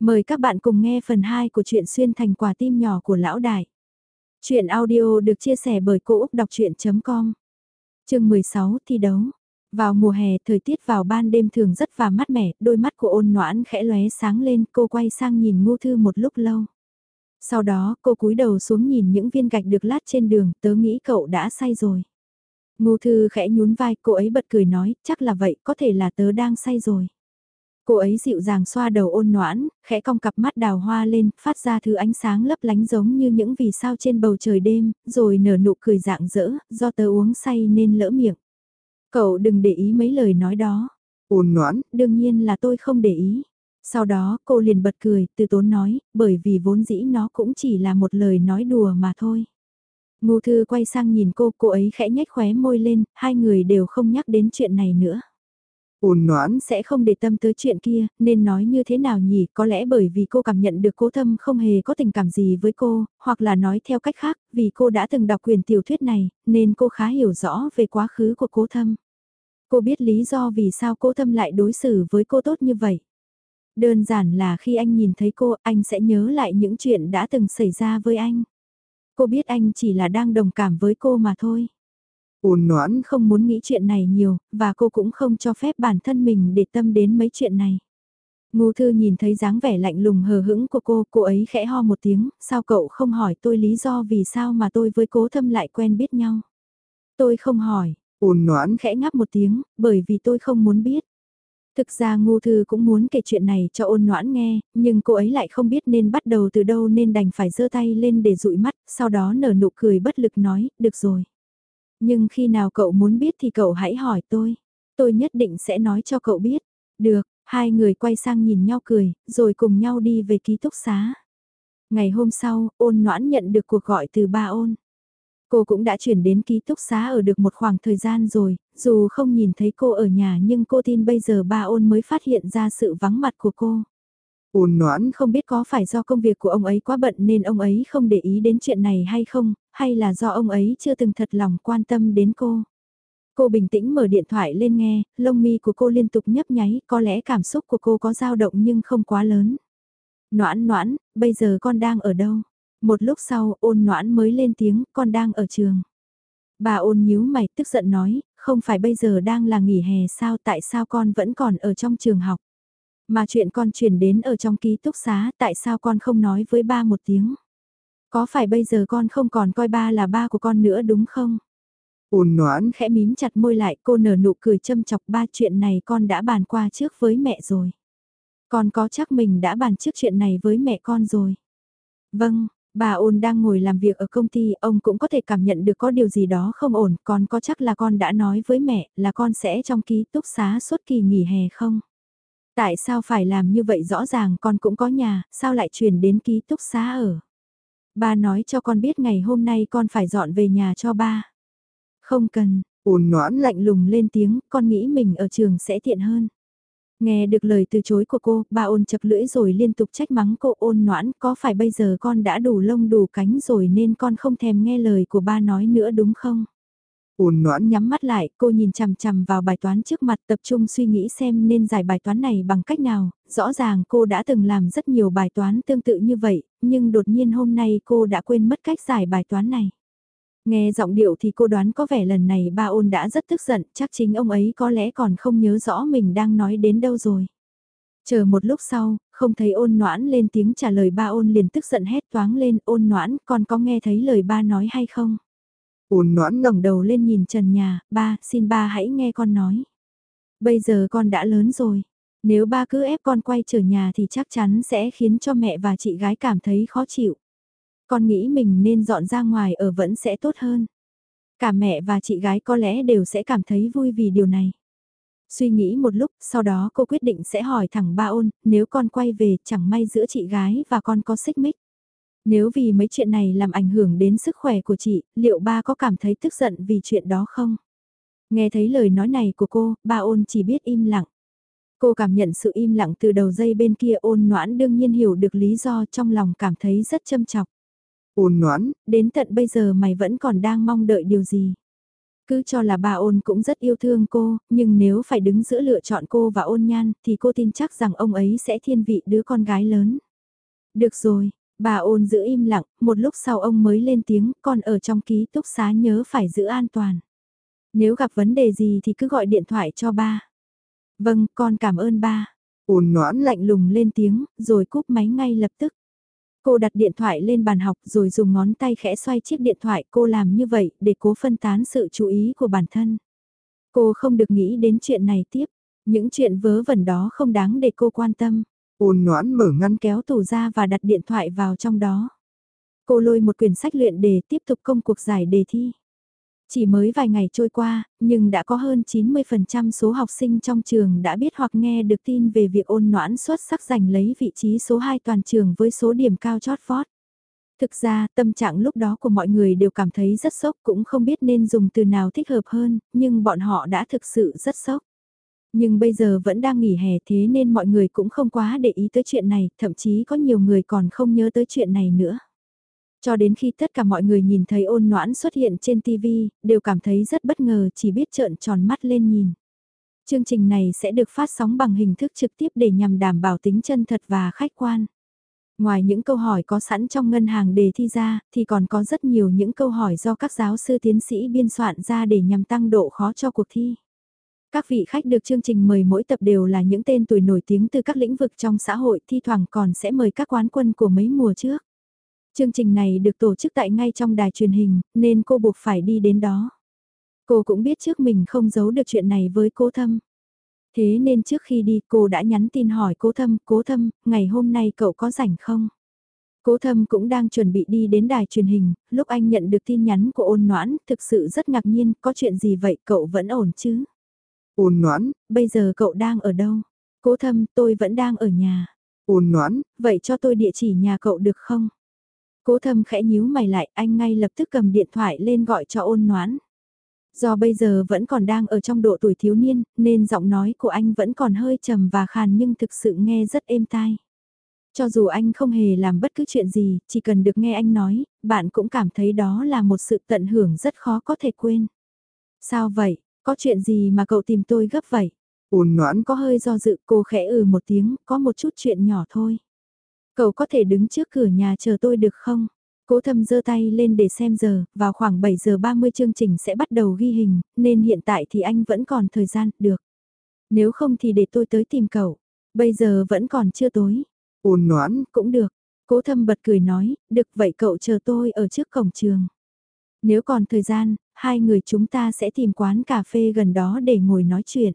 Mời các bạn cùng nghe phần 2 của truyện xuyên thành quả tim nhỏ của lão đại. Chuyện audio được chia sẻ bởi Cô Úc Đọc Chuyện.com Trường 16 thi đấu. Vào mùa hè, thời tiết vào ban đêm thường rất và mát mẻ, đôi mắt của ôn noãn khẽ lóe sáng lên, cô quay sang nhìn ngô thư một lúc lâu. Sau đó, cô cúi đầu xuống nhìn những viên gạch được lát trên đường, tớ nghĩ cậu đã say rồi. ngô thư khẽ nhún vai, cô ấy bật cười nói, chắc là vậy, có thể là tớ đang say rồi. Cô ấy dịu dàng xoa đầu ôn noãn, khẽ cong cặp mắt đào hoa lên, phát ra thứ ánh sáng lấp lánh giống như những vì sao trên bầu trời đêm, rồi nở nụ cười dạng dỡ, do tớ uống say nên lỡ miệng. Cậu đừng để ý mấy lời nói đó. Ôn noãn, Đương nhiên là tôi không để ý. Sau đó cô liền bật cười, từ tốn nói, bởi vì vốn dĩ nó cũng chỉ là một lời nói đùa mà thôi. Ngô thư quay sang nhìn cô, cô ấy khẽ nhếch khóe môi lên, hai người đều không nhắc đến chuyện này nữa ôn noãn, Sẽ không để tâm tới chuyện kia, nên nói như thế nào nhỉ, có lẽ bởi vì cô cảm nhận được cố thâm không hề có tình cảm gì với cô, hoặc là nói theo cách khác, vì cô đã từng đọc quyền tiểu thuyết này, nên cô khá hiểu rõ về quá khứ của cố thâm. Cô biết lý do vì sao cố thâm lại đối xử với cô tốt như vậy. Đơn giản là khi anh nhìn thấy cô, anh sẽ nhớ lại những chuyện đã từng xảy ra với anh. Cô biết anh chỉ là đang đồng cảm với cô mà thôi ôn noãn, Không muốn nghĩ chuyện này nhiều, và cô cũng không cho phép bản thân mình để tâm đến mấy chuyện này. Ngô Thư nhìn thấy dáng vẻ lạnh lùng hờ hững của cô, cô ấy khẽ ho một tiếng, sao cậu không hỏi tôi lý do vì sao mà tôi với cố thâm lại quen biết nhau. Tôi không hỏi, ôn noãn, khẽ ngáp một tiếng, bởi vì tôi không muốn biết. Thực ra Ngô Thư cũng muốn kể chuyện này cho ôn noãn nghe, nhưng cô ấy lại không biết nên bắt đầu từ đâu nên đành phải giơ tay lên để dụi mắt, sau đó nở nụ cười bất lực nói, được rồi. Nhưng khi nào cậu muốn biết thì cậu hãy hỏi tôi. Tôi nhất định sẽ nói cho cậu biết. Được, hai người quay sang nhìn nhau cười, rồi cùng nhau đi về ký túc xá. Ngày hôm sau, ôn noãn nhận được cuộc gọi từ ba ôn. Cô cũng đã chuyển đến ký túc xá ở được một khoảng thời gian rồi, dù không nhìn thấy cô ở nhà nhưng cô tin bây giờ ba ôn mới phát hiện ra sự vắng mặt của cô. ôn noãn, Không biết có phải do công việc của ông ấy quá bận nên ông ấy không để ý đến chuyện này hay không, hay là do ông ấy chưa từng thật lòng quan tâm đến cô. Cô bình tĩnh mở điện thoại lên nghe, lông mi của cô liên tục nhấp nháy, có lẽ cảm xúc của cô có dao động nhưng không quá lớn. Noãn noãn, bây giờ con đang ở đâu? Một lúc sau ôn noãn mới lên tiếng, con đang ở trường. Bà ôn nhíu mày tức giận nói, không phải bây giờ đang là nghỉ hè sao tại sao con vẫn còn ở trong trường học. Mà chuyện con chuyển đến ở trong ký túc xá tại sao con không nói với ba một tiếng. Có phải bây giờ con không còn coi ba là ba của con nữa đúng không? ôn noãn, Khẽ mím chặt môi lại cô nở nụ cười châm chọc ba chuyện này con đã bàn qua trước với mẹ rồi. Con có chắc mình đã bàn trước chuyện này với mẹ con rồi. Vâng, bà ôn đang ngồi làm việc ở công ty, ông cũng có thể cảm nhận được có điều gì đó không ổn, con có chắc là con đã nói với mẹ là con sẽ trong ký túc xá suốt kỳ nghỉ hè không? Tại sao phải làm như vậy rõ ràng con cũng có nhà, sao lại chuyển đến ký túc xá ở? Ba nói cho con biết ngày hôm nay con phải dọn về nhà cho ba. Không cần, ôn noãn lạnh, lùng lên tiếng, con nghĩ mình ở trường sẽ tiện hơn. Nghe được lời từ chối của cô, bà ôn chập lưỡi rồi liên tục trách mắng cô ôn noãn, có phải bây giờ con đã đủ lông đủ cánh rồi nên con không thèm nghe lời của ba nói nữa đúng không? Ôn noãn, Nhắm mắt lại, cô nhìn chằm chằm vào bài toán trước mặt tập trung suy nghĩ xem nên giải bài toán này bằng cách nào, rõ ràng cô đã từng làm rất nhiều bài toán tương tự như vậy, nhưng đột nhiên hôm nay cô đã quên mất cách giải bài toán này. Nghe giọng điệu thì cô đoán có vẻ lần này ba ôn đã rất tức giận, chắc chính ông ấy có lẽ còn không nhớ rõ mình đang nói đến đâu rồi. Chờ một lúc sau, không thấy ôn noãn lên tiếng trả lời ba ôn liền tức giận hét toáng lên ôn noãn con có nghe thấy lời ba nói hay không? Ôn noãn, ngẩng đầu lên nhìn trần nhà, ba, xin ba hãy nghe con nói. Bây giờ con đã lớn rồi, nếu ba cứ ép con quay trở nhà thì chắc chắn sẽ khiến cho mẹ và chị gái cảm thấy khó chịu. Con nghĩ mình nên dọn ra ngoài ở vẫn sẽ tốt hơn. Cả mẹ và chị gái có lẽ đều sẽ cảm thấy vui vì điều này. Suy nghĩ một lúc, sau đó cô quyết định sẽ hỏi thẳng ba ôn, nếu con quay về chẳng may giữa chị gái và con có xích mích. Nếu vì mấy chuyện này làm ảnh hưởng đến sức khỏe của chị, liệu ba có cảm thấy tức giận vì chuyện đó không? Nghe thấy lời nói này của cô, ba ôn chỉ biết im lặng. Cô cảm nhận sự im lặng từ đầu dây bên kia ôn noãn đương nhiên hiểu được lý do trong lòng cảm thấy rất châm chọc. ôn noãn, Đến tận bây giờ mày vẫn còn đang mong đợi điều gì? Cứ cho là bà ôn cũng rất yêu thương cô, nhưng nếu phải đứng giữa lựa chọn cô và ôn nhan thì cô tin chắc rằng ông ấy sẽ thiên vị đứa con gái lớn. Được rồi, bà ôn giữ im lặng, một lúc sau ông mới lên tiếng, con ở trong ký túc xá nhớ phải giữ an toàn. Nếu gặp vấn đề gì thì cứ gọi điện thoại cho ba. Vâng, con cảm ơn ba. Ôn noãn lạnh lùng lên tiếng, rồi cúp máy ngay lập tức. Cô đặt điện thoại lên bàn học rồi dùng ngón tay khẽ xoay chiếc điện thoại cô làm như vậy để cố phân tán sự chú ý của bản thân. Cô không được nghĩ đến chuyện này tiếp, những chuyện vớ vẩn đó không đáng để cô quan tâm. Ôn noãn mở ngăn kéo tủ ra và đặt điện thoại vào trong đó. Cô lôi một quyển sách luyện đề tiếp tục công cuộc giải đề thi. Chỉ mới vài ngày trôi qua, nhưng đã có hơn 90% số học sinh trong trường đã biết hoặc nghe được tin về việc ôn noãn xuất sắc giành lấy vị trí số 2 toàn trường với số điểm cao chót vót. Thực ra, tâm trạng lúc đó của mọi người đều cảm thấy rất sốc cũng không biết nên dùng từ nào thích hợp hơn, nhưng bọn họ đã thực sự rất sốc. Nhưng bây giờ vẫn đang nghỉ hè thế nên mọi người cũng không quá để ý tới chuyện này, thậm chí có nhiều người còn không nhớ tới chuyện này nữa. Cho đến khi tất cả mọi người nhìn thấy ôn noãn xuất hiện trên TV, đều cảm thấy rất bất ngờ chỉ biết trợn tròn mắt lên nhìn. Chương trình này sẽ được phát sóng bằng hình thức trực tiếp để nhằm đảm bảo tính chân thật và khách quan. Ngoài những câu hỏi có sẵn trong ngân hàng đề thi ra, thì còn có rất nhiều những câu hỏi do các giáo sư tiến sĩ biên soạn ra để nhằm tăng độ khó cho cuộc thi. Các vị khách được chương trình mời mỗi tập đều là những tên tuổi nổi tiếng từ các lĩnh vực trong xã hội thi thoảng còn sẽ mời các quán quân của mấy mùa trước. Chương trình này được tổ chức tại ngay trong đài truyền hình, nên cô buộc phải đi đến đó. Cô cũng biết trước mình không giấu được chuyện này với cô Thâm. Thế nên trước khi đi cô đã nhắn tin hỏi cố Thâm, cố Thâm, ngày hôm nay cậu có rảnh không? Cố Thâm cũng đang chuẩn bị đi đến đài truyền hình, lúc anh nhận được tin nhắn của ôn noãn, thực sự rất ngạc nhiên, có chuyện gì vậy cậu vẫn ổn chứ? Ôn noãn, bây giờ cậu đang ở đâu? Cố Thâm, tôi vẫn đang ở nhà. Ôn noãn, vậy cho tôi địa chỉ nhà cậu được không? Cố thâm khẽ nhíu mày lại, anh ngay lập tức cầm điện thoại lên gọi cho ôn noãn. Do bây giờ vẫn còn đang ở trong độ tuổi thiếu niên, nên giọng nói của anh vẫn còn hơi trầm và khàn nhưng thực sự nghe rất êm tai. Cho dù anh không hề làm bất cứ chuyện gì, chỉ cần được nghe anh nói, bạn cũng cảm thấy đó là một sự tận hưởng rất khó có thể quên. Sao vậy, có chuyện gì mà cậu tìm tôi gấp vậy? Ôn noãn có hơi do dự cô khẽ ừ một tiếng, có một chút chuyện nhỏ thôi. Cậu có thể đứng trước cửa nhà chờ tôi được không? Cố thâm giơ tay lên để xem giờ, vào khoảng 7 giờ 30 chương trình sẽ bắt đầu ghi hình, nên hiện tại thì anh vẫn còn thời gian, được. Nếu không thì để tôi tới tìm cậu. Bây giờ vẫn còn chưa tối. Ôn noãn, cũng được. Cố thâm bật cười nói, được vậy cậu chờ tôi ở trước cổng trường. Nếu còn thời gian, hai người chúng ta sẽ tìm quán cà phê gần đó để ngồi nói chuyện.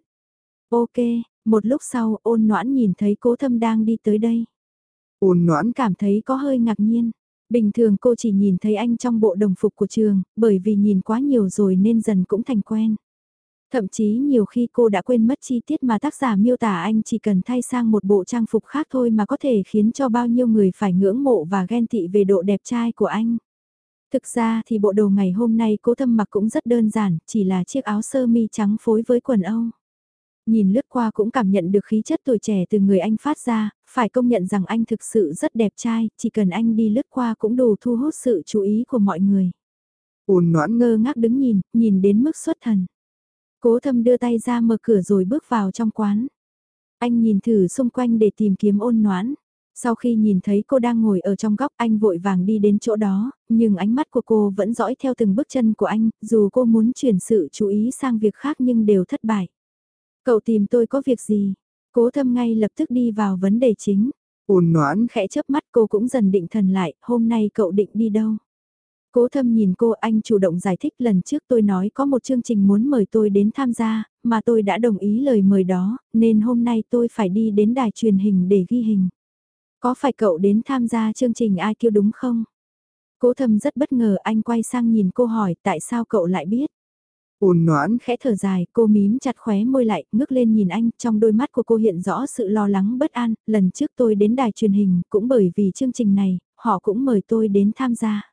Ok, một lúc sau ôn noãn nhìn thấy cố thâm đang đi tới đây. Ôn noãn cảm thấy có hơi ngạc nhiên. Bình thường cô chỉ nhìn thấy anh trong bộ đồng phục của trường, bởi vì nhìn quá nhiều rồi nên dần cũng thành quen. Thậm chí nhiều khi cô đã quên mất chi tiết mà tác giả miêu tả anh chỉ cần thay sang một bộ trang phục khác thôi mà có thể khiến cho bao nhiêu người phải ngưỡng mộ và ghen tị về độ đẹp trai của anh. Thực ra thì bộ đồ ngày hôm nay cố thâm mặc cũng rất đơn giản, chỉ là chiếc áo sơ mi trắng phối với quần âu. Nhìn lướt qua cũng cảm nhận được khí chất tuổi trẻ từ người anh phát ra, phải công nhận rằng anh thực sự rất đẹp trai, chỉ cần anh đi lướt qua cũng đủ thu hút sự chú ý của mọi người. Ôn noãn ngơ ngác đứng nhìn, nhìn đến mức xuất thần. Cố thâm đưa tay ra mở cửa rồi bước vào trong quán. Anh nhìn thử xung quanh để tìm kiếm ôn noãn. Sau khi nhìn thấy cô đang ngồi ở trong góc anh vội vàng đi đến chỗ đó, nhưng ánh mắt của cô vẫn dõi theo từng bước chân của anh, dù cô muốn chuyển sự chú ý sang việc khác nhưng đều thất bại. Cậu tìm tôi có việc gì? Cố thâm ngay lập tức đi vào vấn đề chính. Ôn noãn khẽ chớp mắt cô cũng dần định thần lại, hôm nay cậu định đi đâu? Cố thâm nhìn cô anh chủ động giải thích lần trước tôi nói có một chương trình muốn mời tôi đến tham gia, mà tôi đã đồng ý lời mời đó, nên hôm nay tôi phải đi đến đài truyền hình để ghi hình. Có phải cậu đến tham gia chương trình ai kêu đúng không? Cố thâm rất bất ngờ anh quay sang nhìn cô hỏi tại sao cậu lại biết? Ôn noãn khẽ thở dài, cô mím chặt khóe môi lại, ngước lên nhìn anh, trong đôi mắt của cô hiện rõ sự lo lắng bất an, lần trước tôi đến đài truyền hình, cũng bởi vì chương trình này, họ cũng mời tôi đến tham gia.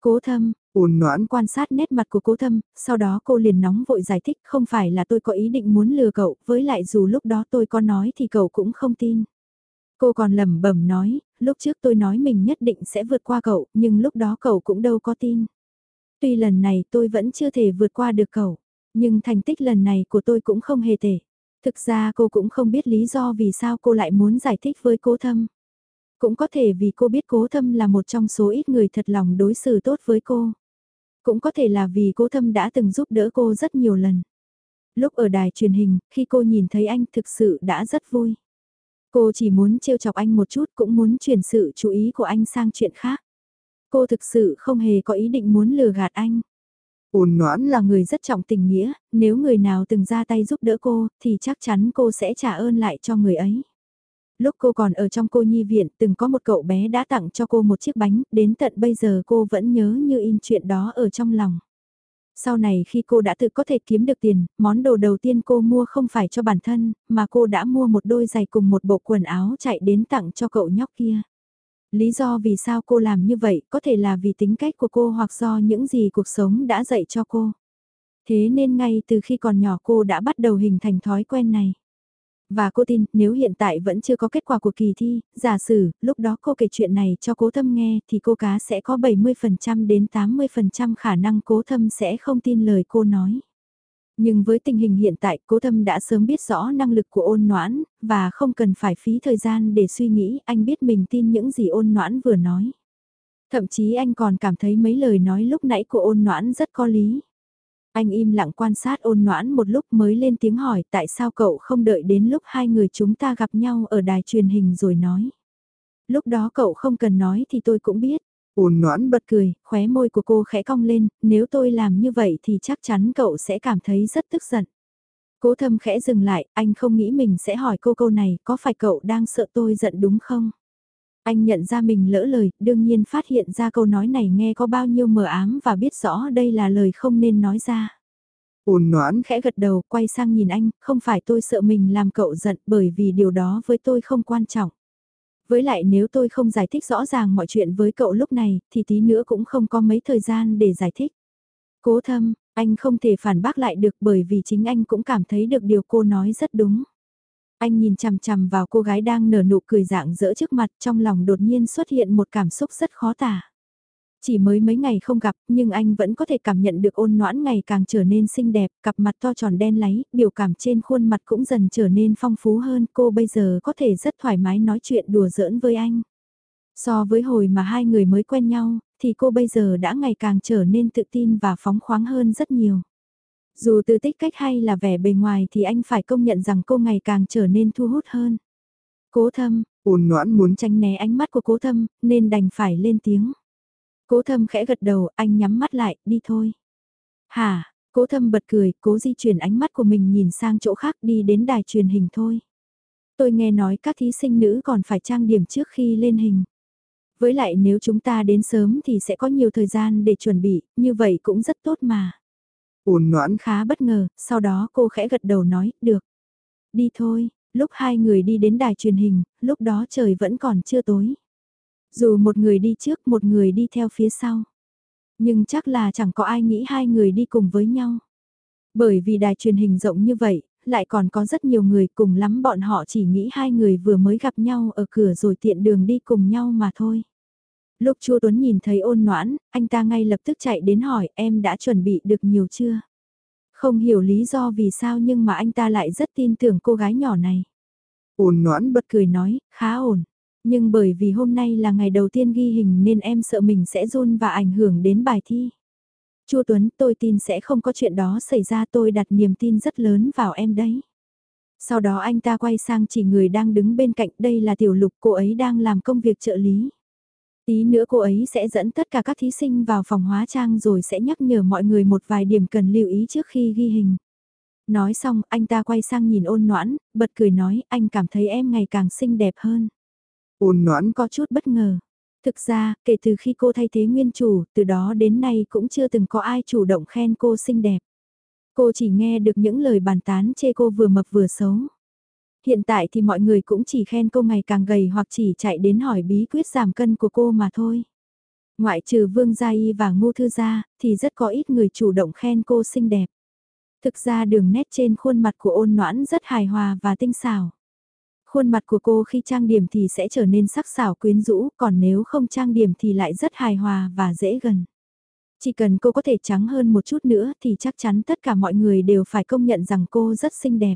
Cố thâm, ôn noãn quan sát nét mặt của cố thâm, sau đó cô liền nóng vội giải thích không phải là tôi có ý định muốn lừa cậu, với lại dù lúc đó tôi có nói thì cậu cũng không tin. Cô còn lẩm bẩm nói, lúc trước tôi nói mình nhất định sẽ vượt qua cậu, nhưng lúc đó cậu cũng đâu có tin. Tuy lần này tôi vẫn chưa thể vượt qua được cậu, nhưng thành tích lần này của tôi cũng không hề tệ. Thực ra cô cũng không biết lý do vì sao cô lại muốn giải thích với cố thâm. Cũng có thể vì cô biết cố thâm là một trong số ít người thật lòng đối xử tốt với cô. Cũng có thể là vì cố thâm đã từng giúp đỡ cô rất nhiều lần. Lúc ở đài truyền hình, khi cô nhìn thấy anh thực sự đã rất vui. Cô chỉ muốn trêu chọc anh một chút cũng muốn chuyển sự chú ý của anh sang chuyện khác. Cô thực sự không hề có ý định muốn lừa gạt anh. Ôn noãn là người rất trọng tình nghĩa, nếu người nào từng ra tay giúp đỡ cô, thì chắc chắn cô sẽ trả ơn lại cho người ấy. Lúc cô còn ở trong cô nhi viện, từng có một cậu bé đã tặng cho cô một chiếc bánh, đến tận bây giờ cô vẫn nhớ như in chuyện đó ở trong lòng. Sau này khi cô đã tự có thể kiếm được tiền, món đồ đầu tiên cô mua không phải cho bản thân, mà cô đã mua một đôi giày cùng một bộ quần áo chạy đến tặng cho cậu nhóc kia. Lý do vì sao cô làm như vậy có thể là vì tính cách của cô hoặc do những gì cuộc sống đã dạy cho cô. Thế nên ngay từ khi còn nhỏ cô đã bắt đầu hình thành thói quen này. Và cô tin nếu hiện tại vẫn chưa có kết quả của kỳ thi, giả sử lúc đó cô kể chuyện này cho cố thâm nghe thì cô cá sẽ có 70% đến 80% khả năng cố thâm sẽ không tin lời cô nói. Nhưng với tình hình hiện tại cố thâm đã sớm biết rõ năng lực của ôn noãn, và không cần phải phí thời gian để suy nghĩ anh biết mình tin những gì ôn noãn vừa nói. Thậm chí anh còn cảm thấy mấy lời nói lúc nãy của ôn noãn rất có lý. Anh im lặng quan sát ôn noãn một lúc mới lên tiếng hỏi tại sao cậu không đợi đến lúc hai người chúng ta gặp nhau ở đài truyền hình rồi nói. Lúc đó cậu không cần nói thì tôi cũng biết. Ôn noãn bật cười, khóe môi của cô khẽ cong lên, nếu tôi làm như vậy thì chắc chắn cậu sẽ cảm thấy rất tức giận. Cố thâm khẽ dừng lại, anh không nghĩ mình sẽ hỏi cô câu này, có phải cậu đang sợ tôi giận đúng không? Anh nhận ra mình lỡ lời, đương nhiên phát hiện ra câu nói này nghe có bao nhiêu mờ ám và biết rõ đây là lời không nên nói ra. Ôn noãn khẽ gật đầu, quay sang nhìn anh, không phải tôi sợ mình làm cậu giận bởi vì điều đó với tôi không quan trọng. Với lại nếu tôi không giải thích rõ ràng mọi chuyện với cậu lúc này, thì tí nữa cũng không có mấy thời gian để giải thích. Cố thâm, anh không thể phản bác lại được bởi vì chính anh cũng cảm thấy được điều cô nói rất đúng. Anh nhìn chằm chằm vào cô gái đang nở nụ cười dạng dỡ trước mặt trong lòng đột nhiên xuất hiện một cảm xúc rất khó tả. Chỉ mới mấy ngày không gặp nhưng anh vẫn có thể cảm nhận được ôn noãn ngày càng trở nên xinh đẹp, cặp mặt to tròn đen láy, biểu cảm trên khuôn mặt cũng dần trở nên phong phú hơn. Cô bây giờ có thể rất thoải mái nói chuyện đùa giỡn với anh. So với hồi mà hai người mới quen nhau, thì cô bây giờ đã ngày càng trở nên tự tin và phóng khoáng hơn rất nhiều. Dù từ tích cách hay là vẻ bề ngoài thì anh phải công nhận rằng cô ngày càng trở nên thu hút hơn. Cố thâm, ôn noãn muốn tránh né ánh mắt của cố thâm, nên đành phải lên tiếng. Cố thâm khẽ gật đầu, anh nhắm mắt lại, đi thôi. Hả, cố thâm bật cười, cố di chuyển ánh mắt của mình nhìn sang chỗ khác đi đến đài truyền hình thôi. Tôi nghe nói các thí sinh nữ còn phải trang điểm trước khi lên hình. Với lại nếu chúng ta đến sớm thì sẽ có nhiều thời gian để chuẩn bị, như vậy cũng rất tốt mà. Ôn noãn khá bất ngờ, sau đó cô khẽ gật đầu nói, được. Đi thôi, lúc hai người đi đến đài truyền hình, lúc đó trời vẫn còn chưa tối. Dù một người đi trước, một người đi theo phía sau. Nhưng chắc là chẳng có ai nghĩ hai người đi cùng với nhau. Bởi vì đài truyền hình rộng như vậy, lại còn có rất nhiều người cùng lắm bọn họ chỉ nghĩ hai người vừa mới gặp nhau ở cửa rồi tiện đường đi cùng nhau mà thôi. Lúc Chu Tuấn nhìn thấy ôn noãn, anh ta ngay lập tức chạy đến hỏi em đã chuẩn bị được nhiều chưa? Không hiểu lý do vì sao nhưng mà anh ta lại rất tin tưởng cô gái nhỏ này. Ôn noãn bật cười nói, khá ổn. Nhưng bởi vì hôm nay là ngày đầu tiên ghi hình nên em sợ mình sẽ run và ảnh hưởng đến bài thi. Chu Tuấn, tôi tin sẽ không có chuyện đó xảy ra tôi đặt niềm tin rất lớn vào em đấy. Sau đó anh ta quay sang chỉ người đang đứng bên cạnh đây là tiểu lục cô ấy đang làm công việc trợ lý. Tí nữa cô ấy sẽ dẫn tất cả các thí sinh vào phòng hóa trang rồi sẽ nhắc nhở mọi người một vài điểm cần lưu ý trước khi ghi hình. Nói xong, anh ta quay sang nhìn ôn noãn, bật cười nói, anh cảm thấy em ngày càng xinh đẹp hơn. Ôn noãn có chút bất ngờ. Thực ra, kể từ khi cô thay thế nguyên chủ, từ đó đến nay cũng chưa từng có ai chủ động khen cô xinh đẹp. Cô chỉ nghe được những lời bàn tán chê cô vừa mập vừa xấu. Hiện tại thì mọi người cũng chỉ khen cô ngày càng gầy hoặc chỉ chạy đến hỏi bí quyết giảm cân của cô mà thôi. Ngoại trừ Vương Gia Y và Ngô Thư Gia, thì rất có ít người chủ động khen cô xinh đẹp. Thực ra đường nét trên khuôn mặt của ôn noãn rất hài hòa và tinh xảo. Khuôn mặt của cô khi trang điểm thì sẽ trở nên sắc sảo quyến rũ, còn nếu không trang điểm thì lại rất hài hòa và dễ gần. Chỉ cần cô có thể trắng hơn một chút nữa thì chắc chắn tất cả mọi người đều phải công nhận rằng cô rất xinh đẹp.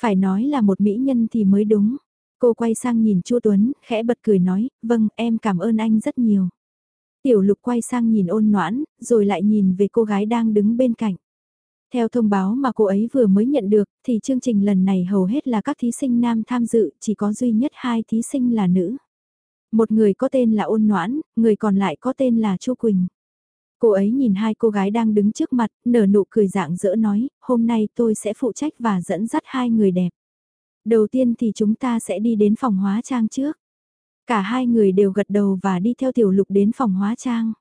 Phải nói là một mỹ nhân thì mới đúng. Cô quay sang nhìn Chu Tuấn, khẽ bật cười nói, vâng, em cảm ơn anh rất nhiều. Tiểu lục quay sang nhìn ôn noãn, rồi lại nhìn về cô gái đang đứng bên cạnh. Theo thông báo mà cô ấy vừa mới nhận được, thì chương trình lần này hầu hết là các thí sinh nam tham dự, chỉ có duy nhất hai thí sinh là nữ. Một người có tên là ôn noãn, người còn lại có tên là Chu Quỳnh. Cô ấy nhìn hai cô gái đang đứng trước mặt, nở nụ cười dạng dỡ nói, hôm nay tôi sẽ phụ trách và dẫn dắt hai người đẹp. Đầu tiên thì chúng ta sẽ đi đến phòng hóa trang trước. Cả hai người đều gật đầu và đi theo tiểu lục đến phòng hóa trang.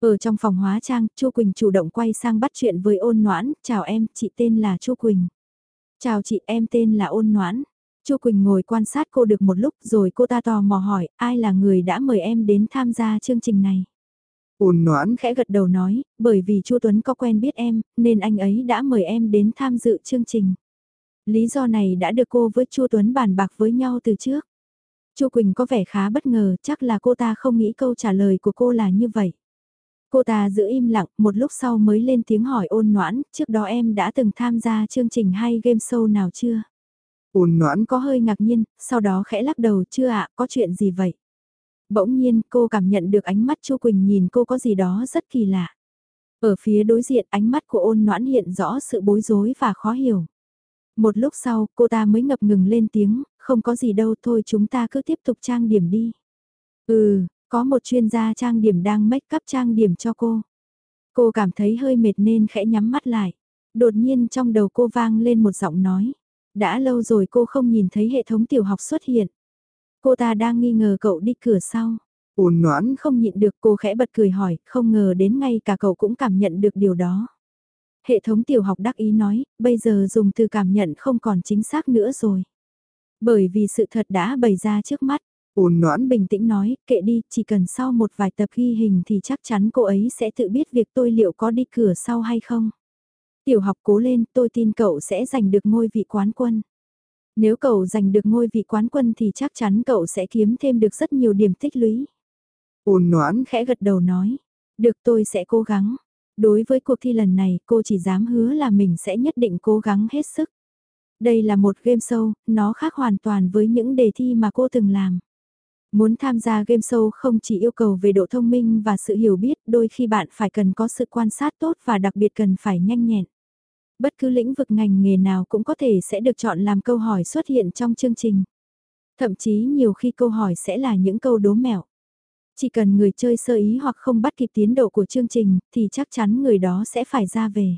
Ở trong phòng hóa trang, Chu Quỳnh chủ động quay sang bắt chuyện với ôn noãn, chào em, chị tên là Chu Quỳnh. Chào chị, em tên là ôn noãn. Chu Quỳnh ngồi quan sát cô được một lúc rồi cô ta tò mò hỏi, ai là người đã mời em đến tham gia chương trình này. Ôn noãn khẽ gật đầu nói, bởi vì Chu Tuấn có quen biết em, nên anh ấy đã mời em đến tham dự chương trình. Lý do này đã được cô với Chu Tuấn bàn bạc với nhau từ trước. Chu Quỳnh có vẻ khá bất ngờ, chắc là cô ta không nghĩ câu trả lời của cô là như vậy. Cô ta giữ im lặng, một lúc sau mới lên tiếng hỏi ôn noãn, trước đó em đã từng tham gia chương trình hay game show nào chưa? Ôn noãn có hơi ngạc nhiên, sau đó khẽ lắc đầu chưa ạ, có chuyện gì vậy? Bỗng nhiên cô cảm nhận được ánh mắt Chu Quỳnh nhìn cô có gì đó rất kỳ lạ. Ở phía đối diện ánh mắt của ôn noãn hiện rõ sự bối rối và khó hiểu. Một lúc sau cô ta mới ngập ngừng lên tiếng, không có gì đâu thôi chúng ta cứ tiếp tục trang điểm đi. Ừ, có một chuyên gia trang điểm đang make up trang điểm cho cô. Cô cảm thấy hơi mệt nên khẽ nhắm mắt lại. Đột nhiên trong đầu cô vang lên một giọng nói. Đã lâu rồi cô không nhìn thấy hệ thống tiểu học xuất hiện. Cô ta đang nghi ngờ cậu đi cửa sau. Ôn noãn không nhịn được cô khẽ bật cười hỏi, không ngờ đến ngay cả cậu cũng cảm nhận được điều đó. Hệ thống tiểu học đắc ý nói, bây giờ dùng từ cảm nhận không còn chính xác nữa rồi. Bởi vì sự thật đã bày ra trước mắt, ôn noãn bình tĩnh nói, kệ đi, chỉ cần sau một vài tập ghi hình thì chắc chắn cô ấy sẽ tự biết việc tôi liệu có đi cửa sau hay không. Tiểu học cố lên, tôi tin cậu sẽ giành được ngôi vị quán quân. Nếu cậu giành được ngôi vị quán quân thì chắc chắn cậu sẽ kiếm thêm được rất nhiều điểm tích lũy. Ôn noãn khẽ gật đầu nói, được tôi sẽ cố gắng. Đối với cuộc thi lần này cô chỉ dám hứa là mình sẽ nhất định cố gắng hết sức. Đây là một game show, nó khác hoàn toàn với những đề thi mà cô từng làm. Muốn tham gia game show không chỉ yêu cầu về độ thông minh và sự hiểu biết, đôi khi bạn phải cần có sự quan sát tốt và đặc biệt cần phải nhanh nhẹn. Bất cứ lĩnh vực ngành nghề nào cũng có thể sẽ được chọn làm câu hỏi xuất hiện trong chương trình. Thậm chí nhiều khi câu hỏi sẽ là những câu đố mẹo. Chỉ cần người chơi sơ ý hoặc không bắt kịp tiến độ của chương trình thì chắc chắn người đó sẽ phải ra về.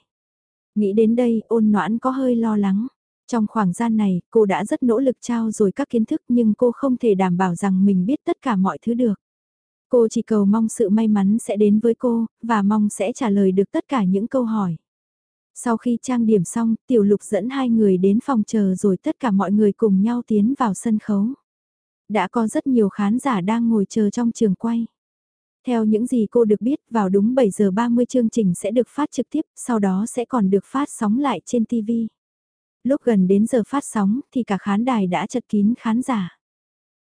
Nghĩ đến đây ôn noãn có hơi lo lắng. Trong khoảng gian này, cô đã rất nỗ lực trao rồi các kiến thức nhưng cô không thể đảm bảo rằng mình biết tất cả mọi thứ được. Cô chỉ cầu mong sự may mắn sẽ đến với cô, và mong sẽ trả lời được tất cả những câu hỏi. Sau khi trang điểm xong, tiểu lục dẫn hai người đến phòng chờ rồi tất cả mọi người cùng nhau tiến vào sân khấu. Đã có rất nhiều khán giả đang ngồi chờ trong trường quay. Theo những gì cô được biết, vào đúng 7 giờ 30 chương trình sẽ được phát trực tiếp, sau đó sẽ còn được phát sóng lại trên TV. Lúc gần đến giờ phát sóng thì cả khán đài đã chật kín khán giả.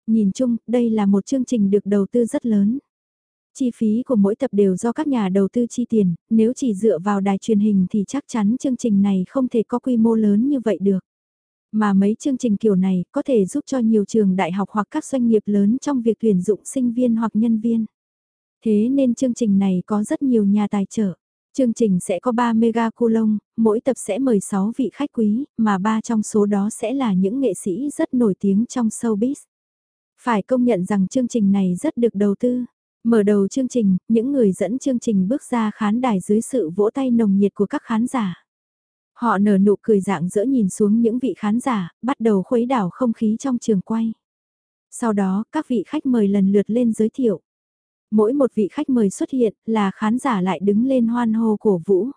Nhìn chung, đây là một chương trình được đầu tư rất lớn. Chi phí của mỗi tập đều do các nhà đầu tư chi tiền, nếu chỉ dựa vào đài truyền hình thì chắc chắn chương trình này không thể có quy mô lớn như vậy được. Mà mấy chương trình kiểu này có thể giúp cho nhiều trường đại học hoặc các doanh nghiệp lớn trong việc tuyển dụng sinh viên hoặc nhân viên. Thế nên chương trình này có rất nhiều nhà tài trợ. Chương trình sẽ có 3 mega coulomb, mỗi tập sẽ mời 6 vị khách quý, mà ba trong số đó sẽ là những nghệ sĩ rất nổi tiếng trong showbiz. Phải công nhận rằng chương trình này rất được đầu tư. Mở đầu chương trình, những người dẫn chương trình bước ra khán đài dưới sự vỗ tay nồng nhiệt của các khán giả. Họ nở nụ cười dạng dỡ nhìn xuống những vị khán giả, bắt đầu khuấy đảo không khí trong trường quay. Sau đó, các vị khách mời lần lượt lên giới thiệu. Mỗi một vị khách mời xuất hiện là khán giả lại đứng lên hoan hô cổ vũ.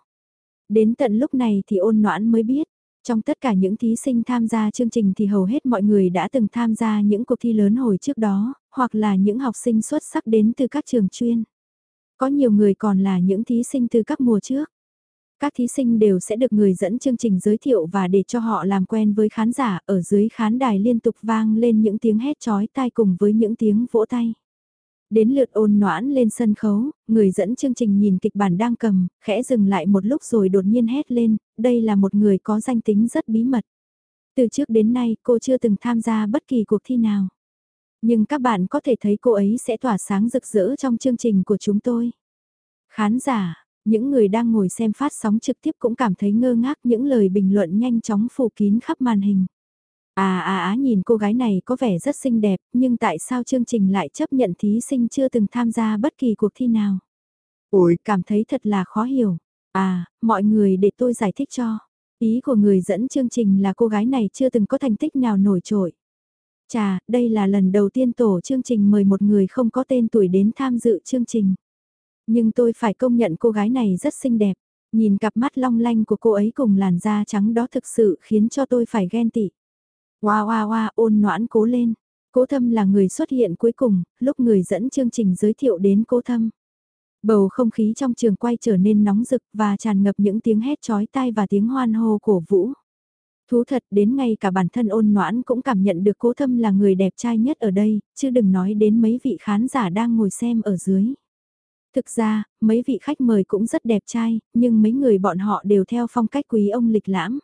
Đến tận lúc này thì ôn noãn mới biết, trong tất cả những thí sinh tham gia chương trình thì hầu hết mọi người đã từng tham gia những cuộc thi lớn hồi trước đó, hoặc là những học sinh xuất sắc đến từ các trường chuyên. Có nhiều người còn là những thí sinh từ các mùa trước. Các thí sinh đều sẽ được người dẫn chương trình giới thiệu và để cho họ làm quen với khán giả ở dưới khán đài liên tục vang lên những tiếng hét chói tai cùng với những tiếng vỗ tay. Đến lượt ôn noãn lên sân khấu, người dẫn chương trình nhìn kịch bản đang cầm, khẽ dừng lại một lúc rồi đột nhiên hét lên, đây là một người có danh tính rất bí mật. Từ trước đến nay cô chưa từng tham gia bất kỳ cuộc thi nào. Nhưng các bạn có thể thấy cô ấy sẽ tỏa sáng rực rỡ trong chương trình của chúng tôi. Khán giả, những người đang ngồi xem phát sóng trực tiếp cũng cảm thấy ngơ ngác những lời bình luận nhanh chóng phủ kín khắp màn hình. À à á nhìn cô gái này có vẻ rất xinh đẹp, nhưng tại sao chương trình lại chấp nhận thí sinh chưa từng tham gia bất kỳ cuộc thi nào? Ôi, cảm thấy thật là khó hiểu. À, mọi người để tôi giải thích cho. Ý của người dẫn chương trình là cô gái này chưa từng có thành tích nào nổi trội. Chà, đây là lần đầu tiên tổ chương trình mời một người không có tên tuổi đến tham dự chương trình. Nhưng tôi phải công nhận cô gái này rất xinh đẹp. Nhìn cặp mắt long lanh của cô ấy cùng làn da trắng đó thực sự khiến cho tôi phải ghen tị. Hoa hoa hoa ôn noãn cố lên. Cố thâm là người xuất hiện cuối cùng, lúc người dẫn chương trình giới thiệu đến cố thâm. Bầu không khí trong trường quay trở nên nóng rực và tràn ngập những tiếng hét chói tai và tiếng hoan hô cổ vũ. Thú thật đến ngay cả bản thân ôn noãn cũng cảm nhận được cố thâm là người đẹp trai nhất ở đây, chứ đừng nói đến mấy vị khán giả đang ngồi xem ở dưới. Thực ra, mấy vị khách mời cũng rất đẹp trai, nhưng mấy người bọn họ đều theo phong cách quý ông lịch lãm.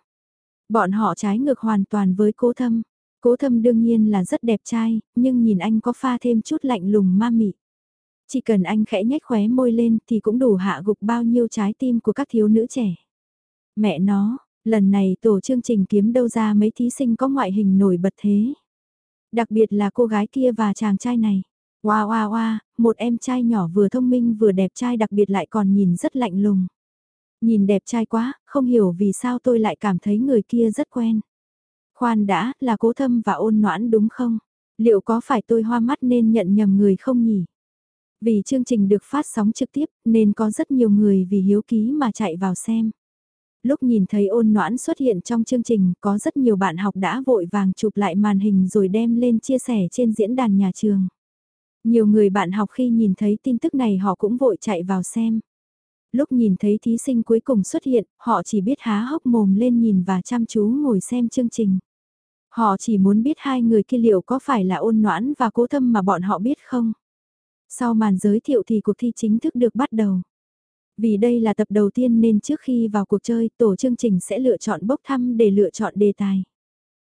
Bọn họ trái ngược hoàn toàn với cố thâm. Cố thâm đương nhiên là rất đẹp trai, nhưng nhìn anh có pha thêm chút lạnh lùng ma mị. Chỉ cần anh khẽ nhếch khóe môi lên thì cũng đủ hạ gục bao nhiêu trái tim của các thiếu nữ trẻ. Mẹ nó, lần này tổ chương trình kiếm đâu ra mấy thí sinh có ngoại hình nổi bật thế. Đặc biệt là cô gái kia và chàng trai này. Wow wow wow, một em trai nhỏ vừa thông minh vừa đẹp trai đặc biệt lại còn nhìn rất lạnh lùng. Nhìn đẹp trai quá, không hiểu vì sao tôi lại cảm thấy người kia rất quen. Khoan đã, là cố thâm và ôn noãn đúng không? Liệu có phải tôi hoa mắt nên nhận nhầm người không nhỉ? Vì chương trình được phát sóng trực tiếp nên có rất nhiều người vì hiếu ký mà chạy vào xem. Lúc nhìn thấy ôn noãn xuất hiện trong chương trình có rất nhiều bạn học đã vội vàng chụp lại màn hình rồi đem lên chia sẻ trên diễn đàn nhà trường. Nhiều người bạn học khi nhìn thấy tin tức này họ cũng vội chạy vào xem. Lúc nhìn thấy thí sinh cuối cùng xuất hiện, họ chỉ biết há hốc mồm lên nhìn và chăm chú ngồi xem chương trình. Họ chỉ muốn biết hai người kia liệu có phải là ôn noãn và cố thâm mà bọn họ biết không? Sau màn giới thiệu thì cuộc thi chính thức được bắt đầu. Vì đây là tập đầu tiên nên trước khi vào cuộc chơi, tổ chương trình sẽ lựa chọn bốc thăm để lựa chọn đề tài.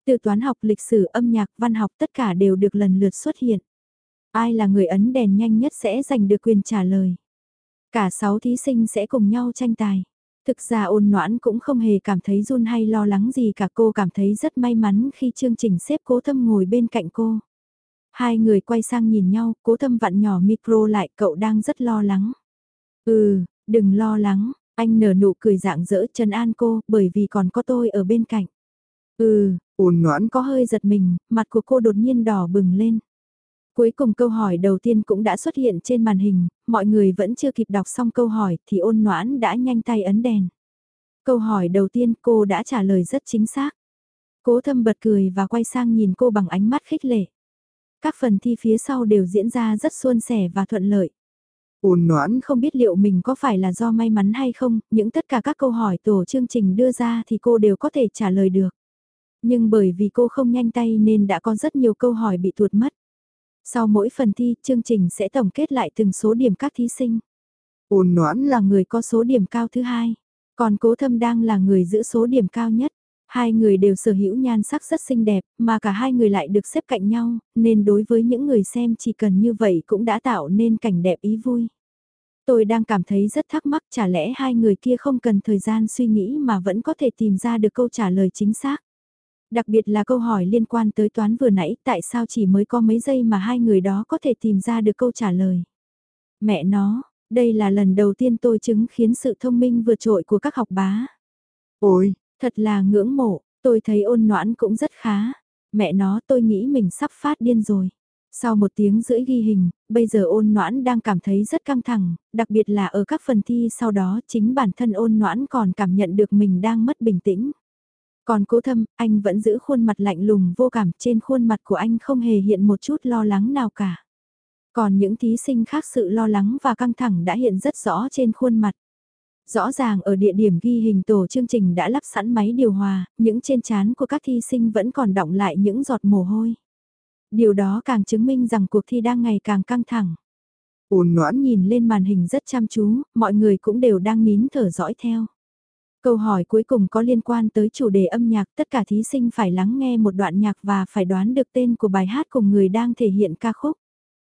Từ toán học, lịch sử, âm nhạc, văn học tất cả đều được lần lượt xuất hiện. Ai là người ấn đèn nhanh nhất sẽ giành được quyền trả lời. Cả 6 thí sinh sẽ cùng nhau tranh tài. Thực ra ôn noãn cũng không hề cảm thấy run hay lo lắng gì cả cô cảm thấy rất may mắn khi chương trình xếp cố thâm ngồi bên cạnh cô. Hai người quay sang nhìn nhau, cố thâm vặn nhỏ micro lại cậu đang rất lo lắng. Ừ, đừng lo lắng, anh nở nụ cười dạng dỡ chân an cô bởi vì còn có tôi ở bên cạnh. Ừ, ôn noãn có hơi giật mình, mặt của cô đột nhiên đỏ bừng lên. Cuối cùng câu hỏi đầu tiên cũng đã xuất hiện trên màn hình, mọi người vẫn chưa kịp đọc xong câu hỏi thì ôn noãn đã nhanh tay ấn đèn. Câu hỏi đầu tiên cô đã trả lời rất chính xác. Cố thâm bật cười và quay sang nhìn cô bằng ánh mắt khích lệ. Các phần thi phía sau đều diễn ra rất suôn sẻ và thuận lợi. Ôn noãn không biết liệu mình có phải là do may mắn hay không, những tất cả các câu hỏi tổ chương trình đưa ra thì cô đều có thể trả lời được. Nhưng bởi vì cô không nhanh tay nên đã có rất nhiều câu hỏi bị tuột mất. Sau mỗi phần thi, chương trình sẽ tổng kết lại từng số điểm các thí sinh. Ôn noãn là người có số điểm cao thứ hai, còn cố thâm đang là người giữ số điểm cao nhất. Hai người đều sở hữu nhan sắc rất xinh đẹp, mà cả hai người lại được xếp cạnh nhau, nên đối với những người xem chỉ cần như vậy cũng đã tạo nên cảnh đẹp ý vui. Tôi đang cảm thấy rất thắc mắc chả lẽ hai người kia không cần thời gian suy nghĩ mà vẫn có thể tìm ra được câu trả lời chính xác. Đặc biệt là câu hỏi liên quan tới toán vừa nãy tại sao chỉ mới có mấy giây mà hai người đó có thể tìm ra được câu trả lời. Mẹ nó, đây là lần đầu tiên tôi chứng khiến sự thông minh vượt trội của các học bá. Ôi, thật là ngưỡng mộ, tôi thấy ôn noãn cũng rất khá. Mẹ nó tôi nghĩ mình sắp phát điên rồi. Sau một tiếng rưỡi ghi hình, bây giờ ôn noãn đang cảm thấy rất căng thẳng, đặc biệt là ở các phần thi sau đó chính bản thân ôn noãn còn cảm nhận được mình đang mất bình tĩnh. Còn cố thâm, anh vẫn giữ khuôn mặt lạnh lùng vô cảm, trên khuôn mặt của anh không hề hiện một chút lo lắng nào cả. Còn những thí sinh khác sự lo lắng và căng thẳng đã hiện rất rõ trên khuôn mặt. Rõ ràng ở địa điểm ghi hình tổ chương trình đã lắp sẵn máy điều hòa, những trên trán của các thi sinh vẫn còn đọng lại những giọt mồ hôi. Điều đó càng chứng minh rằng cuộc thi đang ngày càng căng thẳng. Ôn noãn nhìn lên màn hình rất chăm chú, mọi người cũng đều đang nín thở dõi theo. Câu hỏi cuối cùng có liên quan tới chủ đề âm nhạc, tất cả thí sinh phải lắng nghe một đoạn nhạc và phải đoán được tên của bài hát cùng người đang thể hiện ca khúc.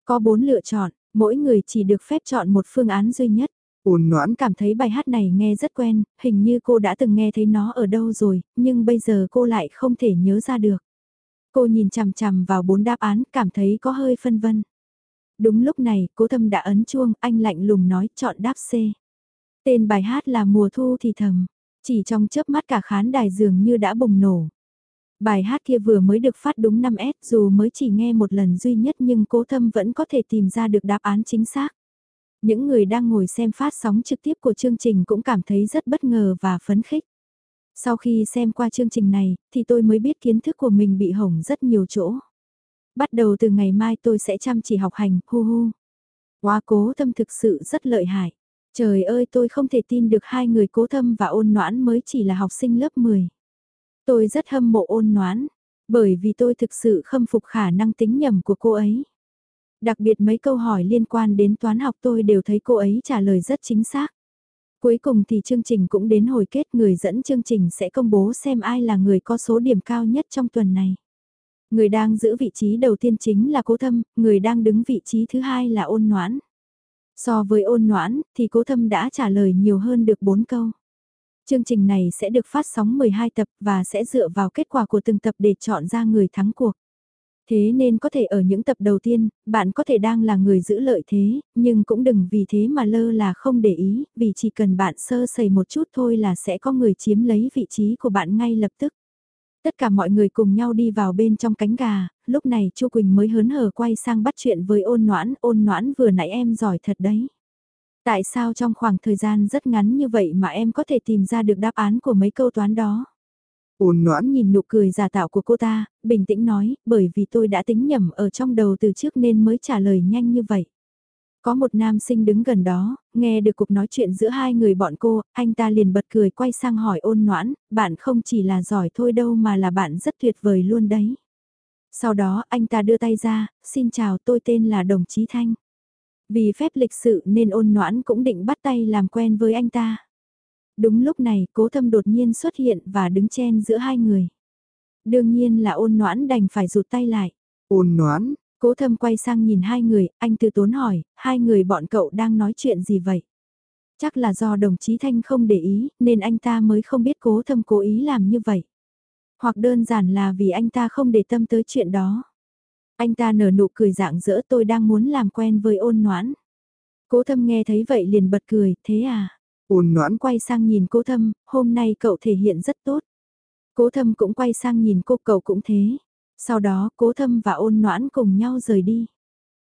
Có bốn lựa chọn, mỗi người chỉ được phép chọn một phương án duy nhất. Ôn noãn cảm thấy bài hát này nghe rất quen, hình như cô đã từng nghe thấy nó ở đâu rồi, nhưng bây giờ cô lại không thể nhớ ra được. Cô nhìn chằm chằm vào bốn đáp án, cảm thấy có hơi phân vân. Đúng lúc này, cố thâm đã ấn chuông, anh lạnh lùng nói chọn đáp C. Tên bài hát là Mùa Thu thì thầm, chỉ trong chớp mắt cả khán đài dường như đã bùng nổ. Bài hát kia vừa mới được phát đúng 5S dù mới chỉ nghe một lần duy nhất nhưng cố thâm vẫn có thể tìm ra được đáp án chính xác. Những người đang ngồi xem phát sóng trực tiếp của chương trình cũng cảm thấy rất bất ngờ và phấn khích. Sau khi xem qua chương trình này, thì tôi mới biết kiến thức của mình bị hỏng rất nhiều chỗ. Bắt đầu từ ngày mai tôi sẽ chăm chỉ học hành, hu hu. Quá cố thâm thực sự rất lợi hại. Trời ơi tôi không thể tin được hai người cố thâm và ôn noãn mới chỉ là học sinh lớp 10. Tôi rất hâm mộ ôn noãn, bởi vì tôi thực sự khâm phục khả năng tính nhầm của cô ấy. Đặc biệt mấy câu hỏi liên quan đến toán học tôi đều thấy cô ấy trả lời rất chính xác. Cuối cùng thì chương trình cũng đến hồi kết người dẫn chương trình sẽ công bố xem ai là người có số điểm cao nhất trong tuần này. Người đang giữ vị trí đầu tiên chính là cố thâm, người đang đứng vị trí thứ hai là ôn noãn. So với ôn noãn thì cố thâm đã trả lời nhiều hơn được 4 câu. Chương trình này sẽ được phát sóng 12 tập và sẽ dựa vào kết quả của từng tập để chọn ra người thắng cuộc. Thế nên có thể ở những tập đầu tiên, bạn có thể đang là người giữ lợi thế, nhưng cũng đừng vì thế mà lơ là không để ý, vì chỉ cần bạn sơ sẩy một chút thôi là sẽ có người chiếm lấy vị trí của bạn ngay lập tức. Tất cả mọi người cùng nhau đi vào bên trong cánh gà, lúc này Chu Quỳnh mới hớn hở quay sang bắt chuyện với ôn noãn, ôn noãn vừa nãy em giỏi thật đấy. Tại sao trong khoảng thời gian rất ngắn như vậy mà em có thể tìm ra được đáp án của mấy câu toán đó? Ôn noãn nhìn nụ cười giả tạo của cô ta, bình tĩnh nói, bởi vì tôi đã tính nhầm ở trong đầu từ trước nên mới trả lời nhanh như vậy. Có một nam sinh đứng gần đó, nghe được cuộc nói chuyện giữa hai người bọn cô, anh ta liền bật cười quay sang hỏi ôn noãn, bạn không chỉ là giỏi thôi đâu mà là bạn rất tuyệt vời luôn đấy. Sau đó anh ta đưa tay ra, xin chào tôi tên là Đồng Chí Thanh. Vì phép lịch sự nên ôn noãn cũng định bắt tay làm quen với anh ta. Đúng lúc này cố thâm đột nhiên xuất hiện và đứng chen giữa hai người. Đương nhiên là ôn noãn đành phải rụt tay lại. Ôn noãn, Cố thâm quay sang nhìn hai người, anh từ tốn hỏi, hai người bọn cậu đang nói chuyện gì vậy? Chắc là do đồng chí Thanh không để ý, nên anh ta mới không biết cố thâm cố ý làm như vậy. Hoặc đơn giản là vì anh ta không để tâm tới chuyện đó. Anh ta nở nụ cười dạng dỡ tôi đang muốn làm quen với ôn noãn. Cố thâm nghe thấy vậy liền bật cười, thế à? Ôn noãn quay sang nhìn cố thâm, hôm nay cậu thể hiện rất tốt. Cố thâm cũng quay sang nhìn cô cậu cũng thế. Sau đó cố thâm và ôn noãn cùng nhau rời đi.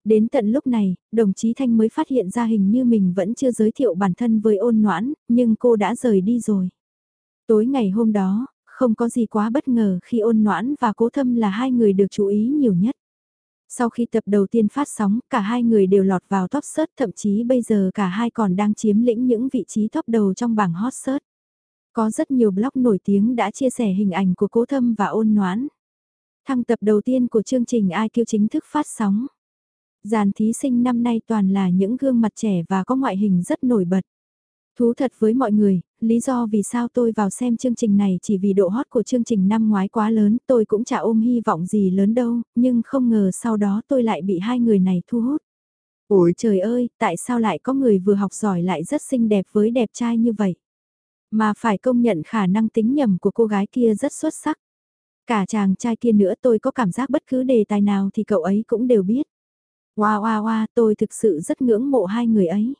Đến tận lúc này, đồng chí Thanh mới phát hiện ra hình như mình vẫn chưa giới thiệu bản thân với ôn noãn, nhưng cô đã rời đi rồi. Tối ngày hôm đó, không có gì quá bất ngờ khi ôn noãn và cố thâm là hai người được chú ý nhiều nhất. Sau khi tập đầu tiên phát sóng, cả hai người đều lọt vào top search, thậm chí bây giờ cả hai còn đang chiếm lĩnh những vị trí top đầu trong bảng hot search. Có rất nhiều blog nổi tiếng đã chia sẻ hình ảnh của cố thâm và ôn noãn. Thăng tập đầu tiên của chương trình IQ chính thức phát sóng. Dàn thí sinh năm nay toàn là những gương mặt trẻ và có ngoại hình rất nổi bật. Thú thật với mọi người, lý do vì sao tôi vào xem chương trình này chỉ vì độ hot của chương trình năm ngoái quá lớn, tôi cũng chả ôm hy vọng gì lớn đâu, nhưng không ngờ sau đó tôi lại bị hai người này thu hút. Ôi trời ơi, tại sao lại có người vừa học giỏi lại rất xinh đẹp với đẹp trai như vậy? Mà phải công nhận khả năng tính nhầm của cô gái kia rất xuất sắc. Cả chàng trai kia nữa tôi có cảm giác bất cứ đề tài nào thì cậu ấy cũng đều biết. Wow wow wow, tôi thực sự rất ngưỡng mộ hai người ấy.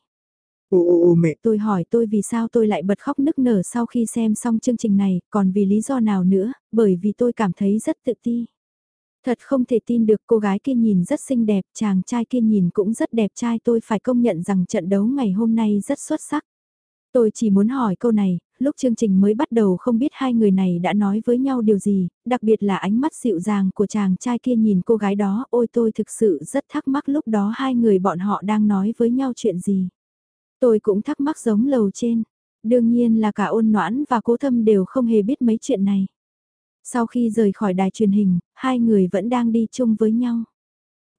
Ô ô ô mẹ. Tôi hỏi tôi vì sao tôi lại bật khóc nức nở sau khi xem xong chương trình này, còn vì lý do nào nữa, bởi vì tôi cảm thấy rất tự ti. Thật không thể tin được cô gái kia nhìn rất xinh đẹp, chàng trai kia nhìn cũng rất đẹp trai tôi phải công nhận rằng trận đấu ngày hôm nay rất xuất sắc. Tôi chỉ muốn hỏi câu này, lúc chương trình mới bắt đầu không biết hai người này đã nói với nhau điều gì, đặc biệt là ánh mắt dịu dàng của chàng trai kia nhìn cô gái đó, ôi tôi thực sự rất thắc mắc lúc đó hai người bọn họ đang nói với nhau chuyện gì. Tôi cũng thắc mắc giống lầu trên, đương nhiên là cả ôn noãn và cố thâm đều không hề biết mấy chuyện này. Sau khi rời khỏi đài truyền hình, hai người vẫn đang đi chung với nhau.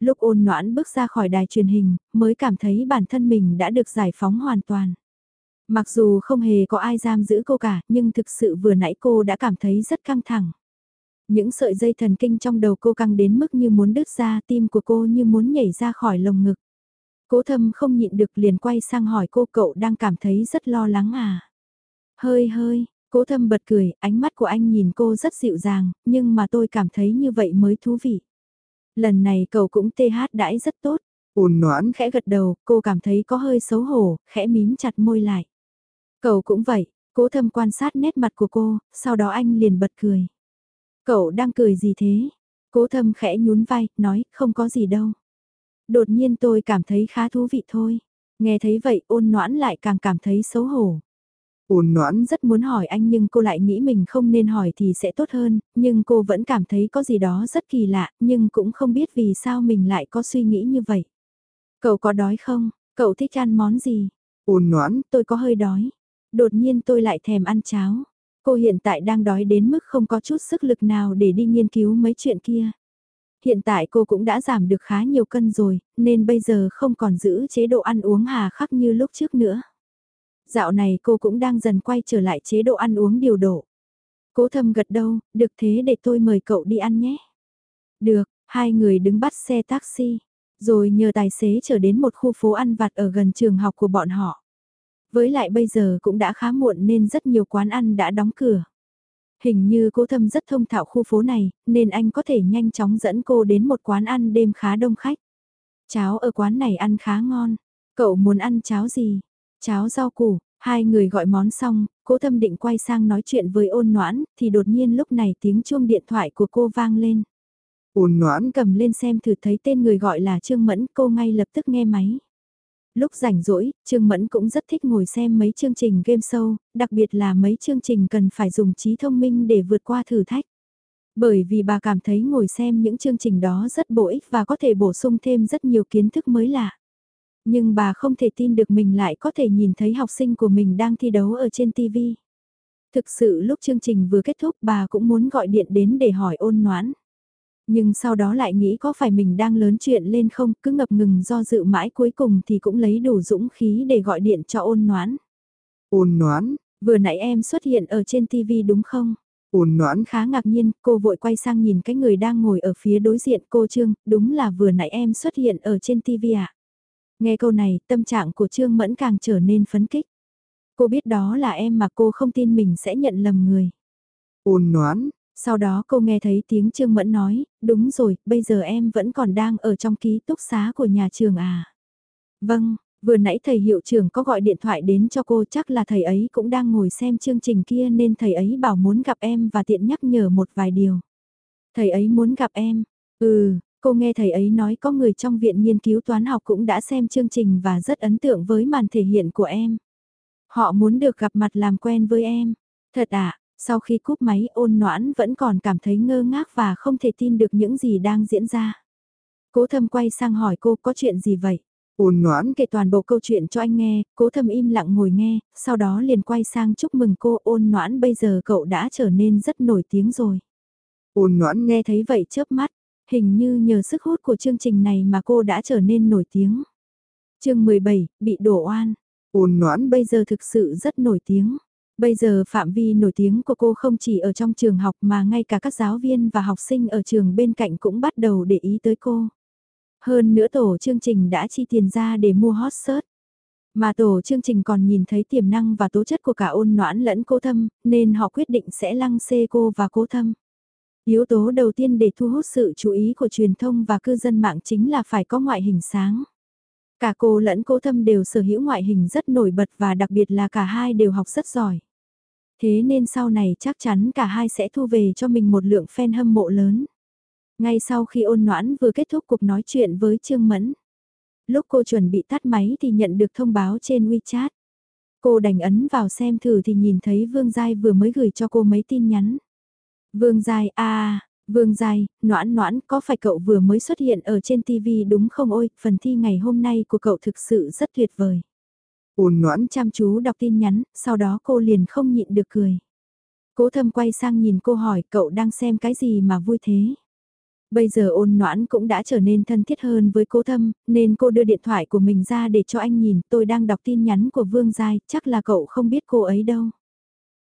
Lúc ôn noãn bước ra khỏi đài truyền hình, mới cảm thấy bản thân mình đã được giải phóng hoàn toàn. Mặc dù không hề có ai giam giữ cô cả, nhưng thực sự vừa nãy cô đã cảm thấy rất căng thẳng. Những sợi dây thần kinh trong đầu cô căng đến mức như muốn đứt ra, tim của cô như muốn nhảy ra khỏi lồng ngực. Cố thâm không nhịn được liền quay sang hỏi cô cậu đang cảm thấy rất lo lắng à. Hơi hơi, cố thâm bật cười, ánh mắt của anh nhìn cô rất dịu dàng, nhưng mà tôi cảm thấy như vậy mới thú vị. Lần này cậu cũng tê hát đãi rất tốt. Ôn noãn khẽ gật đầu, cô cảm thấy có hơi xấu hổ, khẽ mím chặt môi lại. Cậu cũng vậy, cố thâm quan sát nét mặt của cô, sau đó anh liền bật cười. Cậu đang cười gì thế? Cố thâm khẽ nhún vai, nói, không có gì đâu. Đột nhiên tôi cảm thấy khá thú vị thôi. Nghe thấy vậy ôn noãn lại càng cảm thấy xấu hổ. Ôn noãn rất muốn hỏi anh nhưng cô lại nghĩ mình không nên hỏi thì sẽ tốt hơn, nhưng cô vẫn cảm thấy có gì đó rất kỳ lạ, nhưng cũng không biết vì sao mình lại có suy nghĩ như vậy. Cậu có đói không? Cậu thích ăn món gì? Ôn noãn, tôi có hơi đói. Đột nhiên tôi lại thèm ăn cháo. Cô hiện tại đang đói đến mức không có chút sức lực nào để đi nghiên cứu mấy chuyện kia. Hiện tại cô cũng đã giảm được khá nhiều cân rồi, nên bây giờ không còn giữ chế độ ăn uống hà khắc như lúc trước nữa. Dạo này cô cũng đang dần quay trở lại chế độ ăn uống điều độ. Cố thâm gật đâu, được thế để tôi mời cậu đi ăn nhé. Được, hai người đứng bắt xe taxi, rồi nhờ tài xế trở đến một khu phố ăn vặt ở gần trường học của bọn họ. Với lại bây giờ cũng đã khá muộn nên rất nhiều quán ăn đã đóng cửa. Hình như cố thâm rất thông thạo khu phố này, nên anh có thể nhanh chóng dẫn cô đến một quán ăn đêm khá đông khách. Cháo ở quán này ăn khá ngon. Cậu muốn ăn cháo gì? Cháo rau củ, hai người gọi món xong, cố thâm định quay sang nói chuyện với ôn noãn, thì đột nhiên lúc này tiếng chuông điện thoại của cô vang lên. Ôn noãn cầm lên xem thử thấy tên người gọi là Trương Mẫn, cô ngay lập tức nghe máy. Lúc rảnh rỗi, Trương Mẫn cũng rất thích ngồi xem mấy chương trình game show, đặc biệt là mấy chương trình cần phải dùng trí thông minh để vượt qua thử thách. Bởi vì bà cảm thấy ngồi xem những chương trình đó rất bổ ích và có thể bổ sung thêm rất nhiều kiến thức mới lạ. Nhưng bà không thể tin được mình lại có thể nhìn thấy học sinh của mình đang thi đấu ở trên TV. Thực sự lúc chương trình vừa kết thúc bà cũng muốn gọi điện đến để hỏi ôn noãn. Nhưng sau đó lại nghĩ có phải mình đang lớn chuyện lên không, cứ ngập ngừng do dự mãi cuối cùng thì cũng lấy đủ dũng khí để gọi điện cho ôn noãn. Ôn noãn, vừa nãy em xuất hiện ở trên TV đúng không? Ôn noãn khá ngạc nhiên, cô vội quay sang nhìn cái người đang ngồi ở phía đối diện cô Trương, đúng là vừa nãy em xuất hiện ở trên TV ạ. À? Nghe câu này, tâm trạng của Trương Mẫn càng trở nên phấn kích. Cô biết đó là em mà cô không tin mình sẽ nhận lầm người. Ôn noãn, sau đó cô nghe thấy tiếng Trương Mẫn nói, đúng rồi, bây giờ em vẫn còn đang ở trong ký túc xá của nhà trường à. Vâng, vừa nãy thầy hiệu trưởng có gọi điện thoại đến cho cô chắc là thầy ấy cũng đang ngồi xem chương trình kia nên thầy ấy bảo muốn gặp em và tiện nhắc nhở một vài điều. Thầy ấy muốn gặp em, ừ, cô nghe thầy ấy nói có người trong viện nghiên cứu toán học cũng đã xem chương trình và rất ấn tượng với màn thể hiện của em. Họ muốn được gặp mặt làm quen với em. Thật à, sau khi cúp máy ôn noãn vẫn còn cảm thấy ngơ ngác và không thể tin được những gì đang diễn ra. Cố thâm quay sang hỏi cô có chuyện gì vậy? Ôn noãn kể toàn bộ câu chuyện cho anh nghe, cố thâm im lặng ngồi nghe, sau đó liền quay sang chúc mừng cô ôn noãn bây giờ cậu đã trở nên rất nổi tiếng rồi. Ôn noãn nghe thấy vậy chớp mắt, hình như nhờ sức hút của chương trình này mà cô đã trở nên nổi tiếng. chương 17, bị đổ oan. Ôn noãn bây giờ thực sự rất nổi tiếng. Bây giờ phạm vi nổi tiếng của cô không chỉ ở trong trường học mà ngay cả các giáo viên và học sinh ở trường bên cạnh cũng bắt đầu để ý tới cô. Hơn nữa tổ chương trình đã chi tiền ra để mua hot search. Mà tổ chương trình còn nhìn thấy tiềm năng và tố chất của cả ôn noãn lẫn cô thâm, nên họ quyết định sẽ lăng xê cô và cô thâm. Yếu tố đầu tiên để thu hút sự chú ý của truyền thông và cư dân mạng chính là phải có ngoại hình sáng. Cả cô lẫn cô thâm đều sở hữu ngoại hình rất nổi bật và đặc biệt là cả hai đều học rất giỏi. Thế nên sau này chắc chắn cả hai sẽ thu về cho mình một lượng fan hâm mộ lớn. Ngay sau khi ôn noãn vừa kết thúc cuộc nói chuyện với Trương Mẫn. Lúc cô chuẩn bị tắt máy thì nhận được thông báo trên WeChat. Cô đành ấn vào xem thử thì nhìn thấy Vương Giai vừa mới gửi cho cô mấy tin nhắn. Vương Giai, a Vương Giai, noãn noãn, có phải cậu vừa mới xuất hiện ở trên TV đúng không ôi, phần thi ngày hôm nay của cậu thực sự rất tuyệt vời. Ôn noãn chăm chú đọc tin nhắn, sau đó cô liền không nhịn được cười. Cố thâm quay sang nhìn cô hỏi cậu đang xem cái gì mà vui thế? Bây giờ ôn noãn cũng đã trở nên thân thiết hơn với cố thâm, nên cô đưa điện thoại của mình ra để cho anh nhìn tôi đang đọc tin nhắn của Vương Giai, chắc là cậu không biết cô ấy đâu.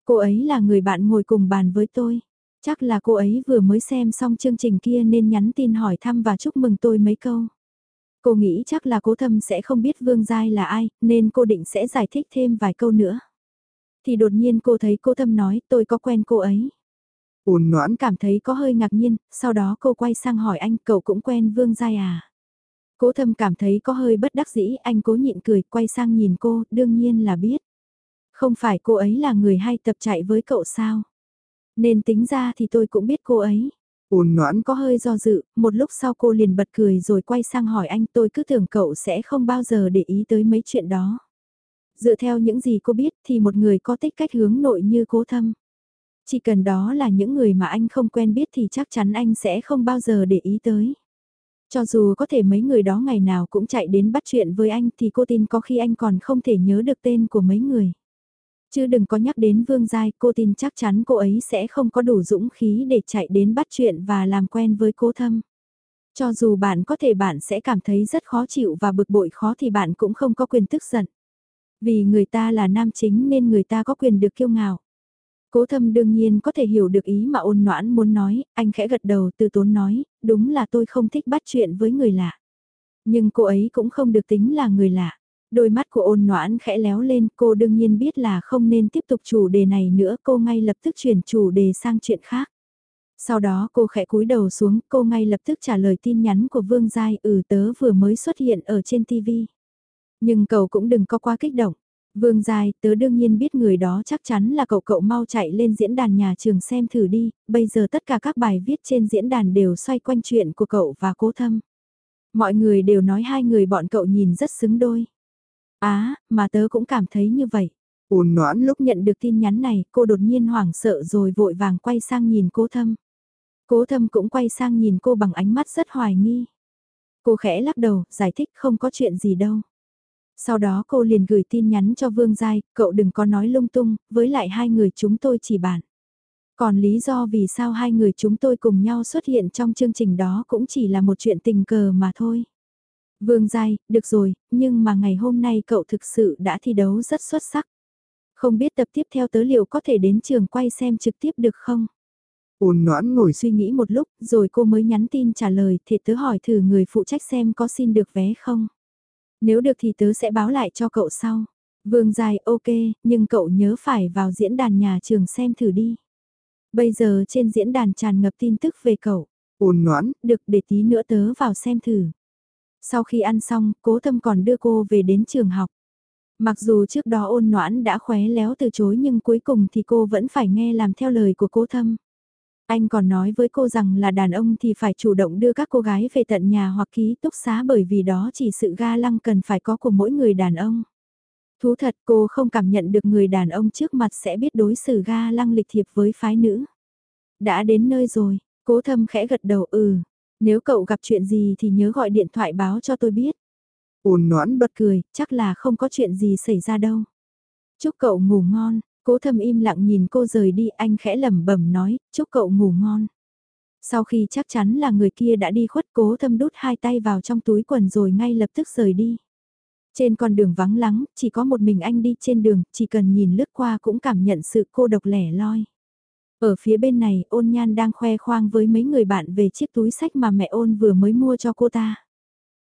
Cô ấy là người bạn ngồi cùng bàn với tôi. Chắc là cô ấy vừa mới xem xong chương trình kia nên nhắn tin hỏi thăm và chúc mừng tôi mấy câu. Cô nghĩ chắc là cố thâm sẽ không biết Vương Giai là ai, nên cô định sẽ giải thích thêm vài câu nữa. Thì đột nhiên cô thấy cố thâm nói tôi có quen cô ấy. Ôn noãn Cảm thấy có hơi ngạc nhiên, sau đó cô quay sang hỏi anh cậu cũng quen Vương Giai à. Cố thâm cảm thấy có hơi bất đắc dĩ, anh cố nhịn cười, quay sang nhìn cô, đương nhiên là biết. Không phải cô ấy là người hay tập chạy với cậu sao? Nên tính ra thì tôi cũng biết cô ấy ôn noãn Có hơi do dự, một lúc sau cô liền bật cười rồi quay sang hỏi anh tôi cứ tưởng cậu sẽ không bao giờ để ý tới mấy chuyện đó. Dựa theo những gì cô biết thì một người có tích cách hướng nội như cố thâm. Chỉ cần đó là những người mà anh không quen biết thì chắc chắn anh sẽ không bao giờ để ý tới. Cho dù có thể mấy người đó ngày nào cũng chạy đến bắt chuyện với anh thì cô tin có khi anh còn không thể nhớ được tên của mấy người. Chứ đừng có nhắc đến Vương Giai, cô tin chắc chắn cô ấy sẽ không có đủ dũng khí để chạy đến bắt chuyện và làm quen với cố thâm. Cho dù bạn có thể bạn sẽ cảm thấy rất khó chịu và bực bội khó thì bạn cũng không có quyền tức giận. Vì người ta là nam chính nên người ta có quyền được kiêu ngạo. Cố thâm đương nhiên có thể hiểu được ý mà ôn noãn muốn nói, anh khẽ gật đầu từ tốn nói, đúng là tôi không thích bắt chuyện với người lạ. Nhưng cô ấy cũng không được tính là người lạ. Đôi mắt của ôn noãn khẽ léo lên, cô đương nhiên biết là không nên tiếp tục chủ đề này nữa, cô ngay lập tức chuyển chủ đề sang chuyện khác. Sau đó cô khẽ cúi đầu xuống, cô ngay lập tức trả lời tin nhắn của Vương Giai, ừ tớ vừa mới xuất hiện ở trên TV. Nhưng cậu cũng đừng có quá kích động. Vương Giai, tớ đương nhiên biết người đó chắc chắn là cậu cậu mau chạy lên diễn đàn nhà trường xem thử đi, bây giờ tất cả các bài viết trên diễn đàn đều xoay quanh chuyện của cậu và cố thâm. Mọi người đều nói hai người bọn cậu nhìn rất xứng đôi. Á, mà tớ cũng cảm thấy như vậy. ôn noãn lúc Lúc nhận được tin nhắn này, cô đột nhiên hoảng sợ rồi vội vàng quay sang nhìn cố thâm. Cố thâm cũng quay sang nhìn cô bằng ánh mắt rất hoài nghi. Cô khẽ lắc đầu, giải thích không có chuyện gì đâu. Sau đó cô liền gửi tin nhắn cho Vương Giai, cậu đừng có nói lung tung, với lại hai người chúng tôi chỉ bạn. Còn lý do vì sao hai người chúng tôi cùng nhau xuất hiện trong chương trình đó cũng chỉ là một chuyện tình cờ mà thôi. Vương Giai, được rồi, nhưng mà ngày hôm nay cậu thực sự đã thi đấu rất xuất sắc. Không biết tập tiếp theo tớ liệu có thể đến trường quay xem trực tiếp được không? ôn noãn ngồi Suy nghĩ một lúc, rồi cô mới nhắn tin trả lời, thì tớ hỏi thử người phụ trách xem có xin được vé không? Nếu được thì tớ sẽ báo lại cho cậu sau. Vương Giai, ok, nhưng cậu nhớ phải vào diễn đàn nhà trường xem thử đi. Bây giờ trên diễn đàn tràn ngập tin tức về cậu. ôn noãn, Được để tí nữa tớ vào xem thử. Sau khi ăn xong, cố tâm còn đưa cô về đến trường học. Mặc dù trước đó ôn noãn đã khóe léo từ chối nhưng cuối cùng thì cô vẫn phải nghe làm theo lời của cố thâm. Anh còn nói với cô rằng là đàn ông thì phải chủ động đưa các cô gái về tận nhà hoặc ký túc xá bởi vì đó chỉ sự ga lăng cần phải có của mỗi người đàn ông. Thú thật cô không cảm nhận được người đàn ông trước mặt sẽ biết đối xử ga lăng lịch thiệp với phái nữ. Đã đến nơi rồi, cố thâm khẽ gật đầu ừ. Nếu cậu gặp chuyện gì thì nhớ gọi điện thoại báo cho tôi biết. ôn noãn bật cười, chắc là không có chuyện gì xảy ra đâu. Chúc cậu ngủ ngon, cố thâm im lặng nhìn cô rời đi anh khẽ lẩm bẩm nói, chúc cậu ngủ ngon. Sau khi chắc chắn là người kia đã đi khuất cố thâm đút hai tay vào trong túi quần rồi ngay lập tức rời đi. Trên con đường vắng lắng, chỉ có một mình anh đi trên đường, chỉ cần nhìn lướt qua cũng cảm nhận sự cô độc lẻ loi. Ở phía bên này, ôn nhan đang khoe khoang với mấy người bạn về chiếc túi sách mà mẹ ôn vừa mới mua cho cô ta.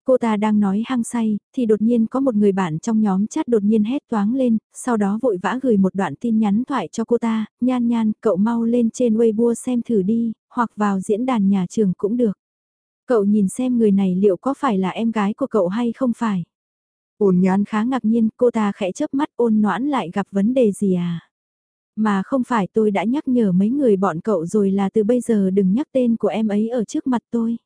Cô ta đang nói hăng say, thì đột nhiên có một người bạn trong nhóm chat đột nhiên hét toáng lên, sau đó vội vã gửi một đoạn tin nhắn thoại cho cô ta, nhan nhan, cậu mau lên trên Weibo xem thử đi, hoặc vào diễn đàn nhà trường cũng được. Cậu nhìn xem người này liệu có phải là em gái của cậu hay không phải. ôn nhan khá ngạc nhiên, cô ta khẽ chớp mắt ôn noãn lại gặp vấn đề gì à? Mà không phải tôi đã nhắc nhở mấy người bọn cậu rồi là từ bây giờ đừng nhắc tên của em ấy ở trước mặt tôi.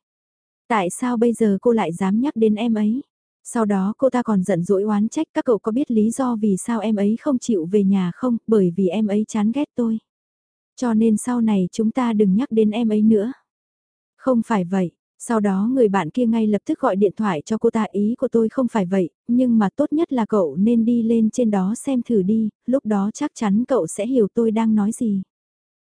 Tại sao bây giờ cô lại dám nhắc đến em ấy? Sau đó cô ta còn giận dỗi oán trách các cậu có biết lý do vì sao em ấy không chịu về nhà không? Bởi vì em ấy chán ghét tôi. Cho nên sau này chúng ta đừng nhắc đến em ấy nữa. Không phải vậy. Sau đó người bạn kia ngay lập tức gọi điện thoại cho cô ta ý của tôi không phải vậy, nhưng mà tốt nhất là cậu nên đi lên trên đó xem thử đi, lúc đó chắc chắn cậu sẽ hiểu tôi đang nói gì.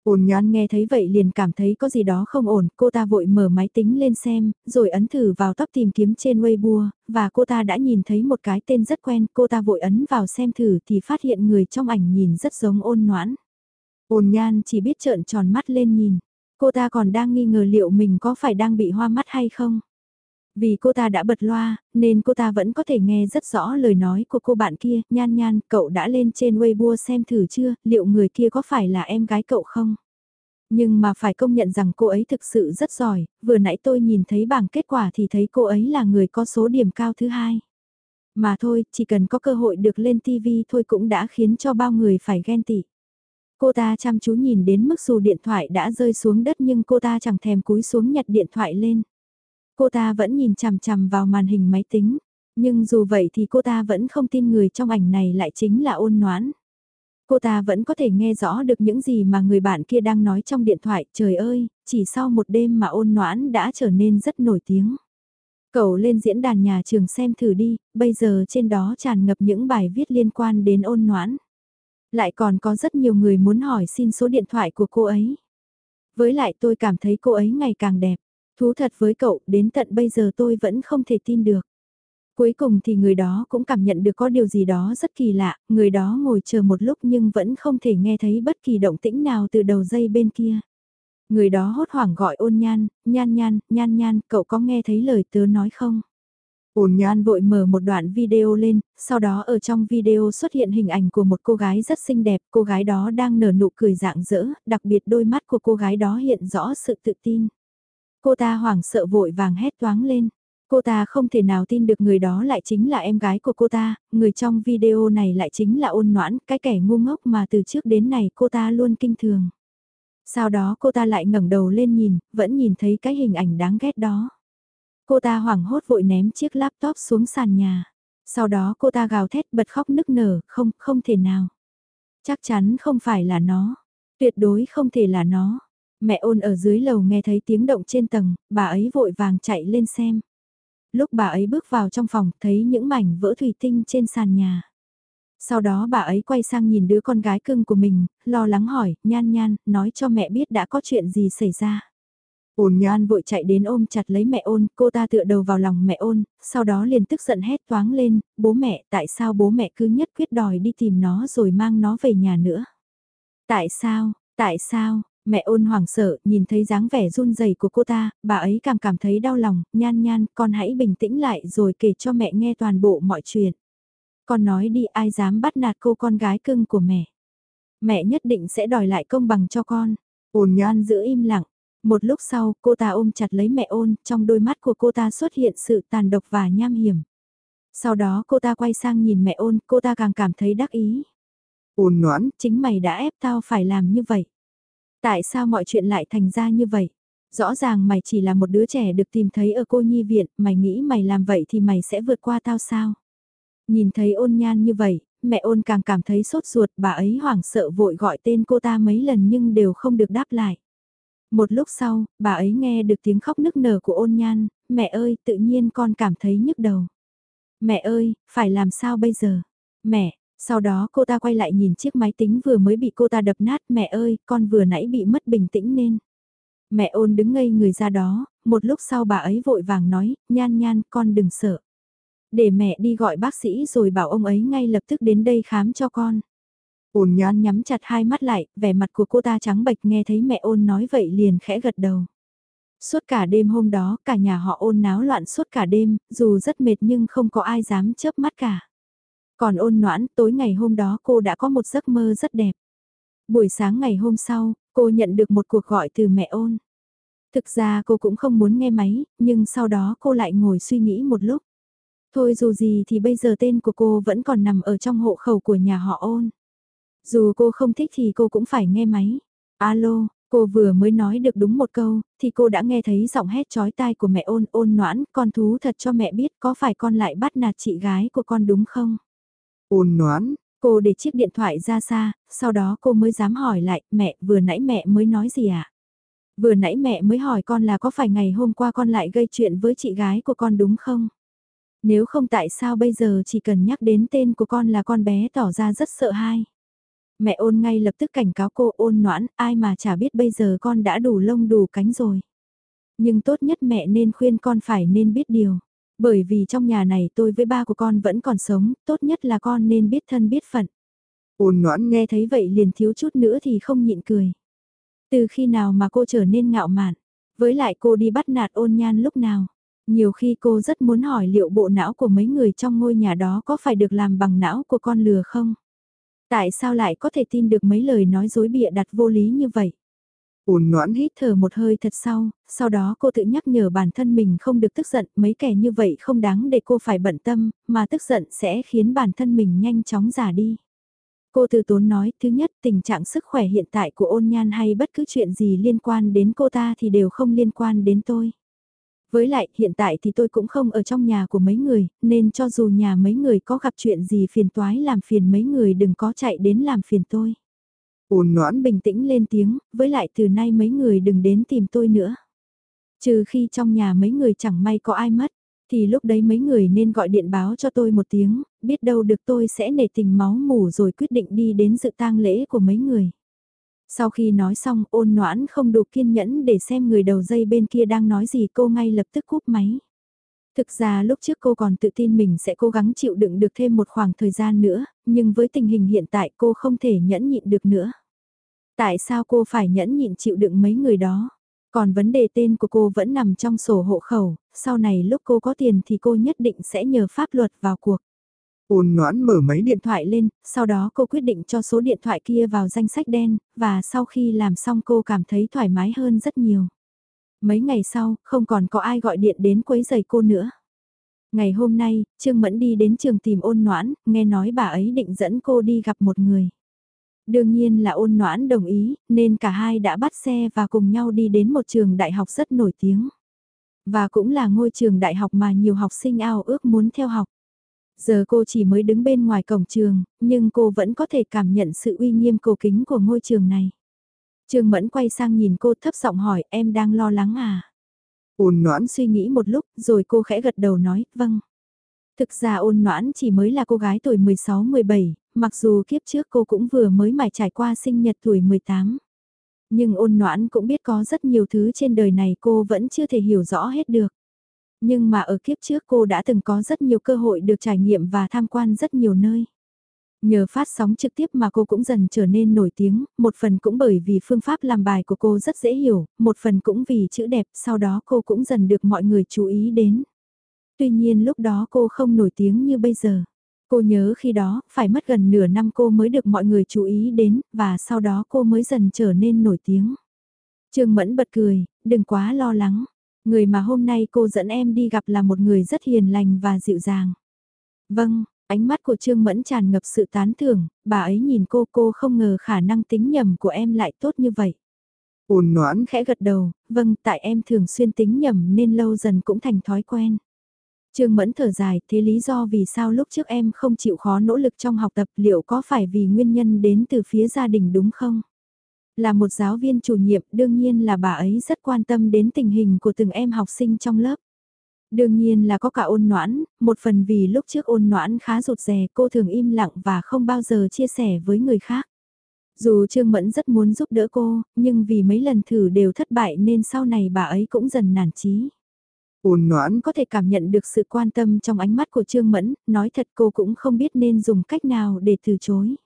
Ôn nhoan nghe thấy vậy liền cảm thấy có gì đó không ổn, cô ta vội mở máy tính lên xem, rồi ấn thử vào tóc tìm kiếm trên Weibo, và cô ta đã nhìn thấy một cái tên rất quen, cô ta vội ấn vào xem thử thì phát hiện người trong ảnh nhìn rất giống ôn noãn. Ôn nhan chỉ biết trợn tròn mắt lên nhìn, cô ta còn đang nghi ngờ liệu mình có phải đang bị hoa mắt hay không. Vì cô ta đã bật loa, nên cô ta vẫn có thể nghe rất rõ lời nói của cô bạn kia, nhan nhan, cậu đã lên trên Weibo xem thử chưa, liệu người kia có phải là em gái cậu không? Nhưng mà phải công nhận rằng cô ấy thực sự rất giỏi, vừa nãy tôi nhìn thấy bảng kết quả thì thấy cô ấy là người có số điểm cao thứ hai. Mà thôi, chỉ cần có cơ hội được lên TV thôi cũng đã khiến cho bao người phải ghen tị. Cô ta chăm chú nhìn đến mức dù điện thoại đã rơi xuống đất nhưng cô ta chẳng thèm cúi xuống nhặt điện thoại lên. Cô ta vẫn nhìn chằm chằm vào màn hình máy tính, nhưng dù vậy thì cô ta vẫn không tin người trong ảnh này lại chính là ôn noãn. Cô ta vẫn có thể nghe rõ được những gì mà người bạn kia đang nói trong điện thoại, trời ơi, chỉ sau một đêm mà ôn noãn đã trở nên rất nổi tiếng. Cậu lên diễn đàn nhà trường xem thử đi, bây giờ trên đó tràn ngập những bài viết liên quan đến ôn noãn. Lại còn có rất nhiều người muốn hỏi xin số điện thoại của cô ấy. Với lại tôi cảm thấy cô ấy ngày càng đẹp. Thú thật với cậu, đến tận bây giờ tôi vẫn không thể tin được. Cuối cùng thì người đó cũng cảm nhận được có điều gì đó rất kỳ lạ, người đó ngồi chờ một lúc nhưng vẫn không thể nghe thấy bất kỳ động tĩnh nào từ đầu dây bên kia. Người đó hốt hoảng gọi ôn nhan, nhan nhan, nhan nhan, cậu có nghe thấy lời tớ nói không? Ôn nhan vội mở một đoạn video lên, sau đó ở trong video xuất hiện hình ảnh của một cô gái rất xinh đẹp, cô gái đó đang nở nụ cười dạng dỡ, đặc biệt đôi mắt của cô gái đó hiện rõ sự tự tin. Cô ta hoảng sợ vội vàng hét toáng lên. Cô ta không thể nào tin được người đó lại chính là em gái của cô ta, người trong video này lại chính là ôn noãn, cái kẻ ngu ngốc mà từ trước đến nay cô ta luôn kinh thường. Sau đó cô ta lại ngẩng đầu lên nhìn, vẫn nhìn thấy cái hình ảnh đáng ghét đó. Cô ta hoảng hốt vội ném chiếc laptop xuống sàn nhà. Sau đó cô ta gào thét bật khóc nức nở, không, không thể nào. Chắc chắn không phải là nó. Tuyệt đối không thể là nó. Mẹ ôn ở dưới lầu nghe thấy tiếng động trên tầng, bà ấy vội vàng chạy lên xem. Lúc bà ấy bước vào trong phòng thấy những mảnh vỡ thủy tinh trên sàn nhà. Sau đó bà ấy quay sang nhìn đứa con gái cưng của mình, lo lắng hỏi, nhan nhan, nói cho mẹ biết đã có chuyện gì xảy ra. Ôn nhan vội chạy đến ôm chặt lấy mẹ ôn, cô ta tựa đầu vào lòng mẹ ôn, sau đó liền tức giận hét toáng lên, bố mẹ, tại sao bố mẹ cứ nhất quyết đòi đi tìm nó rồi mang nó về nhà nữa? Tại sao, tại sao, Mẹ ôn hoảng sợ, nhìn thấy dáng vẻ run rẩy của cô ta, bà ấy càng cảm thấy đau lòng, nhan nhan, con hãy bình tĩnh lại rồi kể cho mẹ nghe toàn bộ mọi chuyện. Con nói đi ai dám bắt nạt cô con gái cưng của mẹ. Mẹ nhất định sẽ đòi lại công bằng cho con. Ôn nhan giữ im lặng. Một lúc sau, cô ta ôm chặt lấy mẹ ôn, trong đôi mắt của cô ta xuất hiện sự tàn độc và nham hiểm. Sau đó cô ta quay sang nhìn mẹ ôn, cô ta càng cảm thấy đắc ý. Ôn noãn, chính mày đã ép tao phải làm như vậy. Tại sao mọi chuyện lại thành ra như vậy? Rõ ràng mày chỉ là một đứa trẻ được tìm thấy ở cô nhi viện, mày nghĩ mày làm vậy thì mày sẽ vượt qua tao sao? Nhìn thấy ôn nhan như vậy, mẹ ôn càng cảm thấy sốt ruột, bà ấy hoảng sợ vội gọi tên cô ta mấy lần nhưng đều không được đáp lại. Một lúc sau, bà ấy nghe được tiếng khóc nức nở của ôn nhan, mẹ ơi, tự nhiên con cảm thấy nhức đầu. Mẹ ơi, phải làm sao bây giờ? Mẹ, sau đó cô ta quay lại nhìn chiếc máy tính vừa mới bị cô ta đập nát mẹ ơi, con vừa nãy bị mất bình tĩnh nên. Mẹ ôn đứng ngây người ra đó, một lúc sau bà ấy vội vàng nói, nhan nhan con đừng sợ. Để mẹ đi gọi bác sĩ rồi bảo ông ấy ngay lập tức đến đây khám cho con. Ôn nhan nhắm chặt hai mắt lại, vẻ mặt của cô ta trắng bệch nghe thấy mẹ ôn nói vậy liền khẽ gật đầu. Suốt cả đêm hôm đó, cả nhà họ ôn náo loạn suốt cả đêm, dù rất mệt nhưng không có ai dám chớp mắt cả. Còn ôn noãn, tối ngày hôm đó cô đã có một giấc mơ rất đẹp. Buổi sáng ngày hôm sau, cô nhận được một cuộc gọi từ mẹ ôn. Thực ra cô cũng không muốn nghe máy, nhưng sau đó cô lại ngồi suy nghĩ một lúc. Thôi dù gì thì bây giờ tên của cô vẫn còn nằm ở trong hộ khẩu của nhà họ ôn. Dù cô không thích thì cô cũng phải nghe máy. Alo, cô vừa mới nói được đúng một câu, thì cô đã nghe thấy giọng hét chói tai của mẹ ôn ôn noãn, con thú thật cho mẹ biết có phải con lại bắt nạt chị gái của con đúng không? Ôn noãn, cô để chiếc điện thoại ra xa, sau đó cô mới dám hỏi lại, mẹ, vừa nãy mẹ mới nói gì ạ? À? Vừa nãy mẹ mới hỏi con là có phải ngày hôm qua con lại gây chuyện với chị gái của con đúng không? Nếu không tại sao bây giờ chỉ cần nhắc đến tên của con là con bé tỏ ra rất sợ hãi. Mẹ ôn ngay lập tức cảnh cáo cô ôn noãn, ai mà chả biết bây giờ con đã đủ lông đủ cánh rồi. Nhưng tốt nhất mẹ nên khuyên con phải nên biết điều. Bởi vì trong nhà này tôi với ba của con vẫn còn sống, tốt nhất là con nên biết thân biết phận. Ôn noãn nghe thấy vậy liền thiếu chút nữa thì không nhịn cười. Từ khi nào mà cô trở nên ngạo mạn, với lại cô đi bắt nạt ôn nhan lúc nào. Nhiều khi cô rất muốn hỏi liệu bộ não của mấy người trong ngôi nhà đó có phải được làm bằng não của con lừa không? Tại sao lại có thể tin được mấy lời nói dối bịa đặt vô lý như vậy? Ôn noãn hít thở một hơi thật sau, sau đó cô tự nhắc nhở bản thân mình không được tức giận, mấy kẻ như vậy không đáng để cô phải bận tâm, mà tức giận sẽ khiến bản thân mình nhanh chóng già đi. Cô từ tốn nói, thứ nhất, tình trạng sức khỏe hiện tại của ôn nhan hay bất cứ chuyện gì liên quan đến cô ta thì đều không liên quan đến tôi. Với lại, hiện tại thì tôi cũng không ở trong nhà của mấy người, nên cho dù nhà mấy người có gặp chuyện gì phiền toái làm phiền mấy người đừng có chạy đến làm phiền tôi. Ôn noãn bình tĩnh lên tiếng, với lại từ nay mấy người đừng đến tìm tôi nữa. Trừ khi trong nhà mấy người chẳng may có ai mất, thì lúc đấy mấy người nên gọi điện báo cho tôi một tiếng, biết đâu được tôi sẽ nể tình máu mủ rồi quyết định đi đến dự tang lễ của mấy người. Sau khi nói xong ôn noãn không đủ kiên nhẫn để xem người đầu dây bên kia đang nói gì cô ngay lập tức cúp máy. Thực ra lúc trước cô còn tự tin mình sẽ cố gắng chịu đựng được thêm một khoảng thời gian nữa, nhưng với tình hình hiện tại cô không thể nhẫn nhịn được nữa. Tại sao cô phải nhẫn nhịn chịu đựng mấy người đó? Còn vấn đề tên của cô vẫn nằm trong sổ hộ khẩu, sau này lúc cô có tiền thì cô nhất định sẽ nhờ pháp luật vào cuộc. Ôn noãn mở máy điện thoại lên, sau đó cô quyết định cho số điện thoại kia vào danh sách đen, và sau khi làm xong cô cảm thấy thoải mái hơn rất nhiều. Mấy ngày sau, không còn có ai gọi điện đến quấy giày cô nữa. Ngày hôm nay, Trương Mẫn đi đến trường tìm ôn noãn, nghe nói bà ấy định dẫn cô đi gặp một người. Đương nhiên là ôn noãn đồng ý, nên cả hai đã bắt xe và cùng nhau đi đến một trường đại học rất nổi tiếng. Và cũng là ngôi trường đại học mà nhiều học sinh ao ước muốn theo học. Giờ cô chỉ mới đứng bên ngoài cổng trường, nhưng cô vẫn có thể cảm nhận sự uy nghiêm cổ kính của ngôi trường này. Trương Mẫn quay sang nhìn cô thấp giọng hỏi em đang lo lắng à? Ôn noãn suy nghĩ một lúc rồi cô khẽ gật đầu nói vâng. Thực ra ôn noãn chỉ mới là cô gái tuổi 16-17, mặc dù kiếp trước cô cũng vừa mới mải trải qua sinh nhật tuổi 18. Nhưng ôn noãn cũng biết có rất nhiều thứ trên đời này cô vẫn chưa thể hiểu rõ hết được. Nhưng mà ở kiếp trước cô đã từng có rất nhiều cơ hội được trải nghiệm và tham quan rất nhiều nơi. Nhờ phát sóng trực tiếp mà cô cũng dần trở nên nổi tiếng, một phần cũng bởi vì phương pháp làm bài của cô rất dễ hiểu, một phần cũng vì chữ đẹp, sau đó cô cũng dần được mọi người chú ý đến. Tuy nhiên lúc đó cô không nổi tiếng như bây giờ. Cô nhớ khi đó, phải mất gần nửa năm cô mới được mọi người chú ý đến, và sau đó cô mới dần trở nên nổi tiếng. Trương Mẫn bật cười, đừng quá lo lắng. Người mà hôm nay cô dẫn em đi gặp là một người rất hiền lành và dịu dàng. Vâng, ánh mắt của Trương Mẫn tràn ngập sự tán thưởng, bà ấy nhìn cô cô không ngờ khả năng tính nhầm của em lại tốt như vậy. Ôn noãn khẽ gật đầu, vâng tại em thường xuyên tính nhầm nên lâu dần cũng thành thói quen. Trương Mẫn thở dài, thế lý do vì sao lúc trước em không chịu khó nỗ lực trong học tập liệu có phải vì nguyên nhân đến từ phía gia đình đúng không? Là một giáo viên chủ nhiệm đương nhiên là bà ấy rất quan tâm đến tình hình của từng em học sinh trong lớp. Đương nhiên là có cả ôn noãn, một phần vì lúc trước ôn noãn khá rụt rè cô thường im lặng và không bao giờ chia sẻ với người khác. Dù Trương Mẫn rất muốn giúp đỡ cô, nhưng vì mấy lần thử đều thất bại nên sau này bà ấy cũng dần nản chí. Ôn noãn có thể cảm nhận được sự quan tâm trong ánh mắt của Trương Mẫn, nói thật cô cũng không biết nên dùng cách nào để từ chối.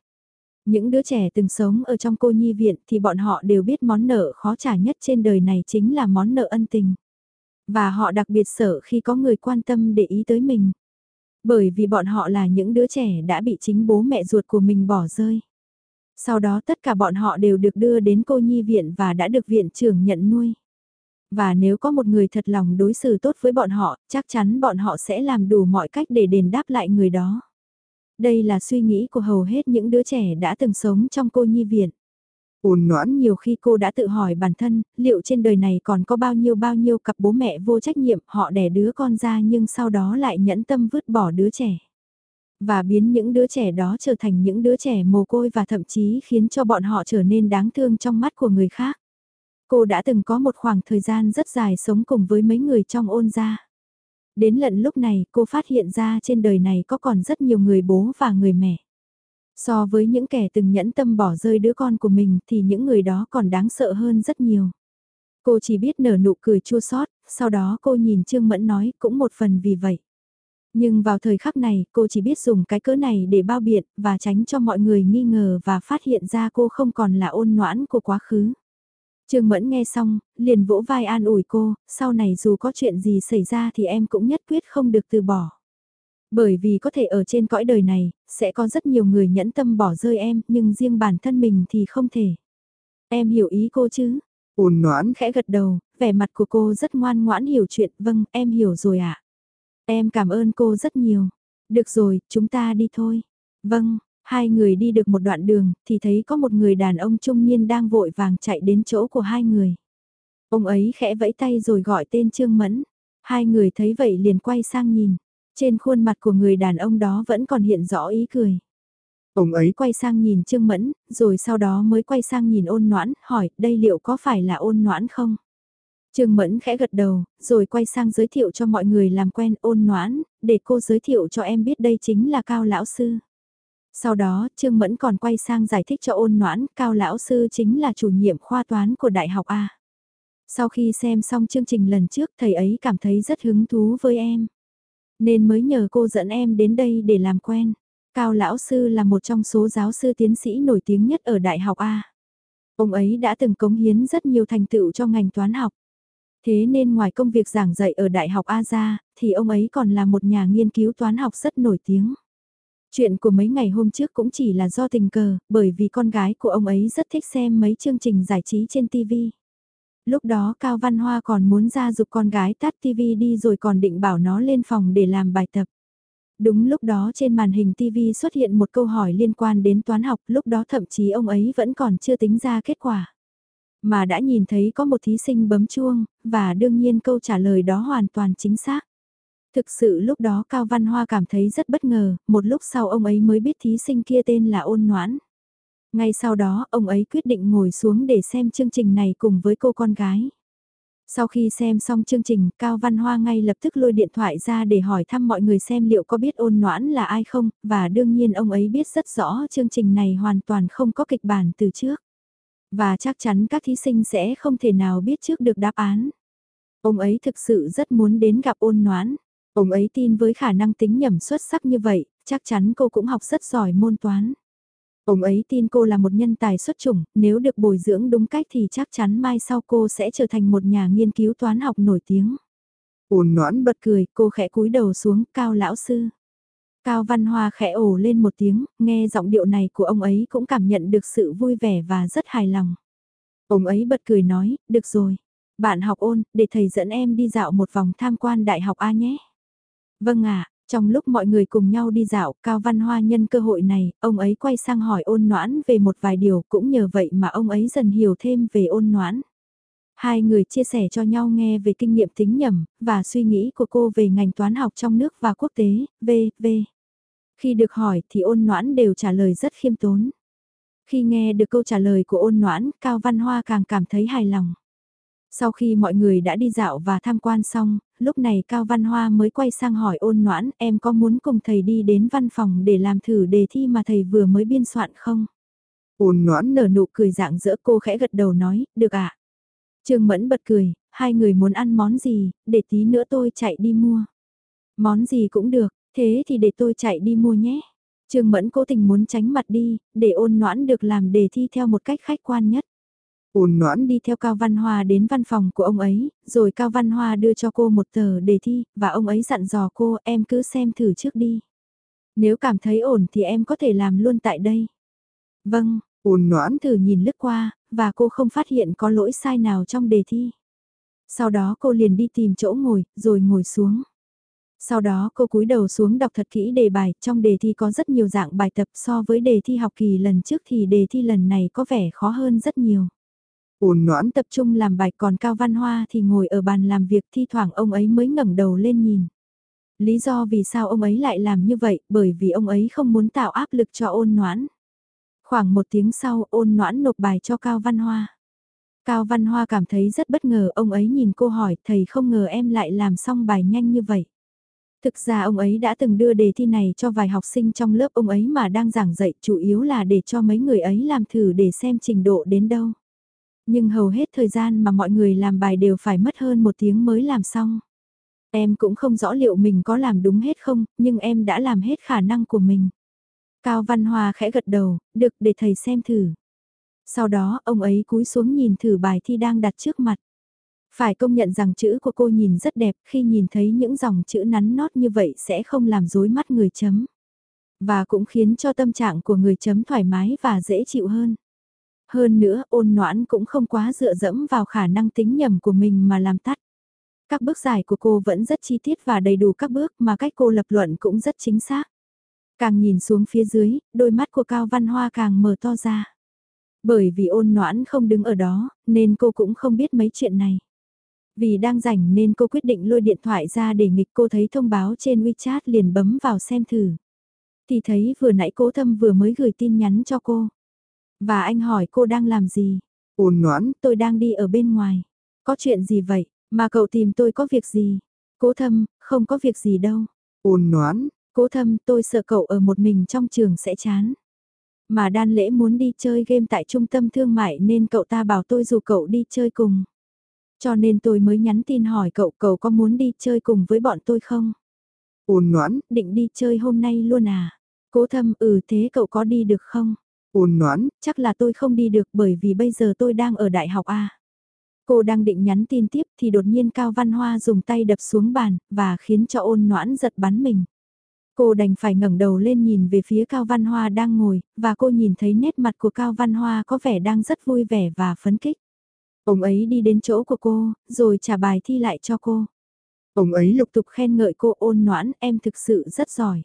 Những đứa trẻ từng sống ở trong cô nhi viện thì bọn họ đều biết món nợ khó trả nhất trên đời này chính là món nợ ân tình. Và họ đặc biệt sợ khi có người quan tâm để ý tới mình. Bởi vì bọn họ là những đứa trẻ đã bị chính bố mẹ ruột của mình bỏ rơi. Sau đó tất cả bọn họ đều được đưa đến cô nhi viện và đã được viện trưởng nhận nuôi. Và nếu có một người thật lòng đối xử tốt với bọn họ, chắc chắn bọn họ sẽ làm đủ mọi cách để đền đáp lại người đó. Đây là suy nghĩ của hầu hết những đứa trẻ đã từng sống trong cô nhi viện. Ôn noãn nhiều khi cô đã tự hỏi bản thân, liệu trên đời này còn có bao nhiêu bao nhiêu cặp bố mẹ vô trách nhiệm họ đẻ đứa con ra nhưng sau đó lại nhẫn tâm vứt bỏ đứa trẻ. Và biến những đứa trẻ đó trở thành những đứa trẻ mồ côi và thậm chí khiến cho bọn họ trở nên đáng thương trong mắt của người khác. Cô đã từng có một khoảng thời gian rất dài sống cùng với mấy người trong ôn gia. Đến lận lúc này cô phát hiện ra trên đời này có còn rất nhiều người bố và người mẹ. So với những kẻ từng nhẫn tâm bỏ rơi đứa con của mình thì những người đó còn đáng sợ hơn rất nhiều. Cô chỉ biết nở nụ cười chua xót, sau đó cô nhìn Trương Mẫn nói cũng một phần vì vậy. Nhưng vào thời khắc này cô chỉ biết dùng cái cỡ này để bao biện và tránh cho mọi người nghi ngờ và phát hiện ra cô không còn là ôn noãn của quá khứ. Trương Mẫn nghe xong, liền vỗ vai an ủi cô, sau này dù có chuyện gì xảy ra thì em cũng nhất quyết không được từ bỏ. Bởi vì có thể ở trên cõi đời này, sẽ có rất nhiều người nhẫn tâm bỏ rơi em, nhưng riêng bản thân mình thì không thể. Em hiểu ý cô chứ? Ôn noãn khẽ gật đầu, vẻ mặt của cô rất ngoan ngoãn hiểu chuyện, vâng, em hiểu rồi ạ. À? Em cảm ơn cô rất nhiều. Được rồi, chúng ta đi thôi. Vâng, hai người đi được một đoạn đường, thì thấy có một người đàn ông trung niên đang vội vàng chạy đến chỗ của hai người. Ông ấy khẽ vẫy tay rồi gọi tên Trương Mẫn. Hai người thấy vậy liền quay sang nhìn. Trên khuôn mặt của người đàn ông đó vẫn còn hiện rõ ý cười. Ông ấy quay sang nhìn Trương Mẫn, rồi sau đó mới quay sang nhìn ôn noãn, hỏi đây liệu có phải là ôn noãn không? Trương Mẫn khẽ gật đầu, rồi quay sang giới thiệu cho mọi người làm quen ôn noãn, để cô giới thiệu cho em biết đây chính là Cao Lão Sư. Sau đó, Trương Mẫn còn quay sang giải thích cho ôn noãn, Cao Lão Sư chính là chủ nhiệm khoa toán của Đại học A. Sau khi xem xong chương trình lần trước, thầy ấy cảm thấy rất hứng thú với em. Nên mới nhờ cô dẫn em đến đây để làm quen. Cao Lão Sư là một trong số giáo sư tiến sĩ nổi tiếng nhất ở Đại học A. Ông ấy đã từng cống hiến rất nhiều thành tựu cho ngành toán học. Thế nên ngoài công việc giảng dạy ở Đại học A ra, thì ông ấy còn là một nhà nghiên cứu toán học rất nổi tiếng. Chuyện của mấy ngày hôm trước cũng chỉ là do tình cờ, bởi vì con gái của ông ấy rất thích xem mấy chương trình giải trí trên TV. Lúc đó Cao Văn Hoa còn muốn ra dục con gái tắt TV đi rồi còn định bảo nó lên phòng để làm bài tập. Đúng lúc đó trên màn hình TV xuất hiện một câu hỏi liên quan đến toán học, lúc đó thậm chí ông ấy vẫn còn chưa tính ra kết quả. Mà đã nhìn thấy có một thí sinh bấm chuông, và đương nhiên câu trả lời đó hoàn toàn chính xác. Thực sự lúc đó Cao Văn Hoa cảm thấy rất bất ngờ, một lúc sau ông ấy mới biết thí sinh kia tên là ôn noãn. Ngay sau đó, ông ấy quyết định ngồi xuống để xem chương trình này cùng với cô con gái. Sau khi xem xong chương trình, Cao Văn Hoa ngay lập tức lôi điện thoại ra để hỏi thăm mọi người xem liệu có biết ôn noãn là ai không, và đương nhiên ông ấy biết rất rõ chương trình này hoàn toàn không có kịch bản từ trước. Và chắc chắn các thí sinh sẽ không thể nào biết trước được đáp án. Ông ấy thực sự rất muốn đến gặp ôn noãn. Ông ấy tin với khả năng tính nhẩm xuất sắc như vậy, chắc chắn cô cũng học rất giỏi môn toán. Ông ấy tin cô là một nhân tài xuất chủng, nếu được bồi dưỡng đúng cách thì chắc chắn mai sau cô sẽ trở thành một nhà nghiên cứu toán học nổi tiếng. Ôn noãn bật cười, cô khẽ cúi đầu xuống, cao lão sư. Cao Văn Hoa khẽ ồ lên một tiếng, nghe giọng điệu này của ông ấy cũng cảm nhận được sự vui vẻ và rất hài lòng. Ông ấy bật cười nói, được rồi, bạn học ôn, để thầy dẫn em đi dạo một vòng tham quan đại học A nhé. Vâng ạ, trong lúc mọi người cùng nhau đi dạo, Cao Văn Hoa nhân cơ hội này, ông ấy quay sang hỏi ôn noãn về một vài điều cũng nhờ vậy mà ông ấy dần hiểu thêm về ôn noãn. Hai người chia sẻ cho nhau nghe về kinh nghiệm tính nhầm, và suy nghĩ của cô về ngành toán học trong nước và quốc tế, v, v. Khi được hỏi thì ôn noãn đều trả lời rất khiêm tốn. Khi nghe được câu trả lời của ôn noãn, Cao Văn Hoa càng cảm thấy hài lòng. Sau khi mọi người đã đi dạo và tham quan xong, lúc này Cao Văn Hoa mới quay sang hỏi ôn noãn em có muốn cùng thầy đi đến văn phòng để làm thử đề thi mà thầy vừa mới biên soạn không? Ôn noãn nở nụ cười dạng dỡ cô khẽ gật đầu nói, được ạ. À? Trương Mẫn bật cười, hai người muốn ăn món gì, để tí nữa tôi chạy đi mua. Món gì cũng được, thế thì để tôi chạy đi mua nhé. Trương Mẫn cố tình muốn tránh mặt đi, để ôn noãn được làm đề thi theo một cách khách quan nhất. Ôn noãn đi theo Cao Văn Hoa đến văn phòng của ông ấy, rồi Cao Văn Hoa đưa cho cô một tờ đề thi, và ông ấy dặn dò cô em cứ xem thử trước đi. Nếu cảm thấy ổn thì em có thể làm luôn tại đây. Vâng, ôn noãn thử nhìn lướt qua, và cô không phát hiện có lỗi sai nào trong đề thi. Sau đó cô liền đi tìm chỗ ngồi, rồi ngồi xuống. Sau đó cô cúi đầu xuống đọc thật kỹ đề bài, trong đề thi có rất nhiều dạng bài tập so với đề thi học kỳ lần trước thì đề thi lần này có vẻ khó hơn rất nhiều. Ôn noãn tập trung làm bài còn Cao Văn Hoa thì ngồi ở bàn làm việc thi thoảng ông ấy mới ngẩng đầu lên nhìn. Lý do vì sao ông ấy lại làm như vậy, bởi vì ông ấy không muốn tạo áp lực cho ôn noãn. Khoảng một tiếng sau, ôn noãn nộp bài cho Cao Văn Hoa. Cao Văn Hoa cảm thấy rất bất ngờ, ông ấy nhìn cô hỏi, thầy không ngờ em lại làm xong bài nhanh như vậy. Thực ra ông ấy đã từng đưa đề thi này cho vài học sinh trong lớp ông ấy mà đang giảng dạy, chủ yếu là để cho mấy người ấy làm thử để xem trình độ đến đâu. Nhưng hầu hết thời gian mà mọi người làm bài đều phải mất hơn một tiếng mới làm xong. Em cũng không rõ liệu mình có làm đúng hết không, nhưng em đã làm hết khả năng của mình. Cao Văn hòa khẽ gật đầu, được để thầy xem thử. Sau đó ông ấy cúi xuống nhìn thử bài thi đang đặt trước mặt. Phải công nhận rằng chữ của cô nhìn rất đẹp khi nhìn thấy những dòng chữ nắn nót như vậy sẽ không làm rối mắt người chấm. Và cũng khiến cho tâm trạng của người chấm thoải mái và dễ chịu hơn. Hơn nữa ôn noãn cũng không quá dựa dẫm vào khả năng tính nhầm của mình mà làm tắt. Các bước giải của cô vẫn rất chi tiết và đầy đủ các bước mà cách cô lập luận cũng rất chính xác. Càng nhìn xuống phía dưới, đôi mắt của Cao Văn Hoa càng mở to ra. Bởi vì ôn noãn không đứng ở đó, nên cô cũng không biết mấy chuyện này. Vì đang rảnh nên cô quyết định lôi điện thoại ra để nghịch cô thấy thông báo trên WeChat liền bấm vào xem thử. Thì thấy vừa nãy cố thâm vừa mới gửi tin nhắn cho cô. Và anh hỏi cô đang làm gì? Ôn noãn, tôi đang đi ở bên ngoài. Có chuyện gì vậy? Mà cậu tìm tôi có việc gì? Cố thâm, không có việc gì đâu. Ôn noãn, Cố thâm, tôi sợ cậu ở một mình trong trường sẽ chán. Mà đan lễ muốn đi chơi game tại trung tâm thương mại nên cậu ta bảo tôi dù cậu đi chơi cùng. Cho nên tôi mới nhắn tin hỏi cậu cậu có muốn đi chơi cùng với bọn tôi không? Ôn noãn, định đi chơi hôm nay luôn à? Cố thâm, ừ thế cậu có đi được không? Ôn noãn, chắc là tôi không đi được bởi vì bây giờ tôi đang ở đại học A. Cô đang định nhắn tin tiếp thì đột nhiên Cao Văn Hoa dùng tay đập xuống bàn và khiến cho ôn noãn giật bắn mình. Cô đành phải ngẩng đầu lên nhìn về phía Cao Văn Hoa đang ngồi, và cô nhìn thấy nét mặt của Cao Văn Hoa có vẻ đang rất vui vẻ và phấn kích Ông ấy đi đến chỗ của cô, rồi trả bài thi lại cho cô. Ông ấy lục tục khen ngợi cô ôn noãn, em thực sự rất giỏi.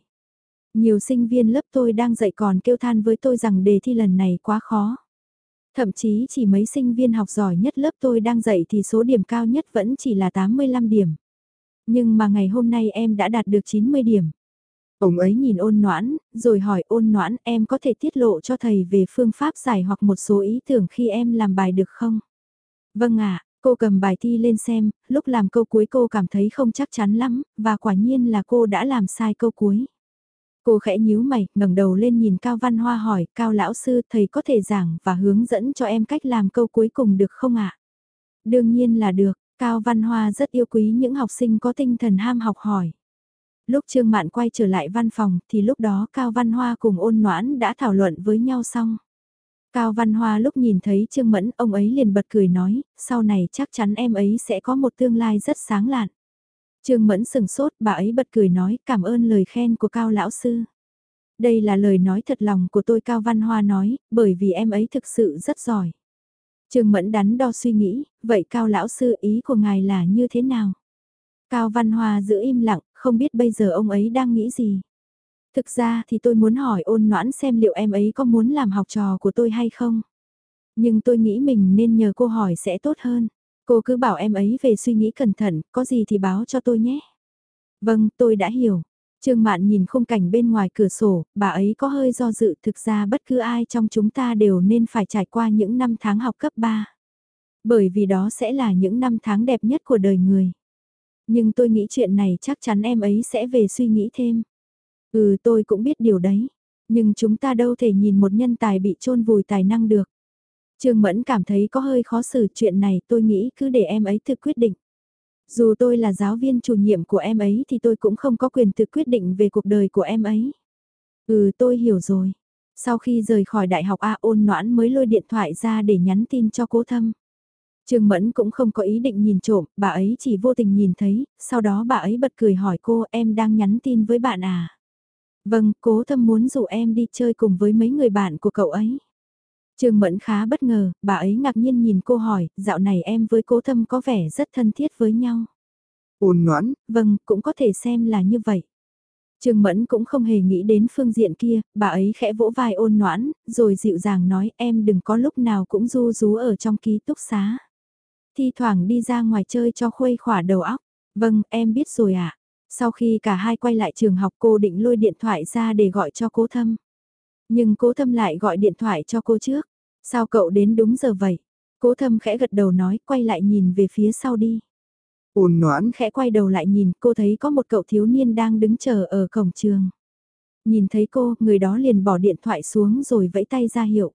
Nhiều sinh viên lớp tôi đang dạy còn kêu than với tôi rằng đề thi lần này quá khó. Thậm chí chỉ mấy sinh viên học giỏi nhất lớp tôi đang dạy thì số điểm cao nhất vẫn chỉ là 85 điểm. Nhưng mà ngày hôm nay em đã đạt được 90 điểm. Ông ấy nhìn ôn noãn, rồi hỏi ôn noãn em có thể tiết lộ cho thầy về phương pháp giải hoặc một số ý tưởng khi em làm bài được không? Vâng ạ, cô cầm bài thi lên xem, lúc làm câu cuối cô cảm thấy không chắc chắn lắm, và quả nhiên là cô đã làm sai câu cuối. Cô khẽ nhíu mày, ngẩng đầu lên nhìn Cao Văn Hoa hỏi, Cao Lão Sư thầy có thể giảng và hướng dẫn cho em cách làm câu cuối cùng được không ạ? Đương nhiên là được, Cao Văn Hoa rất yêu quý những học sinh có tinh thần ham học hỏi. Lúc Trương Mạn quay trở lại văn phòng thì lúc đó Cao Văn Hoa cùng ôn noãn đã thảo luận với nhau xong. Cao Văn Hoa lúc nhìn thấy Trương Mẫn ông ấy liền bật cười nói, sau này chắc chắn em ấy sẽ có một tương lai rất sáng lạn. Trương Mẫn sừng sốt, bà ấy bật cười nói cảm ơn lời khen của Cao Lão Sư. Đây là lời nói thật lòng của tôi Cao Văn Hoa nói, bởi vì em ấy thực sự rất giỏi. Trương Mẫn đắn đo suy nghĩ, vậy Cao Lão Sư ý của ngài là như thế nào? Cao Văn Hoa giữ im lặng, không biết bây giờ ông ấy đang nghĩ gì. Thực ra thì tôi muốn hỏi ôn noãn xem liệu em ấy có muốn làm học trò của tôi hay không. Nhưng tôi nghĩ mình nên nhờ cô hỏi sẽ tốt hơn. Cô cứ bảo em ấy về suy nghĩ cẩn thận, có gì thì báo cho tôi nhé. Vâng, tôi đã hiểu. Trương Mạn nhìn khung cảnh bên ngoài cửa sổ, bà ấy có hơi do dự thực ra bất cứ ai trong chúng ta đều nên phải trải qua những năm tháng học cấp 3. Bởi vì đó sẽ là những năm tháng đẹp nhất của đời người. Nhưng tôi nghĩ chuyện này chắc chắn em ấy sẽ về suy nghĩ thêm. Ừ tôi cũng biết điều đấy. Nhưng chúng ta đâu thể nhìn một nhân tài bị chôn vùi tài năng được. Trương Mẫn cảm thấy có hơi khó xử chuyện này tôi nghĩ cứ để em ấy tự quyết định. Dù tôi là giáo viên chủ nhiệm của em ấy thì tôi cũng không có quyền tự quyết định về cuộc đời của em ấy. Ừ tôi hiểu rồi. Sau khi rời khỏi đại học A ôn noãn mới lôi điện thoại ra để nhắn tin cho cố thâm. Trương Mẫn cũng không có ý định nhìn trộm, bà ấy chỉ vô tình nhìn thấy, sau đó bà ấy bật cười hỏi cô em đang nhắn tin với bạn à? Vâng, cố thâm muốn rủ em đi chơi cùng với mấy người bạn của cậu ấy. Trương Mẫn khá bất ngờ, bà ấy ngạc nhiên nhìn cô hỏi, dạo này em với cố thâm có vẻ rất thân thiết với nhau. Ôn noãn, vâng, cũng có thể xem là như vậy. Trương Mẫn cũng không hề nghĩ đến phương diện kia, bà ấy khẽ vỗ vai ôn noãn, rồi dịu dàng nói em đừng có lúc nào cũng du rú ở trong ký túc xá. Thi thoảng đi ra ngoài chơi cho khuây khỏa đầu óc. Vâng, em biết rồi ạ. À. Sau khi cả hai quay lại trường học cô định lôi điện thoại ra để gọi cho cố thâm. Nhưng cố thâm lại gọi điện thoại cho cô trước. Sao cậu đến đúng giờ vậy? Cố thâm khẽ gật đầu nói quay lại nhìn về phía sau đi. ôn noãn, Khẽ quay đầu lại nhìn, cô thấy có một cậu thiếu niên đang đứng chờ ở cổng trường. Nhìn thấy cô, người đó liền bỏ điện thoại xuống rồi vẫy tay ra hiệu.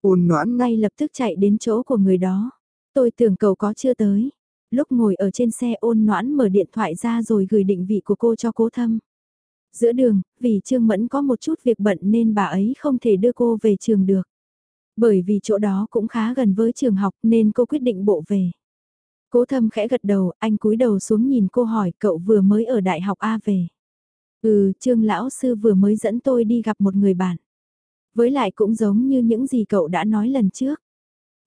ôn noãn, Ngay lập tức chạy đến chỗ của người đó. Tôi tưởng cậu có chưa tới. Lúc ngồi ở trên xe ôn noãn mở điện thoại ra rồi gửi định vị của cô cho cố thâm. Giữa đường, vì Trương Mẫn có một chút việc bận nên bà ấy không thể đưa cô về trường được. Bởi vì chỗ đó cũng khá gần với trường học nên cô quyết định bộ về. Cố thâm khẽ gật đầu, anh cúi đầu xuống nhìn cô hỏi cậu vừa mới ở đại học A về. Ừ, Trương Lão Sư vừa mới dẫn tôi đi gặp một người bạn. Với lại cũng giống như những gì cậu đã nói lần trước.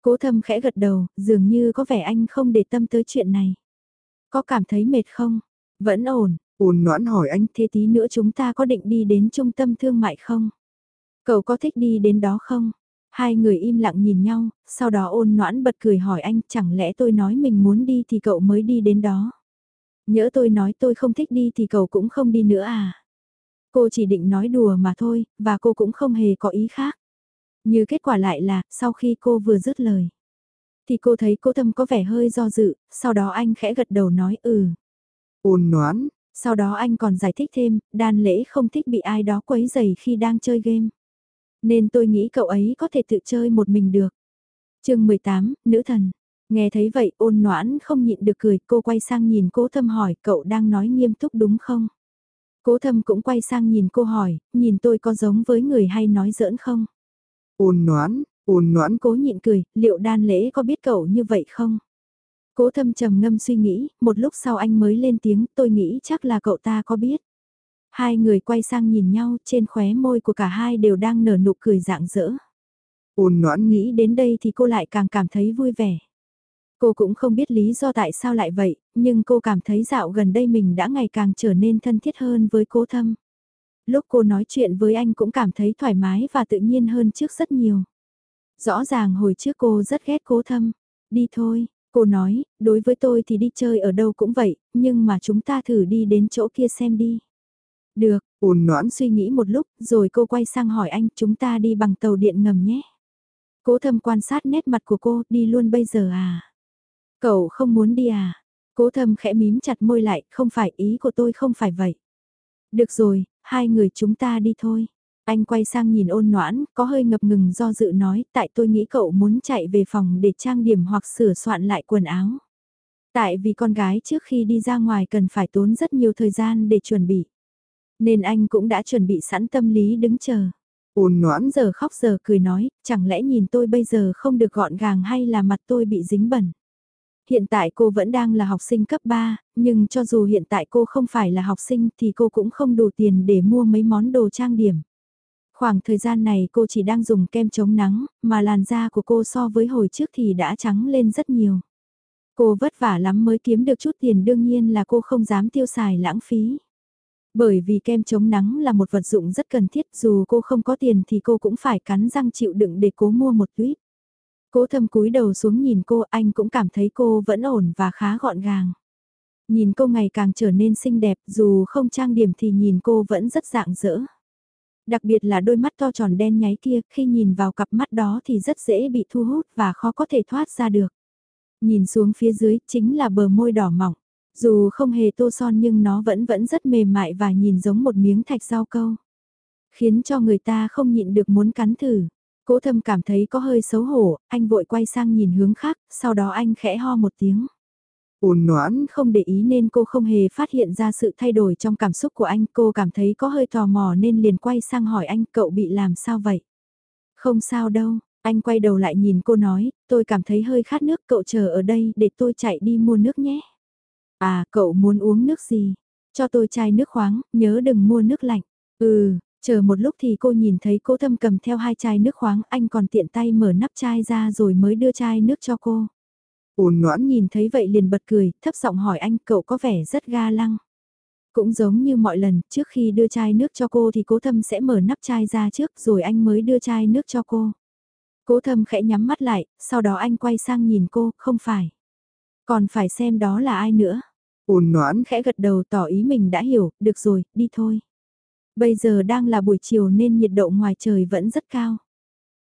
Cố thâm khẽ gật đầu, dường như có vẻ anh không để tâm tới chuyện này. Có cảm thấy mệt không? Vẫn ổn, ôn noãn hỏi anh, thế tí nữa chúng ta có định đi đến trung tâm thương mại không? Cậu có thích đi đến đó không? Hai người im lặng nhìn nhau, sau đó ôn noãn bật cười hỏi anh chẳng lẽ tôi nói mình muốn đi thì cậu mới đi đến đó. Nhỡ tôi nói tôi không thích đi thì cậu cũng không đi nữa à. Cô chỉ định nói đùa mà thôi, và cô cũng không hề có ý khác. Như kết quả lại là, sau khi cô vừa dứt lời, thì cô thấy cô thâm có vẻ hơi do dự, sau đó anh khẽ gật đầu nói ừ. ôn noãn, sau đó anh còn giải thích thêm, đan lễ không thích bị ai đó quấy rầy khi đang chơi game. Nên tôi nghĩ cậu ấy có thể tự chơi một mình được. chương 18, Nữ thần. Nghe thấy vậy ôn noãn không nhịn được cười, cô quay sang nhìn cố thâm hỏi cậu đang nói nghiêm túc đúng không? Cố thâm cũng quay sang nhìn cô hỏi, nhìn tôi có giống với người hay nói giỡn không? ôn noãn, ôn noãn, Cố nhịn cười, liệu đan lễ có biết cậu như vậy không? Cố thâm trầm ngâm suy nghĩ, một lúc sau anh mới lên tiếng, tôi nghĩ chắc là cậu ta có biết. Hai người quay sang nhìn nhau, trên khóe môi của cả hai đều đang nở nụ cười rạng rỡ. ôn noãn nghĩ, đến đây thì cô lại càng cảm thấy vui vẻ. Cô cũng không biết lý do tại sao lại vậy, nhưng cô cảm thấy dạo gần đây mình đã ngày càng trở nên thân thiết hơn với cố thâm. Lúc cô nói chuyện với anh cũng cảm thấy thoải mái và tự nhiên hơn trước rất nhiều. Rõ ràng hồi trước cô rất ghét cố thâm. Đi thôi, cô nói, đối với tôi thì đi chơi ở đâu cũng vậy, nhưng mà chúng ta thử đi đến chỗ kia xem đi. Được, ôn noãn, suy nghĩ một lúc, rồi cô quay sang hỏi anh chúng ta đi bằng tàu điện ngầm nhé. Cố thâm quan sát nét mặt của cô, đi luôn bây giờ à? Cậu không muốn đi à? Cố thâm khẽ mím chặt môi lại, không phải ý của tôi không phải vậy. Được rồi, hai người chúng ta đi thôi. Anh quay sang nhìn ôn noãn, có hơi ngập ngừng do dự nói, tại tôi nghĩ cậu muốn chạy về phòng để trang điểm hoặc sửa soạn lại quần áo. Tại vì con gái trước khi đi ra ngoài cần phải tốn rất nhiều thời gian để chuẩn bị. Nên anh cũng đã chuẩn bị sẵn tâm lý đứng chờ. ôn noãn, Giờ khóc giờ cười nói, chẳng lẽ nhìn tôi bây giờ không được gọn gàng hay là mặt tôi bị dính bẩn. Hiện tại cô vẫn đang là học sinh cấp 3, nhưng cho dù hiện tại cô không phải là học sinh thì cô cũng không đủ tiền để mua mấy món đồ trang điểm. Khoảng thời gian này cô chỉ đang dùng kem chống nắng, mà làn da của cô so với hồi trước thì đã trắng lên rất nhiều. Cô vất vả lắm mới kiếm được chút tiền đương nhiên là cô không dám tiêu xài lãng phí. Bởi vì kem chống nắng là một vật dụng rất cần thiết dù cô không có tiền thì cô cũng phải cắn răng chịu đựng để cố mua một tuyết. Cố thâm cúi đầu xuống nhìn cô anh cũng cảm thấy cô vẫn ổn và khá gọn gàng. Nhìn cô ngày càng trở nên xinh đẹp dù không trang điểm thì nhìn cô vẫn rất dạng dỡ. Đặc biệt là đôi mắt to tròn đen nháy kia khi nhìn vào cặp mắt đó thì rất dễ bị thu hút và khó có thể thoát ra được. Nhìn xuống phía dưới chính là bờ môi đỏ mỏng. Dù không hề tô son nhưng nó vẫn vẫn rất mềm mại và nhìn giống một miếng thạch rau câu. Khiến cho người ta không nhịn được muốn cắn thử. Cố thâm cảm thấy có hơi xấu hổ, anh vội quay sang nhìn hướng khác, sau đó anh khẽ ho một tiếng ôn noãn, Không để ý nên cô không hề phát hiện ra sự thay đổi trong cảm xúc của anh, cô cảm thấy có hơi tò mò nên liền quay sang hỏi anh cậu bị làm sao vậy? Không sao đâu, anh quay đầu lại nhìn cô nói, tôi cảm thấy hơi khát nước cậu chờ ở đây để tôi chạy đi mua nước nhé. À, cậu muốn uống nước gì? Cho tôi chai nước khoáng, nhớ đừng mua nước lạnh. Ừ, chờ một lúc thì cô nhìn thấy cô thâm cầm theo hai chai nước khoáng, anh còn tiện tay mở nắp chai ra rồi mới đưa chai nước cho cô ôn noãn, Nhìn thấy vậy liền bật cười, thấp giọng hỏi anh cậu có vẻ rất ga lăng. Cũng giống như mọi lần, trước khi đưa chai nước cho cô thì cố thâm sẽ mở nắp chai ra trước rồi anh mới đưa chai nước cho cô. Cố thâm khẽ nhắm mắt lại, sau đó anh quay sang nhìn cô, không phải. Còn phải xem đó là ai nữa. ôn noãn, Khẽ gật đầu tỏ ý mình đã hiểu, được rồi, đi thôi. Bây giờ đang là buổi chiều nên nhiệt độ ngoài trời vẫn rất cao.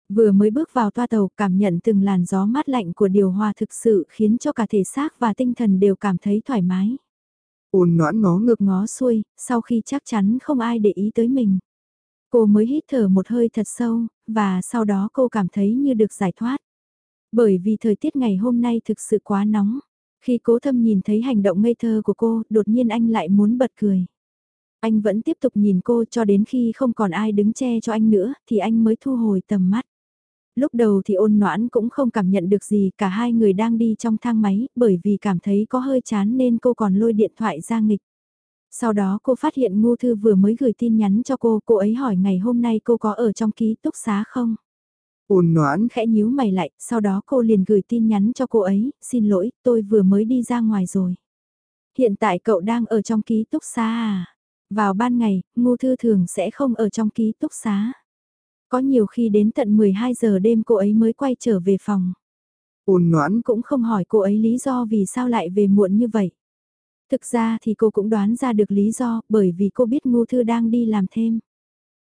Vừa mới bước vào toa tàu cảm nhận từng làn gió mát lạnh của điều hòa thực sự khiến cho cả thể xác và tinh thần đều cảm thấy thoải mái. Ôn noãn ngó ngược ngó xuôi, sau khi chắc chắn không ai để ý tới mình. Cô mới hít thở một hơi thật sâu, và sau đó cô cảm thấy như được giải thoát. Bởi vì thời tiết ngày hôm nay thực sự quá nóng. Khi cố thâm nhìn thấy hành động ngây thơ của cô, đột nhiên anh lại muốn bật cười. Anh vẫn tiếp tục nhìn cô cho đến khi không còn ai đứng che cho anh nữa, thì anh mới thu hồi tầm mắt. Lúc đầu thì ôn noãn cũng không cảm nhận được gì, cả hai người đang đi trong thang máy, bởi vì cảm thấy có hơi chán nên cô còn lôi điện thoại ra nghịch. Sau đó cô phát hiện Ngô Thư vừa mới gửi tin nhắn cho cô, cô ấy hỏi ngày hôm nay cô có ở trong ký túc xá không? Ôn noãn khẽ nhíu mày lại, sau đó cô liền gửi tin nhắn cho cô ấy, xin lỗi, tôi vừa mới đi ra ngoài rồi. Hiện tại cậu đang ở trong ký túc xá à? Vào ban ngày, Ngô Thư thường sẽ không ở trong ký túc xá. Có nhiều khi đến tận 12 giờ đêm cô ấy mới quay trở về phòng. Ôn noãn cũng không hỏi cô ấy lý do vì sao lại về muộn như vậy. Thực ra thì cô cũng đoán ra được lý do bởi vì cô biết Ngô Thư đang đi làm thêm.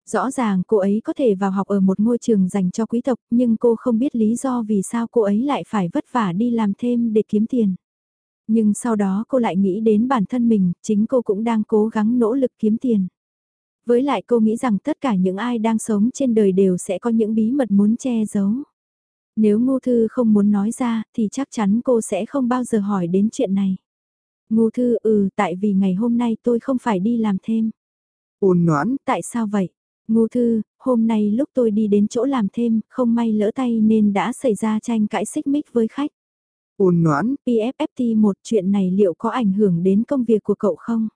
Rõ ràng cô ấy có thể vào học ở một ngôi trường dành cho quý tộc nhưng cô không biết lý do vì sao cô ấy lại phải vất vả đi làm thêm để kiếm tiền. Nhưng sau đó cô lại nghĩ đến bản thân mình, chính cô cũng đang cố gắng nỗ lực kiếm tiền. Với lại cô nghĩ rằng tất cả những ai đang sống trên đời đều sẽ có những bí mật muốn che giấu. Nếu Ngô Thư không muốn nói ra thì chắc chắn cô sẽ không bao giờ hỏi đến chuyện này. Ngô Thư ừ tại vì ngày hôm nay tôi không phải đi làm thêm. Ôn noãn, tại sao vậy? Ngô Thư, hôm nay lúc tôi đi đến chỗ làm thêm, không may lỡ tay nên đã xảy ra tranh cãi xích mích với khách. Ôn noãn, PFFT một chuyện này liệu có ảnh hưởng đến công việc của cậu không?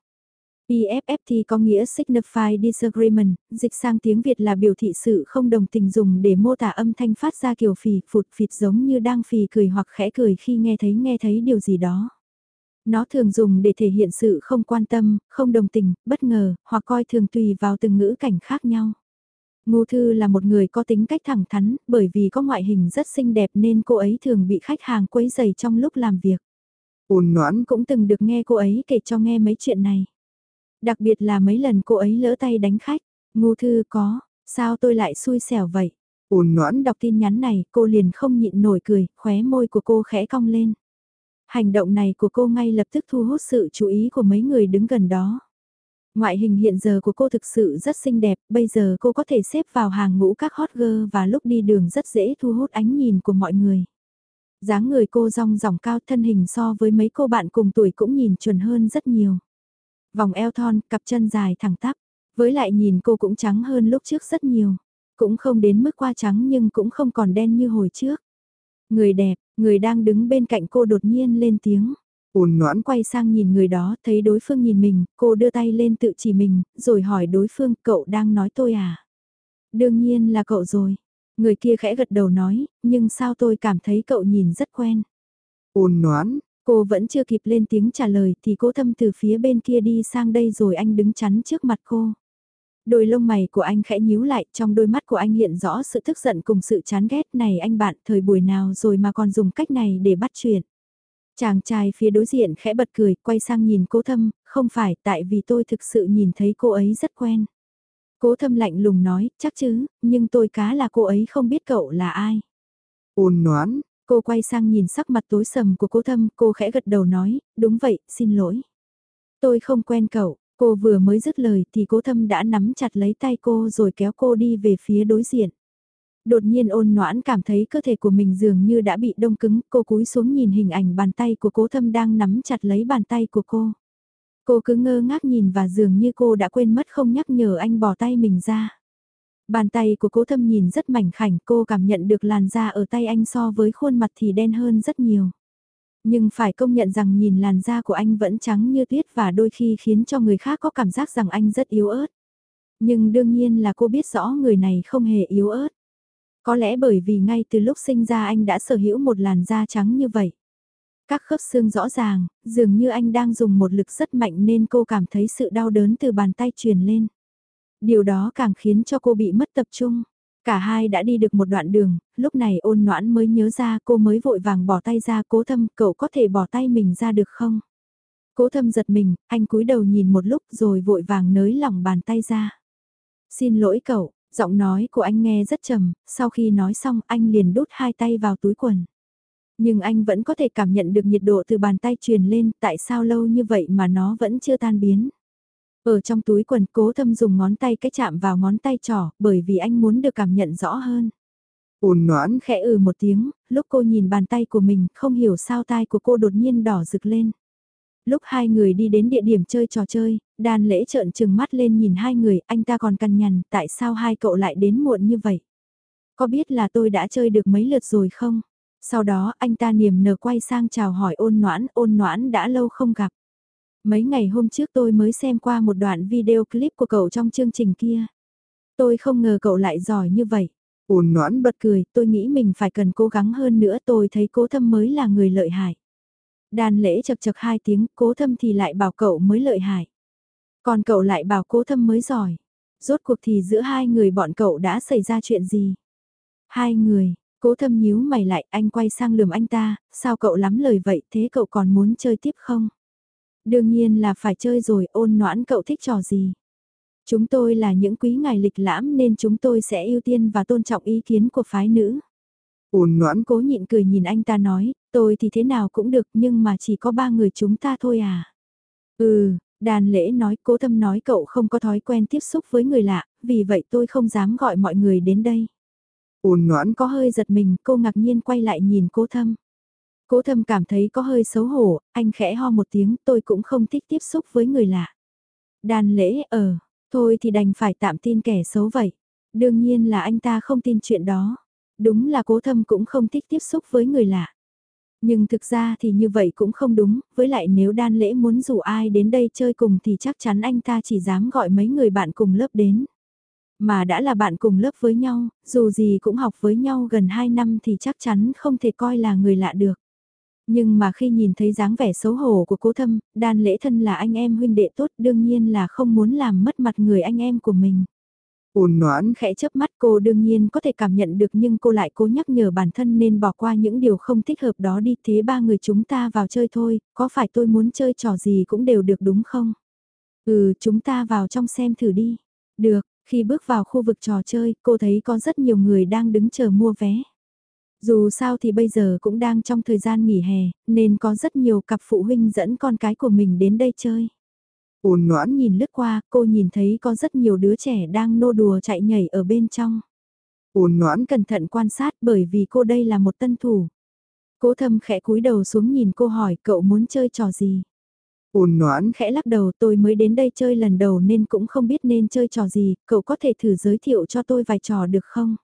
PFFT có nghĩa Signify Disagreement, dịch sang tiếng Việt là biểu thị sự không đồng tình dùng để mô tả âm thanh phát ra kiểu phì phụt phịt giống như đang phì cười hoặc khẽ cười khi nghe thấy nghe thấy điều gì đó. Nó thường dùng để thể hiện sự không quan tâm, không đồng tình, bất ngờ, hoặc coi thường tùy vào từng ngữ cảnh khác nhau. Ngô Thư là một người có tính cách thẳng thắn, bởi vì có ngoại hình rất xinh đẹp nên cô ấy thường bị khách hàng quấy rầy trong lúc làm việc. Ôn noãn cũng từng được nghe cô ấy kể cho nghe mấy chuyện này. Đặc biệt là mấy lần cô ấy lỡ tay đánh khách. Ngô Thư có, sao tôi lại xui xẻo vậy? Ôn ngoãn đọc tin nhắn này, cô liền không nhịn nổi cười, khóe môi của cô khẽ cong lên. Hành động này của cô ngay lập tức thu hút sự chú ý của mấy người đứng gần đó. Ngoại hình hiện giờ của cô thực sự rất xinh đẹp, bây giờ cô có thể xếp vào hàng ngũ các hot girl và lúc đi đường rất dễ thu hút ánh nhìn của mọi người. dáng người cô rong ròng cao thân hình so với mấy cô bạn cùng tuổi cũng nhìn chuẩn hơn rất nhiều. Vòng eo thon, cặp chân dài thẳng tắp, với lại nhìn cô cũng trắng hơn lúc trước rất nhiều. Cũng không đến mức qua trắng nhưng cũng không còn đen như hồi trước. Người đẹp, người đang đứng bên cạnh cô đột nhiên lên tiếng. Ôn noãn quay sang nhìn người đó, thấy đối phương nhìn mình, cô đưa tay lên tự chỉ mình, rồi hỏi đối phương, cậu đang nói tôi à? Đương nhiên là cậu rồi. Người kia khẽ gật đầu nói, nhưng sao tôi cảm thấy cậu nhìn rất quen. Ôn noãn, cô vẫn chưa kịp lên tiếng trả lời thì cố thâm từ phía bên kia đi sang đây rồi anh đứng chắn trước mặt cô. Đôi lông mày của anh khẽ nhíu lại, trong đôi mắt của anh hiện rõ sự tức giận cùng sự chán ghét này anh bạn thời buổi nào rồi mà còn dùng cách này để bắt chuyện. Chàng trai phía đối diện khẽ bật cười, quay sang nhìn cố thâm, không phải tại vì tôi thực sự nhìn thấy cô ấy rất quen. Cố thâm lạnh lùng nói, chắc chứ, nhưng tôi cá là cô ấy không biết cậu là ai. Ôn noãn, cô quay sang nhìn sắc mặt tối sầm của cố thâm, cô khẽ gật đầu nói, đúng vậy, xin lỗi. Tôi không quen cậu, cô vừa mới dứt lời thì cố thâm đã nắm chặt lấy tay cô rồi kéo cô đi về phía đối diện. Đột nhiên ôn noãn cảm thấy cơ thể của mình dường như đã bị đông cứng, cô cúi xuống nhìn hình ảnh bàn tay của cố thâm đang nắm chặt lấy bàn tay của cô. Cô cứ ngơ ngác nhìn và dường như cô đã quên mất không nhắc nhở anh bỏ tay mình ra. Bàn tay của cố thâm nhìn rất mảnh khảnh, cô cảm nhận được làn da ở tay anh so với khuôn mặt thì đen hơn rất nhiều. Nhưng phải công nhận rằng nhìn làn da của anh vẫn trắng như tuyết và đôi khi khiến cho người khác có cảm giác rằng anh rất yếu ớt. Nhưng đương nhiên là cô biết rõ người này không hề yếu ớt. Có lẽ bởi vì ngay từ lúc sinh ra anh đã sở hữu một làn da trắng như vậy. Các khớp xương rõ ràng, dường như anh đang dùng một lực rất mạnh nên cô cảm thấy sự đau đớn từ bàn tay truyền lên. Điều đó càng khiến cho cô bị mất tập trung. Cả hai đã đi được một đoạn đường, lúc này ôn noãn mới nhớ ra cô mới vội vàng bỏ tay ra cố thâm cậu có thể bỏ tay mình ra được không? Cố thâm giật mình, anh cúi đầu nhìn một lúc rồi vội vàng nới lỏng bàn tay ra. Xin lỗi cậu, Giọng nói của anh nghe rất trầm, sau khi nói xong anh liền đút hai tay vào túi quần. Nhưng anh vẫn có thể cảm nhận được nhiệt độ từ bàn tay truyền lên, tại sao lâu như vậy mà nó vẫn chưa tan biến. Ở trong túi quần cố thâm dùng ngón tay cái chạm vào ngón tay trỏ, bởi vì anh muốn được cảm nhận rõ hơn. Ôn noãn khẽ ừ một tiếng, lúc cô nhìn bàn tay của mình, không hiểu sao tai của cô đột nhiên đỏ rực lên. Lúc hai người đi đến địa điểm chơi trò chơi, đàn lễ trợn trừng mắt lên nhìn hai người, anh ta còn cằn nhằn, tại sao hai cậu lại đến muộn như vậy? Có biết là tôi đã chơi được mấy lượt rồi không? Sau đó anh ta niềm nở quay sang chào hỏi ôn noãn, ôn noãn đã lâu không gặp. Mấy ngày hôm trước tôi mới xem qua một đoạn video clip của cậu trong chương trình kia. Tôi không ngờ cậu lại giỏi như vậy. Ôn noãn bật cười, tôi nghĩ mình phải cần cố gắng hơn nữa tôi thấy cố thâm mới là người lợi hại. Đàn lễ chật chật hai tiếng, cố thâm thì lại bảo cậu mới lợi hại. Còn cậu lại bảo cố thâm mới giỏi. Rốt cuộc thì giữa hai người bọn cậu đã xảy ra chuyện gì? Hai người, cố thâm nhíu mày lại, anh quay sang lườm anh ta, sao cậu lắm lời vậy, thế cậu còn muốn chơi tiếp không? Đương nhiên là phải chơi rồi, ôn noãn cậu thích trò gì? Chúng tôi là những quý ngài lịch lãm nên chúng tôi sẽ ưu tiên và tôn trọng ý kiến của phái nữ. Ôn noãn cố nhịn cười nhìn anh ta nói, tôi thì thế nào cũng được nhưng mà chỉ có ba người chúng ta thôi à. Ừ, đàn lễ nói cố thâm nói cậu không có thói quen tiếp xúc với người lạ, vì vậy tôi không dám gọi mọi người đến đây. Ôn noãn có hơi giật mình, cô ngạc nhiên quay lại nhìn cố thâm. Cố thâm cảm thấy có hơi xấu hổ, anh khẽ ho một tiếng tôi cũng không thích tiếp xúc với người lạ. Đàn lễ ờ, thôi thì đành phải tạm tin kẻ xấu vậy. Đương nhiên là anh ta không tin chuyện đó. Đúng là cố thâm cũng không thích tiếp xúc với người lạ. Nhưng thực ra thì như vậy cũng không đúng, với lại nếu đan lễ muốn rủ ai đến đây chơi cùng thì chắc chắn anh ta chỉ dám gọi mấy người bạn cùng lớp đến. Mà đã là bạn cùng lớp với nhau, dù gì cũng học với nhau gần 2 năm thì chắc chắn không thể coi là người lạ được. Nhưng mà khi nhìn thấy dáng vẻ xấu hổ của cố thâm, đan lễ thân là anh em huynh đệ tốt đương nhiên là không muốn làm mất mặt người anh em của mình. Ôn noãn khẽ chớp mắt cô đương nhiên có thể cảm nhận được nhưng cô lại cố nhắc nhở bản thân nên bỏ qua những điều không thích hợp đó đi thế ba người chúng ta vào chơi thôi, có phải tôi muốn chơi trò gì cũng đều được đúng không? Ừ chúng ta vào trong xem thử đi. Được, khi bước vào khu vực trò chơi cô thấy có rất nhiều người đang đứng chờ mua vé. Dù sao thì bây giờ cũng đang trong thời gian nghỉ hè, nên có rất nhiều cặp phụ huynh dẫn con cái của mình đến đây chơi. Ôn noãn nhìn lướt qua, cô nhìn thấy có rất nhiều đứa trẻ đang nô đùa chạy nhảy ở bên trong. Ôn noãn cẩn thận quan sát bởi vì cô đây là một tân thủ. Cố thâm khẽ cúi đầu xuống nhìn cô hỏi cậu muốn chơi trò gì. Ôn noãn khẽ lắc đầu tôi mới đến đây chơi lần đầu nên cũng không biết nên chơi trò gì, cậu có thể thử giới thiệu cho tôi vài trò được không?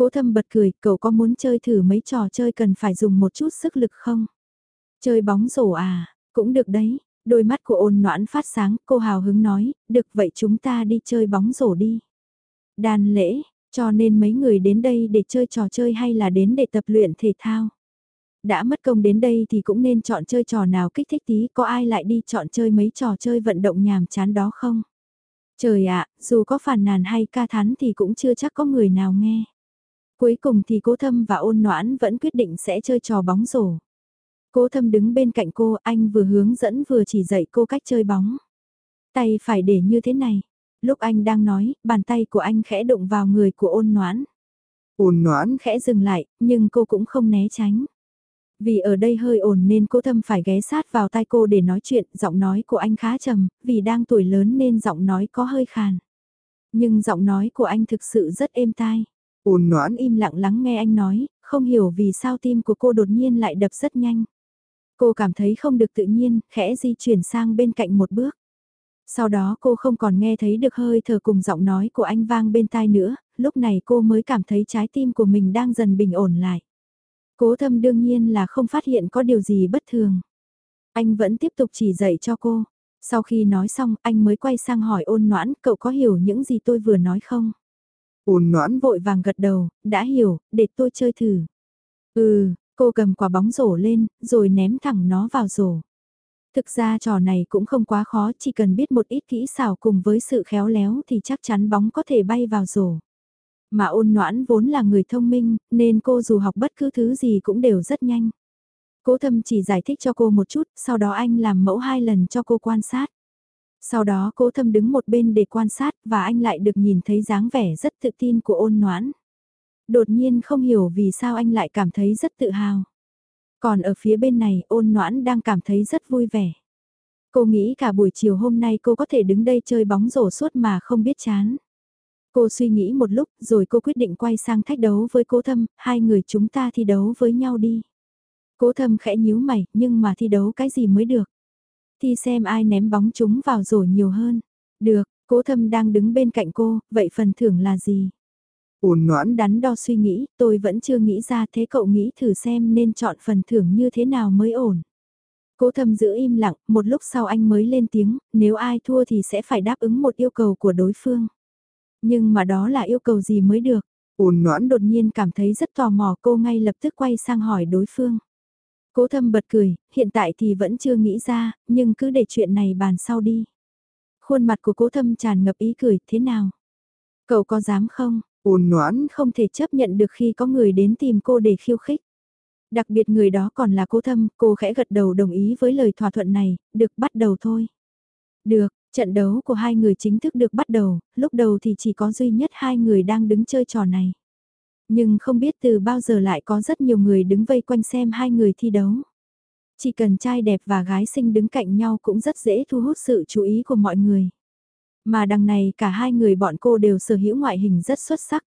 Cố thâm bật cười, cậu có muốn chơi thử mấy trò chơi cần phải dùng một chút sức lực không? Chơi bóng rổ à, cũng được đấy, Đôi mắt của ôn noãn phát sáng, cô hào hứng nói, được vậy chúng ta đi chơi bóng rổ đi. Đàn lễ, cho nên mấy người đến đây để chơi trò chơi hay là đến để tập luyện thể thao. Đã mất công đến đây thì cũng nên chọn chơi trò nào kích thích tí, có ai lại đi chọn chơi mấy trò chơi vận động nhàm chán đó không? Trời ạ, dù có phản nàn hay ca thán thì cũng chưa chắc có người nào nghe. Cuối cùng thì cố thâm và ôn noãn vẫn quyết định sẽ chơi trò bóng rổ. Cố thâm đứng bên cạnh cô, anh vừa hướng dẫn vừa chỉ dạy cô cách chơi bóng. Tay phải để như thế này. Lúc anh đang nói, bàn tay của anh khẽ đụng vào người của ôn noãn. Ôn noãn khẽ dừng lại, nhưng cô cũng không né tránh. Vì ở đây hơi ồn nên cô thâm phải ghé sát vào tai cô để nói chuyện, giọng nói của anh khá trầm, vì đang tuổi lớn nên giọng nói có hơi khàn. Nhưng giọng nói của anh thực sự rất êm tai. Ôn noãn im lặng lắng nghe anh nói, không hiểu vì sao tim của cô đột nhiên lại đập rất nhanh. Cô cảm thấy không được tự nhiên, khẽ di chuyển sang bên cạnh một bước. Sau đó cô không còn nghe thấy được hơi thở cùng giọng nói của anh vang bên tai nữa, lúc này cô mới cảm thấy trái tim của mình đang dần bình ổn lại. Cố thâm đương nhiên là không phát hiện có điều gì bất thường. Anh vẫn tiếp tục chỉ dạy cho cô. Sau khi nói xong, anh mới quay sang hỏi ôn noãn, cậu có hiểu những gì tôi vừa nói không? Ôn noãn vội vàng gật đầu, đã hiểu, để tôi chơi thử. Ừ, Cô cầm quả bóng rổ lên, rồi ném thẳng nó vào rổ. Thực ra trò này cũng không quá khó, chỉ cần biết một ít kỹ xảo cùng với sự khéo léo thì chắc chắn bóng có thể bay vào rổ. Mà ôn noãn vốn là người thông minh, nên cô dù học bất cứ thứ gì cũng đều rất nhanh. Cố thâm chỉ giải thích cho cô một chút, sau đó anh làm mẫu hai lần cho cô quan sát. Sau đó cố thâm đứng một bên để quan sát và anh lại được nhìn thấy dáng vẻ rất tự tin của ôn noãn. Đột nhiên không hiểu vì sao anh lại cảm thấy rất tự hào. Còn ở phía bên này ôn noãn đang cảm thấy rất vui vẻ. Cô nghĩ cả buổi chiều hôm nay cô có thể đứng đây chơi bóng rổ suốt mà không biết chán. Cô suy nghĩ một lúc rồi cô quyết định quay sang thách đấu với cố thâm, hai người chúng ta thi đấu với nhau đi. Cố thâm khẽ nhíu mày, nhưng mà thi đấu cái gì mới được. Thi xem ai ném bóng chúng vào rổ nhiều hơn. Được, cố thâm đang đứng bên cạnh cô, vậy phần thưởng là gì? Ôn noãn đắn đo suy nghĩ, tôi vẫn chưa nghĩ ra thế cậu nghĩ thử xem nên chọn phần thưởng như thế nào mới ổn. Cố thâm giữ im lặng, một lúc sau anh mới lên tiếng, nếu ai thua thì sẽ phải đáp ứng một yêu cầu của đối phương. Nhưng mà đó là yêu cầu gì mới được? Ôn noãn đột nhiên cảm thấy rất tò mò cô ngay lập tức quay sang hỏi đối phương. Cố thâm bật cười, hiện tại thì vẫn chưa nghĩ ra, nhưng cứ để chuyện này bàn sau đi. Khuôn mặt của cố thâm tràn ngập ý cười, thế nào? Cậu có dám không? Ôn noãn không thể chấp nhận được khi có người đến tìm cô để khiêu khích. Đặc biệt người đó còn là cố thâm, cô khẽ gật đầu đồng ý với lời thỏa thuận này, được bắt đầu thôi. Được, trận đấu của hai người chính thức được bắt đầu, lúc đầu thì chỉ có duy nhất hai người đang đứng chơi trò này. Nhưng không biết từ bao giờ lại có rất nhiều người đứng vây quanh xem hai người thi đấu. Chỉ cần trai đẹp và gái xinh đứng cạnh nhau cũng rất dễ thu hút sự chú ý của mọi người. Mà đằng này cả hai người bọn cô đều sở hữu ngoại hình rất xuất sắc.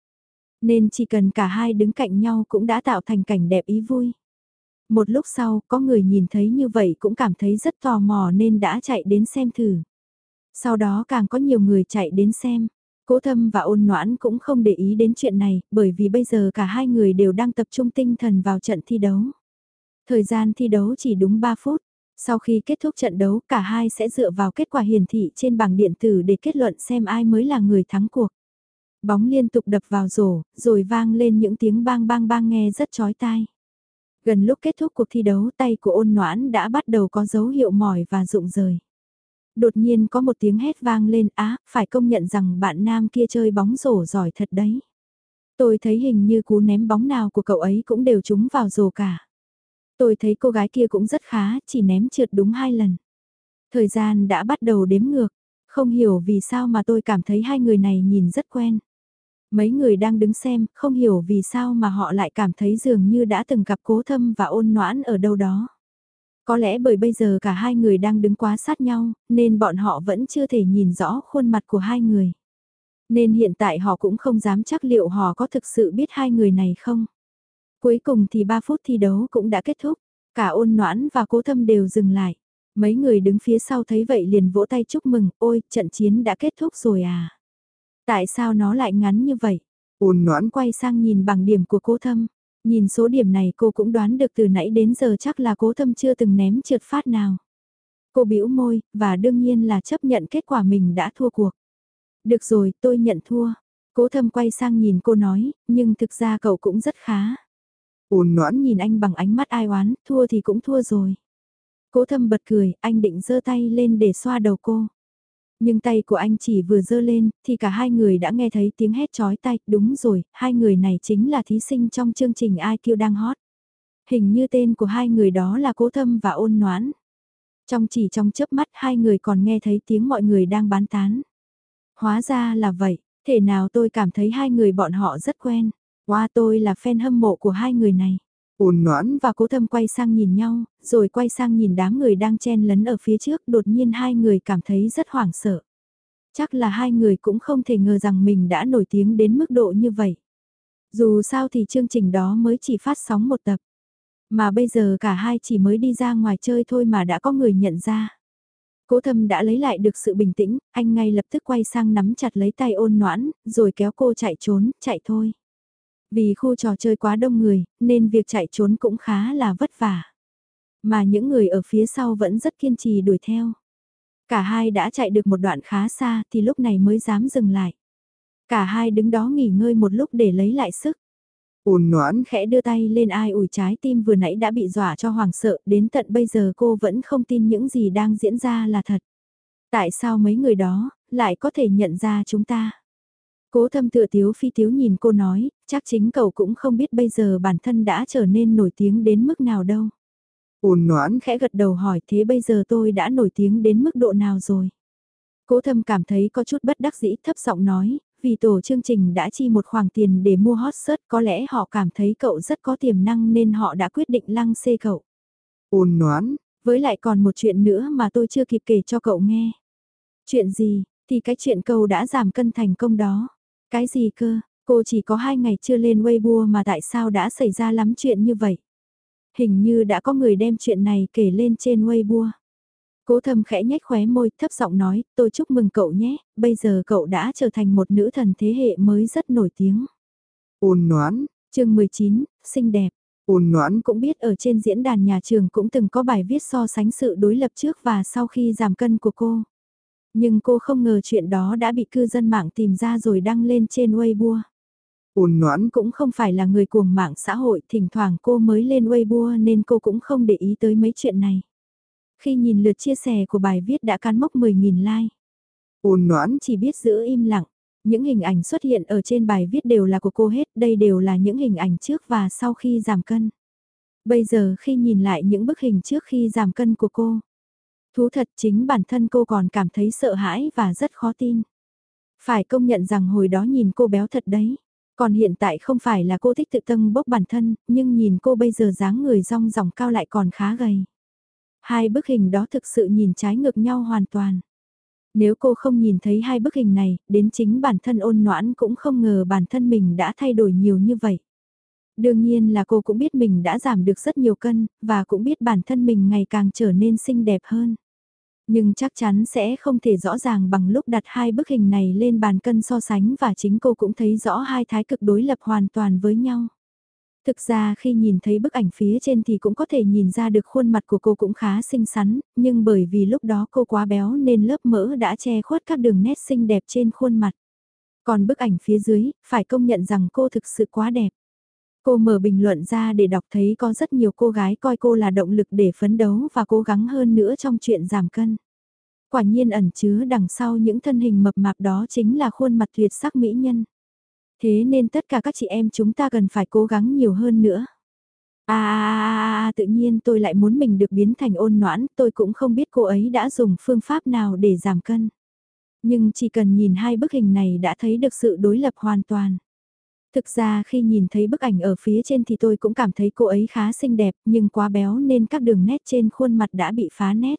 Nên chỉ cần cả hai đứng cạnh nhau cũng đã tạo thành cảnh đẹp ý vui. Một lúc sau, có người nhìn thấy như vậy cũng cảm thấy rất tò mò nên đã chạy đến xem thử. Sau đó càng có nhiều người chạy đến xem. Cố thâm và ôn noãn cũng không để ý đến chuyện này, bởi vì bây giờ cả hai người đều đang tập trung tinh thần vào trận thi đấu. Thời gian thi đấu chỉ đúng 3 phút. Sau khi kết thúc trận đấu, cả hai sẽ dựa vào kết quả hiển thị trên bảng điện tử để kết luận xem ai mới là người thắng cuộc. Bóng liên tục đập vào rổ, rồi vang lên những tiếng bang bang bang nghe rất chói tai. Gần lúc kết thúc cuộc thi đấu tay của ôn noãn đã bắt đầu có dấu hiệu mỏi và rụng rời. Đột nhiên có một tiếng hét vang lên á, phải công nhận rằng bạn nam kia chơi bóng rổ giỏi thật đấy. Tôi thấy hình như cú ném bóng nào của cậu ấy cũng đều trúng vào rổ cả. Tôi thấy cô gái kia cũng rất khá, chỉ ném trượt đúng hai lần. Thời gian đã bắt đầu đếm ngược, không hiểu vì sao mà tôi cảm thấy hai người này nhìn rất quen. Mấy người đang đứng xem, không hiểu vì sao mà họ lại cảm thấy dường như đã từng gặp cố thâm và ôn noãn ở đâu đó. Có lẽ bởi bây giờ cả hai người đang đứng quá sát nhau, nên bọn họ vẫn chưa thể nhìn rõ khuôn mặt của hai người. Nên hiện tại họ cũng không dám chắc liệu họ có thực sự biết hai người này không. Cuối cùng thì 3 phút thi đấu cũng đã kết thúc, cả ôn noãn và cố thâm đều dừng lại. Mấy người đứng phía sau thấy vậy liền vỗ tay chúc mừng, ôi, trận chiến đã kết thúc rồi à. Tại sao nó lại ngắn như vậy? Ôn noãn quay sang nhìn bằng điểm của cố thâm. Nhìn số điểm này cô cũng đoán được từ nãy đến giờ chắc là cố thâm chưa từng ném trượt phát nào. Cô bĩu môi, và đương nhiên là chấp nhận kết quả mình đã thua cuộc. Được rồi, tôi nhận thua. Cố thâm quay sang nhìn cô nói, nhưng thực ra cậu cũng rất khá. Ôn noãn nhìn anh bằng ánh mắt ai oán, thua thì cũng thua rồi. Cố thâm bật cười, anh định giơ tay lên để xoa đầu cô. Nhưng tay của anh chỉ vừa dơ lên, thì cả hai người đã nghe thấy tiếng hét chói tay, đúng rồi, hai người này chính là thí sinh trong chương trình IQ đang hot. Hình như tên của hai người đó là Cố Thâm và Ôn Noãn. Trong chỉ trong chớp mắt hai người còn nghe thấy tiếng mọi người đang bán tán. Hóa ra là vậy, thể nào tôi cảm thấy hai người bọn họ rất quen. Qua tôi là fan hâm mộ của hai người này. Ôn noãn và cố thâm quay sang nhìn nhau, rồi quay sang nhìn đám người đang chen lấn ở phía trước, đột nhiên hai người cảm thấy rất hoảng sợ. Chắc là hai người cũng không thể ngờ rằng mình đã nổi tiếng đến mức độ như vậy. Dù sao thì chương trình đó mới chỉ phát sóng một tập. Mà bây giờ cả hai chỉ mới đi ra ngoài chơi thôi mà đã có người nhận ra. Cố thâm đã lấy lại được sự bình tĩnh, anh ngay lập tức quay sang nắm chặt lấy tay ôn noãn, rồi kéo cô chạy trốn, chạy thôi. Vì khu trò chơi quá đông người, nên việc chạy trốn cũng khá là vất vả. Mà những người ở phía sau vẫn rất kiên trì đuổi theo. Cả hai đã chạy được một đoạn khá xa thì lúc này mới dám dừng lại. Cả hai đứng đó nghỉ ngơi một lúc để lấy lại sức. Ôn noãn khẽ đưa tay lên ai ủi trái tim vừa nãy đã bị dọa cho hoàng sợ, đến tận bây giờ cô vẫn không tin những gì đang diễn ra là thật. Tại sao mấy người đó lại có thể nhận ra chúng ta? Cố thâm tựa tiếu phi tiếu nhìn cô nói, chắc chính cậu cũng không biết bây giờ bản thân đã trở nên nổi tiếng đến mức nào đâu. Ôn noãn khẽ gật đầu hỏi thế bây giờ tôi đã nổi tiếng đến mức độ nào rồi? Cố thâm cảm thấy có chút bất đắc dĩ thấp giọng nói, vì tổ chương trình đã chi một khoản tiền để mua hot search có lẽ họ cảm thấy cậu rất có tiềm năng nên họ đã quyết định lăng xê cậu. Ôn noãn, Với lại còn một chuyện nữa mà tôi chưa kịp kể cho cậu nghe. Chuyện gì, thì cái chuyện cậu đã giảm cân thành công đó. Cái gì cơ, cô chỉ có hai ngày chưa lên Weibo mà tại sao đã xảy ra lắm chuyện như vậy? Hình như đã có người đem chuyện này kể lên trên Weibo. Cố thâm khẽ nhếch khóe môi, thấp giọng nói, tôi chúc mừng cậu nhé, bây giờ cậu đã trở thành một nữ thần thế hệ mới rất nổi tiếng. ôn noãn, chương 19, xinh đẹp. ôn noãn Cũng biết ở trên diễn đàn nhà trường cũng từng có bài viết so sánh sự đối lập trước và sau khi giảm cân của cô. Nhưng cô không ngờ chuyện đó đã bị cư dân mạng tìm ra rồi đăng lên trên Weibo ôn noãn, Cũng không phải là người cuồng mạng xã hội, thỉnh thoảng cô mới lên Weibo nên cô cũng không để ý tới mấy chuyện này. Khi nhìn lượt chia sẻ của bài viết đã cán mốc 10.000 like, ôn noãn, chỉ biết giữ im lặng. Những hình ảnh xuất hiện ở trên bài viết đều là của cô hết, đây đều là những hình ảnh trước và sau khi giảm cân. Bây giờ khi nhìn lại những bức hình trước khi giảm cân của cô, thú thật chính bản thân cô còn cảm thấy sợ hãi và rất khó tin. Phải công nhận rằng hồi đó nhìn cô béo thật đấy. Còn hiện tại không phải là cô thích tự tâm bốc bản thân, nhưng nhìn cô bây giờ dáng người rong ròng cao lại còn khá gầy. Hai bức hình đó thực sự nhìn trái ngược nhau hoàn toàn. Nếu cô không nhìn thấy hai bức hình này, đến chính bản thân ôn noãn cũng không ngờ bản thân mình đã thay đổi nhiều như vậy. Đương nhiên là cô cũng biết mình đã giảm được rất nhiều cân, và cũng biết bản thân mình ngày càng trở nên xinh đẹp hơn. Nhưng chắc chắn sẽ không thể rõ ràng bằng lúc đặt hai bức hình này lên bàn cân so sánh và chính cô cũng thấy rõ hai thái cực đối lập hoàn toàn với nhau. Thực ra khi nhìn thấy bức ảnh phía trên thì cũng có thể nhìn ra được khuôn mặt của cô cũng khá xinh xắn, nhưng bởi vì lúc đó cô quá béo nên lớp mỡ đã che khuất các đường nét xinh đẹp trên khuôn mặt. Còn bức ảnh phía dưới, phải công nhận rằng cô thực sự quá đẹp. Cô mở bình luận ra để đọc thấy có rất nhiều cô gái coi cô là động lực để phấn đấu và cố gắng hơn nữa trong chuyện giảm cân. Quả nhiên ẩn chứa đằng sau những thân hình mập mạp đó chính là khuôn mặt tuyệt sắc mỹ nhân. Thế nên tất cả các chị em chúng ta cần phải cố gắng nhiều hơn nữa. À, à, à, tự nhiên tôi lại muốn mình được biến thành ôn noãn, tôi cũng không biết cô ấy đã dùng phương pháp nào để giảm cân. Nhưng chỉ cần nhìn hai bức hình này đã thấy được sự đối lập hoàn toàn. Thực ra khi nhìn thấy bức ảnh ở phía trên thì tôi cũng cảm thấy cô ấy khá xinh đẹp, nhưng quá béo nên các đường nét trên khuôn mặt đã bị phá nét.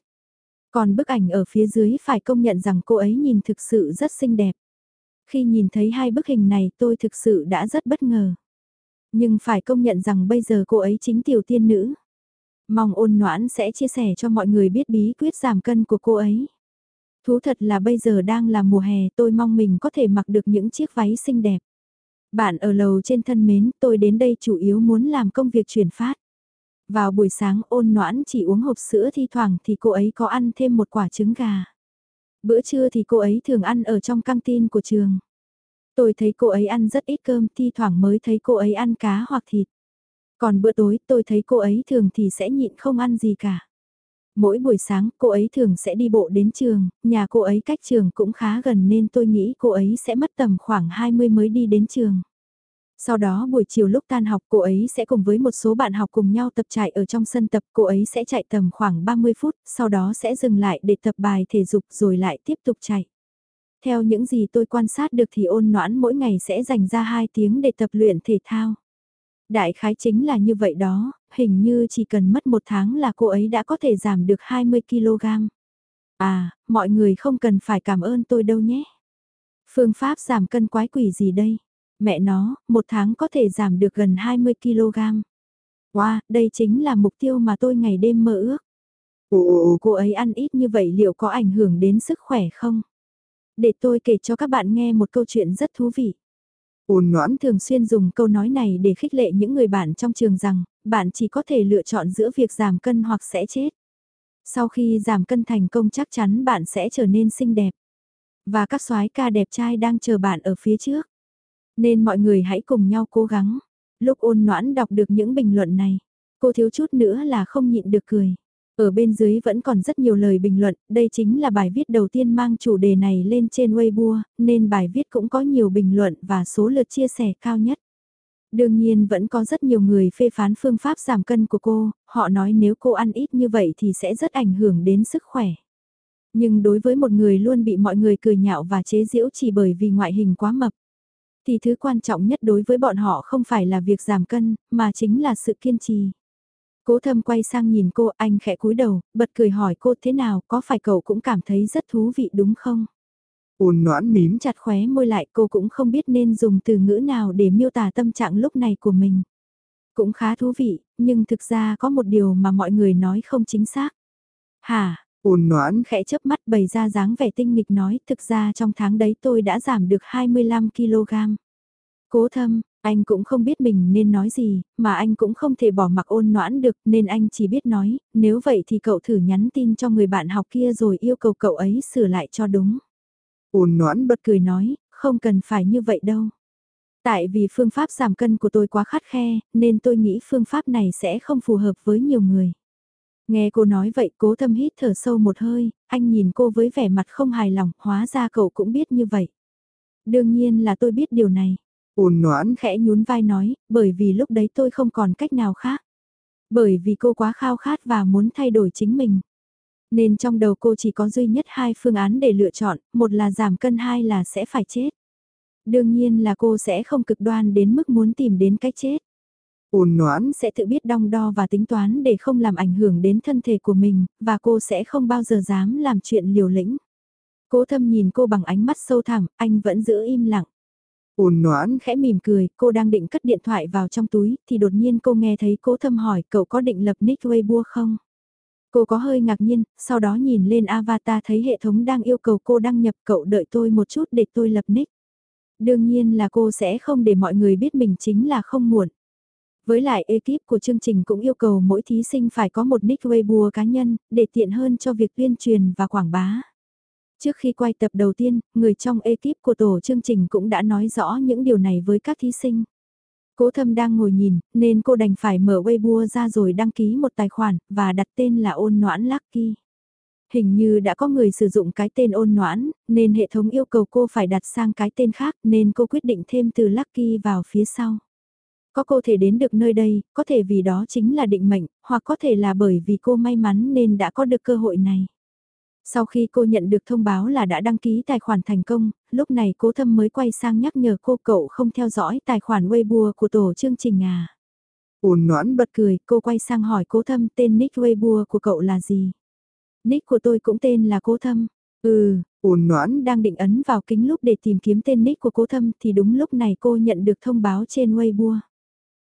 Còn bức ảnh ở phía dưới phải công nhận rằng cô ấy nhìn thực sự rất xinh đẹp. Khi nhìn thấy hai bức hình này tôi thực sự đã rất bất ngờ. Nhưng phải công nhận rằng bây giờ cô ấy chính tiểu tiên nữ. Mong ôn noãn sẽ chia sẻ cho mọi người biết bí quyết giảm cân của cô ấy. Thú thật là bây giờ đang là mùa hè, tôi mong mình có thể mặc được những chiếc váy xinh đẹp. Bạn ở lầu trên thân mến, tôi đến đây chủ yếu muốn làm công việc chuyển phát. Vào buổi sáng ôn noãn chỉ uống hộp sữa thi thoảng thì cô ấy có ăn thêm một quả trứng gà. Bữa trưa thì cô ấy thường ăn ở trong căng tin của trường. Tôi thấy cô ấy ăn rất ít cơm, thi thoảng mới thấy cô ấy ăn cá hoặc thịt. Còn bữa tối tôi thấy cô ấy thường thì sẽ nhịn không ăn gì cả. Mỗi buổi sáng cô ấy thường sẽ đi bộ đến trường, nhà cô ấy cách trường cũng khá gần nên tôi nghĩ cô ấy sẽ mất tầm khoảng 20 mới đi đến trường. Sau đó buổi chiều lúc tan học cô ấy sẽ cùng với một số bạn học cùng nhau tập chạy ở trong sân tập cô ấy sẽ chạy tầm khoảng 30 phút, sau đó sẽ dừng lại để tập bài thể dục rồi lại tiếp tục chạy. Theo những gì tôi quan sát được thì ôn noãn mỗi ngày sẽ dành ra 2 tiếng để tập luyện thể thao. Đại khái chính là như vậy đó, hình như chỉ cần mất một tháng là cô ấy đã có thể giảm được 20kg. À, mọi người không cần phải cảm ơn tôi đâu nhé. Phương pháp giảm cân quái quỷ gì đây? Mẹ nó, một tháng có thể giảm được gần 20kg. Wow, đây chính là mục tiêu mà tôi ngày đêm mơ ước. Ồ, cô ấy ăn ít như vậy liệu có ảnh hưởng đến sức khỏe không? Để tôi kể cho các bạn nghe một câu chuyện rất thú vị. Ôn noãn thường xuyên dùng câu nói này để khích lệ những người bạn trong trường rằng, bạn chỉ có thể lựa chọn giữa việc giảm cân hoặc sẽ chết. Sau khi giảm cân thành công chắc chắn bạn sẽ trở nên xinh đẹp. Và các soái ca đẹp trai đang chờ bạn ở phía trước. Nên mọi người hãy cùng nhau cố gắng. Lúc ôn noãn đọc được những bình luận này, cô thiếu chút nữa là không nhịn được cười. Ở bên dưới vẫn còn rất nhiều lời bình luận, đây chính là bài viết đầu tiên mang chủ đề này lên trên Weibo, nên bài viết cũng có nhiều bình luận và số lượt chia sẻ cao nhất. Đương nhiên vẫn có rất nhiều người phê phán phương pháp giảm cân của cô, họ nói nếu cô ăn ít như vậy thì sẽ rất ảnh hưởng đến sức khỏe. Nhưng đối với một người luôn bị mọi người cười nhạo và chế giễu chỉ bởi vì ngoại hình quá mập, thì thứ quan trọng nhất đối với bọn họ không phải là việc giảm cân, mà chính là sự kiên trì. Cố thâm quay sang nhìn cô, anh khẽ cúi đầu, bật cười hỏi cô thế nào, có phải cậu cũng cảm thấy rất thú vị đúng không? Ôn noãn mím chặt khóe môi lại cô cũng không biết nên dùng từ ngữ nào để miêu tả tâm trạng lúc này của mình. Cũng khá thú vị, nhưng thực ra có một điều mà mọi người nói không chính xác. Hả, ôn noãn khẽ chớp mắt bày ra dáng vẻ tinh nghịch nói thực ra trong tháng đấy tôi đã giảm được 25kg. Cố thâm, anh cũng không biết mình nên nói gì, mà anh cũng không thể bỏ mặc ôn noãn được nên anh chỉ biết nói, nếu vậy thì cậu thử nhắn tin cho người bạn học kia rồi yêu cầu cậu ấy sửa lại cho đúng. Ôn noãn bật cười nói, không cần phải như vậy đâu. Tại vì phương pháp giảm cân của tôi quá khắt khe, nên tôi nghĩ phương pháp này sẽ không phù hợp với nhiều người. Nghe cô nói vậy cố thâm hít thở sâu một hơi, anh nhìn cô với vẻ mặt không hài lòng, hóa ra cậu cũng biết như vậy. Đương nhiên là tôi biết điều này. Ôn noãn khẽ nhún vai nói, bởi vì lúc đấy tôi không còn cách nào khác. Bởi vì cô quá khao khát và muốn thay đổi chính mình. Nên trong đầu cô chỉ có duy nhất hai phương án để lựa chọn, một là giảm cân hai là sẽ phải chết. Đương nhiên là cô sẽ không cực đoan đến mức muốn tìm đến cái chết. Ôn noãn sẽ tự biết đong đo và tính toán để không làm ảnh hưởng đến thân thể của mình, và cô sẽ không bao giờ dám làm chuyện liều lĩnh. Cố thâm nhìn cô bằng ánh mắt sâu thẳm, anh vẫn giữ im lặng. Ôn noãn khẽ mỉm cười, cô đang định cất điện thoại vào trong túi, thì đột nhiên cô nghe thấy cố thâm hỏi cậu có định lập nick Weibo không? Cô có hơi ngạc nhiên, sau đó nhìn lên avatar thấy hệ thống đang yêu cầu cô đăng nhập cậu đợi tôi một chút để tôi lập nick. Đương nhiên là cô sẽ không để mọi người biết mình chính là không muộn. Với lại ekip của chương trình cũng yêu cầu mỗi thí sinh phải có một nick Weibo cá nhân, để tiện hơn cho việc tuyên truyền và quảng bá. Trước khi quay tập đầu tiên, người trong ekip của tổ chương trình cũng đã nói rõ những điều này với các thí sinh. Cố thâm đang ngồi nhìn, nên cô đành phải mở Weibo ra rồi đăng ký một tài khoản, và đặt tên là ôn noãn Lucky. Hình như đã có người sử dụng cái tên ôn noãn, nên hệ thống yêu cầu cô phải đặt sang cái tên khác nên cô quyết định thêm từ Lucky vào phía sau. Có cô thể đến được nơi đây, có thể vì đó chính là định mệnh, hoặc có thể là bởi vì cô may mắn nên đã có được cơ hội này. Sau khi cô nhận được thông báo là đã đăng ký tài khoản thành công, lúc này cố thâm mới quay sang nhắc nhở cô cậu không theo dõi tài khoản Weibo của tổ chương trình à. Ôn noãn bật cười, cô quay sang hỏi cố thâm tên nick Weibo của cậu là gì? Nick của tôi cũng tên là cố thâm. Ừ, ôn noãn đang định ấn vào kính lúc để tìm kiếm tên nick của cố thâm thì đúng lúc này cô nhận được thông báo trên Weibo.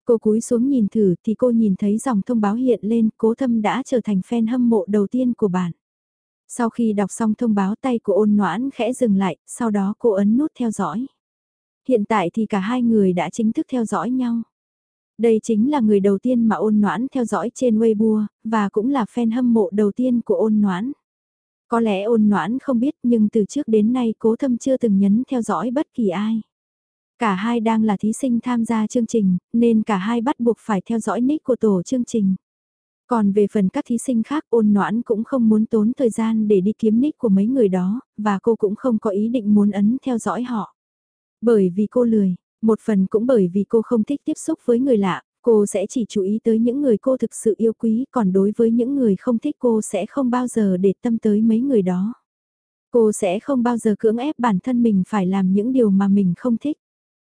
Cô cúi xuống nhìn thử thì cô nhìn thấy dòng thông báo hiện lên cố thâm đã trở thành fan hâm mộ đầu tiên của bạn. Sau khi đọc xong thông báo tay của ôn noãn khẽ dừng lại, sau đó cô ấn nút theo dõi. Hiện tại thì cả hai người đã chính thức theo dõi nhau. Đây chính là người đầu tiên mà ôn noãn theo dõi trên Weibo, và cũng là fan hâm mộ đầu tiên của ôn noãn. Có lẽ ôn noãn không biết nhưng từ trước đến nay cố thâm chưa từng nhấn theo dõi bất kỳ ai. Cả hai đang là thí sinh tham gia chương trình, nên cả hai bắt buộc phải theo dõi nick của tổ chương trình. Còn về phần các thí sinh khác ôn noãn cũng không muốn tốn thời gian để đi kiếm nick của mấy người đó, và cô cũng không có ý định muốn ấn theo dõi họ. Bởi vì cô lười, một phần cũng bởi vì cô không thích tiếp xúc với người lạ, cô sẽ chỉ chú ý tới những người cô thực sự yêu quý, còn đối với những người không thích cô sẽ không bao giờ để tâm tới mấy người đó. Cô sẽ không bao giờ cưỡng ép bản thân mình phải làm những điều mà mình không thích.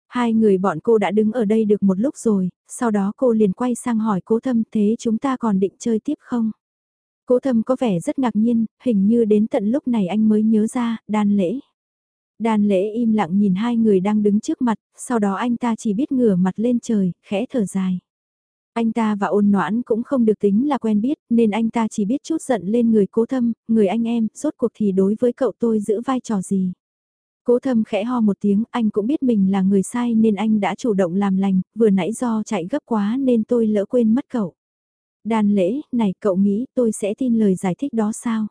Hai người bọn cô đã đứng ở đây được một lúc rồi, sau đó cô liền quay sang hỏi cố thâm thế chúng ta còn định chơi tiếp không? Cố thâm có vẻ rất ngạc nhiên, hình như đến tận lúc này anh mới nhớ ra, đan lễ. Đan lễ im lặng nhìn hai người đang đứng trước mặt, sau đó anh ta chỉ biết ngửa mặt lên trời, khẽ thở dài. Anh ta và ôn noãn cũng không được tính là quen biết, nên anh ta chỉ biết chút giận lên người cố thâm, người anh em, rốt cuộc thì đối với cậu tôi giữ vai trò gì. Cố thâm khẽ ho một tiếng, anh cũng biết mình là người sai nên anh đã chủ động làm lành, vừa nãy do chạy gấp quá nên tôi lỡ quên mất cậu. Đàn lễ, này cậu nghĩ tôi sẽ tin lời giải thích đó sao?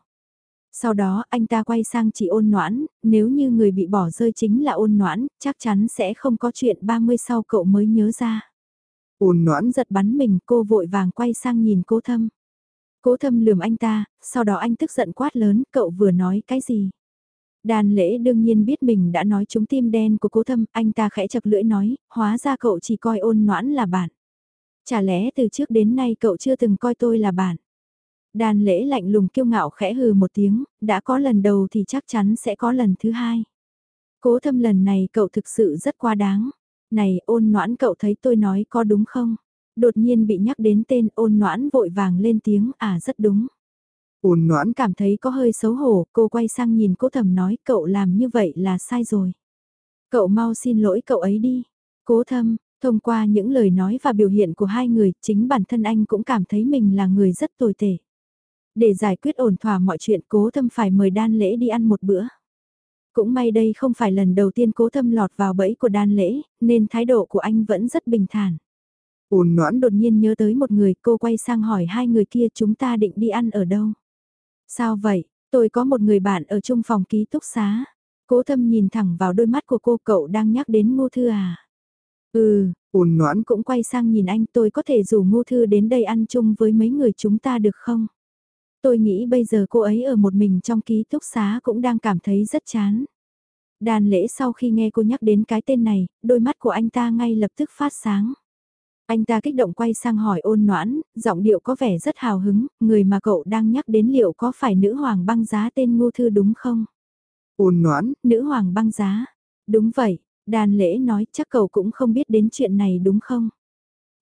Sau đó anh ta quay sang chị ôn noãn, nếu như người bị bỏ rơi chính là ôn noãn, chắc chắn sẽ không có chuyện 30 sau cậu mới nhớ ra. Ôn noãn giật bắn mình cô vội vàng quay sang nhìn cố thâm. Cố thâm lườm anh ta, sau đó anh tức giận quát lớn, cậu vừa nói cái gì? Đàn lễ đương nhiên biết mình đã nói trúng tim đen của cố thâm, anh ta khẽ chập lưỡi nói, hóa ra cậu chỉ coi ôn noãn là bạn. Chả lẽ từ trước đến nay cậu chưa từng coi tôi là bạn? Đàn lễ lạnh lùng kiêu ngạo khẽ hừ một tiếng, đã có lần đầu thì chắc chắn sẽ có lần thứ hai. Cố thâm lần này cậu thực sự rất quá đáng. Này ôn noãn cậu thấy tôi nói có đúng không? Đột nhiên bị nhắc đến tên ôn noãn vội vàng lên tiếng à rất đúng. Ôn noãn cảm thấy có hơi xấu hổ, cô quay sang nhìn cố thầm nói cậu làm như vậy là sai rồi. Cậu mau xin lỗi cậu ấy đi. Cố thâm, thông qua những lời nói và biểu hiện của hai người, chính bản thân anh cũng cảm thấy mình là người rất tồi tệ. Để giải quyết ổn thỏa mọi chuyện cố thâm phải mời đan lễ đi ăn một bữa. Cũng may đây không phải lần đầu tiên cố thâm lọt vào bẫy của đan lễ, nên thái độ của anh vẫn rất bình thản. Ôn noãn đột nhiên nhớ tới một người, cô quay sang hỏi hai người kia chúng ta định đi ăn ở đâu. Sao vậy, tôi có một người bạn ở chung phòng ký túc xá. Cố thâm nhìn thẳng vào đôi mắt của cô cậu đang nhắc đến ngô thư à. Ừ, ôn noãn cũng quay sang nhìn anh tôi có thể rủ ngô thư đến đây ăn chung với mấy người chúng ta được không? Tôi nghĩ bây giờ cô ấy ở một mình trong ký túc xá cũng đang cảm thấy rất chán. Đàn lễ sau khi nghe cô nhắc đến cái tên này, đôi mắt của anh ta ngay lập tức phát sáng. Anh ta kích động quay sang hỏi ôn noãn, giọng điệu có vẻ rất hào hứng, người mà cậu đang nhắc đến liệu có phải nữ hoàng băng giá tên ngô thư đúng không? Ôn noãn, nữ hoàng băng giá. Đúng vậy, đàn lễ nói chắc cậu cũng không biết đến chuyện này đúng không?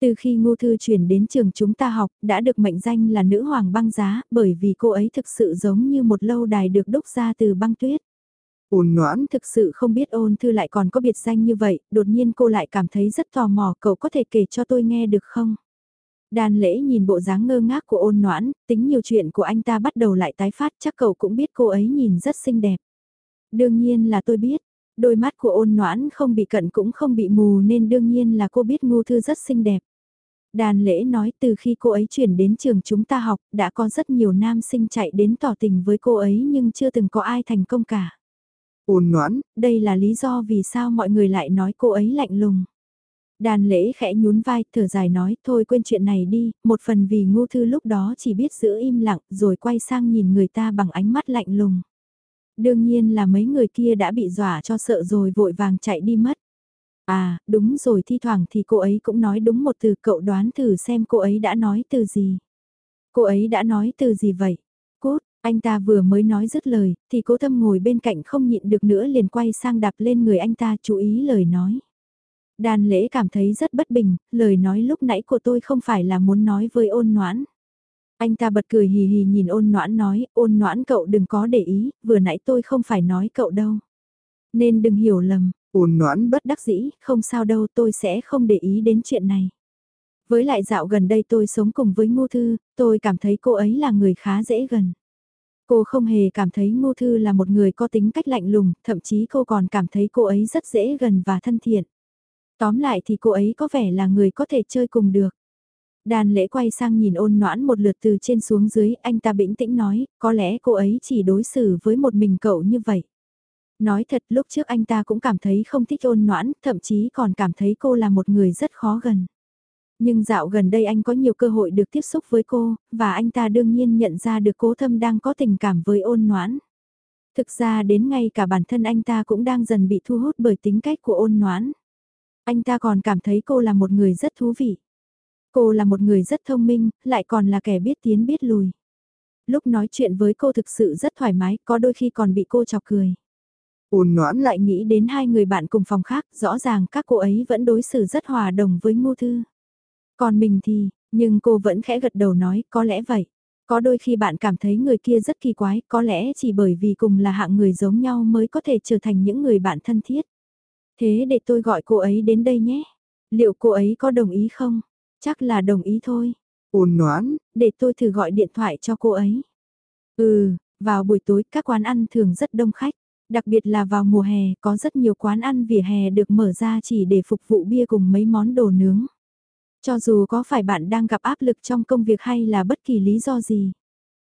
Từ khi Ngô Thư chuyển đến trường chúng ta học, đã được mệnh danh là nữ hoàng băng giá, bởi vì cô ấy thực sự giống như một lâu đài được đúc ra từ băng tuyết. Ôn noãn thực sự không biết ôn thư lại còn có biệt danh như vậy, đột nhiên cô lại cảm thấy rất tò mò, cậu có thể kể cho tôi nghe được không? Đàn lễ nhìn bộ dáng ngơ ngác của ôn noãn, tính nhiều chuyện của anh ta bắt đầu lại tái phát, chắc cậu cũng biết cô ấy nhìn rất xinh đẹp. Đương nhiên là tôi biết, đôi mắt của ôn noãn không bị cận cũng không bị mù nên đương nhiên là cô biết ngu thư rất xinh đẹp. Đàn lễ nói từ khi cô ấy chuyển đến trường chúng ta học, đã có rất nhiều nam sinh chạy đến tỏ tình với cô ấy nhưng chưa từng có ai thành công cả. Ôn noãn, đây là lý do vì sao mọi người lại nói cô ấy lạnh lùng. Đàn lễ khẽ nhún vai, thở dài nói, thôi quên chuyện này đi, một phần vì ngu thư lúc đó chỉ biết giữ im lặng rồi quay sang nhìn người ta bằng ánh mắt lạnh lùng. Đương nhiên là mấy người kia đã bị dọa cho sợ rồi vội vàng chạy đi mất. À, đúng rồi thi thoảng thì cô ấy cũng nói đúng một từ cậu đoán thử xem cô ấy đã nói từ gì. Cô ấy đã nói từ gì vậy? Cốt, anh ta vừa mới nói dứt lời, thì cố thâm ngồi bên cạnh không nhịn được nữa liền quay sang đạp lên người anh ta chú ý lời nói. Đàn lễ cảm thấy rất bất bình, lời nói lúc nãy của tôi không phải là muốn nói với ôn noãn. Anh ta bật cười hì hì nhìn ôn noãn nói, ôn noãn cậu đừng có để ý, vừa nãy tôi không phải nói cậu đâu. Nên đừng hiểu lầm, ôn noãn bất đắc dĩ, không sao đâu tôi sẽ không để ý đến chuyện này. Với lại dạo gần đây tôi sống cùng với Ngô Thư, tôi cảm thấy cô ấy là người khá dễ gần. Cô không hề cảm thấy Ngô Thư là một người có tính cách lạnh lùng, thậm chí cô còn cảm thấy cô ấy rất dễ gần và thân thiện. Tóm lại thì cô ấy có vẻ là người có thể chơi cùng được. Đàn lễ quay sang nhìn ôn noãn một lượt từ trên xuống dưới, anh ta bĩnh tĩnh nói, có lẽ cô ấy chỉ đối xử với một mình cậu như vậy. Nói thật lúc trước anh ta cũng cảm thấy không thích ôn noãn, thậm chí còn cảm thấy cô là một người rất khó gần. Nhưng dạo gần đây anh có nhiều cơ hội được tiếp xúc với cô, và anh ta đương nhiên nhận ra được cố thâm đang có tình cảm với ôn noãn. Thực ra đến ngay cả bản thân anh ta cũng đang dần bị thu hút bởi tính cách của ôn noãn. Anh ta còn cảm thấy cô là một người rất thú vị. Cô là một người rất thông minh, lại còn là kẻ biết tiến biết lùi. Lúc nói chuyện với cô thực sự rất thoải mái, có đôi khi còn bị cô chọc cười. Ôn noãn lại nghĩ đến hai người bạn cùng phòng khác, rõ ràng các cô ấy vẫn đối xử rất hòa đồng với ngô thư. Còn mình thì, nhưng cô vẫn khẽ gật đầu nói, có lẽ vậy. Có đôi khi bạn cảm thấy người kia rất kỳ quái, có lẽ chỉ bởi vì cùng là hạng người giống nhau mới có thể trở thành những người bạn thân thiết. Thế để tôi gọi cô ấy đến đây nhé. Liệu cô ấy có đồng ý không? Chắc là đồng ý thôi. Ôn noãn, để tôi thử gọi điện thoại cho cô ấy. Ừ, vào buổi tối các quán ăn thường rất đông khách. Đặc biệt là vào mùa hè có rất nhiều quán ăn vỉa hè được mở ra chỉ để phục vụ bia cùng mấy món đồ nướng. Cho dù có phải bạn đang gặp áp lực trong công việc hay là bất kỳ lý do gì.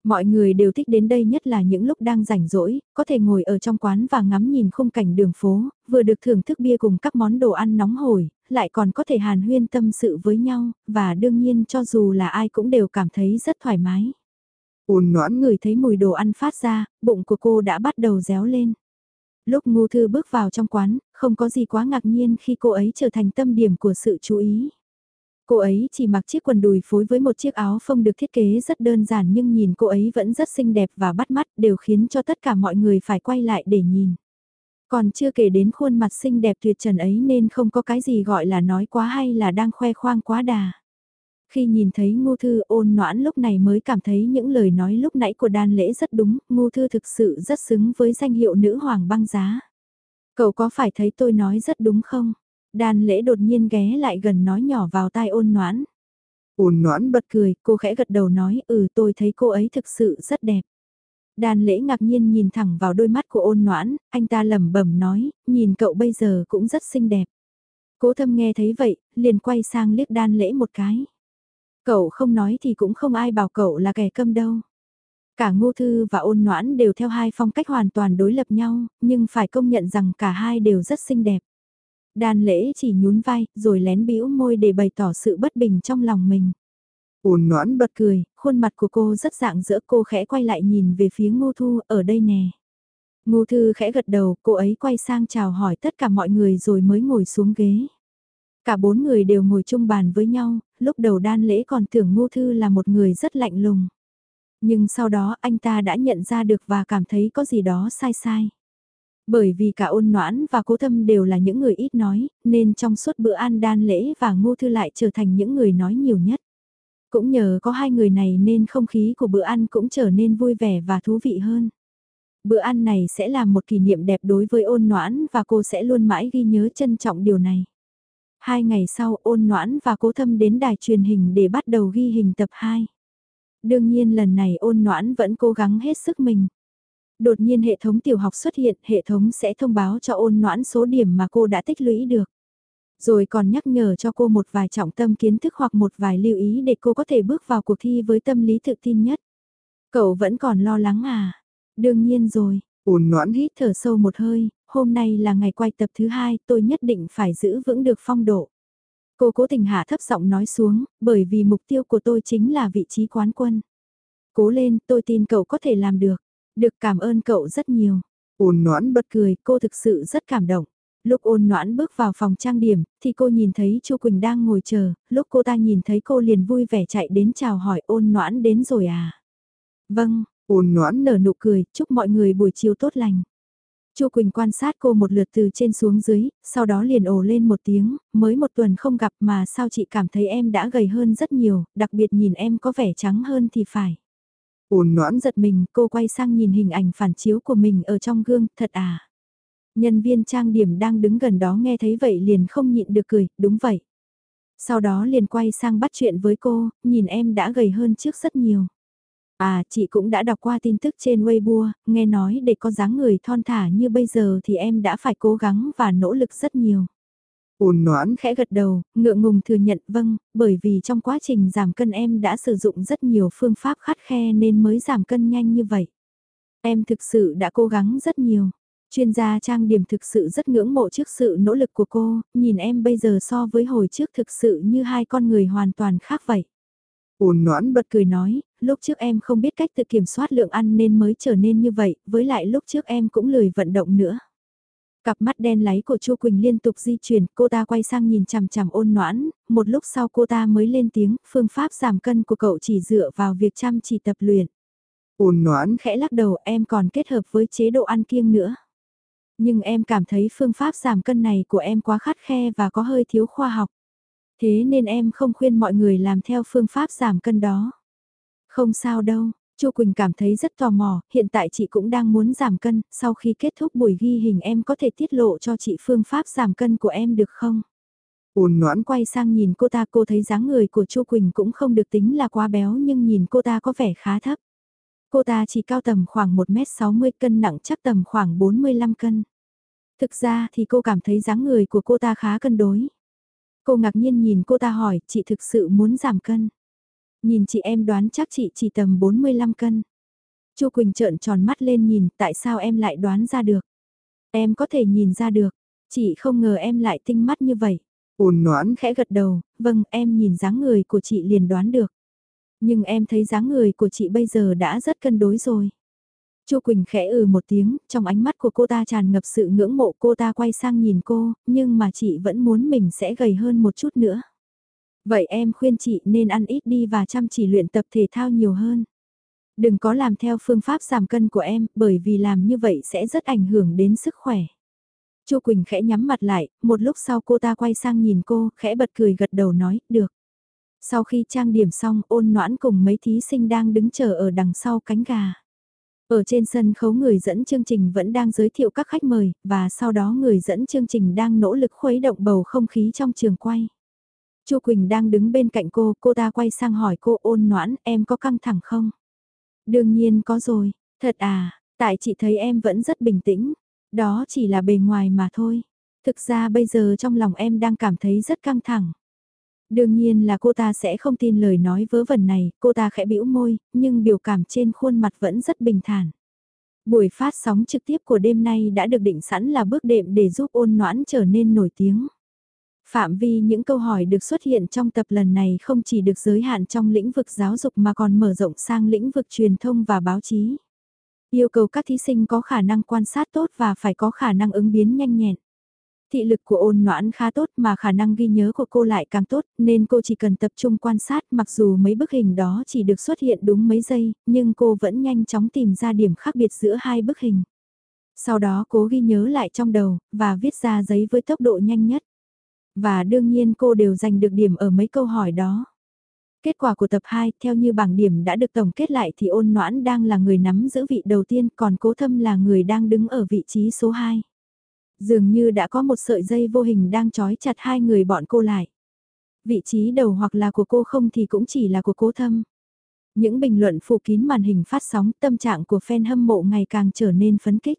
Mọi người đều thích đến đây nhất là những lúc đang rảnh rỗi, có thể ngồi ở trong quán và ngắm nhìn khung cảnh đường phố, vừa được thưởng thức bia cùng các món đồ ăn nóng hổi, lại còn có thể hàn huyên tâm sự với nhau, và đương nhiên cho dù là ai cũng đều cảm thấy rất thoải mái. Ôn noãn người thấy mùi đồ ăn phát ra, bụng của cô đã bắt đầu réo lên. Lúc ngu thư bước vào trong quán, không có gì quá ngạc nhiên khi cô ấy trở thành tâm điểm của sự chú ý. Cô ấy chỉ mặc chiếc quần đùi phối với một chiếc áo phông được thiết kế rất đơn giản nhưng nhìn cô ấy vẫn rất xinh đẹp và bắt mắt đều khiến cho tất cả mọi người phải quay lại để nhìn. Còn chưa kể đến khuôn mặt xinh đẹp tuyệt trần ấy nên không có cái gì gọi là nói quá hay là đang khoe khoang quá đà. Khi nhìn thấy ngô thư ôn noãn lúc này mới cảm thấy những lời nói lúc nãy của đan lễ rất đúng, ngô thư thực sự rất xứng với danh hiệu nữ hoàng băng giá. Cậu có phải thấy tôi nói rất đúng không? Đan lễ đột nhiên ghé lại gần nói nhỏ vào tai ôn noãn. Ôn noãn bật cười, cô khẽ gật đầu nói ừ tôi thấy cô ấy thực sự rất đẹp. Đan lễ ngạc nhiên nhìn thẳng vào đôi mắt của ôn noãn, anh ta lẩm bẩm nói, nhìn cậu bây giờ cũng rất xinh đẹp. Cố thâm nghe thấy vậy, liền quay sang liếc đan lễ một cái. Cậu không nói thì cũng không ai bảo cậu là kẻ câm đâu. Cả ngô thư và ôn noãn đều theo hai phong cách hoàn toàn đối lập nhau, nhưng phải công nhận rằng cả hai đều rất xinh đẹp. Đan lễ chỉ nhún vai, rồi lén bĩu môi để bày tỏ sự bất bình trong lòng mình. Ôn noãn bật cười, khuôn mặt của cô rất dạng dỡ cô khẽ quay lại nhìn về phía ngô thu ở đây nè. Ngô thư khẽ gật đầu, cô ấy quay sang chào hỏi tất cả mọi người rồi mới ngồi xuống ghế. Cả bốn người đều ngồi chung bàn với nhau, lúc đầu đan lễ còn tưởng ngô thư là một người rất lạnh lùng. Nhưng sau đó anh ta đã nhận ra được và cảm thấy có gì đó sai sai. Bởi vì cả ôn noãn và cố thâm đều là những người ít nói, nên trong suốt bữa ăn đan lễ và ngô thư lại trở thành những người nói nhiều nhất. Cũng nhờ có hai người này nên không khí của bữa ăn cũng trở nên vui vẻ và thú vị hơn. Bữa ăn này sẽ là một kỷ niệm đẹp đối với ôn noãn và cô sẽ luôn mãi ghi nhớ trân trọng điều này. Hai ngày sau ôn noãn và cố thâm đến đài truyền hình để bắt đầu ghi hình tập 2. Đương nhiên lần này ôn noãn vẫn cố gắng hết sức mình. Đột nhiên hệ thống tiểu học xuất hiện, hệ thống sẽ thông báo cho ôn noãn số điểm mà cô đã tích lũy được. Rồi còn nhắc nhở cho cô một vài trọng tâm kiến thức hoặc một vài lưu ý để cô có thể bước vào cuộc thi với tâm lý tự tin nhất. Cậu vẫn còn lo lắng à? Đương nhiên rồi. Ôn noãn hít thở sâu một hơi, hôm nay là ngày quay tập thứ hai, tôi nhất định phải giữ vững được phong độ. Cô cố tình hạ thấp giọng nói xuống, bởi vì mục tiêu của tôi chính là vị trí quán quân. Cố lên, tôi tin cậu có thể làm được. Được cảm ơn cậu rất nhiều. Ôn noãn bật cười, cô thực sự rất cảm động. Lúc ôn noãn bước vào phòng trang điểm, thì cô nhìn thấy Chu Quỳnh đang ngồi chờ, lúc cô ta nhìn thấy cô liền vui vẻ chạy đến chào hỏi ôn noãn đến rồi à. Vâng, ôn noãn nở nụ cười, chúc mọi người buổi chiều tốt lành. Chu Quỳnh quan sát cô một lượt từ trên xuống dưới, sau đó liền ồ lên một tiếng, mới một tuần không gặp mà sao chị cảm thấy em đã gầy hơn rất nhiều, đặc biệt nhìn em có vẻ trắng hơn thì phải. Ôn noãn giật mình, cô quay sang nhìn hình ảnh phản chiếu của mình ở trong gương, thật à. Nhân viên trang điểm đang đứng gần đó nghe thấy vậy liền không nhịn được cười, đúng vậy. Sau đó liền quay sang bắt chuyện với cô, nhìn em đã gầy hơn trước rất nhiều. À, chị cũng đã đọc qua tin tức trên Weibo, nghe nói để có dáng người thon thả như bây giờ thì em đã phải cố gắng và nỗ lực rất nhiều. Ôn noãn khẽ gật đầu, ngượng ngùng thừa nhận vâng, bởi vì trong quá trình giảm cân em đã sử dụng rất nhiều phương pháp khắt khe nên mới giảm cân nhanh như vậy. Em thực sự đã cố gắng rất nhiều. Chuyên gia trang điểm thực sự rất ngưỡng mộ trước sự nỗ lực của cô, nhìn em bây giờ so với hồi trước thực sự như hai con người hoàn toàn khác vậy. Ôn noãn bật cười nói, lúc trước em không biết cách tự kiểm soát lượng ăn nên mới trở nên như vậy, với lại lúc trước em cũng lười vận động nữa. Cặp mắt đen láy của Chu Quỳnh liên tục di chuyển, cô ta quay sang nhìn chằm chằm ôn noãn, một lúc sau cô ta mới lên tiếng, phương pháp giảm cân của cậu chỉ dựa vào việc chăm chỉ tập luyện. Ôn noãn khẽ lắc đầu em còn kết hợp với chế độ ăn kiêng nữa. Nhưng em cảm thấy phương pháp giảm cân này của em quá khắt khe và có hơi thiếu khoa học. Thế nên em không khuyên mọi người làm theo phương pháp giảm cân đó. Không sao đâu, Chu Quỳnh cảm thấy rất tò mò, hiện tại chị cũng đang muốn giảm cân, sau khi kết thúc buổi ghi hình em có thể tiết lộ cho chị phương pháp giảm cân của em được không? Ôn noãn quay sang nhìn cô ta cô thấy dáng người của Chu Quỳnh cũng không được tính là quá béo nhưng nhìn cô ta có vẻ khá thấp. Cô ta chỉ cao tầm khoảng 1m60 cân nặng chắc tầm khoảng 45 cân. Thực ra thì cô cảm thấy dáng người của cô ta khá cân đối. Cô ngạc nhiên nhìn cô ta hỏi, chị thực sự muốn giảm cân. Nhìn chị em đoán chắc chị chỉ tầm 45 cân. Chu Quỳnh trợn tròn mắt lên nhìn, tại sao em lại đoán ra được? Em có thể nhìn ra được, chị không ngờ em lại tinh mắt như vậy. Ôn noãn khẽ gật đầu, vâng em nhìn dáng người của chị liền đoán được. Nhưng em thấy dáng người của chị bây giờ đã rất cân đối rồi. Chu Quỳnh khẽ ừ một tiếng, trong ánh mắt của cô ta tràn ngập sự ngưỡng mộ cô ta quay sang nhìn cô, nhưng mà chị vẫn muốn mình sẽ gầy hơn một chút nữa. Vậy em khuyên chị nên ăn ít đi và chăm chỉ luyện tập thể thao nhiều hơn. Đừng có làm theo phương pháp giảm cân của em, bởi vì làm như vậy sẽ rất ảnh hưởng đến sức khỏe. Chu Quỳnh khẽ nhắm mặt lại, một lúc sau cô ta quay sang nhìn cô, khẽ bật cười gật đầu nói, được. Sau khi trang điểm xong, ôn noãn cùng mấy thí sinh đang đứng chờ ở đằng sau cánh gà. Ở trên sân khấu người dẫn chương trình vẫn đang giới thiệu các khách mời, và sau đó người dẫn chương trình đang nỗ lực khuấy động bầu không khí trong trường quay. Chu Quỳnh đang đứng bên cạnh cô, cô ta quay sang hỏi cô ôn noãn, em có căng thẳng không? Đương nhiên có rồi, thật à, tại chị thấy em vẫn rất bình tĩnh, đó chỉ là bề ngoài mà thôi. Thực ra bây giờ trong lòng em đang cảm thấy rất căng thẳng. Đương nhiên là cô ta sẽ không tin lời nói vớ vẩn này, cô ta khẽ bĩu môi, nhưng biểu cảm trên khuôn mặt vẫn rất bình thản. Buổi phát sóng trực tiếp của đêm nay đã được định sẵn là bước đệm để giúp ôn noãn trở nên nổi tiếng. Phạm vi những câu hỏi được xuất hiện trong tập lần này không chỉ được giới hạn trong lĩnh vực giáo dục mà còn mở rộng sang lĩnh vực truyền thông và báo chí. Yêu cầu các thí sinh có khả năng quan sát tốt và phải có khả năng ứng biến nhanh nhẹn. Thị lực của ôn noãn khá tốt mà khả năng ghi nhớ của cô lại càng tốt nên cô chỉ cần tập trung quan sát mặc dù mấy bức hình đó chỉ được xuất hiện đúng mấy giây, nhưng cô vẫn nhanh chóng tìm ra điểm khác biệt giữa hai bức hình. Sau đó cố ghi nhớ lại trong đầu và viết ra giấy với tốc độ nhanh nhất. Và đương nhiên cô đều giành được điểm ở mấy câu hỏi đó. Kết quả của tập 2, theo như bảng điểm đã được tổng kết lại thì ôn noãn đang là người nắm giữ vị đầu tiên, còn cố thâm là người đang đứng ở vị trí số 2. Dường như đã có một sợi dây vô hình đang trói chặt hai người bọn cô lại. Vị trí đầu hoặc là của cô không thì cũng chỉ là của cố thâm. Những bình luận phủ kín màn hình phát sóng tâm trạng của fan hâm mộ ngày càng trở nên phấn kích.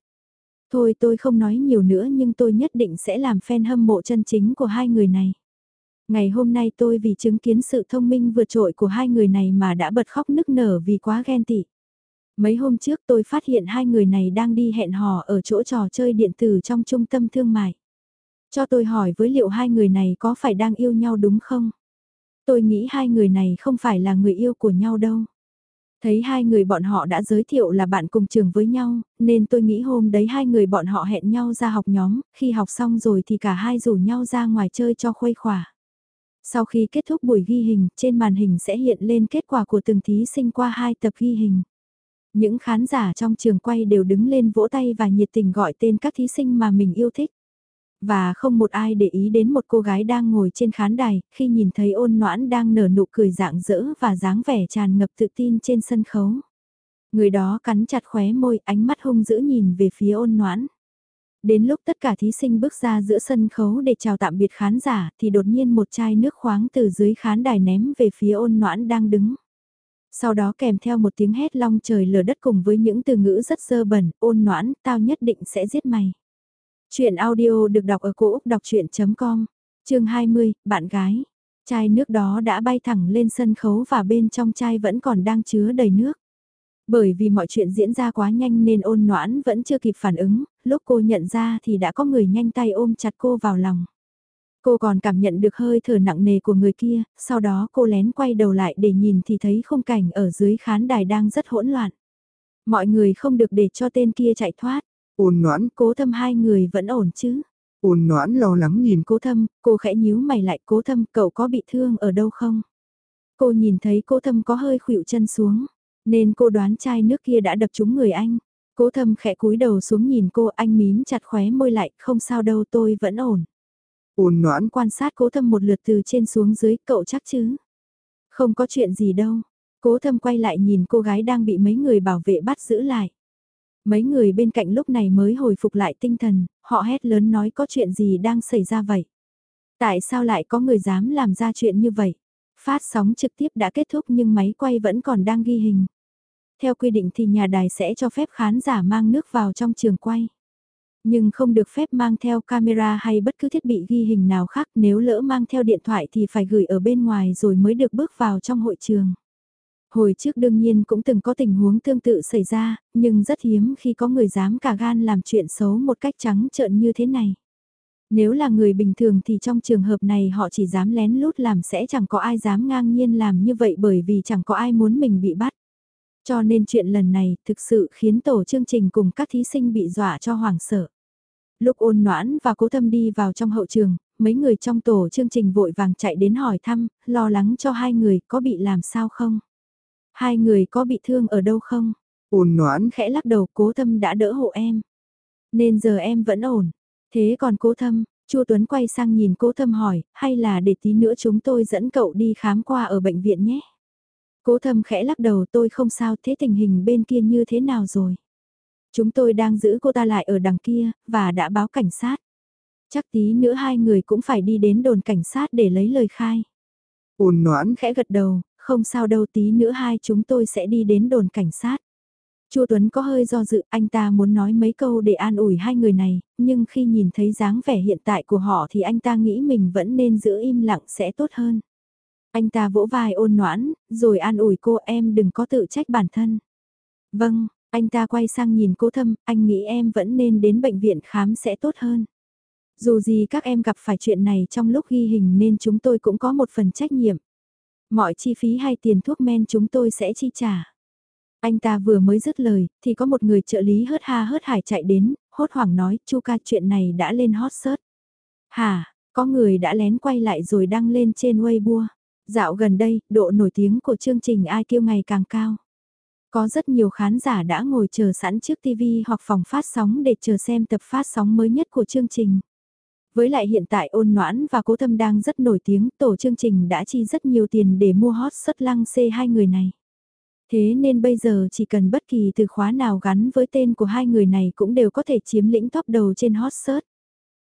Thôi tôi không nói nhiều nữa nhưng tôi nhất định sẽ làm fan hâm mộ chân chính của hai người này. Ngày hôm nay tôi vì chứng kiến sự thông minh vượt trội của hai người này mà đã bật khóc nức nở vì quá ghen tị. Mấy hôm trước tôi phát hiện hai người này đang đi hẹn hò ở chỗ trò chơi điện tử trong trung tâm thương mại. Cho tôi hỏi với liệu hai người này có phải đang yêu nhau đúng không? Tôi nghĩ hai người này không phải là người yêu của nhau đâu. Thấy hai người bọn họ đã giới thiệu là bạn cùng trường với nhau, nên tôi nghĩ hôm đấy hai người bọn họ hẹn nhau ra học nhóm, khi học xong rồi thì cả hai rủ nhau ra ngoài chơi cho khuây khỏa. Sau khi kết thúc buổi ghi hình, trên màn hình sẽ hiện lên kết quả của từng thí sinh qua hai tập ghi hình. Những khán giả trong trường quay đều đứng lên vỗ tay và nhiệt tình gọi tên các thí sinh mà mình yêu thích. Và không một ai để ý đến một cô gái đang ngồi trên khán đài, khi nhìn thấy ôn noãn đang nở nụ cười rạng rỡ và dáng vẻ tràn ngập tự tin trên sân khấu. Người đó cắn chặt khóe môi, ánh mắt hung dữ nhìn về phía ôn noãn. Đến lúc tất cả thí sinh bước ra giữa sân khấu để chào tạm biệt khán giả thì đột nhiên một chai nước khoáng từ dưới khán đài ném về phía ôn noãn đang đứng. Sau đó kèm theo một tiếng hét long trời lở đất cùng với những từ ngữ rất dơ bẩn, ôn noãn, tao nhất định sẽ giết mày. Chuyện audio được đọc ở cổ Úc đọc chuyện.com, chương 20, bạn gái. Chai nước đó đã bay thẳng lên sân khấu và bên trong chai vẫn còn đang chứa đầy nước. Bởi vì mọi chuyện diễn ra quá nhanh nên ôn noãn vẫn chưa kịp phản ứng, lúc cô nhận ra thì đã có người nhanh tay ôm chặt cô vào lòng. Cô còn cảm nhận được hơi thở nặng nề của người kia, sau đó cô lén quay đầu lại để nhìn thì thấy khung cảnh ở dưới khán đài đang rất hỗn loạn. Mọi người không được để cho tên kia chạy thoát. Ôn noãn, Cố thâm hai người vẫn ổn chứ. ôn noãn lo lắng nhìn Cố thâm, cô khẽ nhíu mày lại cố thâm cậu có bị thương ở đâu không? Cô nhìn thấy cố thâm có hơi khuỵu chân xuống, nên cô đoán chai nước kia đã đập trúng người anh. Cố thâm khẽ cúi đầu xuống nhìn cô anh mím chặt khóe môi lại, không sao đâu tôi vẫn ổn. ôn noãn, Quan sát cố thâm một lượt từ trên xuống dưới, cậu chắc chứ? Không có chuyện gì đâu. Cố thâm quay lại nhìn cô gái đang bị mấy người bảo vệ bắt giữ lại. Mấy người bên cạnh lúc này mới hồi phục lại tinh thần, họ hét lớn nói có chuyện gì đang xảy ra vậy? Tại sao lại có người dám làm ra chuyện như vậy? Phát sóng trực tiếp đã kết thúc nhưng máy quay vẫn còn đang ghi hình. Theo quy định thì nhà đài sẽ cho phép khán giả mang nước vào trong trường quay. Nhưng không được phép mang theo camera hay bất cứ thiết bị ghi hình nào khác nếu lỡ mang theo điện thoại thì phải gửi ở bên ngoài rồi mới được bước vào trong hội trường. Hồi trước đương nhiên cũng từng có tình huống tương tự xảy ra, nhưng rất hiếm khi có người dám cả gan làm chuyện xấu một cách trắng trợn như thế này. Nếu là người bình thường thì trong trường hợp này họ chỉ dám lén lút làm sẽ chẳng có ai dám ngang nhiên làm như vậy bởi vì chẳng có ai muốn mình bị bắt. Cho nên chuyện lần này thực sự khiến tổ chương trình cùng các thí sinh bị dọa cho hoảng sợ. Lúc ôn noãn và cố thâm đi vào trong hậu trường, mấy người trong tổ chương trình vội vàng chạy đến hỏi thăm, lo lắng cho hai người có bị làm sao không? Hai người có bị thương ở đâu không? Ôn noãn Khẽ lắc đầu cố thâm đã đỡ hộ em. Nên giờ em vẫn ổn. Thế còn cố thâm, Chu Tuấn quay sang nhìn cố thâm hỏi, hay là để tí nữa chúng tôi dẫn cậu đi khám qua ở bệnh viện nhé? Cố thâm khẽ lắc đầu tôi không sao thế tình hình bên kia như thế nào rồi? Chúng tôi đang giữ cô ta lại ở đằng kia, và đã báo cảnh sát. Chắc tí nữa hai người cũng phải đi đến đồn cảnh sát để lấy lời khai. ôn noãn Khẽ gật đầu, không sao đâu tí nữa hai chúng tôi sẽ đi đến đồn cảnh sát. Chu Tuấn có hơi do dự, anh ta muốn nói mấy câu để an ủi hai người này, nhưng khi nhìn thấy dáng vẻ hiện tại của họ thì anh ta nghĩ mình vẫn nên giữ im lặng sẽ tốt hơn. Anh ta vỗ vai ôn noãn, rồi an ủi cô em đừng có tự trách bản thân. Vâng, anh ta quay sang nhìn cô thâm, anh nghĩ em vẫn nên đến bệnh viện khám sẽ tốt hơn. Dù gì các em gặp phải chuyện này trong lúc ghi hình nên chúng tôi cũng có một phần trách nhiệm. Mọi chi phí hay tiền thuốc men chúng tôi sẽ chi trả. Anh ta vừa mới dứt lời, thì có một người trợ lý hớt ha hớt hải chạy đến, hốt hoảng nói, chu ca chuyện này đã lên hot search. Hà, có người đã lén quay lại rồi đăng lên trên Weibo. Dạo gần đây, độ nổi tiếng của chương trình ai kêu ngày càng cao. Có rất nhiều khán giả đã ngồi chờ sẵn trước TV hoặc phòng phát sóng để chờ xem tập phát sóng mới nhất của chương trình. Với lại hiện tại ôn noãn và cố thâm đang rất nổi tiếng, tổ chương trình đã chi rất nhiều tiền để mua hot xuất lăng C hai người này. Thế nên bây giờ chỉ cần bất kỳ từ khóa nào gắn với tên của hai người này cũng đều có thể chiếm lĩnh top đầu trên hot search.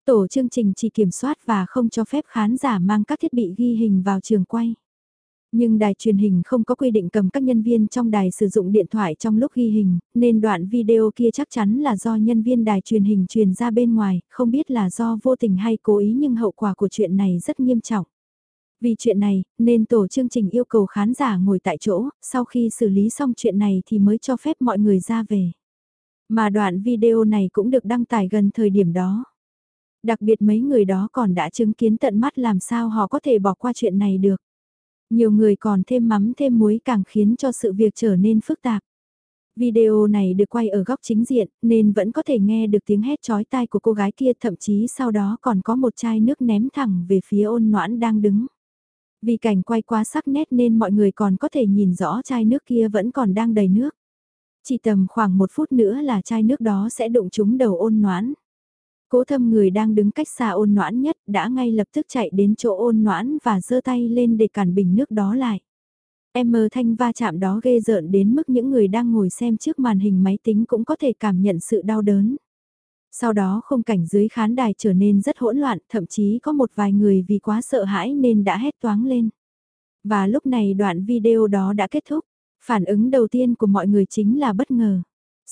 Tổ chương trình chỉ kiểm soát và không cho phép khán giả mang các thiết bị ghi hình vào trường quay. Nhưng đài truyền hình không có quy định cầm các nhân viên trong đài sử dụng điện thoại trong lúc ghi hình, nên đoạn video kia chắc chắn là do nhân viên đài truyền hình truyền ra bên ngoài, không biết là do vô tình hay cố ý nhưng hậu quả của chuyện này rất nghiêm trọng. Vì chuyện này, nên tổ chương trình yêu cầu khán giả ngồi tại chỗ, sau khi xử lý xong chuyện này thì mới cho phép mọi người ra về. Mà đoạn video này cũng được đăng tải gần thời điểm đó. Đặc biệt mấy người đó còn đã chứng kiến tận mắt làm sao họ có thể bỏ qua chuyện này được. Nhiều người còn thêm mắm thêm muối càng khiến cho sự việc trở nên phức tạp. Video này được quay ở góc chính diện, nên vẫn có thể nghe được tiếng hét chói tai của cô gái kia, thậm chí sau đó còn có một chai nước ném thẳng về phía ôn noãn đang đứng. Vì cảnh quay quá sắc nét nên mọi người còn có thể nhìn rõ chai nước kia vẫn còn đang đầy nước. Chỉ tầm khoảng một phút nữa là chai nước đó sẽ đụng trúng đầu ôn noãn. Cố thâm người đang đứng cách xa ôn noãn nhất đã ngay lập tức chạy đến chỗ ôn noãn và giơ tay lên để cản bình nước đó lại. Em mơ thanh va chạm đó ghê rợn đến mức những người đang ngồi xem trước màn hình máy tính cũng có thể cảm nhận sự đau đớn. Sau đó khung cảnh dưới khán đài trở nên rất hỗn loạn, thậm chí có một vài người vì quá sợ hãi nên đã hét toáng lên. Và lúc này đoạn video đó đã kết thúc. Phản ứng đầu tiên của mọi người chính là bất ngờ.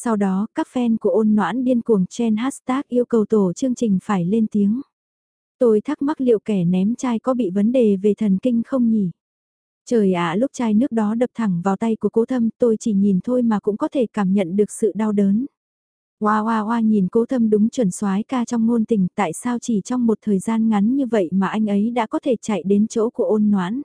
Sau đó, các fan của ôn noãn điên cuồng chen hashtag yêu cầu tổ chương trình phải lên tiếng. Tôi thắc mắc liệu kẻ ném chai có bị vấn đề về thần kinh không nhỉ? Trời ạ lúc chai nước đó đập thẳng vào tay của cố thâm tôi chỉ nhìn thôi mà cũng có thể cảm nhận được sự đau đớn. Hoa hoa hoa nhìn cố thâm đúng chuẩn soái ca trong ngôn tình tại sao chỉ trong một thời gian ngắn như vậy mà anh ấy đã có thể chạy đến chỗ của ôn noãn.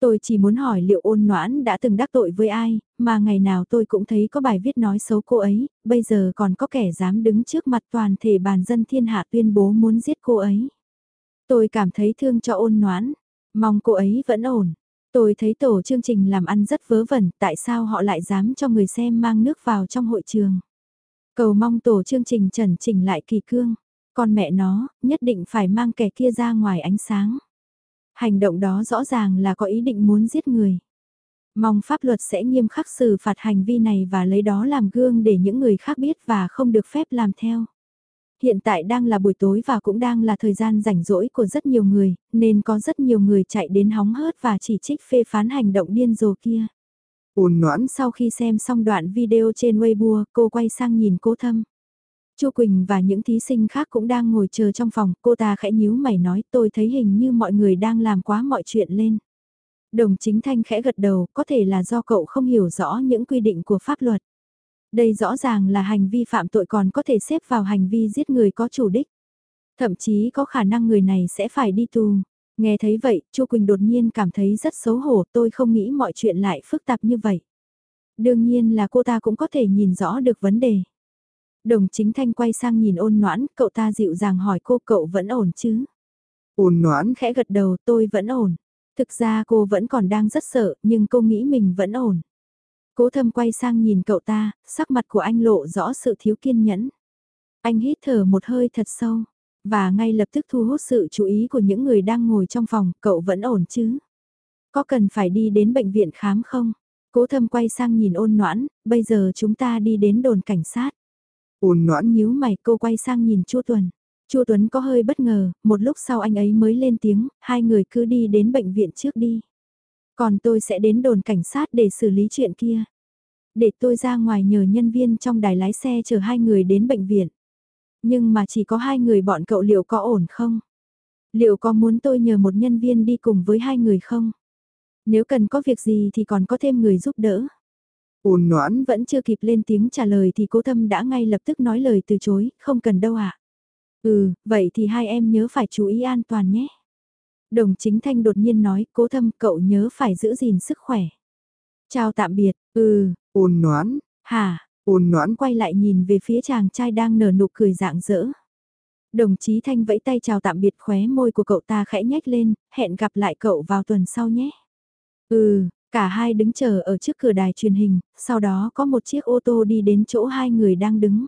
Tôi chỉ muốn hỏi liệu ôn noãn đã từng đắc tội với ai, mà ngày nào tôi cũng thấy có bài viết nói xấu cô ấy, bây giờ còn có kẻ dám đứng trước mặt toàn thể bàn dân thiên hạ tuyên bố muốn giết cô ấy. Tôi cảm thấy thương cho ôn noãn, mong cô ấy vẫn ổn. Tôi thấy tổ chương trình làm ăn rất vớ vẩn, tại sao họ lại dám cho người xem mang nước vào trong hội trường. Cầu mong tổ chương trình trần chỉnh lại kỳ cương, con mẹ nó, nhất định phải mang kẻ kia ra ngoài ánh sáng. Hành động đó rõ ràng là có ý định muốn giết người. Mong pháp luật sẽ nghiêm khắc xử phạt hành vi này và lấy đó làm gương để những người khác biết và không được phép làm theo. Hiện tại đang là buổi tối và cũng đang là thời gian rảnh rỗi của rất nhiều người, nên có rất nhiều người chạy đến hóng hớt và chỉ trích phê phán hành động điên rồ kia. Ôn noãn sau khi xem xong đoạn video trên Weibo, cô quay sang nhìn cố thâm. Chu Quỳnh và những thí sinh khác cũng đang ngồi chờ trong phòng, cô ta khẽ nhíu mày nói tôi thấy hình như mọi người đang làm quá mọi chuyện lên. Đồng chính thanh khẽ gật đầu, có thể là do cậu không hiểu rõ những quy định của pháp luật. Đây rõ ràng là hành vi phạm tội còn có thể xếp vào hành vi giết người có chủ đích. Thậm chí có khả năng người này sẽ phải đi tù. Nghe thấy vậy, Chu Quỳnh đột nhiên cảm thấy rất xấu hổ, tôi không nghĩ mọi chuyện lại phức tạp như vậy. Đương nhiên là cô ta cũng có thể nhìn rõ được vấn đề. Đồng chính thanh quay sang nhìn ôn noãn, cậu ta dịu dàng hỏi cô cậu vẫn ổn chứ? ôn noãn khẽ gật đầu tôi vẫn ổn. Thực ra cô vẫn còn đang rất sợ nhưng cô nghĩ mình vẫn ổn. Cố thâm quay sang nhìn cậu ta, sắc mặt của anh lộ rõ sự thiếu kiên nhẫn. Anh hít thở một hơi thật sâu, và ngay lập tức thu hút sự chú ý của những người đang ngồi trong phòng, cậu vẫn ổn chứ? Có cần phải đi đến bệnh viện khám không? Cố thâm quay sang nhìn ôn noãn, bây giờ chúng ta đi đến đồn cảnh sát. Ôn noãn nhíu mày cô quay sang nhìn Chu Tuần. Chu Tuấn có hơi bất ngờ, một lúc sau anh ấy mới lên tiếng, hai người cứ đi đến bệnh viện trước đi. Còn tôi sẽ đến đồn cảnh sát để xử lý chuyện kia. Để tôi ra ngoài nhờ nhân viên trong đài lái xe chờ hai người đến bệnh viện. Nhưng mà chỉ có hai người bọn cậu liệu có ổn không? Liệu có muốn tôi nhờ một nhân viên đi cùng với hai người không? Nếu cần có việc gì thì còn có thêm người giúp đỡ. Ôn noãn vẫn chưa kịp lên tiếng trả lời thì cố thâm đã ngay lập tức nói lời từ chối, không cần đâu ạ. À? Ừ, vậy thì hai em nhớ phải chú ý an toàn nhé. Đồng chính thanh đột nhiên nói, cố thâm cậu nhớ phải giữ gìn sức khỏe. Chào tạm biệt, ừ, ôn noãn, hả, ôn noãn quay lại nhìn về phía chàng trai đang nở nụ cười rạng rỡ. Đồng chí Thanh vẫy tay chào tạm biệt khóe môi của cậu ta khẽ nhếch lên, hẹn gặp lại cậu vào tuần sau nhé. Ừ, cả hai đứng chờ ở trước cửa đài truyền hình, sau đó có một chiếc ô tô đi đến chỗ hai người đang đứng.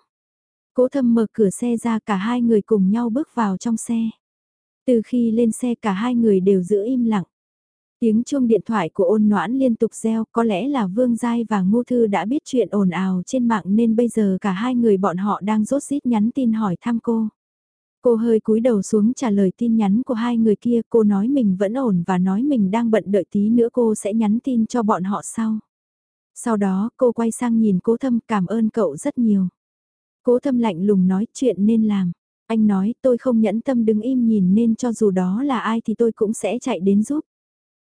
Cố thâm mở cửa xe ra cả hai người cùng nhau bước vào trong xe. Từ khi lên xe cả hai người đều giữ im lặng. Tiếng chuông điện thoại của ôn noãn liên tục reo, có lẽ là Vương Giai và Ngô Thư đã biết chuyện ồn ào trên mạng nên bây giờ cả hai người bọn họ đang rốt rít nhắn tin hỏi thăm cô. Cô hơi cúi đầu xuống trả lời tin nhắn của hai người kia, cô nói mình vẫn ổn và nói mình đang bận đợi tí nữa cô sẽ nhắn tin cho bọn họ sau. Sau đó cô quay sang nhìn cố thâm cảm ơn cậu rất nhiều. Cố thâm lạnh lùng nói chuyện nên làm. Anh nói tôi không nhẫn tâm đứng im nhìn nên cho dù đó là ai thì tôi cũng sẽ chạy đến giúp.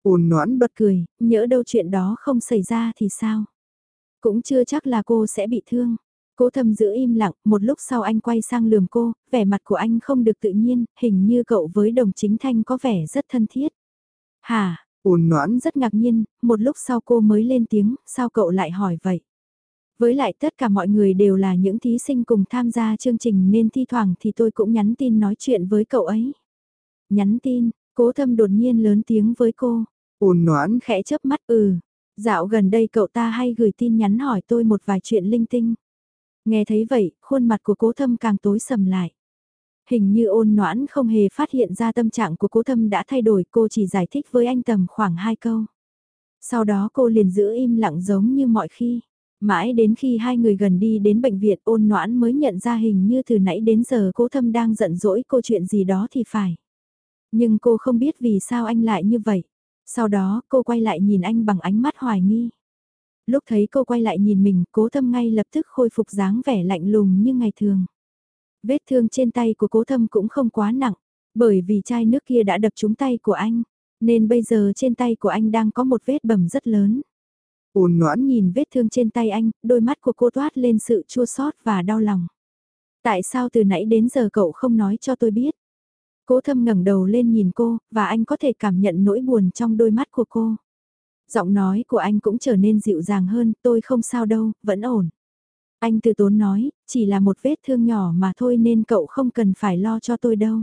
Ôn noãn bật cười, nhỡ đâu chuyện đó không xảy ra thì sao? Cũng chưa chắc là cô sẽ bị thương. Cố thâm giữ im lặng, một lúc sau anh quay sang lườm cô, vẻ mặt của anh không được tự nhiên, hình như cậu với đồng chính thanh có vẻ rất thân thiết. Hả? Ôn noãn rất ngạc nhiên, một lúc sau cô mới lên tiếng, sao cậu lại hỏi vậy? Với lại tất cả mọi người đều là những thí sinh cùng tham gia chương trình nên thi thoảng thì tôi cũng nhắn tin nói chuyện với cậu ấy. Nhắn tin, cố thâm đột nhiên lớn tiếng với cô. Ôn noãn khẽ chớp mắt ừ. Dạo gần đây cậu ta hay gửi tin nhắn hỏi tôi một vài chuyện linh tinh. Nghe thấy vậy, khuôn mặt của cố thâm càng tối sầm lại. Hình như ôn noãn không hề phát hiện ra tâm trạng của cố thâm đã thay đổi cô chỉ giải thích với anh tầm khoảng hai câu. Sau đó cô liền giữ im lặng giống như mọi khi. Mãi đến khi hai người gần đi đến bệnh viện ôn noãn mới nhận ra hình như từ nãy đến giờ cố thâm đang giận dỗi cô chuyện gì đó thì phải. Nhưng cô không biết vì sao anh lại như vậy. Sau đó cô quay lại nhìn anh bằng ánh mắt hoài nghi. Lúc thấy cô quay lại nhìn mình cố thâm ngay lập tức khôi phục dáng vẻ lạnh lùng như ngày thường. Vết thương trên tay của cố thâm cũng không quá nặng, bởi vì chai nước kia đã đập trúng tay của anh, nên bây giờ trên tay của anh đang có một vết bầm rất lớn. Ôn noãn nhìn vết thương trên tay anh, đôi mắt của cô toát lên sự chua xót và đau lòng. Tại sao từ nãy đến giờ cậu không nói cho tôi biết? Cố thâm ngẩng đầu lên nhìn cô, và anh có thể cảm nhận nỗi buồn trong đôi mắt của cô. Giọng nói của anh cũng trở nên dịu dàng hơn, tôi không sao đâu, vẫn ổn. Anh từ tốn nói, chỉ là một vết thương nhỏ mà thôi nên cậu không cần phải lo cho tôi đâu.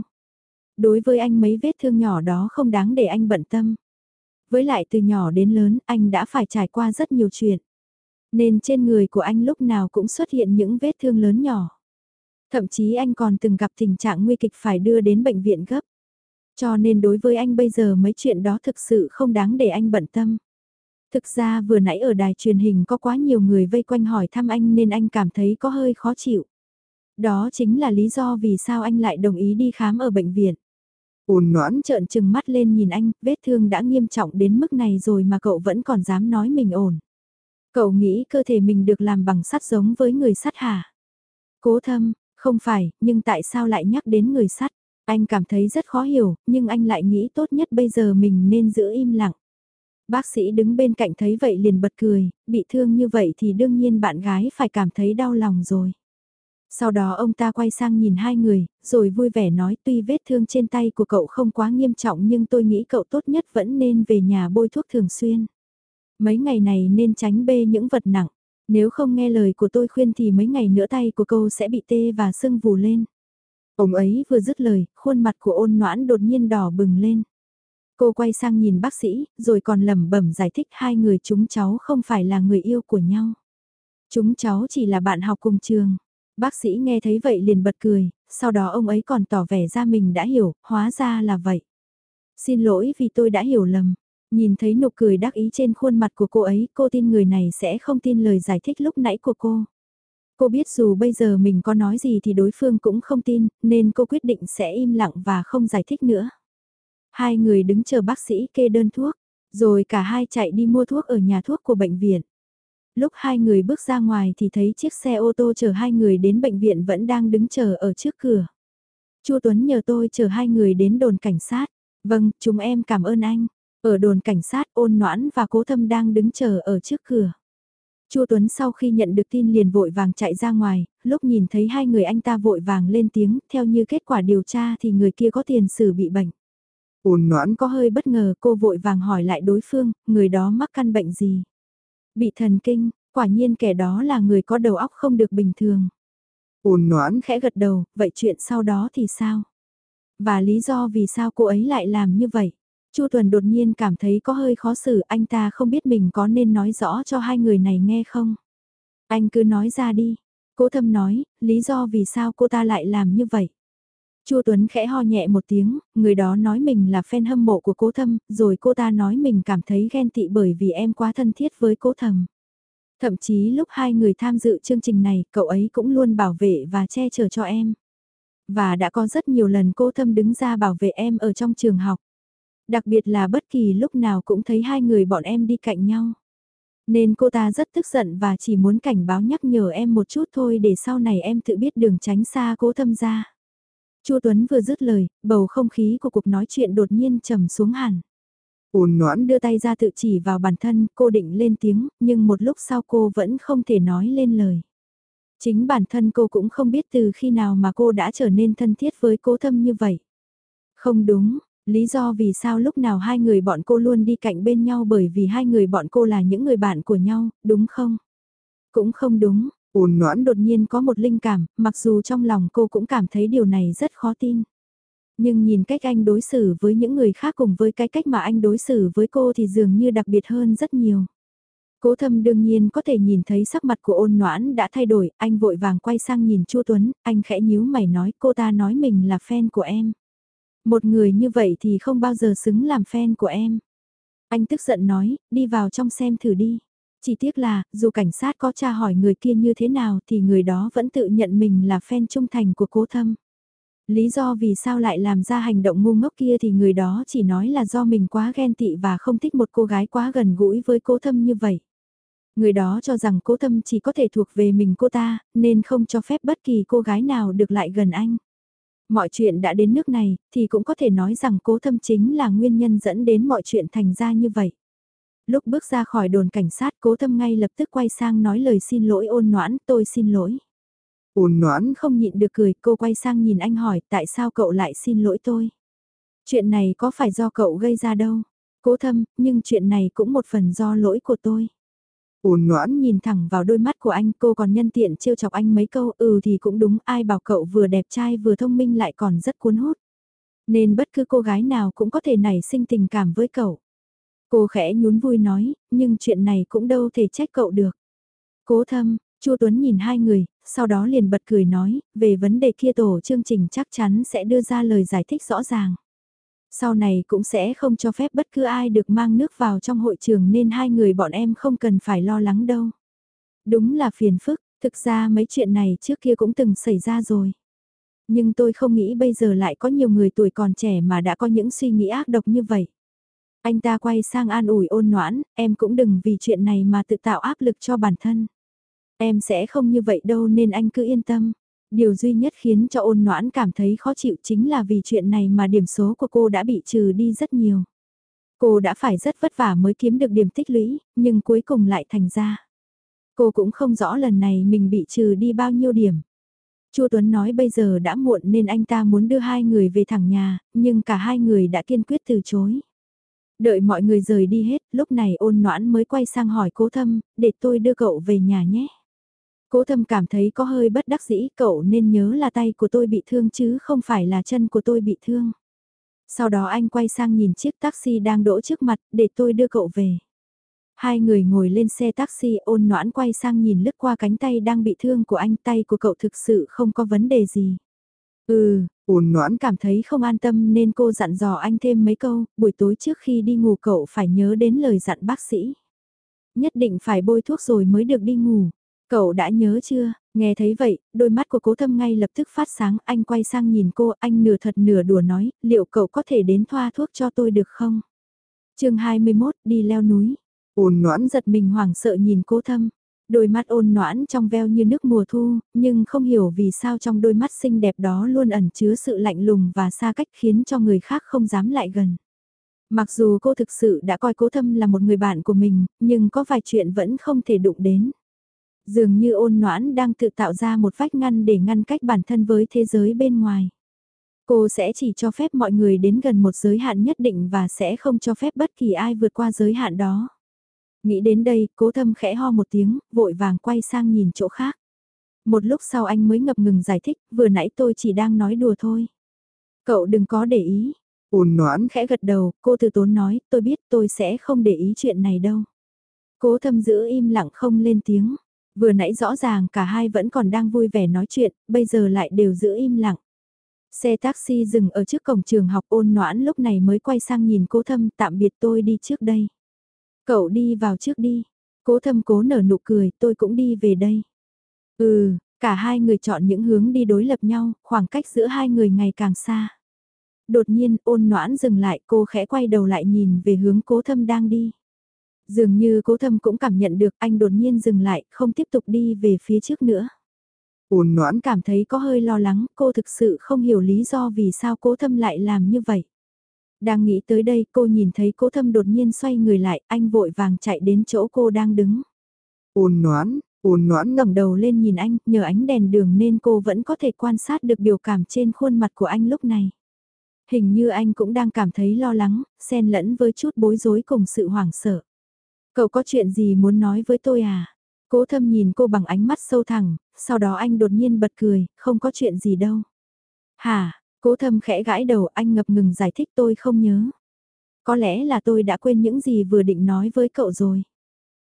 Đối với anh mấy vết thương nhỏ đó không đáng để anh bận tâm. Với lại từ nhỏ đến lớn anh đã phải trải qua rất nhiều chuyện. Nên trên người của anh lúc nào cũng xuất hiện những vết thương lớn nhỏ. Thậm chí anh còn từng gặp tình trạng nguy kịch phải đưa đến bệnh viện gấp. Cho nên đối với anh bây giờ mấy chuyện đó thực sự không đáng để anh bận tâm. Thực ra vừa nãy ở đài truyền hình có quá nhiều người vây quanh hỏi thăm anh nên anh cảm thấy có hơi khó chịu. Đó chính là lý do vì sao anh lại đồng ý đi khám ở bệnh viện. Ôn noãn trợn trừng mắt lên nhìn anh, vết thương đã nghiêm trọng đến mức này rồi mà cậu vẫn còn dám nói mình ổn. Cậu nghĩ cơ thể mình được làm bằng sắt giống với người sắt hả? Cố thâm, không phải, nhưng tại sao lại nhắc đến người sắt? Anh cảm thấy rất khó hiểu, nhưng anh lại nghĩ tốt nhất bây giờ mình nên giữ im lặng. Bác sĩ đứng bên cạnh thấy vậy liền bật cười, bị thương như vậy thì đương nhiên bạn gái phải cảm thấy đau lòng rồi. Sau đó ông ta quay sang nhìn hai người, rồi vui vẻ nói tuy vết thương trên tay của cậu không quá nghiêm trọng nhưng tôi nghĩ cậu tốt nhất vẫn nên về nhà bôi thuốc thường xuyên. Mấy ngày này nên tránh bê những vật nặng, nếu không nghe lời của tôi khuyên thì mấy ngày nữa tay của cô sẽ bị tê và sưng vù lên. Ông ấy vừa dứt lời, khuôn mặt của ôn noãn đột nhiên đỏ bừng lên. Cô quay sang nhìn bác sĩ, rồi còn lẩm bẩm giải thích hai người chúng cháu không phải là người yêu của nhau. Chúng cháu chỉ là bạn học cùng trường. Bác sĩ nghe thấy vậy liền bật cười, sau đó ông ấy còn tỏ vẻ ra mình đã hiểu, hóa ra là vậy. Xin lỗi vì tôi đã hiểu lầm. Nhìn thấy nụ cười đắc ý trên khuôn mặt của cô ấy, cô tin người này sẽ không tin lời giải thích lúc nãy của cô. Cô biết dù bây giờ mình có nói gì thì đối phương cũng không tin, nên cô quyết định sẽ im lặng và không giải thích nữa. Hai người đứng chờ bác sĩ kê đơn thuốc, rồi cả hai chạy đi mua thuốc ở nhà thuốc của bệnh viện. Lúc hai người bước ra ngoài thì thấy chiếc xe ô tô chở hai người đến bệnh viện vẫn đang đứng chờ ở trước cửa. Chu Tuấn nhờ tôi chở hai người đến đồn cảnh sát. Vâng, chúng em cảm ơn anh. Ở đồn cảnh sát ôn noãn và cố thâm đang đứng chờ ở trước cửa. Chu Tuấn sau khi nhận được tin liền vội vàng chạy ra ngoài, lúc nhìn thấy hai người anh ta vội vàng lên tiếng, theo như kết quả điều tra thì người kia có tiền sử bị bệnh. Ôn noãn có hơi bất ngờ cô vội vàng hỏi lại đối phương, người đó mắc căn bệnh gì? Bị thần kinh, quả nhiên kẻ đó là người có đầu óc không được bình thường. Ôn noãn khẽ gật đầu, vậy chuyện sau đó thì sao? Và lý do vì sao cô ấy lại làm như vậy? Chu Tuần đột nhiên cảm thấy có hơi khó xử, anh ta không biết mình có nên nói rõ cho hai người này nghe không? Anh cứ nói ra đi. Cố thâm nói, lý do vì sao cô ta lại làm như vậy? Chu Tuấn khẽ ho nhẹ một tiếng, người đó nói mình là fan hâm mộ của cố thâm, rồi cô ta nói mình cảm thấy ghen tị bởi vì em quá thân thiết với cố thầm. Thậm chí lúc hai người tham dự chương trình này, cậu ấy cũng luôn bảo vệ và che chở cho em. Và đã có rất nhiều lần cô thâm đứng ra bảo vệ em ở trong trường học. Đặc biệt là bất kỳ lúc nào cũng thấy hai người bọn em đi cạnh nhau. Nên cô ta rất tức giận và chỉ muốn cảnh báo nhắc nhở em một chút thôi để sau này em tự biết đường tránh xa cố thâm ra. Chu Tuấn vừa dứt lời, bầu không khí của cuộc nói chuyện đột nhiên trầm xuống hẳn. Ôn noãn đưa tay ra tự chỉ vào bản thân, cô định lên tiếng, nhưng một lúc sau cô vẫn không thể nói lên lời. Chính bản thân cô cũng không biết từ khi nào mà cô đã trở nên thân thiết với cố thâm như vậy. Không đúng, lý do vì sao lúc nào hai người bọn cô luôn đi cạnh bên nhau bởi vì hai người bọn cô là những người bạn của nhau, đúng không? Cũng không đúng, Ôn noãn đột nhiên có một linh cảm, mặc dù trong lòng cô cũng cảm thấy điều này rất khó tin. Nhưng nhìn cách anh đối xử với những người khác cùng với cái cách mà anh đối xử với cô thì dường như đặc biệt hơn rất nhiều. Cố thâm đương nhiên có thể nhìn thấy sắc mặt của ôn noãn đã thay đổi, anh vội vàng quay sang nhìn Chu Tuấn, anh khẽ nhíu mày nói cô ta nói mình là fan của em. Một người như vậy thì không bao giờ xứng làm fan của em. Anh tức giận nói, đi vào trong xem thử đi. Chỉ tiếc là, dù cảnh sát có tra hỏi người kia như thế nào thì người đó vẫn tự nhận mình là fan trung thành của cố thâm. Lý do vì sao lại làm ra hành động ngu ngốc kia thì người đó chỉ nói là do mình quá ghen tị và không thích một cô gái quá gần gũi với cố thâm như vậy. Người đó cho rằng cố thâm chỉ có thể thuộc về mình cô ta, nên không cho phép bất kỳ cô gái nào được lại gần anh. Mọi chuyện đã đến nước này, thì cũng có thể nói rằng cố thâm chính là nguyên nhân dẫn đến mọi chuyện thành ra như vậy. Lúc bước ra khỏi đồn cảnh sát cố thâm ngay lập tức quay sang nói lời xin lỗi ôn noãn, tôi xin lỗi. Ôn noãn không nhịn được cười, cô quay sang nhìn anh hỏi tại sao cậu lại xin lỗi tôi. Chuyện này có phải do cậu gây ra đâu. Cố thâm, nhưng chuyện này cũng một phần do lỗi của tôi. Ôn noãn nhìn thẳng vào đôi mắt của anh cô còn nhân tiện trêu chọc anh mấy câu ừ thì cũng đúng ai bảo cậu vừa đẹp trai vừa thông minh lại còn rất cuốn hút. Nên bất cứ cô gái nào cũng có thể nảy sinh tình cảm với cậu. Cô khẽ nhún vui nói, nhưng chuyện này cũng đâu thể trách cậu được. Cố thâm, Chu Tuấn nhìn hai người, sau đó liền bật cười nói, về vấn đề kia tổ chương trình chắc chắn sẽ đưa ra lời giải thích rõ ràng. Sau này cũng sẽ không cho phép bất cứ ai được mang nước vào trong hội trường nên hai người bọn em không cần phải lo lắng đâu. Đúng là phiền phức, thực ra mấy chuyện này trước kia cũng từng xảy ra rồi. Nhưng tôi không nghĩ bây giờ lại có nhiều người tuổi còn trẻ mà đã có những suy nghĩ ác độc như vậy. Anh ta quay sang an ủi ôn noãn, em cũng đừng vì chuyện này mà tự tạo áp lực cho bản thân. Em sẽ không như vậy đâu nên anh cứ yên tâm. Điều duy nhất khiến cho ôn noãn cảm thấy khó chịu chính là vì chuyện này mà điểm số của cô đã bị trừ đi rất nhiều. Cô đã phải rất vất vả mới kiếm được điểm tích lũy, nhưng cuối cùng lại thành ra. Cô cũng không rõ lần này mình bị trừ đi bao nhiêu điểm. Chu Tuấn nói bây giờ đã muộn nên anh ta muốn đưa hai người về thẳng nhà, nhưng cả hai người đã kiên quyết từ chối. Đợi mọi người rời đi hết, lúc này ôn noãn mới quay sang hỏi cố thâm, để tôi đưa cậu về nhà nhé. Cố thâm cảm thấy có hơi bất đắc dĩ cậu nên nhớ là tay của tôi bị thương chứ không phải là chân của tôi bị thương. Sau đó anh quay sang nhìn chiếc taxi đang đỗ trước mặt để tôi đưa cậu về. Hai người ngồi lên xe taxi ôn noãn quay sang nhìn lướt qua cánh tay đang bị thương của anh tay của cậu thực sự không có vấn đề gì. Ừ, ôn noãn cảm thấy không an tâm nên cô dặn dò anh thêm mấy câu, buổi tối trước khi đi ngủ cậu phải nhớ đến lời dặn bác sĩ. Nhất định phải bôi thuốc rồi mới được đi ngủ. Cậu đã nhớ chưa? Nghe thấy vậy, đôi mắt của cố thâm ngay lập tức phát sáng, anh quay sang nhìn cô, anh nửa thật nửa đùa nói, liệu cậu có thể đến thoa thuốc cho tôi được không? chương 21, đi leo núi. Ôn noãn giật mình hoảng sợ nhìn cố thâm. Đôi mắt ôn noãn trong veo như nước mùa thu, nhưng không hiểu vì sao trong đôi mắt xinh đẹp đó luôn ẩn chứa sự lạnh lùng và xa cách khiến cho người khác không dám lại gần. Mặc dù cô thực sự đã coi cố thâm là một người bạn của mình, nhưng có vài chuyện vẫn không thể đụng đến. Dường như ôn noãn đang tự tạo ra một vách ngăn để ngăn cách bản thân với thế giới bên ngoài. Cô sẽ chỉ cho phép mọi người đến gần một giới hạn nhất định và sẽ không cho phép bất kỳ ai vượt qua giới hạn đó. Nghĩ đến đây, cố thâm khẽ ho một tiếng, vội vàng quay sang nhìn chỗ khác. Một lúc sau anh mới ngập ngừng giải thích, vừa nãy tôi chỉ đang nói đùa thôi. Cậu đừng có để ý. Ôn noãn khẽ gật đầu, cô từ tốn nói, tôi biết tôi sẽ không để ý chuyện này đâu. Cố thâm giữ im lặng không lên tiếng. Vừa nãy rõ ràng cả hai vẫn còn đang vui vẻ nói chuyện, bây giờ lại đều giữ im lặng. Xe taxi dừng ở trước cổng trường học ôn noãn lúc này mới quay sang nhìn cố thâm tạm biệt tôi đi trước đây. Cậu đi vào trước đi. Cố thâm cố nở nụ cười, tôi cũng đi về đây. Ừ, cả hai người chọn những hướng đi đối lập nhau, khoảng cách giữa hai người ngày càng xa. Đột nhiên ôn noãn dừng lại cô khẽ quay đầu lại nhìn về hướng cố thâm đang đi. Dường như cố thâm cũng cảm nhận được anh đột nhiên dừng lại, không tiếp tục đi về phía trước nữa. Ôn noãn cảm thấy có hơi lo lắng, cô thực sự không hiểu lý do vì sao cố thâm lại làm như vậy. Đang nghĩ tới đây cô nhìn thấy cố thâm đột nhiên xoay người lại, anh vội vàng chạy đến chỗ cô đang đứng. Ôn noãn, ôn noãn ngẩng đầu lên nhìn anh, nhờ ánh đèn đường nên cô vẫn có thể quan sát được biểu cảm trên khuôn mặt của anh lúc này. Hình như anh cũng đang cảm thấy lo lắng, xen lẫn với chút bối rối cùng sự hoảng sợ. Cậu có chuyện gì muốn nói với tôi à? Cố thâm nhìn cô bằng ánh mắt sâu thẳng, sau đó anh đột nhiên bật cười, không có chuyện gì đâu. Hả, cố thâm khẽ gãi đầu anh ngập ngừng giải thích tôi không nhớ. Có lẽ là tôi đã quên những gì vừa định nói với cậu rồi.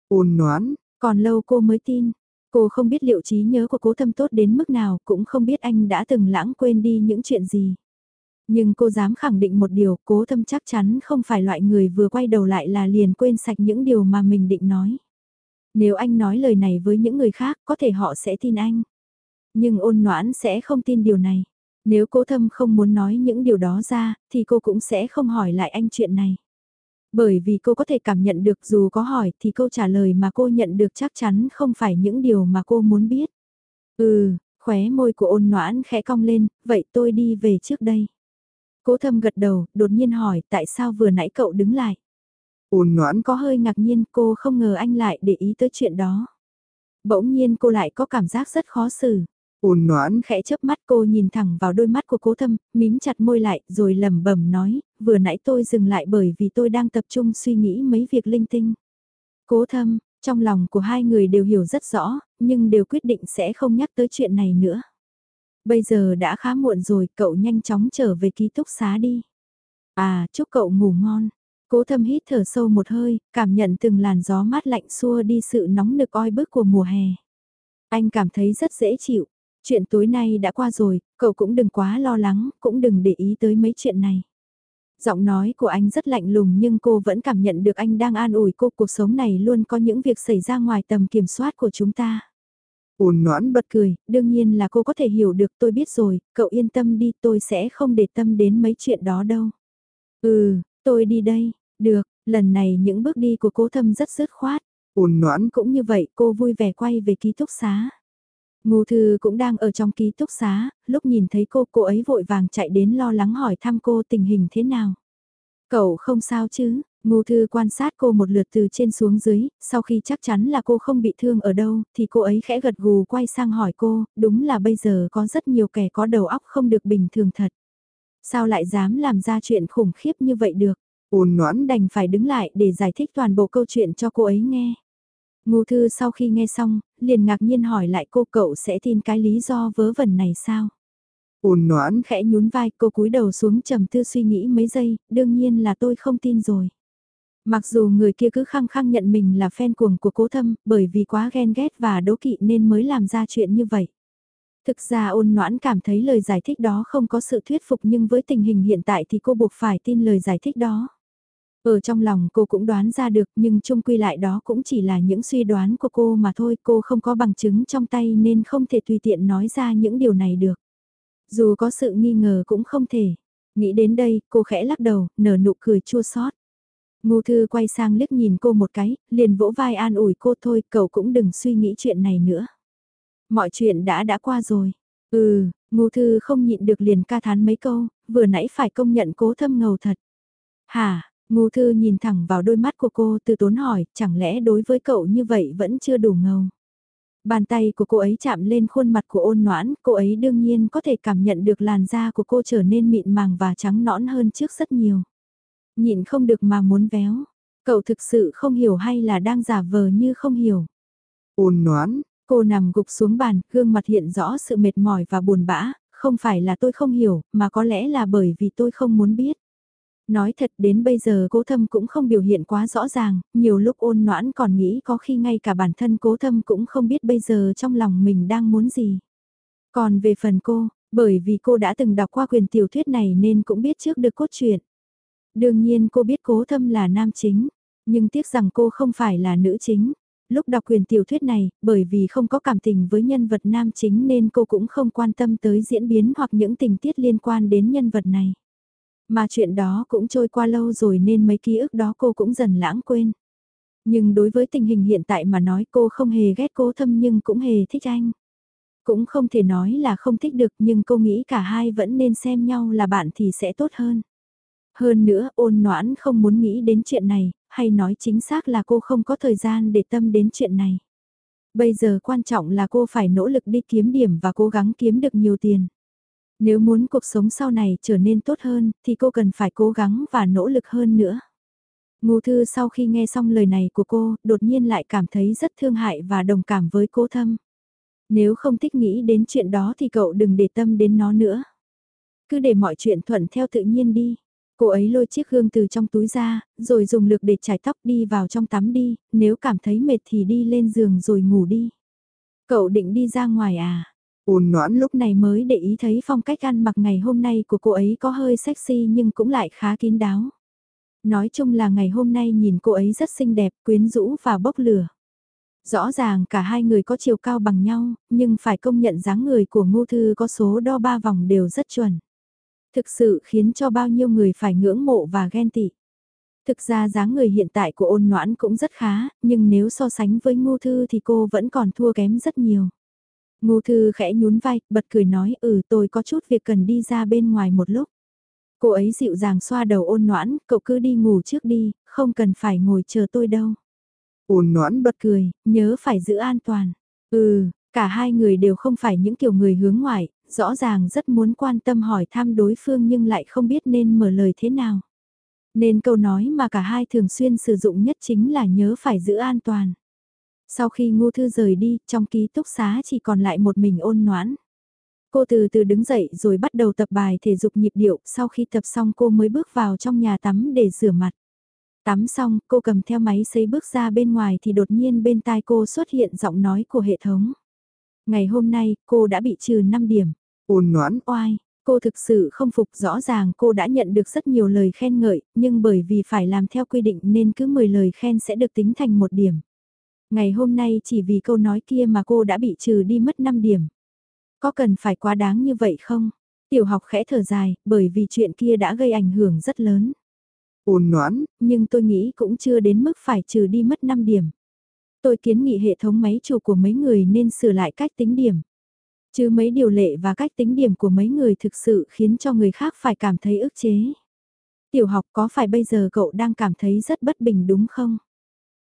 Ôn noãn, còn lâu cô mới tin. Cô không biết liệu trí nhớ của cố thâm tốt đến mức nào, cũng không biết anh đã từng lãng quên đi những chuyện gì. Nhưng cô dám khẳng định một điều, cố thâm chắc chắn không phải loại người vừa quay đầu lại là liền quên sạch những điều mà mình định nói. Nếu anh nói lời này với những người khác, có thể họ sẽ tin anh. Nhưng ôn noãn sẽ không tin điều này. Nếu cố thâm không muốn nói những điều đó ra, thì cô cũng sẽ không hỏi lại anh chuyện này. Bởi vì cô có thể cảm nhận được dù có hỏi thì câu trả lời mà cô nhận được chắc chắn không phải những điều mà cô muốn biết. Ừ, khóe môi của ôn noãn khẽ cong lên, vậy tôi đi về trước đây. Cố thâm gật đầu, đột nhiên hỏi tại sao vừa nãy cậu đứng lại. Ôn noãn có hơi ngạc nhiên cô không ngờ anh lại để ý tới chuyện đó. Bỗng nhiên cô lại có cảm giác rất khó xử. Ôn noãn khẽ chớp mắt cô nhìn thẳng vào đôi mắt của cố thâm, mím chặt môi lại rồi lẩm bẩm nói, vừa nãy tôi dừng lại bởi vì tôi đang tập trung suy nghĩ mấy việc linh tinh. Cố thâm, trong lòng của hai người đều hiểu rất rõ, nhưng đều quyết định sẽ không nhắc tới chuyện này nữa. Bây giờ đã khá muộn rồi, cậu nhanh chóng trở về ký túc xá đi. À, chúc cậu ngủ ngon. Cố thâm hít thở sâu một hơi, cảm nhận từng làn gió mát lạnh xua đi sự nóng nực oi bức của mùa hè. Anh cảm thấy rất dễ chịu. Chuyện tối nay đã qua rồi, cậu cũng đừng quá lo lắng, cũng đừng để ý tới mấy chuyện này. Giọng nói của anh rất lạnh lùng nhưng cô vẫn cảm nhận được anh đang an ủi cô cuộc sống này luôn có những việc xảy ra ngoài tầm kiểm soát của chúng ta. Ôn noãn bật cười, đương nhiên là cô có thể hiểu được tôi biết rồi, cậu yên tâm đi tôi sẽ không để tâm đến mấy chuyện đó đâu. Ừ, tôi đi đây, được, lần này những bước đi của cố thâm rất dứt khoát. Ôn noãn cũng như vậy cô vui vẻ quay về ký túc xá. Ngô Thư cũng đang ở trong ký túc xá, lúc nhìn thấy cô, cô ấy vội vàng chạy đến lo lắng hỏi thăm cô tình hình thế nào. Cậu không sao chứ, Ngô Thư quan sát cô một lượt từ trên xuống dưới, sau khi chắc chắn là cô không bị thương ở đâu, thì cô ấy khẽ gật gù quay sang hỏi cô, đúng là bây giờ có rất nhiều kẻ có đầu óc không được bình thường thật. Sao lại dám làm ra chuyện khủng khiếp như vậy được? Ôn noãn đành phải đứng lại để giải thích toàn bộ câu chuyện cho cô ấy nghe. Ngô Thư sau khi nghe xong, liền ngạc nhiên hỏi lại cô cậu sẽ tin cái lý do vớ vẩn này sao? Ôn noãn khẽ nhún vai cô cúi đầu xuống trầm tư suy nghĩ mấy giây, đương nhiên là tôi không tin rồi. Mặc dù người kia cứ khăng khăng nhận mình là fan cuồng của cố thâm, bởi vì quá ghen ghét và đố kỵ nên mới làm ra chuyện như vậy. Thực ra ôn noãn cảm thấy lời giải thích đó không có sự thuyết phục nhưng với tình hình hiện tại thì cô buộc phải tin lời giải thích đó. Ở trong lòng cô cũng đoán ra được nhưng chung quy lại đó cũng chỉ là những suy đoán của cô mà thôi cô không có bằng chứng trong tay nên không thể tùy tiện nói ra những điều này được. Dù có sự nghi ngờ cũng không thể. Nghĩ đến đây cô khẽ lắc đầu, nở nụ cười chua xót. Ngô Thư quay sang liếc nhìn cô một cái, liền vỗ vai an ủi cô thôi, cậu cũng đừng suy nghĩ chuyện này nữa. Mọi chuyện đã đã qua rồi. Ừ, Ngô Thư không nhịn được liền ca thán mấy câu, vừa nãy phải công nhận cố thâm ngầu thật. Hả, Ngô Thư nhìn thẳng vào đôi mắt của cô từ tốn hỏi, chẳng lẽ đối với cậu như vậy vẫn chưa đủ ngầu. Bàn tay của cô ấy chạm lên khuôn mặt của ôn noãn, cô ấy đương nhiên có thể cảm nhận được làn da của cô trở nên mịn màng và trắng nõn hơn trước rất nhiều. Nhịn không được mà muốn véo. Cậu thực sự không hiểu hay là đang giả vờ như không hiểu. Ôn noãn, cô nằm gục xuống bàn, gương mặt hiện rõ sự mệt mỏi và buồn bã, không phải là tôi không hiểu, mà có lẽ là bởi vì tôi không muốn biết. Nói thật đến bây giờ cố thâm cũng không biểu hiện quá rõ ràng, nhiều lúc ôn noãn còn nghĩ có khi ngay cả bản thân cố thâm cũng không biết bây giờ trong lòng mình đang muốn gì. Còn về phần cô, bởi vì cô đã từng đọc qua quyền tiểu thuyết này nên cũng biết trước được cốt truyện. Đương nhiên cô biết cố thâm là nam chính, nhưng tiếc rằng cô không phải là nữ chính. Lúc đọc quyền tiểu thuyết này, bởi vì không có cảm tình với nhân vật nam chính nên cô cũng không quan tâm tới diễn biến hoặc những tình tiết liên quan đến nhân vật này. Mà chuyện đó cũng trôi qua lâu rồi nên mấy ký ức đó cô cũng dần lãng quên. Nhưng đối với tình hình hiện tại mà nói cô không hề ghét cố thâm nhưng cũng hề thích anh. Cũng không thể nói là không thích được nhưng cô nghĩ cả hai vẫn nên xem nhau là bạn thì sẽ tốt hơn. Hơn nữa ôn noãn không muốn nghĩ đến chuyện này, hay nói chính xác là cô không có thời gian để tâm đến chuyện này. Bây giờ quan trọng là cô phải nỗ lực đi kiếm điểm và cố gắng kiếm được nhiều tiền. Nếu muốn cuộc sống sau này trở nên tốt hơn, thì cô cần phải cố gắng và nỗ lực hơn nữa. Ngô Thư sau khi nghe xong lời này của cô, đột nhiên lại cảm thấy rất thương hại và đồng cảm với cô thâm. Nếu không thích nghĩ đến chuyện đó thì cậu đừng để tâm đến nó nữa. Cứ để mọi chuyện thuận theo tự nhiên đi. Cô ấy lôi chiếc gương từ trong túi ra, rồi dùng lực để chải tóc đi vào trong tắm đi, nếu cảm thấy mệt thì đi lên giường rồi ngủ đi. Cậu định đi ra ngoài à? Ôn noãn lúc này mới để ý thấy phong cách ăn mặc ngày hôm nay của cô ấy có hơi sexy nhưng cũng lại khá kín đáo. Nói chung là ngày hôm nay nhìn cô ấy rất xinh đẹp, quyến rũ và bốc lửa. Rõ ràng cả hai người có chiều cao bằng nhau, nhưng phải công nhận dáng người của Ngô Thư có số đo ba vòng đều rất chuẩn. Thực sự khiến cho bao nhiêu người phải ngưỡng mộ và ghen tị. Thực ra dáng người hiện tại của ôn noãn cũng rất khá, nhưng nếu so sánh với Ngô Thư thì cô vẫn còn thua kém rất nhiều. Ngô Thư khẽ nhún vai, bật cười nói ừ tôi có chút việc cần đi ra bên ngoài một lúc. Cô ấy dịu dàng xoa đầu ôn noãn, cậu cứ đi ngủ trước đi, không cần phải ngồi chờ tôi đâu. Ôn noãn bật cười, nhớ phải giữ an toàn. Ừ, cả hai người đều không phải những kiểu người hướng ngoại, rõ ràng rất muốn quan tâm hỏi thăm đối phương nhưng lại không biết nên mở lời thế nào. Nên câu nói mà cả hai thường xuyên sử dụng nhất chính là nhớ phải giữ an toàn. Sau khi Ngô Thư rời đi, trong ký túc xá chỉ còn lại một mình ôn noãn. Cô từ từ đứng dậy rồi bắt đầu tập bài thể dục nhịp điệu, sau khi tập xong cô mới bước vào trong nhà tắm để rửa mặt. Tắm xong, cô cầm theo máy sấy bước ra bên ngoài thì đột nhiên bên tai cô xuất hiện giọng nói của hệ thống. Ngày hôm nay, cô đã bị trừ 5 điểm. Ôn noãn oai, cô thực sự không phục rõ ràng cô đã nhận được rất nhiều lời khen ngợi, nhưng bởi vì phải làm theo quy định nên cứ 10 lời khen sẽ được tính thành một điểm. Ngày hôm nay chỉ vì câu nói kia mà cô đã bị trừ đi mất 5 điểm. Có cần phải quá đáng như vậy không? Tiểu học khẽ thở dài, bởi vì chuyện kia đã gây ảnh hưởng rất lớn. Ôn noãn, nhưng tôi nghĩ cũng chưa đến mức phải trừ đi mất 5 điểm. Tôi kiến nghị hệ thống máy chủ của mấy người nên sửa lại cách tính điểm. Chứ mấy điều lệ và cách tính điểm của mấy người thực sự khiến cho người khác phải cảm thấy ức chế. Tiểu học có phải bây giờ cậu đang cảm thấy rất bất bình đúng không?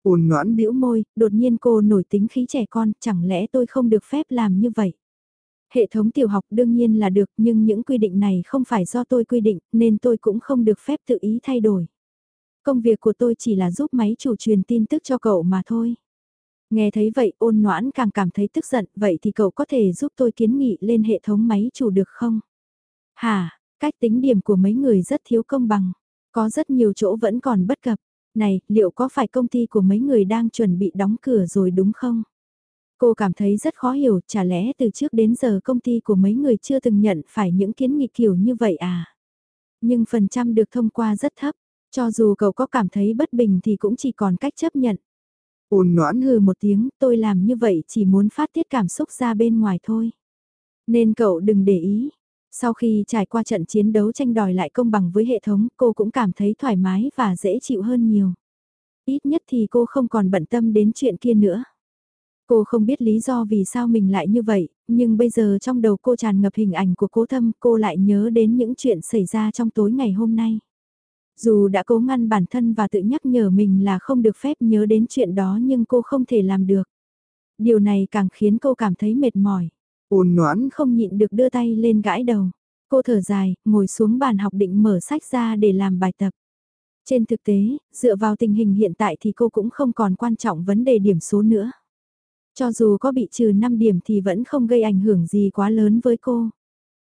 Ôn ngoãn bĩu môi, đột nhiên cô nổi tính khí trẻ con, chẳng lẽ tôi không được phép làm như vậy? Hệ thống tiểu học đương nhiên là được nhưng những quy định này không phải do tôi quy định nên tôi cũng không được phép tự ý thay đổi. Công việc của tôi chỉ là giúp máy chủ truyền tin tức cho cậu mà thôi. Nghe thấy vậy ôn noãn càng cảm thấy tức giận, vậy thì cậu có thể giúp tôi kiến nghị lên hệ thống máy chủ được không? Hà, cách tính điểm của mấy người rất thiếu công bằng, có rất nhiều chỗ vẫn còn bất cập. Này, liệu có phải công ty của mấy người đang chuẩn bị đóng cửa rồi đúng không? Cô cảm thấy rất khó hiểu, chả lẽ từ trước đến giờ công ty của mấy người chưa từng nhận phải những kiến nghị kiểu như vậy à? Nhưng phần trăm được thông qua rất thấp, cho dù cậu có cảm thấy bất bình thì cũng chỉ còn cách chấp nhận. Ôn noãn hừ một tiếng, tôi làm như vậy chỉ muốn phát tiết cảm xúc ra bên ngoài thôi. Nên cậu đừng để ý. Sau khi trải qua trận chiến đấu tranh đòi lại công bằng với hệ thống, cô cũng cảm thấy thoải mái và dễ chịu hơn nhiều. Ít nhất thì cô không còn bận tâm đến chuyện kia nữa. Cô không biết lý do vì sao mình lại như vậy, nhưng bây giờ trong đầu cô tràn ngập hình ảnh của cố thâm, cô lại nhớ đến những chuyện xảy ra trong tối ngày hôm nay. Dù đã cố ngăn bản thân và tự nhắc nhở mình là không được phép nhớ đến chuyện đó nhưng cô không thể làm được. Điều này càng khiến cô cảm thấy mệt mỏi. Ôn noãn không nhịn được đưa tay lên gãi đầu. Cô thở dài, ngồi xuống bàn học định mở sách ra để làm bài tập. Trên thực tế, dựa vào tình hình hiện tại thì cô cũng không còn quan trọng vấn đề điểm số nữa. Cho dù có bị trừ 5 điểm thì vẫn không gây ảnh hưởng gì quá lớn với cô.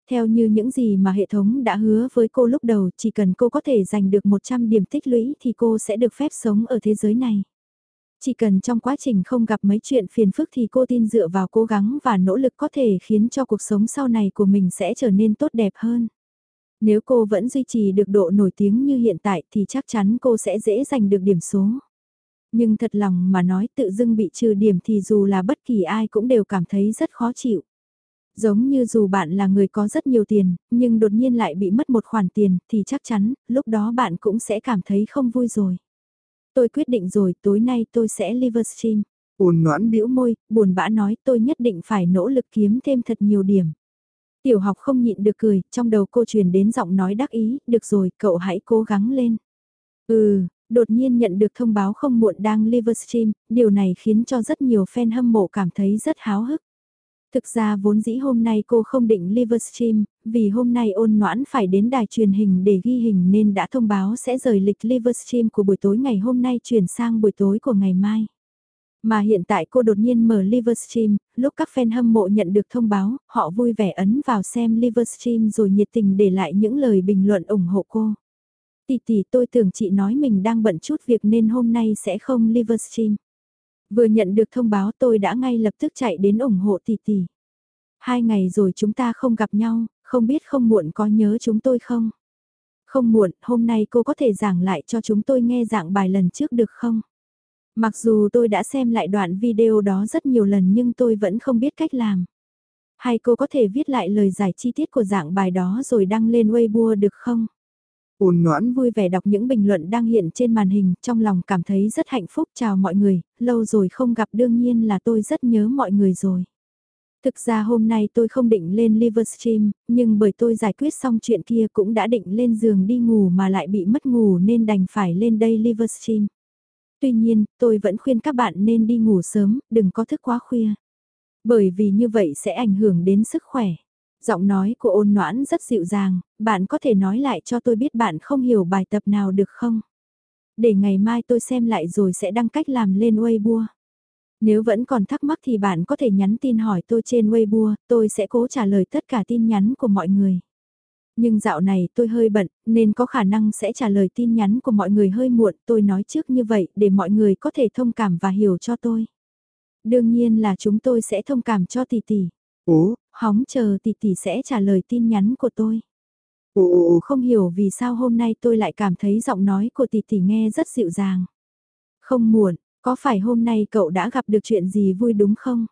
Theo như những gì mà hệ thống đã hứa với cô lúc đầu, chỉ cần cô có thể giành được 100 điểm tích lũy thì cô sẽ được phép sống ở thế giới này. Chỉ cần trong quá trình không gặp mấy chuyện phiền phức thì cô tin dựa vào cố gắng và nỗ lực có thể khiến cho cuộc sống sau này của mình sẽ trở nên tốt đẹp hơn. Nếu cô vẫn duy trì được độ nổi tiếng như hiện tại thì chắc chắn cô sẽ dễ giành được điểm số. Nhưng thật lòng mà nói tự dưng bị trừ điểm thì dù là bất kỳ ai cũng đều cảm thấy rất khó chịu. Giống như dù bạn là người có rất nhiều tiền, nhưng đột nhiên lại bị mất một khoản tiền thì chắc chắn lúc đó bạn cũng sẽ cảm thấy không vui rồi. Tôi quyết định rồi tối nay tôi sẽ Livestream. Ôn noãn bĩu môi, buồn bã nói tôi nhất định phải nỗ lực kiếm thêm thật nhiều điểm. Tiểu học không nhịn được cười, trong đầu cô truyền đến giọng nói đắc ý, được rồi, cậu hãy cố gắng lên. Ừ, đột nhiên nhận được thông báo không muộn đang Livestream, điều này khiến cho rất nhiều fan hâm mộ cảm thấy rất háo hức. Thực ra vốn dĩ hôm nay cô không định Livestream, vì hôm nay ôn noãn phải đến đài truyền hình để ghi hình nên đã thông báo sẽ rời lịch Livestream của buổi tối ngày hôm nay chuyển sang buổi tối của ngày mai. Mà hiện tại cô đột nhiên mở Livestream, lúc các fan hâm mộ nhận được thông báo, họ vui vẻ ấn vào xem Livestream rồi nhiệt tình để lại những lời bình luận ủng hộ cô. Tỷ tỷ tôi tưởng chị nói mình đang bận chút việc nên hôm nay sẽ không Livestream. Vừa nhận được thông báo tôi đã ngay lập tức chạy đến ủng hộ tỷ tỷ. Hai ngày rồi chúng ta không gặp nhau, không biết không muộn có nhớ chúng tôi không? Không muộn, hôm nay cô có thể giảng lại cho chúng tôi nghe dạng bài lần trước được không? Mặc dù tôi đã xem lại đoạn video đó rất nhiều lần nhưng tôi vẫn không biết cách làm. Hay cô có thể viết lại lời giải chi tiết của dạng bài đó rồi đăng lên Weibo được không? Uồn noãn vui vẻ đọc những bình luận đang hiện trên màn hình, trong lòng cảm thấy rất hạnh phúc chào mọi người, lâu rồi không gặp đương nhiên là tôi rất nhớ mọi người rồi. Thực ra hôm nay tôi không định lên Livestream, nhưng bởi tôi giải quyết xong chuyện kia cũng đã định lên giường đi ngủ mà lại bị mất ngủ nên đành phải lên đây Livestream. Tuy nhiên, tôi vẫn khuyên các bạn nên đi ngủ sớm, đừng có thức quá khuya. Bởi vì như vậy sẽ ảnh hưởng đến sức khỏe. Giọng nói của ôn noãn rất dịu dàng, bạn có thể nói lại cho tôi biết bạn không hiểu bài tập nào được không? Để ngày mai tôi xem lại rồi sẽ đăng cách làm lên Weibo. Nếu vẫn còn thắc mắc thì bạn có thể nhắn tin hỏi tôi trên Weibo, tôi sẽ cố trả lời tất cả tin nhắn của mọi người. Nhưng dạo này tôi hơi bận, nên có khả năng sẽ trả lời tin nhắn của mọi người hơi muộn, tôi nói trước như vậy để mọi người có thể thông cảm và hiểu cho tôi. Đương nhiên là chúng tôi sẽ thông cảm cho tỷ tỷ. Ủa, hóng chờ tỷ tỷ sẽ trả lời tin nhắn của tôi. Ồ, không hiểu vì sao hôm nay tôi lại cảm thấy giọng nói của tỷ tỷ nghe rất dịu dàng. Không muộn, có phải hôm nay cậu đã gặp được chuyện gì vui đúng không?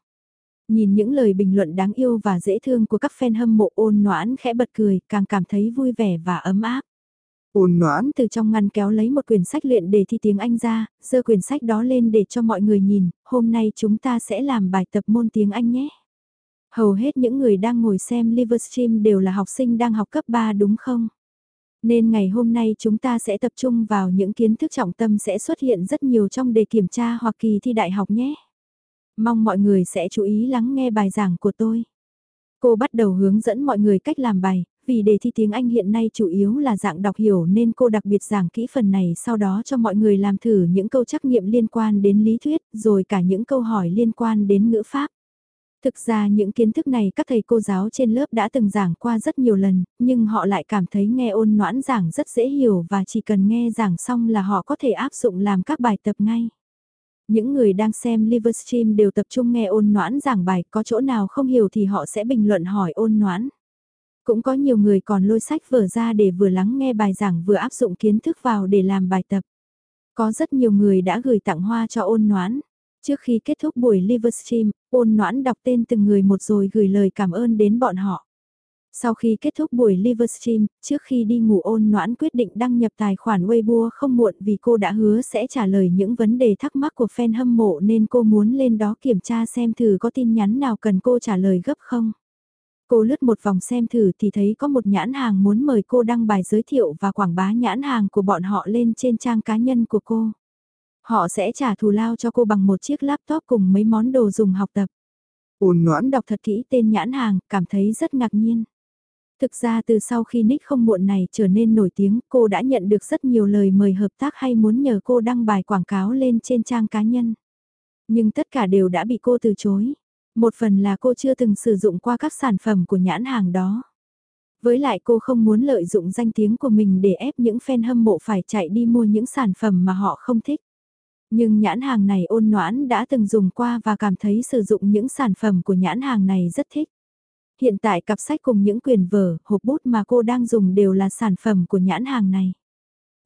Nhìn những lời bình luận đáng yêu và dễ thương của các fan hâm mộ ôn noãn khẽ bật cười, càng cảm thấy vui vẻ và ấm áp. Ôn noãn từ trong ngăn kéo lấy một quyển sách luyện đề thi tiếng Anh ra, giơ quyển sách đó lên để cho mọi người nhìn, hôm nay chúng ta sẽ làm bài tập môn tiếng Anh nhé. Hầu hết những người đang ngồi xem Livestream đều là học sinh đang học cấp 3 đúng không? Nên ngày hôm nay chúng ta sẽ tập trung vào những kiến thức trọng tâm sẽ xuất hiện rất nhiều trong đề kiểm tra hoặc kỳ thi đại học nhé. Mong mọi người sẽ chú ý lắng nghe bài giảng của tôi. Cô bắt đầu hướng dẫn mọi người cách làm bài, vì đề thi tiếng Anh hiện nay chủ yếu là dạng đọc hiểu nên cô đặc biệt giảng kỹ phần này sau đó cho mọi người làm thử những câu trắc nghiệm liên quan đến lý thuyết rồi cả những câu hỏi liên quan đến ngữ pháp. Thực ra những kiến thức này các thầy cô giáo trên lớp đã từng giảng qua rất nhiều lần, nhưng họ lại cảm thấy nghe ôn noãn giảng rất dễ hiểu và chỉ cần nghe giảng xong là họ có thể áp dụng làm các bài tập ngay. Những người đang xem Livestream đều tập trung nghe ôn noãn giảng bài, có chỗ nào không hiểu thì họ sẽ bình luận hỏi ôn noãn. Cũng có nhiều người còn lôi sách vở ra để vừa lắng nghe bài giảng vừa áp dụng kiến thức vào để làm bài tập. Có rất nhiều người đã gửi tặng hoa cho ôn noãn. Trước khi kết thúc buổi Livestream, ôn noãn đọc tên từng người một rồi gửi lời cảm ơn đến bọn họ. Sau khi kết thúc buổi Livestream, trước khi đi ngủ ôn noãn quyết định đăng nhập tài khoản Weibo không muộn vì cô đã hứa sẽ trả lời những vấn đề thắc mắc của fan hâm mộ nên cô muốn lên đó kiểm tra xem thử có tin nhắn nào cần cô trả lời gấp không. Cô lướt một vòng xem thử thì thấy có một nhãn hàng muốn mời cô đăng bài giới thiệu và quảng bá nhãn hàng của bọn họ lên trên trang cá nhân của cô. Họ sẽ trả thù lao cho cô bằng một chiếc laptop cùng mấy món đồ dùng học tập. Ôn noãn đọc thật kỹ tên nhãn hàng, cảm thấy rất ngạc nhiên. Thực ra từ sau khi Nick không muộn này trở nên nổi tiếng, cô đã nhận được rất nhiều lời mời hợp tác hay muốn nhờ cô đăng bài quảng cáo lên trên trang cá nhân. Nhưng tất cả đều đã bị cô từ chối. Một phần là cô chưa từng sử dụng qua các sản phẩm của nhãn hàng đó. Với lại cô không muốn lợi dụng danh tiếng của mình để ép những fan hâm mộ phải chạy đi mua những sản phẩm mà họ không thích. Nhưng nhãn hàng này ôn noãn đã từng dùng qua và cảm thấy sử dụng những sản phẩm của nhãn hàng này rất thích. Hiện tại cặp sách cùng những quyển vở, hộp bút mà cô đang dùng đều là sản phẩm của nhãn hàng này.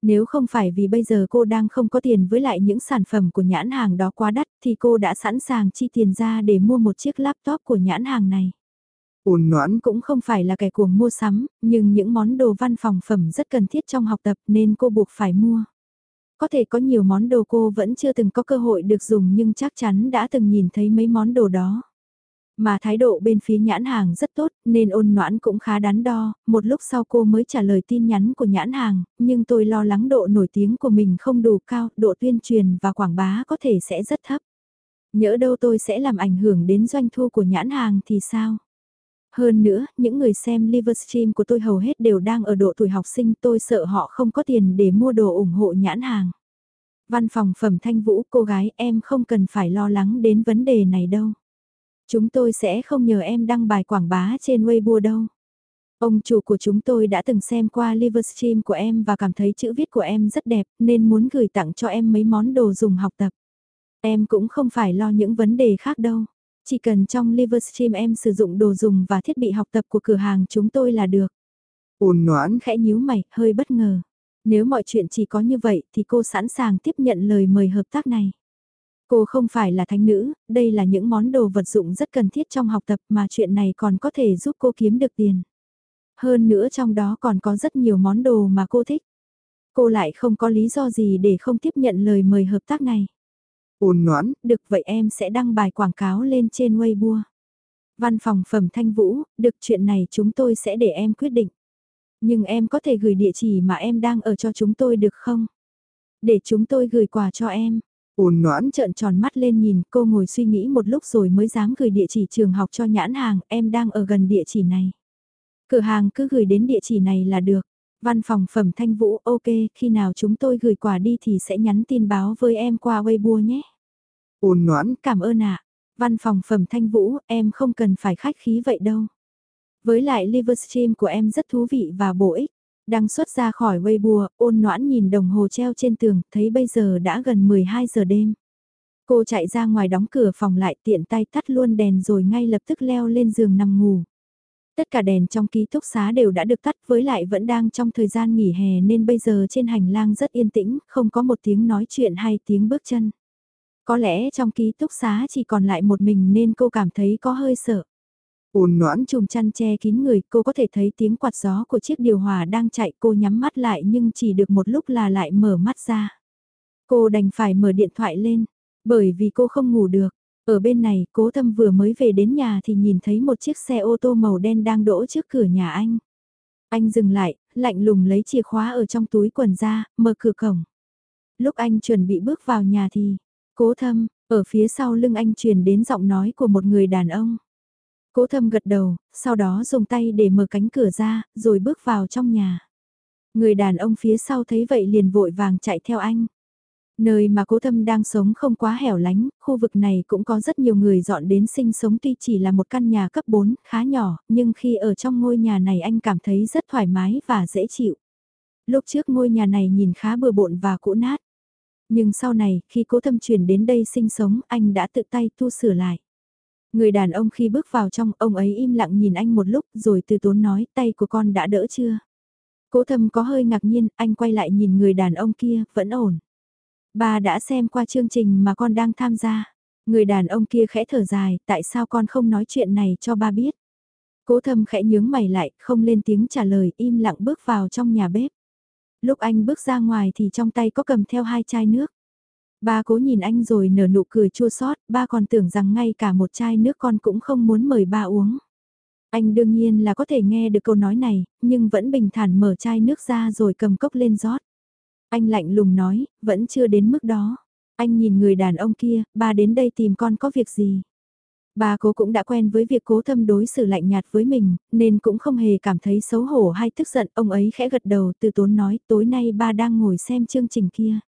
Nếu không phải vì bây giờ cô đang không có tiền với lại những sản phẩm của nhãn hàng đó quá đắt thì cô đã sẵn sàng chi tiền ra để mua một chiếc laptop của nhãn hàng này. Ôn noãn cũng không phải là kẻ cuồng mua sắm, nhưng những món đồ văn phòng phẩm rất cần thiết trong học tập nên cô buộc phải mua. Có thể có nhiều món đồ cô vẫn chưa từng có cơ hội được dùng nhưng chắc chắn đã từng nhìn thấy mấy món đồ đó. Mà thái độ bên phía nhãn hàng rất tốt nên ôn noãn cũng khá đắn đo, một lúc sau cô mới trả lời tin nhắn của nhãn hàng, nhưng tôi lo lắng độ nổi tiếng của mình không đủ cao, độ tuyên truyền và quảng bá có thể sẽ rất thấp. Nhỡ đâu tôi sẽ làm ảnh hưởng đến doanh thu của nhãn hàng thì sao? Hơn nữa, những người xem Livestream của tôi hầu hết đều đang ở độ tuổi học sinh tôi sợ họ không có tiền để mua đồ ủng hộ nhãn hàng. Văn phòng phẩm thanh vũ cô gái em không cần phải lo lắng đến vấn đề này đâu. Chúng tôi sẽ không nhờ em đăng bài quảng bá trên Weibo đâu. Ông chủ của chúng tôi đã từng xem qua Livestream của em và cảm thấy chữ viết của em rất đẹp nên muốn gửi tặng cho em mấy món đồ dùng học tập. Em cũng không phải lo những vấn đề khác đâu. Chỉ cần trong Livestream em sử dụng đồ dùng và thiết bị học tập của cửa hàng chúng tôi là được. Ôn noãn khẽ nhíu mày, hơi bất ngờ. Nếu mọi chuyện chỉ có như vậy thì cô sẵn sàng tiếp nhận lời mời hợp tác này. Cô không phải là thánh nữ, đây là những món đồ vật dụng rất cần thiết trong học tập mà chuyện này còn có thể giúp cô kiếm được tiền. Hơn nữa trong đó còn có rất nhiều món đồ mà cô thích. Cô lại không có lý do gì để không tiếp nhận lời mời hợp tác này. Ôn noãn, được vậy em sẽ đăng bài quảng cáo lên trên Weibo. Văn phòng phẩm thanh vũ, được chuyện này chúng tôi sẽ để em quyết định. Nhưng em có thể gửi địa chỉ mà em đang ở cho chúng tôi được không? Để chúng tôi gửi quà cho em. Ôn noãn trợn tròn mắt lên nhìn cô ngồi suy nghĩ một lúc rồi mới dám gửi địa chỉ trường học cho nhãn hàng, em đang ở gần địa chỉ này. Cửa hàng cứ gửi đến địa chỉ này là được. Văn phòng phẩm thanh vũ ok, khi nào chúng tôi gửi quà đi thì sẽ nhắn tin báo với em qua Weibo nhé. Ôn noãn cảm ơn ạ. Văn phòng phẩm thanh vũ, em không cần phải khách khí vậy đâu. Với lại Livestream của em rất thú vị và bổ ích. Đang xuất ra khỏi Weibo, ôn noãn nhìn đồng hồ treo trên tường, thấy bây giờ đã gần 12 giờ đêm. Cô chạy ra ngoài đóng cửa phòng lại tiện tay tắt luôn đèn rồi ngay lập tức leo lên giường nằm ngủ. Tất cả đèn trong ký túc xá đều đã được tắt với lại vẫn đang trong thời gian nghỉ hè nên bây giờ trên hành lang rất yên tĩnh, không có một tiếng nói chuyện hay tiếng bước chân. Có lẽ trong ký túc xá chỉ còn lại một mình nên cô cảm thấy có hơi sợ. Ôn noãn trùm chăn che kín người, cô có thể thấy tiếng quạt gió của chiếc điều hòa đang chạy, cô nhắm mắt lại nhưng chỉ được một lúc là lại mở mắt ra. Cô đành phải mở điện thoại lên, bởi vì cô không ngủ được. Ở bên này, cố thâm vừa mới về đến nhà thì nhìn thấy một chiếc xe ô tô màu đen đang đỗ trước cửa nhà anh. Anh dừng lại, lạnh lùng lấy chìa khóa ở trong túi quần ra, mở cửa cổng. Lúc anh chuẩn bị bước vào nhà thì, cố thâm, ở phía sau lưng anh truyền đến giọng nói của một người đàn ông. Cố thâm gật đầu, sau đó dùng tay để mở cánh cửa ra, rồi bước vào trong nhà. Người đàn ông phía sau thấy vậy liền vội vàng chạy theo anh. Nơi mà cố thâm đang sống không quá hẻo lánh, khu vực này cũng có rất nhiều người dọn đến sinh sống tuy chỉ là một căn nhà cấp 4, khá nhỏ, nhưng khi ở trong ngôi nhà này anh cảm thấy rất thoải mái và dễ chịu. Lúc trước ngôi nhà này nhìn khá bừa bộn và cũ nát. Nhưng sau này, khi cố thâm chuyển đến đây sinh sống, anh đã tự tay tu sửa lại. Người đàn ông khi bước vào trong, ông ấy im lặng nhìn anh một lúc rồi từ tốn nói tay của con đã đỡ chưa? Cố thâm có hơi ngạc nhiên, anh quay lại nhìn người đàn ông kia, vẫn ổn. Bà đã xem qua chương trình mà con đang tham gia. Người đàn ông kia khẽ thở dài, tại sao con không nói chuyện này cho ba biết? Cố thâm khẽ nhướng mày lại, không lên tiếng trả lời, im lặng bước vào trong nhà bếp. Lúc anh bước ra ngoài thì trong tay có cầm theo hai chai nước. Ba cố nhìn anh rồi nở nụ cười chua xót, ba còn tưởng rằng ngay cả một chai nước con cũng không muốn mời ba uống. Anh đương nhiên là có thể nghe được câu nói này, nhưng vẫn bình thản mở chai nước ra rồi cầm cốc lên rót. Anh lạnh lùng nói, vẫn chưa đến mức đó. Anh nhìn người đàn ông kia, ba đến đây tìm con có việc gì. Bà cố cũng đã quen với việc cố thâm đối xử lạnh nhạt với mình, nên cũng không hề cảm thấy xấu hổ hay tức giận. Ông ấy khẽ gật đầu từ tốn nói tối nay ba đang ngồi xem chương trình kia.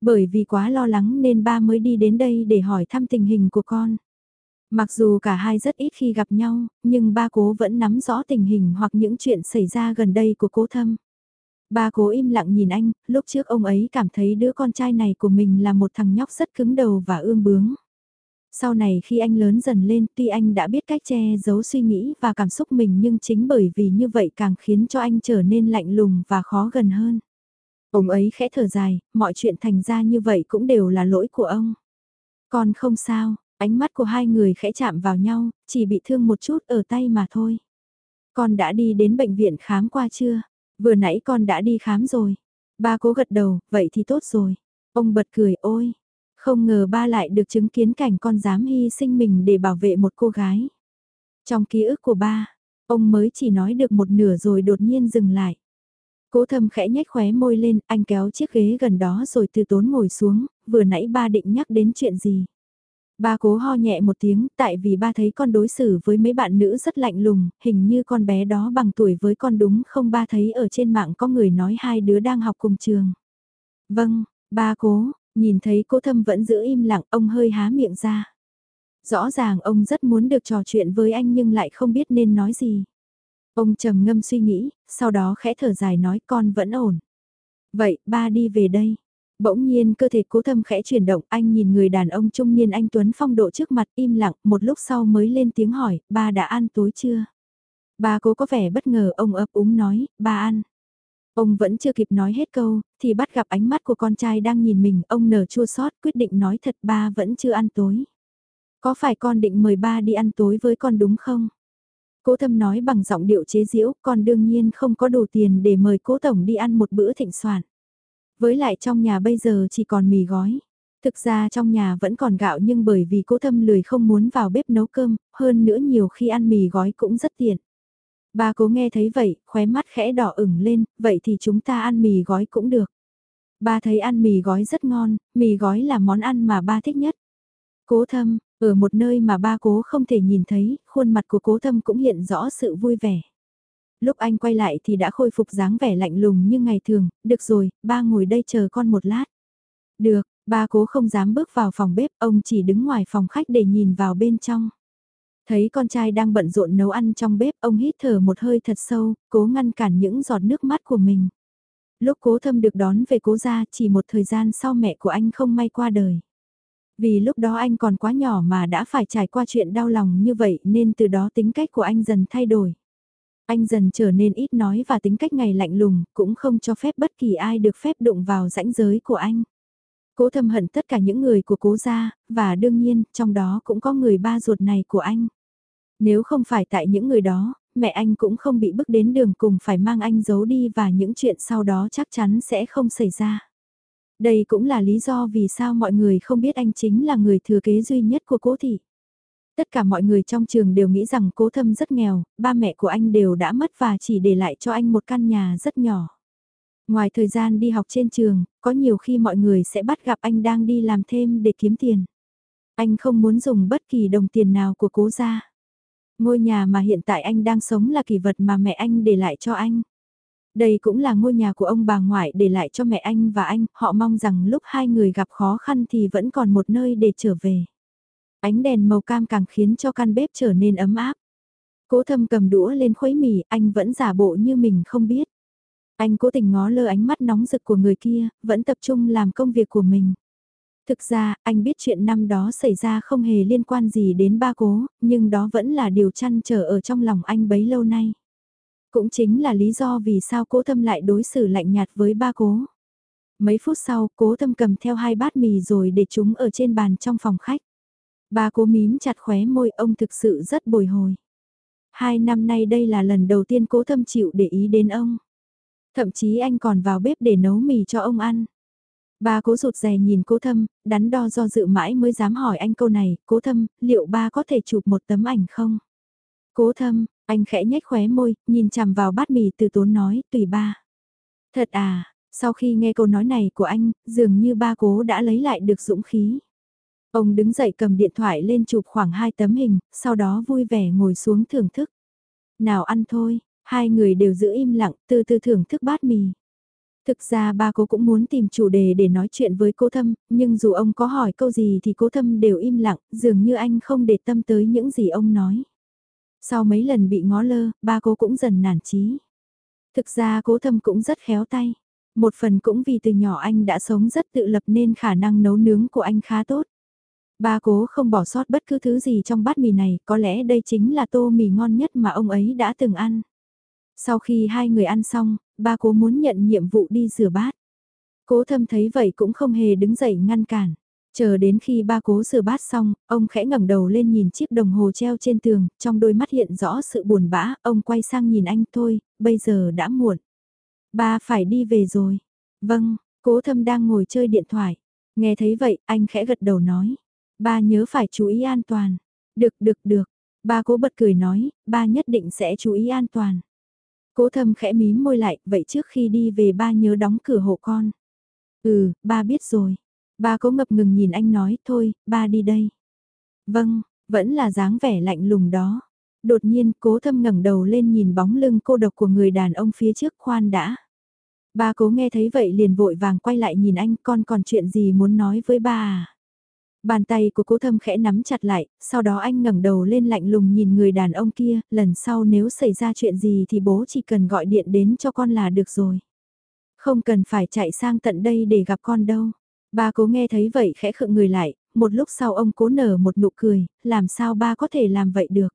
Bởi vì quá lo lắng nên ba mới đi đến đây để hỏi thăm tình hình của con. Mặc dù cả hai rất ít khi gặp nhau, nhưng ba cố vẫn nắm rõ tình hình hoặc những chuyện xảy ra gần đây của cố thâm. Ba cố im lặng nhìn anh, lúc trước ông ấy cảm thấy đứa con trai này của mình là một thằng nhóc rất cứng đầu và ương bướng. Sau này khi anh lớn dần lên tuy anh đã biết cách che giấu suy nghĩ và cảm xúc mình nhưng chính bởi vì như vậy càng khiến cho anh trở nên lạnh lùng và khó gần hơn. Ông ấy khẽ thở dài, mọi chuyện thành ra như vậy cũng đều là lỗi của ông. Còn không sao, ánh mắt của hai người khẽ chạm vào nhau, chỉ bị thương một chút ở tay mà thôi. Con đã đi đến bệnh viện khám qua chưa? Vừa nãy con đã đi khám rồi. Ba cố gật đầu, vậy thì tốt rồi. Ông bật cười ôi. Không ngờ ba lại được chứng kiến cảnh con dám hy sinh mình để bảo vệ một cô gái. Trong ký ức của ba, ông mới chỉ nói được một nửa rồi đột nhiên dừng lại. Cố thâm khẽ nhếch khóe môi lên, anh kéo chiếc ghế gần đó rồi từ tốn ngồi xuống, vừa nãy ba định nhắc đến chuyện gì. Ba cố ho nhẹ một tiếng, tại vì ba thấy con đối xử với mấy bạn nữ rất lạnh lùng, hình như con bé đó bằng tuổi với con đúng không ba thấy ở trên mạng có người nói hai đứa đang học cùng trường. Vâng, ba cố, nhìn thấy cố thâm vẫn giữ im lặng, ông hơi há miệng ra. Rõ ràng ông rất muốn được trò chuyện với anh nhưng lại không biết nên nói gì. Ông trầm ngâm suy nghĩ, sau đó khẽ thở dài nói con vẫn ổn. Vậy, ba đi về đây. Bỗng nhiên cơ thể cố thâm khẽ chuyển động, anh nhìn người đàn ông trung niên anh Tuấn phong độ trước mặt im lặng, một lúc sau mới lên tiếng hỏi, ba đã ăn tối chưa? Ba cố có vẻ bất ngờ, ông ấp úng nói, ba ăn. Ông vẫn chưa kịp nói hết câu, thì bắt gặp ánh mắt của con trai đang nhìn mình, ông nở chua xót quyết định nói thật ba vẫn chưa ăn tối. Có phải con định mời ba đi ăn tối với con đúng không? Cố thâm nói bằng giọng điệu chế giễu, con đương nhiên không có đủ tiền để mời cố tổng đi ăn một bữa thịnh soạn. Với lại trong nhà bây giờ chỉ còn mì gói. Thực ra trong nhà vẫn còn gạo nhưng bởi vì cố thâm lười không muốn vào bếp nấu cơm, hơn nữa nhiều khi ăn mì gói cũng rất tiện. Ba cố nghe thấy vậy, khóe mắt khẽ đỏ ửng lên, vậy thì chúng ta ăn mì gói cũng được. Ba thấy ăn mì gói rất ngon, mì gói là món ăn mà ba thích nhất. Cố thâm, ở một nơi mà ba cố không thể nhìn thấy, khuôn mặt của cố thâm cũng hiện rõ sự vui vẻ. Lúc anh quay lại thì đã khôi phục dáng vẻ lạnh lùng như ngày thường, được rồi, ba ngồi đây chờ con một lát. Được, ba cố không dám bước vào phòng bếp, ông chỉ đứng ngoài phòng khách để nhìn vào bên trong. Thấy con trai đang bận rộn nấu ăn trong bếp, ông hít thở một hơi thật sâu, cố ngăn cản những giọt nước mắt của mình. Lúc cố thâm được đón về cố gia chỉ một thời gian sau mẹ của anh không may qua đời. Vì lúc đó anh còn quá nhỏ mà đã phải trải qua chuyện đau lòng như vậy nên từ đó tính cách của anh dần thay đổi. Anh dần trở nên ít nói và tính cách ngày lạnh lùng, cũng không cho phép bất kỳ ai được phép đụng vào rãnh giới của anh. Cố thâm hận tất cả những người của cố gia, và đương nhiên, trong đó cũng có người ba ruột này của anh. Nếu không phải tại những người đó, mẹ anh cũng không bị bức đến đường cùng phải mang anh giấu đi và những chuyện sau đó chắc chắn sẽ không xảy ra. Đây cũng là lý do vì sao mọi người không biết anh chính là người thừa kế duy nhất của cố thị. Tất cả mọi người trong trường đều nghĩ rằng cố thâm rất nghèo, ba mẹ của anh đều đã mất và chỉ để lại cho anh một căn nhà rất nhỏ. Ngoài thời gian đi học trên trường, có nhiều khi mọi người sẽ bắt gặp anh đang đi làm thêm để kiếm tiền. Anh không muốn dùng bất kỳ đồng tiền nào của cố gia. Ngôi nhà mà hiện tại anh đang sống là kỷ vật mà mẹ anh để lại cho anh. Đây cũng là ngôi nhà của ông bà ngoại để lại cho mẹ anh và anh, họ mong rằng lúc hai người gặp khó khăn thì vẫn còn một nơi để trở về. Ánh đèn màu cam càng khiến cho căn bếp trở nên ấm áp. Cố thâm cầm đũa lên khuấy mì, anh vẫn giả bộ như mình không biết. Anh cố tình ngó lơ ánh mắt nóng rực của người kia, vẫn tập trung làm công việc của mình. Thực ra, anh biết chuyện năm đó xảy ra không hề liên quan gì đến ba cố, nhưng đó vẫn là điều chăn trở ở trong lòng anh bấy lâu nay. Cũng chính là lý do vì sao cố thâm lại đối xử lạnh nhạt với ba cố. Mấy phút sau, cố thâm cầm theo hai bát mì rồi để chúng ở trên bàn trong phòng khách. Ba cố mím chặt khóe môi ông thực sự rất bồi hồi. Hai năm nay đây là lần đầu tiên cố thâm chịu để ý đến ông. Thậm chí anh còn vào bếp để nấu mì cho ông ăn. Ba cố rụt rè nhìn cố thâm, đắn đo do dự mãi mới dám hỏi anh câu này, cố thâm, liệu ba có thể chụp một tấm ảnh không? Cố thâm, anh khẽ nhếch khóe môi, nhìn chằm vào bát mì từ tốn nói, tùy ba. Thật à, sau khi nghe câu nói này của anh, dường như ba cố đã lấy lại được dũng khí. Ông đứng dậy cầm điện thoại lên chụp khoảng hai tấm hình, sau đó vui vẻ ngồi xuống thưởng thức. Nào ăn thôi, hai người đều giữ im lặng, từ từ thưởng thức bát mì. Thực ra ba cố cũng muốn tìm chủ đề để nói chuyện với cô thâm, nhưng dù ông có hỏi câu gì thì cô thâm đều im lặng, dường như anh không để tâm tới những gì ông nói. Sau mấy lần bị ngó lơ, ba cố cũng dần nản chí. Thực ra cố thâm cũng rất khéo tay. Một phần cũng vì từ nhỏ anh đã sống rất tự lập nên khả năng nấu nướng của anh khá tốt. Ba cố không bỏ sót bất cứ thứ gì trong bát mì này, có lẽ đây chính là tô mì ngon nhất mà ông ấy đã từng ăn. Sau khi hai người ăn xong, ba cố muốn nhận nhiệm vụ đi rửa bát. Cố thâm thấy vậy cũng không hề đứng dậy ngăn cản. Chờ đến khi ba cố rửa bát xong, ông khẽ ngẩng đầu lên nhìn chiếc đồng hồ treo trên tường, trong đôi mắt hiện rõ sự buồn bã, ông quay sang nhìn anh thôi, bây giờ đã muộn. Ba phải đi về rồi. Vâng, cố thâm đang ngồi chơi điện thoại. Nghe thấy vậy, anh khẽ gật đầu nói. Ba nhớ phải chú ý an toàn. Được, được, được. Ba cố bật cười nói, ba nhất định sẽ chú ý an toàn. Cố thâm khẽ mím môi lại, vậy trước khi đi về ba nhớ đóng cửa hộ con. Ừ, ba biết rồi. Ba cố ngập ngừng nhìn anh nói, thôi, ba đi đây. Vâng, vẫn là dáng vẻ lạnh lùng đó. Đột nhiên, cố thâm ngẩng đầu lên nhìn bóng lưng cô độc của người đàn ông phía trước khoan đã. Ba cố nghe thấy vậy liền vội vàng quay lại nhìn anh, con còn chuyện gì muốn nói với ba à? Bàn tay của cố thâm khẽ nắm chặt lại, sau đó anh ngẩng đầu lên lạnh lùng nhìn người đàn ông kia, lần sau nếu xảy ra chuyện gì thì bố chỉ cần gọi điện đến cho con là được rồi. Không cần phải chạy sang tận đây để gặp con đâu. Ba cố nghe thấy vậy khẽ khựng người lại, một lúc sau ông cố nở một nụ cười, làm sao ba có thể làm vậy được.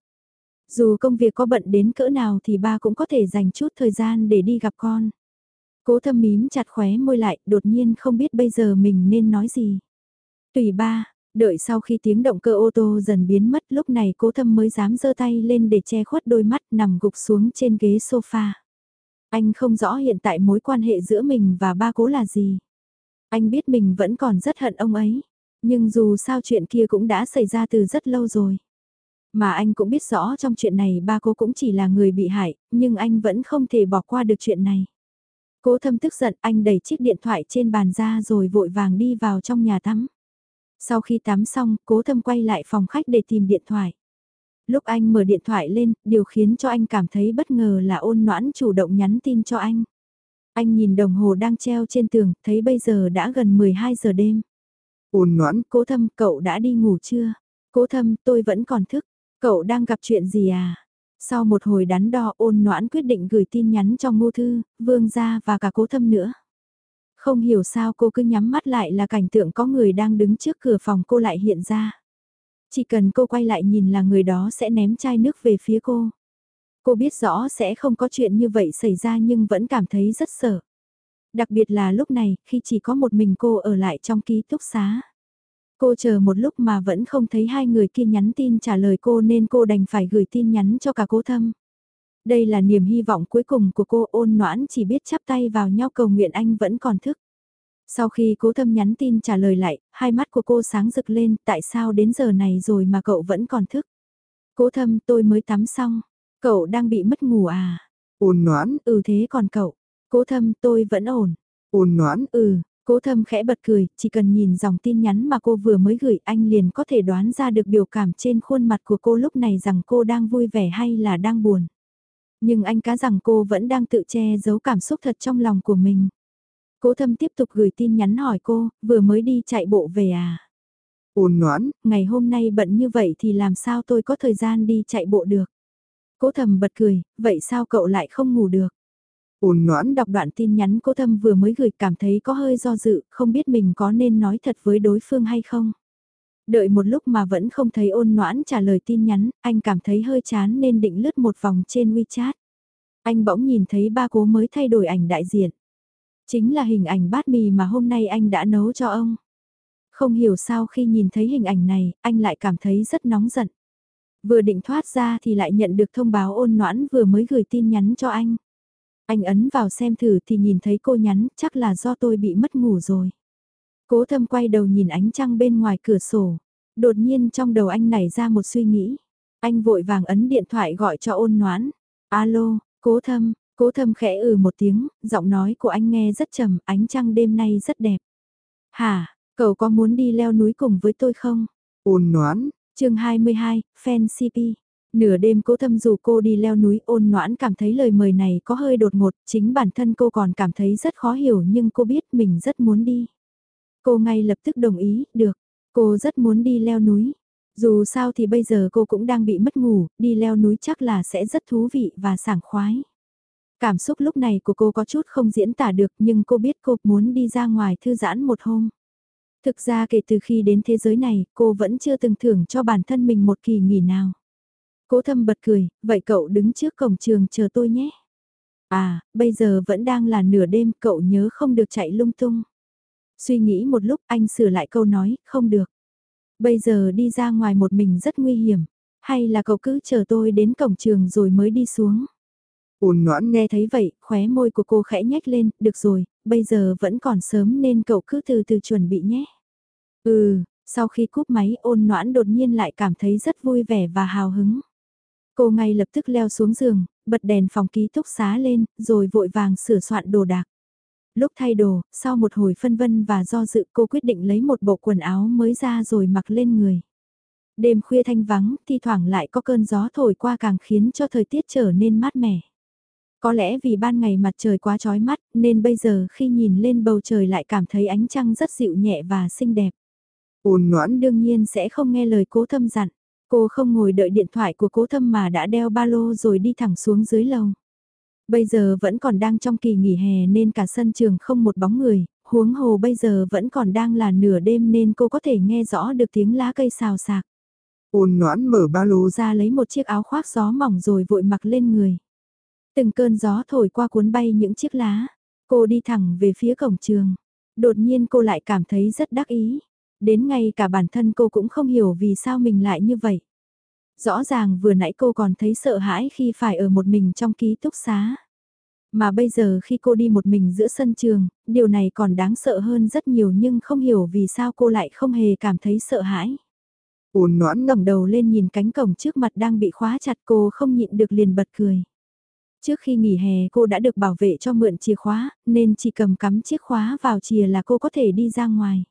Dù công việc có bận đến cỡ nào thì ba cũng có thể dành chút thời gian để đi gặp con. Cố thâm mím chặt khóe môi lại, đột nhiên không biết bây giờ mình nên nói gì. Tùy ba, Đợi sau khi tiếng động cơ ô tô dần biến mất lúc này cố thâm mới dám giơ tay lên để che khuất đôi mắt nằm gục xuống trên ghế sofa. Anh không rõ hiện tại mối quan hệ giữa mình và ba cố là gì. Anh biết mình vẫn còn rất hận ông ấy. Nhưng dù sao chuyện kia cũng đã xảy ra từ rất lâu rồi. Mà anh cũng biết rõ trong chuyện này ba cố cũng chỉ là người bị hại, nhưng anh vẫn không thể bỏ qua được chuyện này. Cố thâm tức giận anh đẩy chiếc điện thoại trên bàn ra rồi vội vàng đi vào trong nhà tắm. Sau khi tắm xong, cố thâm quay lại phòng khách để tìm điện thoại. Lúc anh mở điện thoại lên, điều khiến cho anh cảm thấy bất ngờ là ôn noãn chủ động nhắn tin cho anh. Anh nhìn đồng hồ đang treo trên tường, thấy bây giờ đã gần 12 giờ đêm. Ôn noãn, cố thâm, cậu đã đi ngủ chưa? Cố thâm, tôi vẫn còn thức. Cậu đang gặp chuyện gì à? Sau một hồi đắn đo ôn noãn quyết định gửi tin nhắn cho ngô thư, vương gia và cả cố thâm nữa. Không hiểu sao cô cứ nhắm mắt lại là cảnh tượng có người đang đứng trước cửa phòng cô lại hiện ra. Chỉ cần cô quay lại nhìn là người đó sẽ ném chai nước về phía cô. Cô biết rõ sẽ không có chuyện như vậy xảy ra nhưng vẫn cảm thấy rất sợ. Đặc biệt là lúc này, khi chỉ có một mình cô ở lại trong ký túc xá. Cô chờ một lúc mà vẫn không thấy hai người kia nhắn tin trả lời cô nên cô đành phải gửi tin nhắn cho cả cố thâm. Đây là niềm hy vọng cuối cùng của cô ôn noãn chỉ biết chắp tay vào nhau cầu nguyện anh vẫn còn thức. Sau khi cố thâm nhắn tin trả lời lại, hai mắt của cô sáng rực lên, tại sao đến giờ này rồi mà cậu vẫn còn thức? Cố thâm tôi mới tắm xong, cậu đang bị mất ngủ à? Ôn noãn, ừ thế còn cậu? Cố thâm tôi vẫn ổn. Ôn noãn, ừ, Cố thâm khẽ bật cười, chỉ cần nhìn dòng tin nhắn mà cô vừa mới gửi anh liền có thể đoán ra được biểu cảm trên khuôn mặt của cô lúc này rằng cô đang vui vẻ hay là đang buồn. Nhưng anh cá rằng cô vẫn đang tự che giấu cảm xúc thật trong lòng của mình. Cố thâm tiếp tục gửi tin nhắn hỏi cô, vừa mới đi chạy bộ về à? Ôn noãn, ngày hôm nay bận như vậy thì làm sao tôi có thời gian đi chạy bộ được? Cố thầm bật cười, vậy sao cậu lại không ngủ được? Ôn noãn đọc đoạn tin nhắn cố thâm vừa mới gửi cảm thấy có hơi do dự, không biết mình có nên nói thật với đối phương hay không. Đợi một lúc mà vẫn không thấy ôn noãn trả lời tin nhắn, anh cảm thấy hơi chán nên định lướt một vòng trên WeChat. Anh bỗng nhìn thấy ba cố mới thay đổi ảnh đại diện. Chính là hình ảnh bát mì mà hôm nay anh đã nấu cho ông. Không hiểu sao khi nhìn thấy hình ảnh này, anh lại cảm thấy rất nóng giận. Vừa định thoát ra thì lại nhận được thông báo ôn noãn vừa mới gửi tin nhắn cho anh. Anh ấn vào xem thử thì nhìn thấy cô nhắn, chắc là do tôi bị mất ngủ rồi. Cố thâm quay đầu nhìn ánh trăng bên ngoài cửa sổ. Đột nhiên trong đầu anh nảy ra một suy nghĩ. Anh vội vàng ấn điện thoại gọi cho ôn noãn. Alo, cố thâm, cố thâm khẽ ừ một tiếng, giọng nói của anh nghe rất trầm, ánh trăng đêm nay rất đẹp. Hả, cậu có muốn đi leo núi cùng với tôi không? Ôn noãn. chương 22, Fan CP. Nửa đêm cố thâm dù cô đi leo núi ôn noãn cảm thấy lời mời này có hơi đột ngột, chính bản thân cô còn cảm thấy rất khó hiểu nhưng cô biết mình rất muốn đi. Cô ngay lập tức đồng ý, được, cô rất muốn đi leo núi. Dù sao thì bây giờ cô cũng đang bị mất ngủ, đi leo núi chắc là sẽ rất thú vị và sảng khoái. Cảm xúc lúc này của cô có chút không diễn tả được nhưng cô biết cô muốn đi ra ngoài thư giãn một hôm. Thực ra kể từ khi đến thế giới này, cô vẫn chưa từng thưởng cho bản thân mình một kỳ nghỉ nào. Cố thâm bật cười, vậy cậu đứng trước cổng trường chờ tôi nhé. À, bây giờ vẫn đang là nửa đêm, cậu nhớ không được chạy lung tung. Suy nghĩ một lúc anh sửa lại câu nói, không được. Bây giờ đi ra ngoài một mình rất nguy hiểm. Hay là cậu cứ chờ tôi đến cổng trường rồi mới đi xuống. Ôn noãn nghe thấy vậy, khóe môi của cô khẽ nhếch lên, được rồi, bây giờ vẫn còn sớm nên cậu cứ từ từ chuẩn bị nhé. Ừ, sau khi cúp máy ôn noãn đột nhiên lại cảm thấy rất vui vẻ và hào hứng. Cô ngay lập tức leo xuống giường, bật đèn phòng ký túc xá lên, rồi vội vàng sửa soạn đồ đạc. Lúc thay đồ, sau một hồi phân vân và do dự cô quyết định lấy một bộ quần áo mới ra rồi mặc lên người. Đêm khuya thanh vắng, thi thoảng lại có cơn gió thổi qua càng khiến cho thời tiết trở nên mát mẻ. Có lẽ vì ban ngày mặt trời quá trói mắt nên bây giờ khi nhìn lên bầu trời lại cảm thấy ánh trăng rất dịu nhẹ và xinh đẹp. Ôn noãn đương nhiên sẽ không nghe lời cố thâm dặn. Cô không ngồi đợi điện thoại của cố thâm mà đã đeo ba lô rồi đi thẳng xuống dưới lầu. Bây giờ vẫn còn đang trong kỳ nghỉ hè nên cả sân trường không một bóng người, huống hồ bây giờ vẫn còn đang là nửa đêm nên cô có thể nghe rõ được tiếng lá cây xào xạc. Ôn noãn mở ba lô ra lấy một chiếc áo khoác gió mỏng rồi vội mặc lên người. Từng cơn gió thổi qua cuốn bay những chiếc lá. Cô đi thẳng về phía cổng trường. Đột nhiên cô lại cảm thấy rất đắc ý. Đến ngay cả bản thân cô cũng không hiểu vì sao mình lại như vậy. Rõ ràng vừa nãy cô còn thấy sợ hãi khi phải ở một mình trong ký túc xá. Mà bây giờ khi cô đi một mình giữa sân trường, điều này còn đáng sợ hơn rất nhiều nhưng không hiểu vì sao cô lại không hề cảm thấy sợ hãi. Ôn noãn ngẩng đầu lên nhìn cánh cổng trước mặt đang bị khóa chặt cô không nhịn được liền bật cười. Trước khi nghỉ hè cô đã được bảo vệ cho mượn chìa khóa, nên chỉ cầm cắm chiếc khóa vào chìa là cô có thể đi ra ngoài.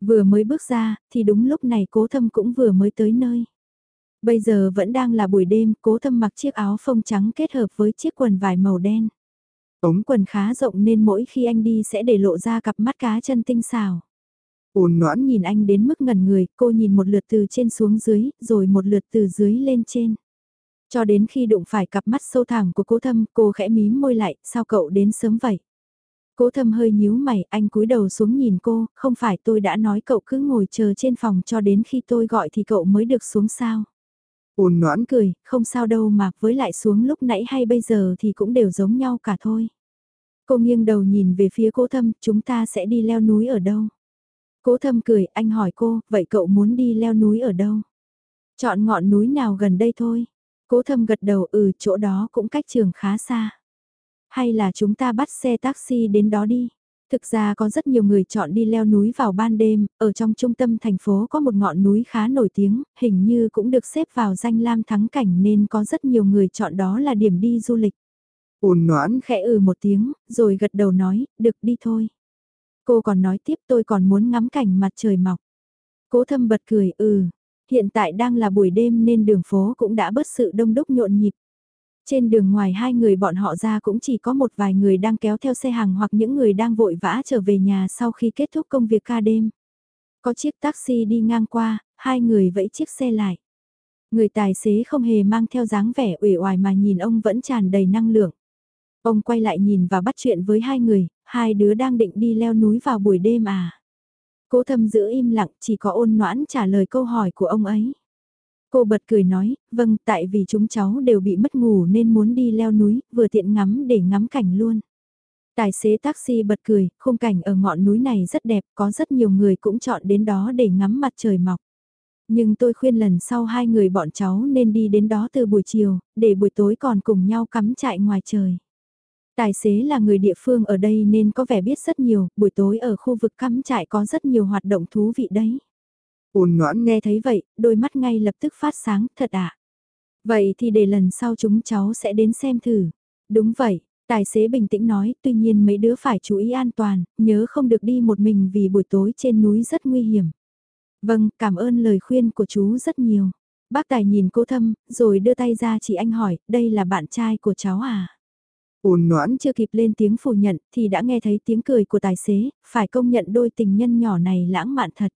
Vừa mới bước ra, thì đúng lúc này cố thâm cũng vừa mới tới nơi. Bây giờ vẫn đang là buổi đêm, cố thâm mặc chiếc áo phông trắng kết hợp với chiếc quần vải màu đen. Ống quần khá rộng nên mỗi khi anh đi sẽ để lộ ra cặp mắt cá chân tinh xào. Ôn noãn nhìn anh đến mức ngẩn người, cô nhìn một lượt từ trên xuống dưới, rồi một lượt từ dưới lên trên. Cho đến khi đụng phải cặp mắt sâu thẳng của cố thâm, cô khẽ mím môi lại, sao cậu đến sớm vậy? Cố thâm hơi nhíu mày, anh cúi đầu xuống nhìn cô, không phải tôi đã nói cậu cứ ngồi chờ trên phòng cho đến khi tôi gọi thì cậu mới được xuống sao. Ôn noãn cười, không sao đâu mà với lại xuống lúc nãy hay bây giờ thì cũng đều giống nhau cả thôi. Cô nghiêng đầu nhìn về phía cố thâm, chúng ta sẽ đi leo núi ở đâu? Cố thâm cười, anh hỏi cô, vậy cậu muốn đi leo núi ở đâu? Chọn ngọn núi nào gần đây thôi. Cố thâm gật đầu ừ chỗ đó cũng cách trường khá xa. Hay là chúng ta bắt xe taxi đến đó đi. Thực ra có rất nhiều người chọn đi leo núi vào ban đêm, ở trong trung tâm thành phố có một ngọn núi khá nổi tiếng, hình như cũng được xếp vào danh lam thắng cảnh nên có rất nhiều người chọn đó là điểm đi du lịch. Ôn noãn khẽ ừ một tiếng, rồi gật đầu nói, được đi thôi. Cô còn nói tiếp tôi còn muốn ngắm cảnh mặt trời mọc. Cố thâm bật cười, ừ, hiện tại đang là buổi đêm nên đường phố cũng đã bớt sự đông đúc nhộn nhịp. Trên đường ngoài hai người bọn họ ra cũng chỉ có một vài người đang kéo theo xe hàng hoặc những người đang vội vã trở về nhà sau khi kết thúc công việc ca đêm. Có chiếc taxi đi ngang qua, hai người vẫy chiếc xe lại. Người tài xế không hề mang theo dáng vẻ uể oải mà nhìn ông vẫn tràn đầy năng lượng. Ông quay lại nhìn và bắt chuyện với hai người, hai đứa đang định đi leo núi vào buổi đêm à. Cố thâm giữ im lặng chỉ có ôn noãn trả lời câu hỏi của ông ấy. Cô bật cười nói, vâng tại vì chúng cháu đều bị mất ngủ nên muốn đi leo núi, vừa tiện ngắm để ngắm cảnh luôn. Tài xế taxi bật cười, khung cảnh ở ngọn núi này rất đẹp, có rất nhiều người cũng chọn đến đó để ngắm mặt trời mọc. Nhưng tôi khuyên lần sau hai người bọn cháu nên đi đến đó từ buổi chiều, để buổi tối còn cùng nhau cắm trại ngoài trời. Tài xế là người địa phương ở đây nên có vẻ biết rất nhiều, buổi tối ở khu vực cắm trại có rất nhiều hoạt động thú vị đấy. Ôn noãn nghe thấy vậy, đôi mắt ngay lập tức phát sáng, thật ạ. À? Vậy thì để lần sau chúng cháu sẽ đến xem thử. Đúng vậy, tài xế bình tĩnh nói, tuy nhiên mấy đứa phải chú ý an toàn, nhớ không được đi một mình vì buổi tối trên núi rất nguy hiểm. Vâng, cảm ơn lời khuyên của chú rất nhiều. Bác Tài nhìn cô thâm, rồi đưa tay ra chỉ anh hỏi, đây là bạn trai của cháu à? Ôn noãn chưa kịp lên tiếng phủ nhận thì đã nghe thấy tiếng cười của tài xế, phải công nhận đôi tình nhân nhỏ này lãng mạn thật.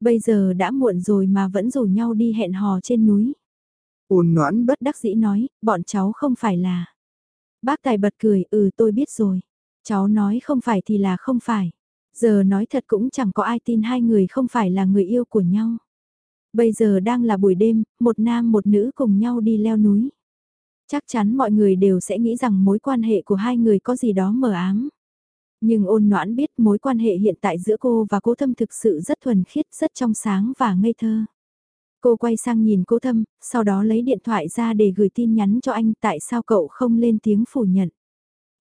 Bây giờ đã muộn rồi mà vẫn rủ nhau đi hẹn hò trên núi. Ôn noãn bất đắc dĩ nói, bọn cháu không phải là. Bác Tài bật cười, ừ tôi biết rồi. Cháu nói không phải thì là không phải. Giờ nói thật cũng chẳng có ai tin hai người không phải là người yêu của nhau. Bây giờ đang là buổi đêm, một nam một nữ cùng nhau đi leo núi. Chắc chắn mọi người đều sẽ nghĩ rằng mối quan hệ của hai người có gì đó mờ ám. Nhưng ôn noãn biết mối quan hệ hiện tại giữa cô và cố thâm thực sự rất thuần khiết, rất trong sáng và ngây thơ. Cô quay sang nhìn cố thâm, sau đó lấy điện thoại ra để gửi tin nhắn cho anh tại sao cậu không lên tiếng phủ nhận.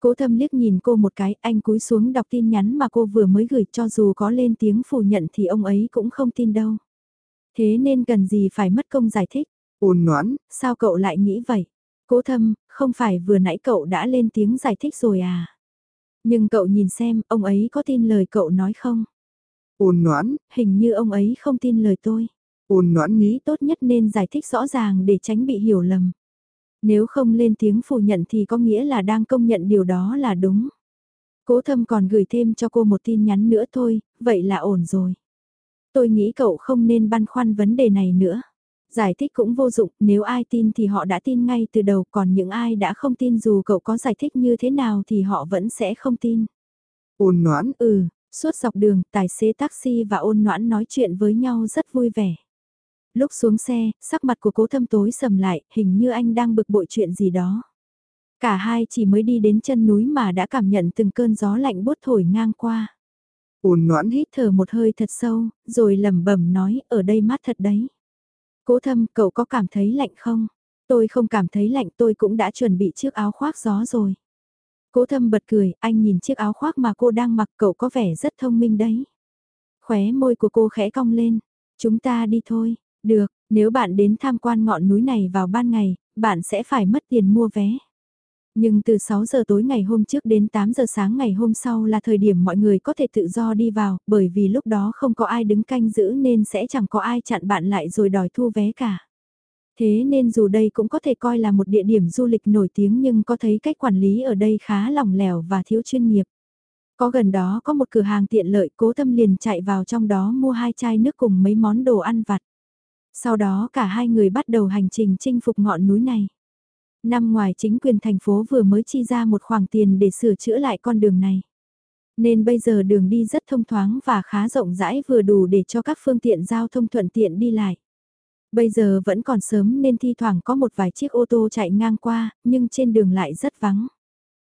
Cố thâm liếc nhìn cô một cái, anh cúi xuống đọc tin nhắn mà cô vừa mới gửi cho dù có lên tiếng phủ nhận thì ông ấy cũng không tin đâu. Thế nên cần gì phải mất công giải thích. Ôn noãn, sao cậu lại nghĩ vậy? Cố thâm, không phải vừa nãy cậu đã lên tiếng giải thích rồi à? Nhưng cậu nhìn xem, ông ấy có tin lời cậu nói không? Ôn noãn, hình như ông ấy không tin lời tôi. Ôn noãn nghĩ tốt nhất nên giải thích rõ ràng để tránh bị hiểu lầm. Nếu không lên tiếng phủ nhận thì có nghĩa là đang công nhận điều đó là đúng. Cố thâm còn gửi thêm cho cô một tin nhắn nữa thôi, vậy là ổn rồi. Tôi nghĩ cậu không nên băn khoăn vấn đề này nữa. Giải thích cũng vô dụng, nếu ai tin thì họ đã tin ngay từ đầu, còn những ai đã không tin dù cậu có giải thích như thế nào thì họ vẫn sẽ không tin. Ôn noãn, ừ, suốt dọc đường, tài xế taxi và ôn noãn nói chuyện với nhau rất vui vẻ. Lúc xuống xe, sắc mặt của cố thâm tối sầm lại, hình như anh đang bực bội chuyện gì đó. Cả hai chỉ mới đi đến chân núi mà đã cảm nhận từng cơn gió lạnh bút thổi ngang qua. Ôn noãn hít thở một hơi thật sâu, rồi lẩm bẩm nói, ở đây mát thật đấy. Cố thâm, cậu có cảm thấy lạnh không? Tôi không cảm thấy lạnh tôi cũng đã chuẩn bị chiếc áo khoác gió rồi. Cố thâm bật cười, anh nhìn chiếc áo khoác mà cô đang mặc cậu có vẻ rất thông minh đấy. Khóe môi của cô khẽ cong lên. Chúng ta đi thôi. Được, nếu bạn đến tham quan ngọn núi này vào ban ngày, bạn sẽ phải mất tiền mua vé. Nhưng từ 6 giờ tối ngày hôm trước đến 8 giờ sáng ngày hôm sau là thời điểm mọi người có thể tự do đi vào, bởi vì lúc đó không có ai đứng canh giữ nên sẽ chẳng có ai chặn bạn lại rồi đòi thu vé cả. Thế nên dù đây cũng có thể coi là một địa điểm du lịch nổi tiếng nhưng có thấy cách quản lý ở đây khá lỏng lẻo và thiếu chuyên nghiệp. Có gần đó có một cửa hàng tiện lợi cố tâm liền chạy vào trong đó mua hai chai nước cùng mấy món đồ ăn vặt. Sau đó cả hai người bắt đầu hành trình chinh phục ngọn núi này. Năm ngoài chính quyền thành phố vừa mới chi ra một khoản tiền để sửa chữa lại con đường này. Nên bây giờ đường đi rất thông thoáng và khá rộng rãi vừa đủ để cho các phương tiện giao thông thuận tiện đi lại. Bây giờ vẫn còn sớm nên thi thoảng có một vài chiếc ô tô chạy ngang qua, nhưng trên đường lại rất vắng.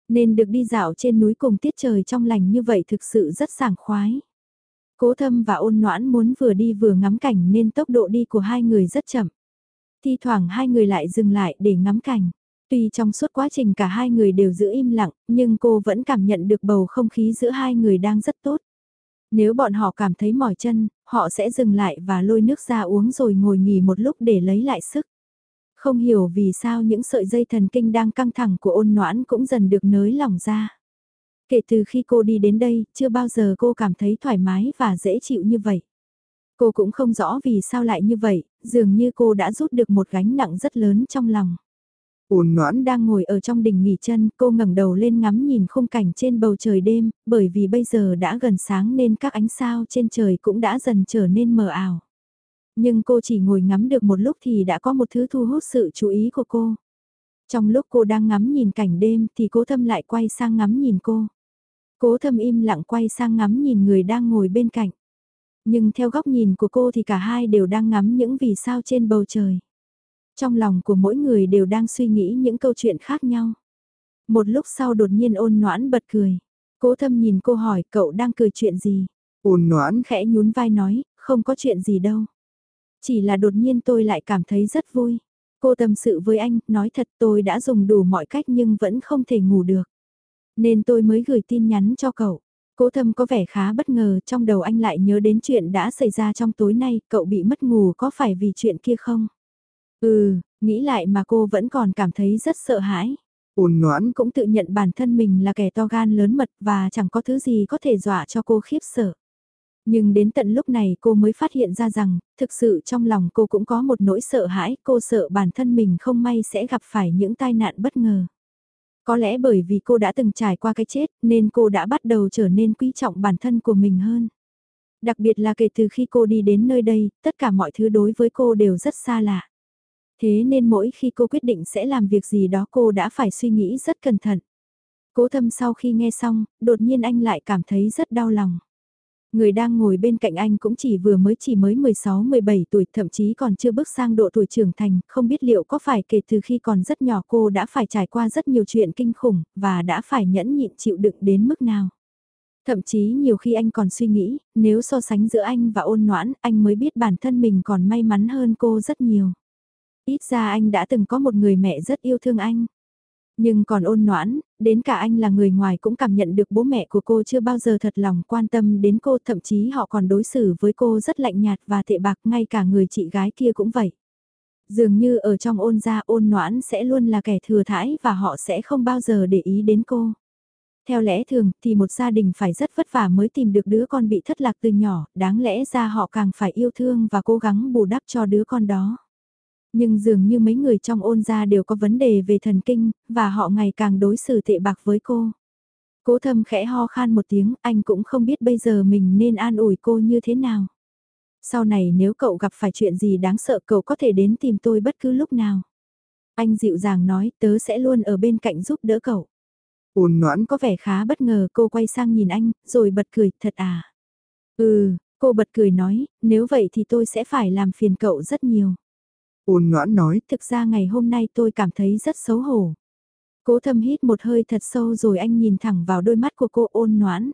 Nên được đi dạo trên núi cùng tiết trời trong lành như vậy thực sự rất sảng khoái. Cố thâm và ôn noãn muốn vừa đi vừa ngắm cảnh nên tốc độ đi của hai người rất chậm. Thi thoảng hai người lại dừng lại để ngắm cảnh. Tuy trong suốt quá trình cả hai người đều giữ im lặng, nhưng cô vẫn cảm nhận được bầu không khí giữa hai người đang rất tốt. Nếu bọn họ cảm thấy mỏi chân, họ sẽ dừng lại và lôi nước ra uống rồi ngồi nghỉ một lúc để lấy lại sức. Không hiểu vì sao những sợi dây thần kinh đang căng thẳng của ôn noãn cũng dần được nới lỏng ra. Kể từ khi cô đi đến đây, chưa bao giờ cô cảm thấy thoải mái và dễ chịu như vậy. Cô cũng không rõ vì sao lại như vậy, dường như cô đã rút được một gánh nặng rất lớn trong lòng. Ôn noãn đang ngồi ở trong đỉnh nghỉ chân, cô ngẩng đầu lên ngắm nhìn khung cảnh trên bầu trời đêm, bởi vì bây giờ đã gần sáng nên các ánh sao trên trời cũng đã dần trở nên mờ ảo. Nhưng cô chỉ ngồi ngắm được một lúc thì đã có một thứ thu hút sự chú ý của cô. Trong lúc cô đang ngắm nhìn cảnh đêm thì cố thâm lại quay sang ngắm nhìn cô. Cố thâm im lặng quay sang ngắm nhìn người đang ngồi bên cạnh. Nhưng theo góc nhìn của cô thì cả hai đều đang ngắm những vì sao trên bầu trời. Trong lòng của mỗi người đều đang suy nghĩ những câu chuyện khác nhau. Một lúc sau đột nhiên ôn noãn bật cười. Cố thâm nhìn cô hỏi cậu đang cười chuyện gì? Ôn noãn khẽ nhún vai nói, không có chuyện gì đâu. Chỉ là đột nhiên tôi lại cảm thấy rất vui. Cô tâm sự với anh, nói thật tôi đã dùng đủ mọi cách nhưng vẫn không thể ngủ được. Nên tôi mới gửi tin nhắn cho cậu. Cố thâm có vẻ khá bất ngờ trong đầu anh lại nhớ đến chuyện đã xảy ra trong tối nay, cậu bị mất ngủ có phải vì chuyện kia không? Ừ, nghĩ lại mà cô vẫn còn cảm thấy rất sợ hãi. Ôn noãn cũng tự nhận bản thân mình là kẻ to gan lớn mật và chẳng có thứ gì có thể dọa cho cô khiếp sợ. Nhưng đến tận lúc này cô mới phát hiện ra rằng, thực sự trong lòng cô cũng có một nỗi sợ hãi, cô sợ bản thân mình không may sẽ gặp phải những tai nạn bất ngờ. Có lẽ bởi vì cô đã từng trải qua cái chết nên cô đã bắt đầu trở nên quý trọng bản thân của mình hơn. Đặc biệt là kể từ khi cô đi đến nơi đây, tất cả mọi thứ đối với cô đều rất xa lạ. Thế nên mỗi khi cô quyết định sẽ làm việc gì đó cô đã phải suy nghĩ rất cẩn thận. Cố thâm sau khi nghe xong, đột nhiên anh lại cảm thấy rất đau lòng. Người đang ngồi bên cạnh anh cũng chỉ vừa mới chỉ mới 16-17 tuổi, thậm chí còn chưa bước sang độ tuổi trưởng thành, không biết liệu có phải kể từ khi còn rất nhỏ cô đã phải trải qua rất nhiều chuyện kinh khủng, và đã phải nhẫn nhịn chịu đựng đến mức nào. Thậm chí nhiều khi anh còn suy nghĩ, nếu so sánh giữa anh và ôn noãn, anh mới biết bản thân mình còn may mắn hơn cô rất nhiều. Ít ra anh đã từng có một người mẹ rất yêu thương anh. Nhưng còn ôn noãn, đến cả anh là người ngoài cũng cảm nhận được bố mẹ của cô chưa bao giờ thật lòng quan tâm đến cô thậm chí họ còn đối xử với cô rất lạnh nhạt và tệ bạc ngay cả người chị gái kia cũng vậy. Dường như ở trong ôn gia ôn noãn sẽ luôn là kẻ thừa thãi và họ sẽ không bao giờ để ý đến cô. Theo lẽ thường thì một gia đình phải rất vất vả mới tìm được đứa con bị thất lạc từ nhỏ, đáng lẽ ra họ càng phải yêu thương và cố gắng bù đắp cho đứa con đó nhưng dường như mấy người trong ôn gia đều có vấn đề về thần kinh, và họ ngày càng đối xử tệ bạc với cô. Cố thâm khẽ ho khan một tiếng, anh cũng không biết bây giờ mình nên an ủi cô như thế nào. Sau này nếu cậu gặp phải chuyện gì đáng sợ cậu có thể đến tìm tôi bất cứ lúc nào. Anh dịu dàng nói tớ sẽ luôn ở bên cạnh giúp đỡ cậu. Ôn noãn có vẻ khá bất ngờ cô quay sang nhìn anh, rồi bật cười, thật à? Ừ, cô bật cười nói, nếu vậy thì tôi sẽ phải làm phiền cậu rất nhiều. Ôn ngoãn nói, thực ra ngày hôm nay tôi cảm thấy rất xấu hổ. Cố thâm hít một hơi thật sâu rồi anh nhìn thẳng vào đôi mắt của cô ôn noãn.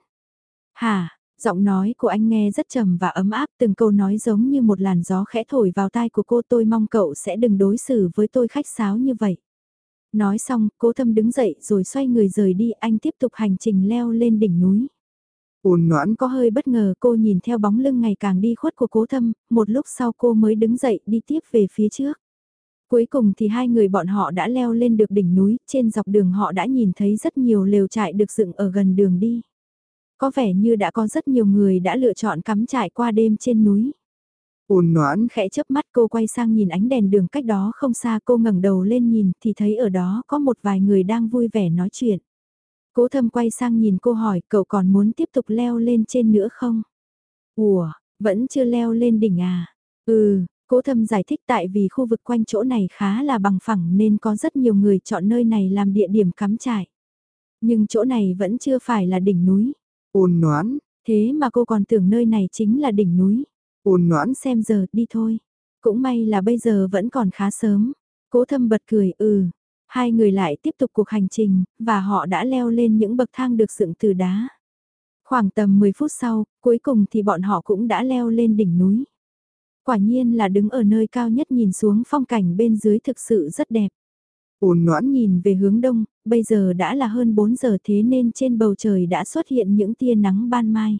Hà giọng nói của anh nghe rất trầm và ấm áp từng câu nói giống như một làn gió khẽ thổi vào tai của cô tôi mong cậu sẽ đừng đối xử với tôi khách sáo như vậy. Nói xong, cố thâm đứng dậy rồi xoay người rời đi anh tiếp tục hành trình leo lên đỉnh núi. Ôn noãn có hơi bất ngờ cô nhìn theo bóng lưng ngày càng đi khuất của cố thâm, một lúc sau cô mới đứng dậy đi tiếp về phía trước. Cuối cùng thì hai người bọn họ đã leo lên được đỉnh núi, trên dọc đường họ đã nhìn thấy rất nhiều lều trại được dựng ở gần đường đi. Có vẻ như đã có rất nhiều người đã lựa chọn cắm trại qua đêm trên núi. Ôn noãn khẽ chớp mắt cô quay sang nhìn ánh đèn đường cách đó không xa cô ngẩng đầu lên nhìn thì thấy ở đó có một vài người đang vui vẻ nói chuyện. Cố thâm quay sang nhìn cô hỏi cậu còn muốn tiếp tục leo lên trên nữa không? Ủa, vẫn chưa leo lên đỉnh à? Ừ, cố thâm giải thích tại vì khu vực quanh chỗ này khá là bằng phẳng nên có rất nhiều người chọn nơi này làm địa điểm cắm trại. Nhưng chỗ này vẫn chưa phải là đỉnh núi. Ôn noãn. Thế mà cô còn tưởng nơi này chính là đỉnh núi. Ôn noãn xem giờ đi thôi. Cũng may là bây giờ vẫn còn khá sớm. Cố thâm bật cười ừ, Hai người lại tiếp tục cuộc hành trình, và họ đã leo lên những bậc thang được dựng từ đá. Khoảng tầm 10 phút sau, cuối cùng thì bọn họ cũng đã leo lên đỉnh núi. Quả nhiên là đứng ở nơi cao nhất nhìn xuống phong cảnh bên dưới thực sự rất đẹp. Ôn noãn nhìn về hướng đông, bây giờ đã là hơn 4 giờ thế nên trên bầu trời đã xuất hiện những tia nắng ban mai.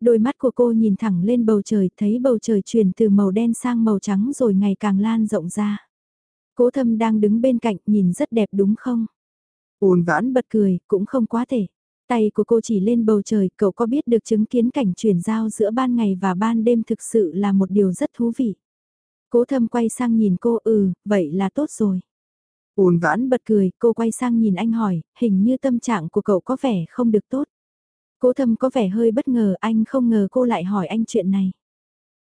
Đôi mắt của cô nhìn thẳng lên bầu trời thấy bầu trời chuyển từ màu đen sang màu trắng rồi ngày càng lan rộng ra. Cố thâm đang đứng bên cạnh nhìn rất đẹp đúng không? Ôn vãn bật cười, cũng không quá thể. Tay của cô chỉ lên bầu trời, cậu có biết được chứng kiến cảnh chuyển giao giữa ban ngày và ban đêm thực sự là một điều rất thú vị. Cố thâm quay sang nhìn cô ừ, vậy là tốt rồi. Ôn vãn bật cười, cô quay sang nhìn anh hỏi, hình như tâm trạng của cậu có vẻ không được tốt. Cố thâm có vẻ hơi bất ngờ, anh không ngờ cô lại hỏi anh chuyện này.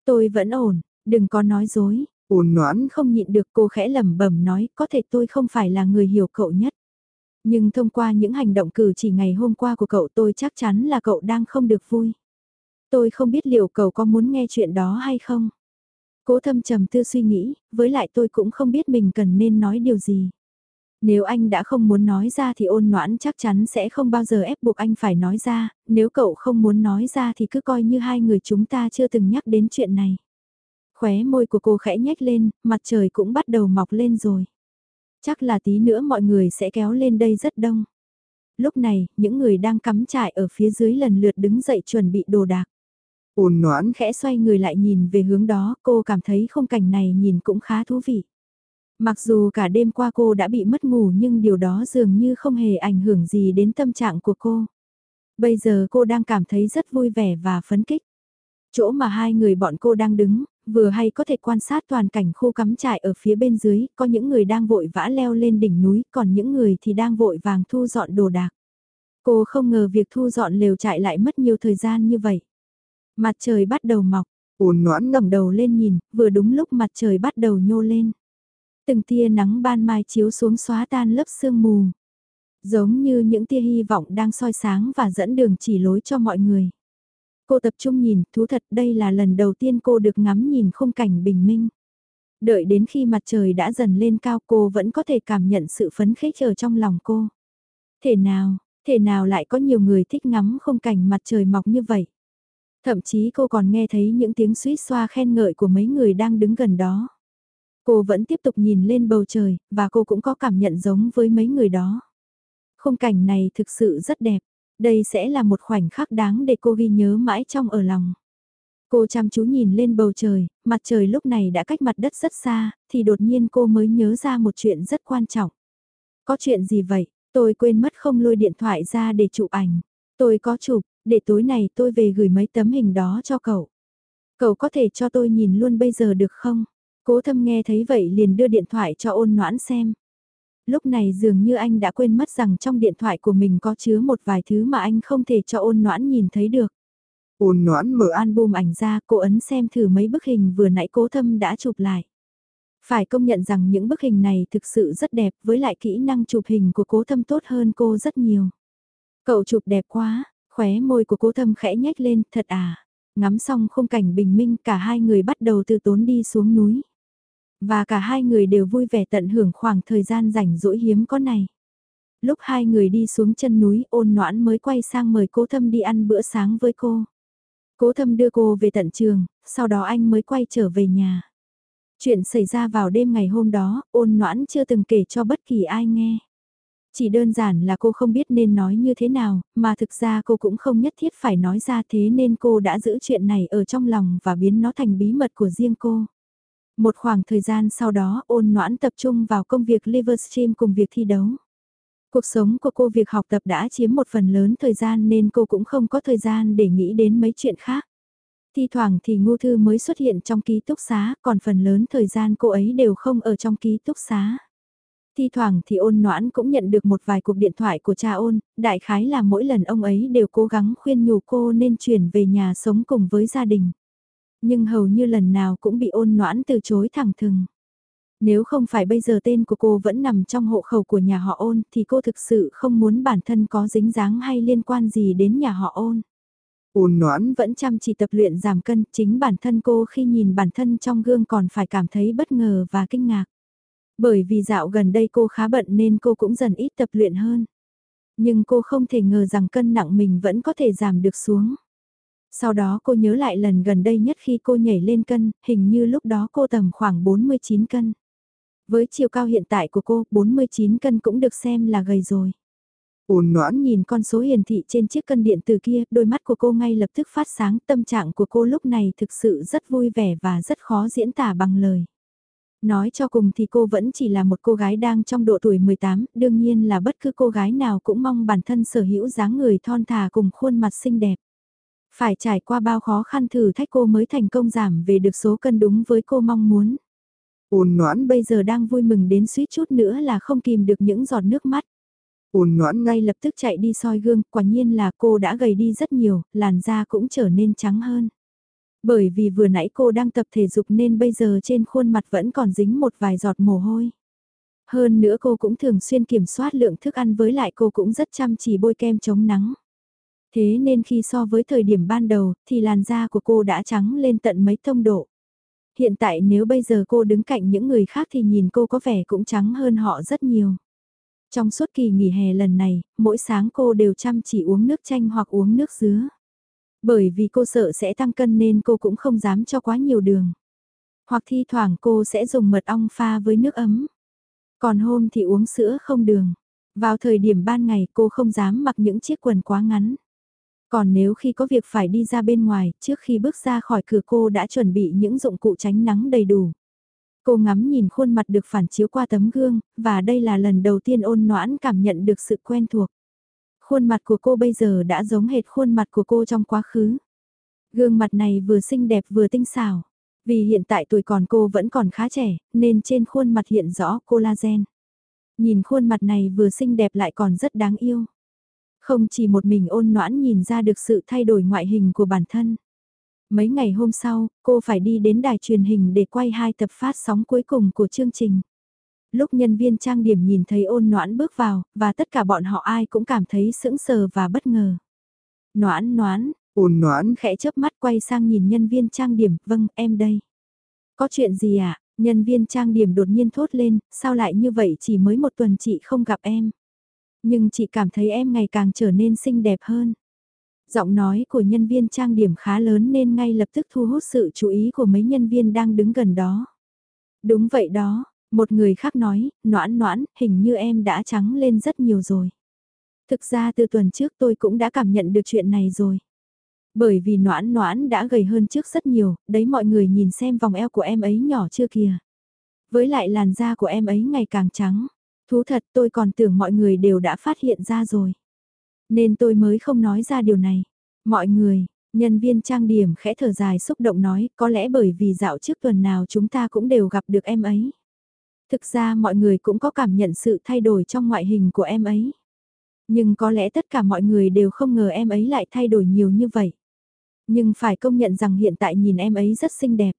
Tôi vẫn ổn, đừng có nói dối. Ôn noãn không nhịn được cô khẽ lẩm bẩm nói, có thể tôi không phải là người hiểu cậu nhất. Nhưng thông qua những hành động cử chỉ ngày hôm qua của cậu tôi chắc chắn là cậu đang không được vui. Tôi không biết liệu cậu có muốn nghe chuyện đó hay không. Cố thâm trầm tư suy nghĩ, với lại tôi cũng không biết mình cần nên nói điều gì. Nếu anh đã không muốn nói ra thì ôn noãn chắc chắn sẽ không bao giờ ép buộc anh phải nói ra, nếu cậu không muốn nói ra thì cứ coi như hai người chúng ta chưa từng nhắc đến chuyện này. Khóe môi của cô khẽ nhếch lên, mặt trời cũng bắt đầu mọc lên rồi. Chắc là tí nữa mọi người sẽ kéo lên đây rất đông. Lúc này, những người đang cắm trại ở phía dưới lần lượt đứng dậy chuẩn bị đồ đạc. Ôn noãn khẽ xoay người lại nhìn về hướng đó, cô cảm thấy không cảnh này nhìn cũng khá thú vị. Mặc dù cả đêm qua cô đã bị mất ngủ nhưng điều đó dường như không hề ảnh hưởng gì đến tâm trạng của cô. Bây giờ cô đang cảm thấy rất vui vẻ và phấn kích. Chỗ mà hai người bọn cô đang đứng, vừa hay có thể quan sát toàn cảnh khu cắm trại ở phía bên dưới, có những người đang vội vã leo lên đỉnh núi, còn những người thì đang vội vàng thu dọn đồ đạc. Cô không ngờ việc thu dọn lều trại lại mất nhiều thời gian như vậy. Mặt trời bắt đầu mọc, ôn noãn ngẩng đầu lên nhìn, vừa đúng lúc mặt trời bắt đầu nhô lên. Từng tia nắng ban mai chiếu xuống xóa tan lớp sương mù. Giống như những tia hy vọng đang soi sáng và dẫn đường chỉ lối cho mọi người. Cô tập trung nhìn, thú thật đây là lần đầu tiên cô được ngắm nhìn khung cảnh bình minh. Đợi đến khi mặt trời đã dần lên cao cô vẫn có thể cảm nhận sự phấn khích ở trong lòng cô. Thể nào, thể nào lại có nhiều người thích ngắm khung cảnh mặt trời mọc như vậy. Thậm chí cô còn nghe thấy những tiếng suýt xoa khen ngợi của mấy người đang đứng gần đó. Cô vẫn tiếp tục nhìn lên bầu trời, và cô cũng có cảm nhận giống với mấy người đó. Khung cảnh này thực sự rất đẹp. Đây sẽ là một khoảnh khắc đáng để cô ghi nhớ mãi trong ở lòng. Cô chăm chú nhìn lên bầu trời, mặt trời lúc này đã cách mặt đất rất xa, thì đột nhiên cô mới nhớ ra một chuyện rất quan trọng. Có chuyện gì vậy? Tôi quên mất không lôi điện thoại ra để chụp ảnh. Tôi có chụp, để tối này tôi về gửi mấy tấm hình đó cho cậu. Cậu có thể cho tôi nhìn luôn bây giờ được không? Cố thâm nghe thấy vậy liền đưa điện thoại cho ôn noãn xem. Lúc này dường như anh đã quên mất rằng trong điện thoại của mình có chứa một vài thứ mà anh không thể cho ôn noãn nhìn thấy được. Ôn noãn mở album ảnh ra, cô ấn xem thử mấy bức hình vừa nãy cố thâm đã chụp lại. Phải công nhận rằng những bức hình này thực sự rất đẹp với lại kỹ năng chụp hình của cố thâm tốt hơn cô rất nhiều. Cậu chụp đẹp quá, khóe môi của cố thâm khẽ nhếch lên, thật à. Ngắm xong khung cảnh bình minh cả hai người bắt đầu từ tốn đi xuống núi. Và cả hai người đều vui vẻ tận hưởng khoảng thời gian rảnh rỗi hiếm có này. Lúc hai người đi xuống chân núi ôn noãn mới quay sang mời cố thâm đi ăn bữa sáng với cô. Cố thâm đưa cô về tận trường, sau đó anh mới quay trở về nhà. Chuyện xảy ra vào đêm ngày hôm đó, ôn noãn chưa từng kể cho bất kỳ ai nghe. Chỉ đơn giản là cô không biết nên nói như thế nào, mà thực ra cô cũng không nhất thiết phải nói ra thế nên cô đã giữ chuyện này ở trong lòng và biến nó thành bí mật của riêng cô. Một khoảng thời gian sau đó ôn noãn tập trung vào công việc Livestream cùng việc thi đấu. Cuộc sống của cô việc học tập đã chiếm một phần lớn thời gian nên cô cũng không có thời gian để nghĩ đến mấy chuyện khác. Thi thoảng thì ngô thư mới xuất hiện trong ký túc xá, còn phần lớn thời gian cô ấy đều không ở trong ký túc xá. Thi thoảng thì ôn noãn cũng nhận được một vài cuộc điện thoại của cha ôn, đại khái là mỗi lần ông ấy đều cố gắng khuyên nhủ cô nên chuyển về nhà sống cùng với gia đình. Nhưng hầu như lần nào cũng bị ôn noãn từ chối thẳng thừng. Nếu không phải bây giờ tên của cô vẫn nằm trong hộ khẩu của nhà họ ôn thì cô thực sự không muốn bản thân có dính dáng hay liên quan gì đến nhà họ ôn. Ôn noãn vẫn chăm chỉ tập luyện giảm cân, chính bản thân cô khi nhìn bản thân trong gương còn phải cảm thấy bất ngờ và kinh ngạc. Bởi vì dạo gần đây cô khá bận nên cô cũng dần ít tập luyện hơn. Nhưng cô không thể ngờ rằng cân nặng mình vẫn có thể giảm được xuống. Sau đó cô nhớ lại lần gần đây nhất khi cô nhảy lên cân, hình như lúc đó cô tầm khoảng 49 cân. Với chiều cao hiện tại của cô, 49 cân cũng được xem là gầy rồi. Ôn noãn nhìn con số hiển thị trên chiếc cân điện từ kia, đôi mắt của cô ngay lập tức phát sáng, tâm trạng của cô lúc này thực sự rất vui vẻ và rất khó diễn tả bằng lời. Nói cho cùng thì cô vẫn chỉ là một cô gái đang trong độ tuổi 18, đương nhiên là bất cứ cô gái nào cũng mong bản thân sở hữu dáng người thon thả cùng khuôn mặt xinh đẹp. Phải trải qua bao khó khăn thử thách cô mới thành công giảm về được số cân đúng với cô mong muốn. Ôn noãn Bây giờ đang vui mừng đến suýt chút nữa là không kìm được những giọt nước mắt. ôn noãn Ngay lập tức chạy đi soi gương, quả nhiên là cô đã gầy đi rất nhiều, làn da cũng trở nên trắng hơn. Bởi vì vừa nãy cô đang tập thể dục nên bây giờ trên khuôn mặt vẫn còn dính một vài giọt mồ hôi. Hơn nữa cô cũng thường xuyên kiểm soát lượng thức ăn với lại cô cũng rất chăm chỉ bôi kem chống nắng. Thế nên khi so với thời điểm ban đầu thì làn da của cô đã trắng lên tận mấy thông độ. Hiện tại nếu bây giờ cô đứng cạnh những người khác thì nhìn cô có vẻ cũng trắng hơn họ rất nhiều. Trong suốt kỳ nghỉ hè lần này, mỗi sáng cô đều chăm chỉ uống nước chanh hoặc uống nước dứa. Bởi vì cô sợ sẽ tăng cân nên cô cũng không dám cho quá nhiều đường. Hoặc thi thoảng cô sẽ dùng mật ong pha với nước ấm. Còn hôm thì uống sữa không đường. Vào thời điểm ban ngày cô không dám mặc những chiếc quần quá ngắn. Còn nếu khi có việc phải đi ra bên ngoài, trước khi bước ra khỏi cửa cô đã chuẩn bị những dụng cụ tránh nắng đầy đủ. Cô ngắm nhìn khuôn mặt được phản chiếu qua tấm gương, và đây là lần đầu tiên ôn noãn cảm nhận được sự quen thuộc. Khuôn mặt của cô bây giờ đã giống hệt khuôn mặt của cô trong quá khứ. Gương mặt này vừa xinh đẹp vừa tinh xảo. Vì hiện tại tuổi còn cô vẫn còn khá trẻ, nên trên khuôn mặt hiện rõ collagen. Nhìn khuôn mặt này vừa xinh đẹp lại còn rất đáng yêu. Không chỉ một mình ôn noãn nhìn ra được sự thay đổi ngoại hình của bản thân. Mấy ngày hôm sau, cô phải đi đến đài truyền hình để quay hai tập phát sóng cuối cùng của chương trình. Lúc nhân viên trang điểm nhìn thấy ôn noãn bước vào, và tất cả bọn họ ai cũng cảm thấy sững sờ và bất ngờ. Noãn noãn, ôn noãn khẽ chớp mắt quay sang nhìn nhân viên trang điểm, vâng, em đây. Có chuyện gì ạ? À? Nhân viên trang điểm đột nhiên thốt lên, sao lại như vậy chỉ mới một tuần chị không gặp em. Nhưng chị cảm thấy em ngày càng trở nên xinh đẹp hơn. Giọng nói của nhân viên trang điểm khá lớn nên ngay lập tức thu hút sự chú ý của mấy nhân viên đang đứng gần đó. Đúng vậy đó, một người khác nói, noãn noãn, hình như em đã trắng lên rất nhiều rồi. Thực ra từ tuần trước tôi cũng đã cảm nhận được chuyện này rồi. Bởi vì noãn noãn đã gầy hơn trước rất nhiều, đấy mọi người nhìn xem vòng eo của em ấy nhỏ chưa kìa. Với lại làn da của em ấy ngày càng trắng. Thú thật tôi còn tưởng mọi người đều đã phát hiện ra rồi. Nên tôi mới không nói ra điều này. Mọi người, nhân viên trang điểm khẽ thở dài xúc động nói có lẽ bởi vì dạo trước tuần nào chúng ta cũng đều gặp được em ấy. Thực ra mọi người cũng có cảm nhận sự thay đổi trong ngoại hình của em ấy. Nhưng có lẽ tất cả mọi người đều không ngờ em ấy lại thay đổi nhiều như vậy. Nhưng phải công nhận rằng hiện tại nhìn em ấy rất xinh đẹp.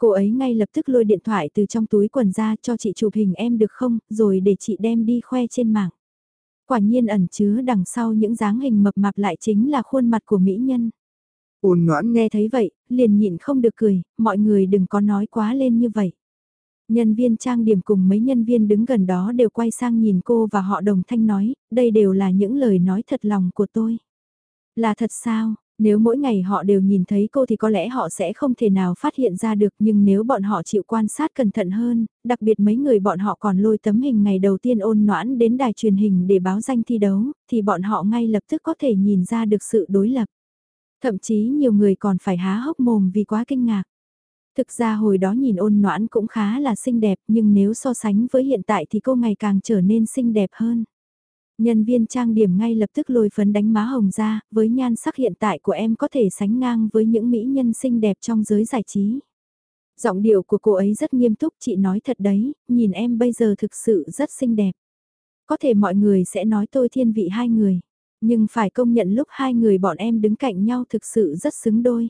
Cô ấy ngay lập tức lôi điện thoại từ trong túi quần ra cho chị chụp hình em được không, rồi để chị đem đi khoe trên mạng. Quả nhiên ẩn chứa đằng sau những dáng hình mập mạp lại chính là khuôn mặt của mỹ nhân. Ôn noãn nghe thấy vậy, liền nhịn không được cười, mọi người đừng có nói quá lên như vậy. Nhân viên trang điểm cùng mấy nhân viên đứng gần đó đều quay sang nhìn cô và họ đồng thanh nói, đây đều là những lời nói thật lòng của tôi. Là thật sao, nếu mỗi ngày họ đều nhìn thấy cô thì có lẽ họ sẽ không thể nào phát hiện ra được nhưng nếu bọn họ chịu quan sát cẩn thận hơn, đặc biệt mấy người bọn họ còn lôi tấm hình ngày đầu tiên ôn noãn đến đài truyền hình để báo danh thi đấu, thì bọn họ ngay lập tức có thể nhìn ra được sự đối lập. Thậm chí nhiều người còn phải há hốc mồm vì quá kinh ngạc. Thực ra hồi đó nhìn ôn noãn cũng khá là xinh đẹp nhưng nếu so sánh với hiện tại thì cô ngày càng trở nên xinh đẹp hơn. Nhân viên trang điểm ngay lập tức lôi phấn đánh má hồng ra, với nhan sắc hiện tại của em có thể sánh ngang với những mỹ nhân xinh đẹp trong giới giải trí. Giọng điệu của cô ấy rất nghiêm túc, chị nói thật đấy, nhìn em bây giờ thực sự rất xinh đẹp. Có thể mọi người sẽ nói tôi thiên vị hai người, nhưng phải công nhận lúc hai người bọn em đứng cạnh nhau thực sự rất xứng đôi.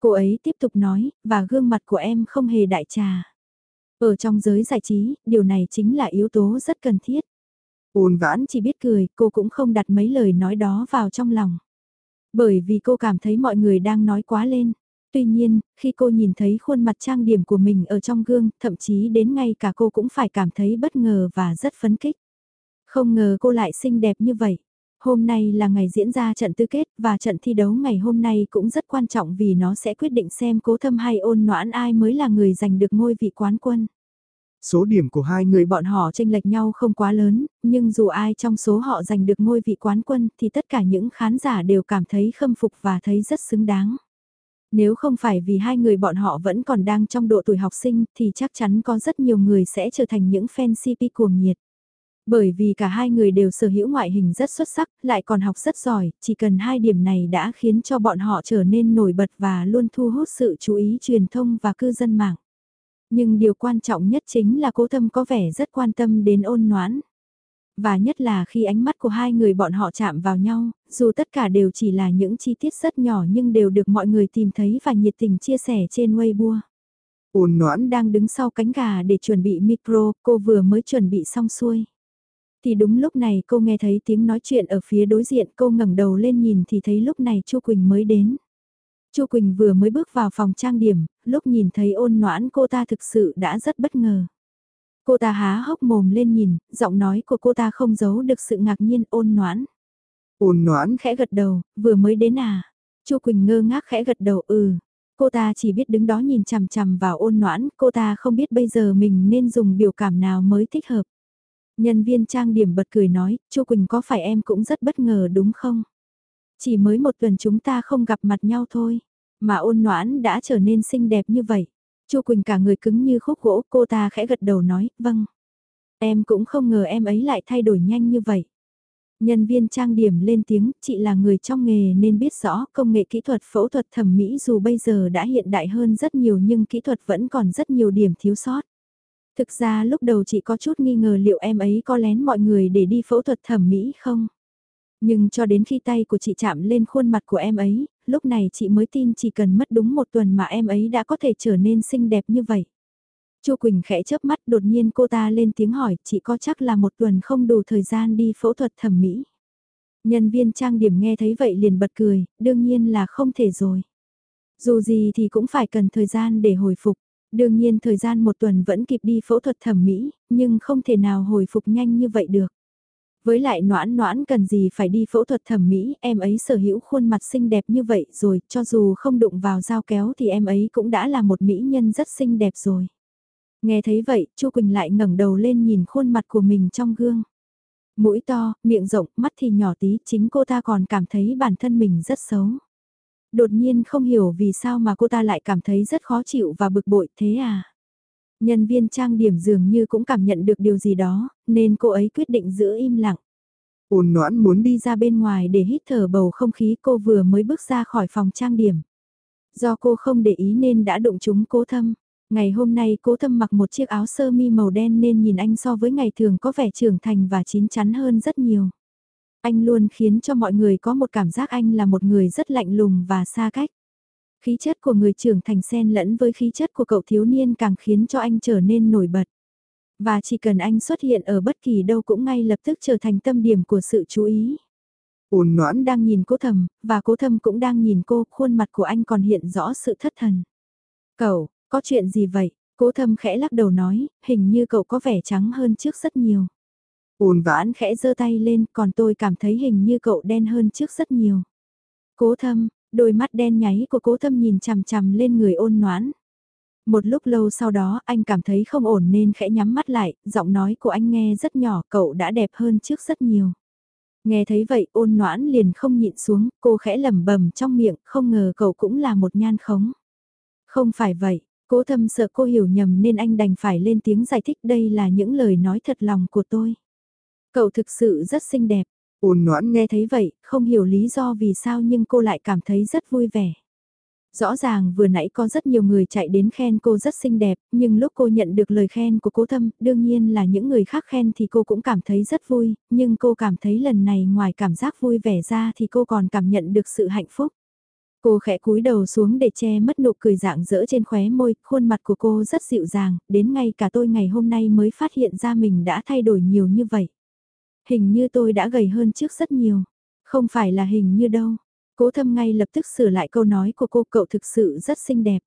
Cô ấy tiếp tục nói, và gương mặt của em không hề đại trà. Ở trong giới giải trí, điều này chính là yếu tố rất cần thiết. Ôn vãn chỉ biết cười, cô cũng không đặt mấy lời nói đó vào trong lòng. Bởi vì cô cảm thấy mọi người đang nói quá lên. Tuy nhiên, khi cô nhìn thấy khuôn mặt trang điểm của mình ở trong gương, thậm chí đến ngay cả cô cũng phải cảm thấy bất ngờ và rất phấn kích. Không ngờ cô lại xinh đẹp như vậy. Hôm nay là ngày diễn ra trận tứ kết và trận thi đấu ngày hôm nay cũng rất quan trọng vì nó sẽ quyết định xem cố thâm hay ôn noãn ai mới là người giành được ngôi vị quán quân. Số điểm của hai người bọn họ tranh lệch nhau không quá lớn, nhưng dù ai trong số họ giành được ngôi vị quán quân thì tất cả những khán giả đều cảm thấy khâm phục và thấy rất xứng đáng. Nếu không phải vì hai người bọn họ vẫn còn đang trong độ tuổi học sinh thì chắc chắn có rất nhiều người sẽ trở thành những fan CP cuồng nhiệt. Bởi vì cả hai người đều sở hữu ngoại hình rất xuất sắc, lại còn học rất giỏi, chỉ cần hai điểm này đã khiến cho bọn họ trở nên nổi bật và luôn thu hút sự chú ý truyền thông và cư dân mạng. Nhưng điều quan trọng nhất chính là cố thâm có vẻ rất quan tâm đến ôn noãn. Và nhất là khi ánh mắt của hai người bọn họ chạm vào nhau, dù tất cả đều chỉ là những chi tiết rất nhỏ nhưng đều được mọi người tìm thấy và nhiệt tình chia sẻ trên Weibo. Ôn noãn đang đứng sau cánh gà để chuẩn bị micro, cô vừa mới chuẩn bị xong xuôi. Thì đúng lúc này cô nghe thấy tiếng nói chuyện ở phía đối diện cô ngẩng đầu lên nhìn thì thấy lúc này Chu Quỳnh mới đến. Chu Quỳnh vừa mới bước vào phòng trang điểm, lúc nhìn thấy ôn noãn cô ta thực sự đã rất bất ngờ. Cô ta há hốc mồm lên nhìn, giọng nói của cô ta không giấu được sự ngạc nhiên ôn noãn. Ôn noãn khẽ gật đầu, vừa mới đến à. Chu Quỳnh ngơ ngác khẽ gật đầu ừ. Cô ta chỉ biết đứng đó nhìn chằm chằm vào ôn noãn, cô ta không biết bây giờ mình nên dùng biểu cảm nào mới thích hợp. Nhân viên trang điểm bật cười nói, Chu Quỳnh có phải em cũng rất bất ngờ đúng không? Chỉ mới một tuần chúng ta không gặp mặt nhau thôi, mà ôn noãn đã trở nên xinh đẹp như vậy. Chu Quỳnh cả người cứng như khúc gỗ, cô ta khẽ gật đầu nói, vâng. Em cũng không ngờ em ấy lại thay đổi nhanh như vậy. Nhân viên trang điểm lên tiếng, chị là người trong nghề nên biết rõ công nghệ kỹ thuật phẫu thuật thẩm mỹ dù bây giờ đã hiện đại hơn rất nhiều nhưng kỹ thuật vẫn còn rất nhiều điểm thiếu sót. Thực ra lúc đầu chị có chút nghi ngờ liệu em ấy có lén mọi người để đi phẫu thuật thẩm mỹ không? Nhưng cho đến khi tay của chị chạm lên khuôn mặt của em ấy, lúc này chị mới tin chỉ cần mất đúng một tuần mà em ấy đã có thể trở nên xinh đẹp như vậy. Chu Quỳnh khẽ chớp mắt đột nhiên cô ta lên tiếng hỏi chị có chắc là một tuần không đủ thời gian đi phẫu thuật thẩm mỹ. Nhân viên trang điểm nghe thấy vậy liền bật cười, đương nhiên là không thể rồi. Dù gì thì cũng phải cần thời gian để hồi phục. Đương nhiên thời gian một tuần vẫn kịp đi phẫu thuật thẩm mỹ, nhưng không thể nào hồi phục nhanh như vậy được. Với lại noãn noãn cần gì phải đi phẫu thuật thẩm mỹ, em ấy sở hữu khuôn mặt xinh đẹp như vậy rồi, cho dù không đụng vào dao kéo thì em ấy cũng đã là một mỹ nhân rất xinh đẹp rồi. Nghe thấy vậy, Chu Quỳnh lại ngẩng đầu lên nhìn khuôn mặt của mình trong gương. Mũi to, miệng rộng, mắt thì nhỏ tí, chính cô ta còn cảm thấy bản thân mình rất xấu. Đột nhiên không hiểu vì sao mà cô ta lại cảm thấy rất khó chịu và bực bội thế à. Nhân viên trang điểm dường như cũng cảm nhận được điều gì đó, nên cô ấy quyết định giữ im lặng. Ôn noãn muốn đi ra bên ngoài để hít thở bầu không khí cô vừa mới bước ra khỏi phòng trang điểm. Do cô không để ý nên đã đụng chúng cố thâm. Ngày hôm nay cố thâm mặc một chiếc áo sơ mi màu đen nên nhìn anh so với ngày thường có vẻ trưởng thành và chín chắn hơn rất nhiều. Anh luôn khiến cho mọi người có một cảm giác anh là một người rất lạnh lùng và xa cách. Khí chất của người trưởng thành xen lẫn với khí chất của cậu thiếu niên càng khiến cho anh trở nên nổi bật. Và chỉ cần anh xuất hiện ở bất kỳ đâu cũng ngay lập tức trở thành tâm điểm của sự chú ý. Ôn noãn đang nhìn cố thầm, và cố thầm cũng đang nhìn cô, khuôn mặt của anh còn hiện rõ sự thất thần. Cậu, có chuyện gì vậy? Cố thâm khẽ lắc đầu nói, hình như cậu có vẻ trắng hơn trước rất nhiều. Ôn vãn khẽ giơ tay lên, còn tôi cảm thấy hình như cậu đen hơn trước rất nhiều. Cố thâm, đôi mắt đen nháy của cố thâm nhìn chằm chằm lên người ôn noãn. Một lúc lâu sau đó anh cảm thấy không ổn nên khẽ nhắm mắt lại, giọng nói của anh nghe rất nhỏ, cậu đã đẹp hơn trước rất nhiều. Nghe thấy vậy ôn noãn liền không nhịn xuống, cô khẽ lẩm bẩm trong miệng, không ngờ cậu cũng là một nhan khống. Không phải vậy, cố thâm sợ cô hiểu nhầm nên anh đành phải lên tiếng giải thích đây là những lời nói thật lòng của tôi. Cậu thực sự rất xinh đẹp. Ôn noãn nghe thấy vậy, không hiểu lý do vì sao nhưng cô lại cảm thấy rất vui vẻ. Rõ ràng vừa nãy có rất nhiều người chạy đến khen cô rất xinh đẹp, nhưng lúc cô nhận được lời khen của cố thâm, đương nhiên là những người khác khen thì cô cũng cảm thấy rất vui, nhưng cô cảm thấy lần này ngoài cảm giác vui vẻ ra thì cô còn cảm nhận được sự hạnh phúc. Cô khẽ cúi đầu xuống để che mất nụ cười dạng dỡ trên khóe môi, khuôn mặt của cô rất dịu dàng, đến ngay cả tôi ngày hôm nay mới phát hiện ra mình đã thay đổi nhiều như vậy. Hình như tôi đã gầy hơn trước rất nhiều. Không phải là hình như đâu. Cố thâm ngay lập tức sửa lại câu nói của cô cậu thực sự rất xinh đẹp.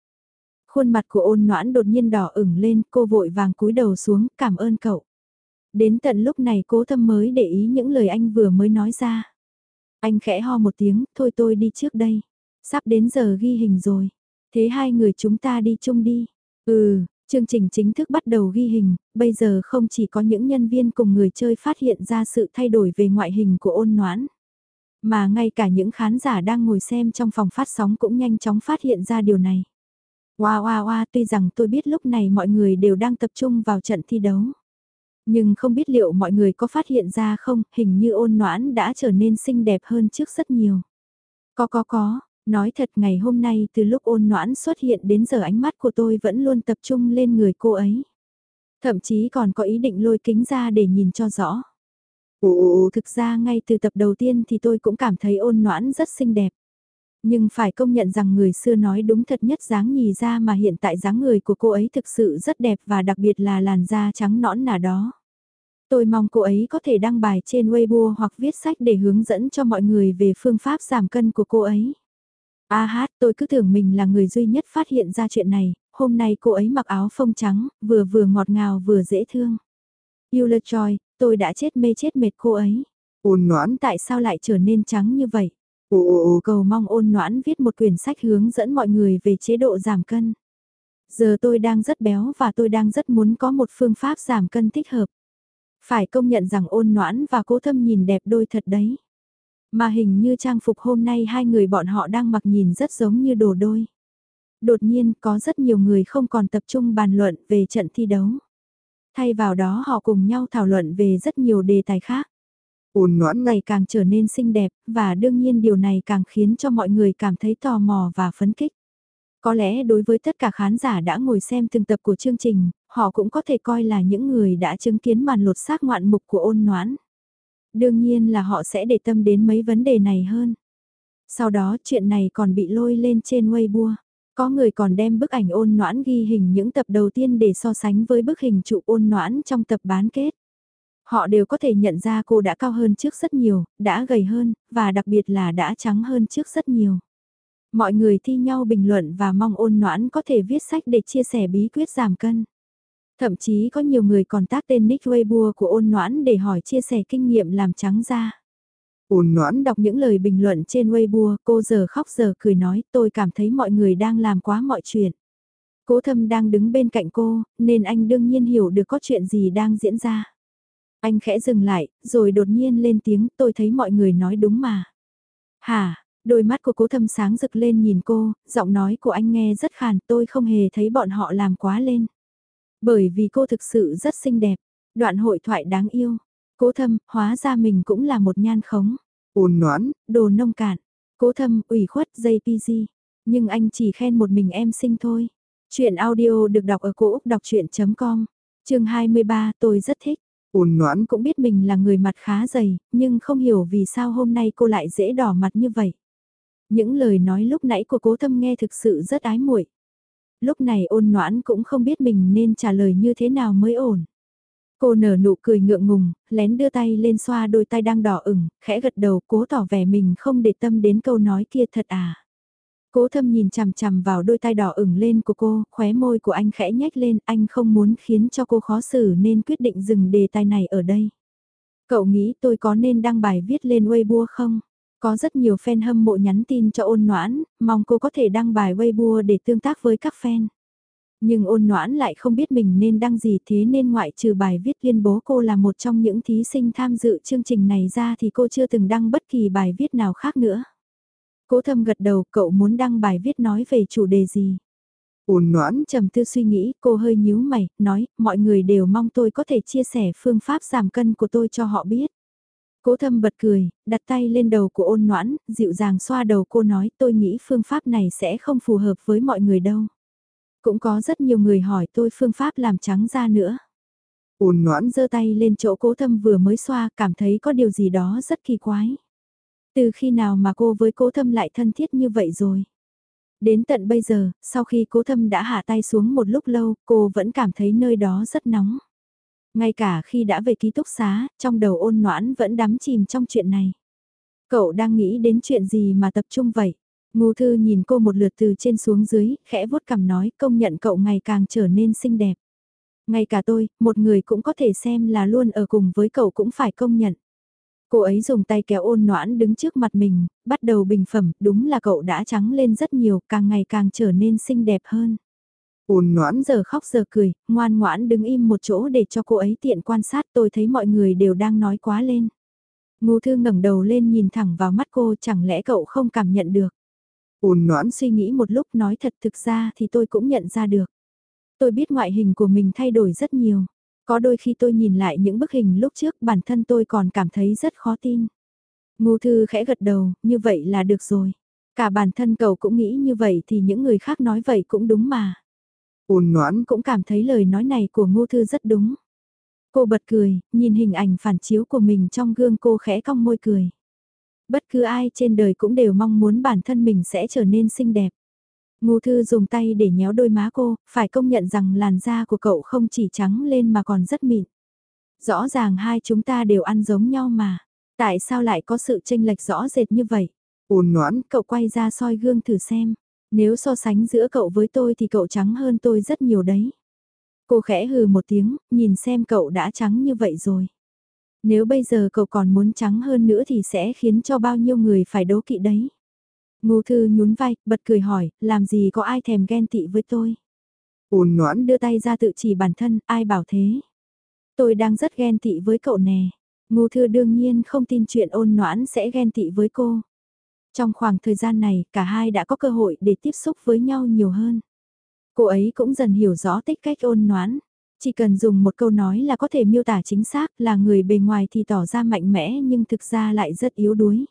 Khuôn mặt của ôn noãn đột nhiên đỏ ửng lên cô vội vàng cúi đầu xuống cảm ơn cậu. Đến tận lúc này cố thâm mới để ý những lời anh vừa mới nói ra. Anh khẽ ho một tiếng, thôi tôi đi trước đây. Sắp đến giờ ghi hình rồi. Thế hai người chúng ta đi chung đi. Ừ, Chương trình chính thức bắt đầu ghi hình, bây giờ không chỉ có những nhân viên cùng người chơi phát hiện ra sự thay đổi về ngoại hình của ôn noãn. Mà ngay cả những khán giả đang ngồi xem trong phòng phát sóng cũng nhanh chóng phát hiện ra điều này. Wow wow wow, tuy rằng tôi biết lúc này mọi người đều đang tập trung vào trận thi đấu. Nhưng không biết liệu mọi người có phát hiện ra không, hình như ôn noãn đã trở nên xinh đẹp hơn trước rất nhiều. Có có có, nói thật ngày hôm nay từ lúc ôn noãn xuất hiện đến giờ ánh mắt của tôi vẫn luôn tập trung lên người cô ấy. Thậm chí còn có ý định lôi kính ra để nhìn cho rõ. Ồ, thực ra ngay từ tập đầu tiên thì tôi cũng cảm thấy ôn noãn rất xinh đẹp. Nhưng phải công nhận rằng người xưa nói đúng thật nhất dáng nhì ra mà hiện tại dáng người của cô ấy thực sự rất đẹp và đặc biệt là làn da trắng nõn nà đó. Tôi mong cô ấy có thể đăng bài trên Weibo hoặc viết sách để hướng dẫn cho mọi người về phương pháp giảm cân của cô ấy. A hát, tôi cứ tưởng mình là người duy nhất phát hiện ra chuyện này, hôm nay cô ấy mặc áo phông trắng, vừa vừa ngọt ngào vừa dễ thương. Choi, tôi đã chết mê chết mệt cô ấy. Ôn noãn, Tại sao lại trở nên trắng như vậy? ồ ồ ồ, Cầu mong ôn noãn viết một quyển sách hướng dẫn mọi người về chế độ giảm cân. Giờ tôi đang rất béo và tôi đang rất muốn có một phương pháp giảm cân thích hợp. Phải công nhận rằng ôn noãn và cố thâm nhìn đẹp đôi thật đấy. Mà hình như trang phục hôm nay hai người bọn họ đang mặc nhìn rất giống như đồ đôi. Đột nhiên có rất nhiều người không còn tập trung bàn luận về trận thi đấu. Thay vào đó họ cùng nhau thảo luận về rất nhiều đề tài khác. ôn noãn Ngày càng trở nên xinh đẹp, và đương nhiên điều này càng khiến cho mọi người cảm thấy tò mò và phấn kích. Có lẽ đối với tất cả khán giả đã ngồi xem từng tập của chương trình, họ cũng có thể coi là những người đã chứng kiến màn lột xác ngoạn mục của ôn noãn. Đương nhiên là họ sẽ để tâm đến mấy vấn đề này hơn. Sau đó chuyện này còn bị lôi lên trên Weibo. Có người còn đem bức ảnh ôn noãn ghi hình những tập đầu tiên để so sánh với bức hình trụ ôn noãn trong tập bán kết. Họ đều có thể nhận ra cô đã cao hơn trước rất nhiều, đã gầy hơn, và đặc biệt là đã trắng hơn trước rất nhiều. Mọi người thi nhau bình luận và mong ôn noãn có thể viết sách để chia sẻ bí quyết giảm cân. Thậm chí có nhiều người còn tác tên nick Weibo của ôn noãn để hỏi chia sẻ kinh nghiệm làm trắng da. ôn noãn Đọc những lời bình luận trên Weibo, cô giờ khóc giờ cười nói tôi cảm thấy mọi người đang làm quá mọi chuyện. Cố thâm đang đứng bên cạnh cô, nên anh đương nhiên hiểu được có chuyện gì đang diễn ra. Anh khẽ dừng lại, rồi đột nhiên lên tiếng tôi thấy mọi người nói đúng mà. Hả, đôi mắt của cố thâm sáng rực lên nhìn cô, giọng nói của anh nghe rất khàn tôi không hề thấy bọn họ làm quá lên. Bởi vì cô thực sự rất xinh đẹp, đoạn hội thoại đáng yêu. Cố thâm, hóa ra mình cũng là một nhan khống. ôn noãn, Đồ nông cạn. Cố thâm, ủy khuất, JPG. Nhưng anh chỉ khen một mình em xinh thôi. Chuyện audio được đọc ở cổ Úc đọc chuyện.com. Trường 23 tôi rất thích. ôn noãn, Cũng biết mình là người mặt khá dày, nhưng không hiểu vì sao hôm nay cô lại dễ đỏ mặt như vậy. Những lời nói lúc nãy của cố thâm nghe thực sự rất ái muội. Lúc này ôn noãn cũng không biết mình nên trả lời như thế nào mới ổn. Cô nở nụ cười ngượng ngùng, lén đưa tay lên xoa đôi tay đang đỏ ửng, khẽ gật đầu cố tỏ vẻ mình không để tâm đến câu nói kia thật à. Cố thâm nhìn chằm chằm vào đôi tay đỏ ửng lên của cô, khóe môi của anh khẽ nhếch lên, anh không muốn khiến cho cô khó xử nên quyết định dừng đề tài này ở đây. Cậu nghĩ tôi có nên đăng bài viết lên Weibo không? Có rất nhiều fan hâm mộ nhắn tin cho ôn noãn, mong cô có thể đăng bài Weibo để tương tác với các fan. Nhưng ôn noãn lại không biết mình nên đăng gì thế nên ngoại trừ bài viết tuyên bố cô là một trong những thí sinh tham dự chương trình này ra thì cô chưa từng đăng bất kỳ bài viết nào khác nữa. Cố thâm gật đầu cậu muốn đăng bài viết nói về chủ đề gì? ôn noãn, trầm tư suy nghĩ, cô hơi nhíu mày, nói, mọi người đều mong tôi có thể chia sẻ phương pháp giảm cân của tôi cho họ biết. Cố thâm bật cười, đặt tay lên đầu của ôn noãn, dịu dàng xoa đầu cô nói tôi nghĩ phương pháp này sẽ không phù hợp với mọi người đâu. Cũng có rất nhiều người hỏi tôi phương pháp làm trắng da nữa. ôn noãn, giơ tay lên chỗ cố thâm vừa mới xoa cảm thấy có điều gì đó rất kỳ quái. Từ khi nào mà cô với cố thâm lại thân thiết như vậy rồi? Đến tận bây giờ, sau khi cố thâm đã hạ tay xuống một lúc lâu, cô vẫn cảm thấy nơi đó rất nóng. Ngay cả khi đã về ký túc xá, trong đầu ôn noãn vẫn đắm chìm trong chuyện này. Cậu đang nghĩ đến chuyện gì mà tập trung vậy? Ngô thư nhìn cô một lượt từ trên xuống dưới, khẽ vuốt cằm nói công nhận cậu ngày càng trở nên xinh đẹp. Ngay cả tôi, một người cũng có thể xem là luôn ở cùng với cậu cũng phải công nhận. Cô ấy dùng tay kéo ôn noãn đứng trước mặt mình, bắt đầu bình phẩm, đúng là cậu đã trắng lên rất nhiều, càng ngày càng trở nên xinh đẹp hơn ôn noãn, Giờ khóc giờ cười, ngoan ngoãn đứng im một chỗ để cho cô ấy tiện quan sát tôi thấy mọi người đều đang nói quá lên. Ngô Thư ngẩng đầu lên nhìn thẳng vào mắt cô chẳng lẽ cậu không cảm nhận được. Ôn noãn Suy nghĩ một lúc nói thật thực ra thì tôi cũng nhận ra được. Tôi biết ngoại hình của mình thay đổi rất nhiều. Có đôi khi tôi nhìn lại những bức hình lúc trước bản thân tôi còn cảm thấy rất khó tin. Ngô Thư khẽ gật đầu, như vậy là được rồi. Cả bản thân cậu cũng nghĩ như vậy thì những người khác nói vậy cũng đúng mà ôn noãn Cũng cảm thấy lời nói này của Ngô Thư rất đúng. Cô bật cười, nhìn hình ảnh phản chiếu của mình trong gương cô khẽ cong môi cười. Bất cứ ai trên đời cũng đều mong muốn bản thân mình sẽ trở nên xinh đẹp. Ngô Thư dùng tay để nhéo đôi má cô, phải công nhận rằng làn da của cậu không chỉ trắng lên mà còn rất mịn. Rõ ràng hai chúng ta đều ăn giống nhau mà. Tại sao lại có sự chênh lệch rõ rệt như vậy? Ôn noãn, cậu quay ra soi gương thử xem. Nếu so sánh giữa cậu với tôi thì cậu trắng hơn tôi rất nhiều đấy. Cô khẽ hừ một tiếng, nhìn xem cậu đã trắng như vậy rồi. Nếu bây giờ cậu còn muốn trắng hơn nữa thì sẽ khiến cho bao nhiêu người phải đố kỵ đấy. Ngô Thư nhún vai, bật cười hỏi, làm gì có ai thèm ghen tị với tôi. Ôn noãn đưa tay ra tự chỉ bản thân, ai bảo thế. Tôi đang rất ghen tị với cậu nè. Ngô Thư đương nhiên không tin chuyện ôn noãn sẽ ghen tị với cô. Trong khoảng thời gian này, cả hai đã có cơ hội để tiếp xúc với nhau nhiều hơn. Cô ấy cũng dần hiểu rõ tích cách ôn noãn. Chỉ cần dùng một câu nói là có thể miêu tả chính xác là người bề ngoài thì tỏ ra mạnh mẽ nhưng thực ra lại rất yếu đuối.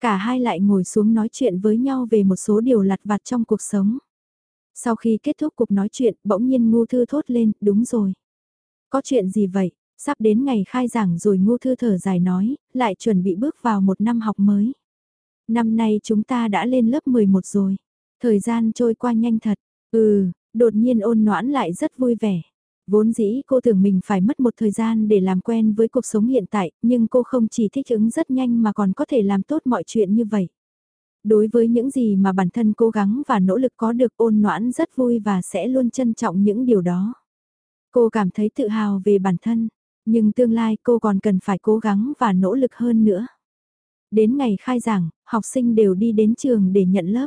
Cả hai lại ngồi xuống nói chuyện với nhau về một số điều lặt vặt trong cuộc sống. Sau khi kết thúc cuộc nói chuyện, bỗng nhiên Ngô thư thốt lên, đúng rồi. Có chuyện gì vậy? Sắp đến ngày khai giảng rồi Ngô thư thở dài nói, lại chuẩn bị bước vào một năm học mới. Năm nay chúng ta đã lên lớp 11 rồi. Thời gian trôi qua nhanh thật. Ừ, đột nhiên ôn noãn lại rất vui vẻ. Vốn dĩ cô tưởng mình phải mất một thời gian để làm quen với cuộc sống hiện tại, nhưng cô không chỉ thích ứng rất nhanh mà còn có thể làm tốt mọi chuyện như vậy. Đối với những gì mà bản thân cố gắng và nỗ lực có được ôn noãn rất vui và sẽ luôn trân trọng những điều đó. Cô cảm thấy tự hào về bản thân, nhưng tương lai cô còn cần phải cố gắng và nỗ lực hơn nữa. Đến ngày khai giảng, học sinh đều đi đến trường để nhận lớp.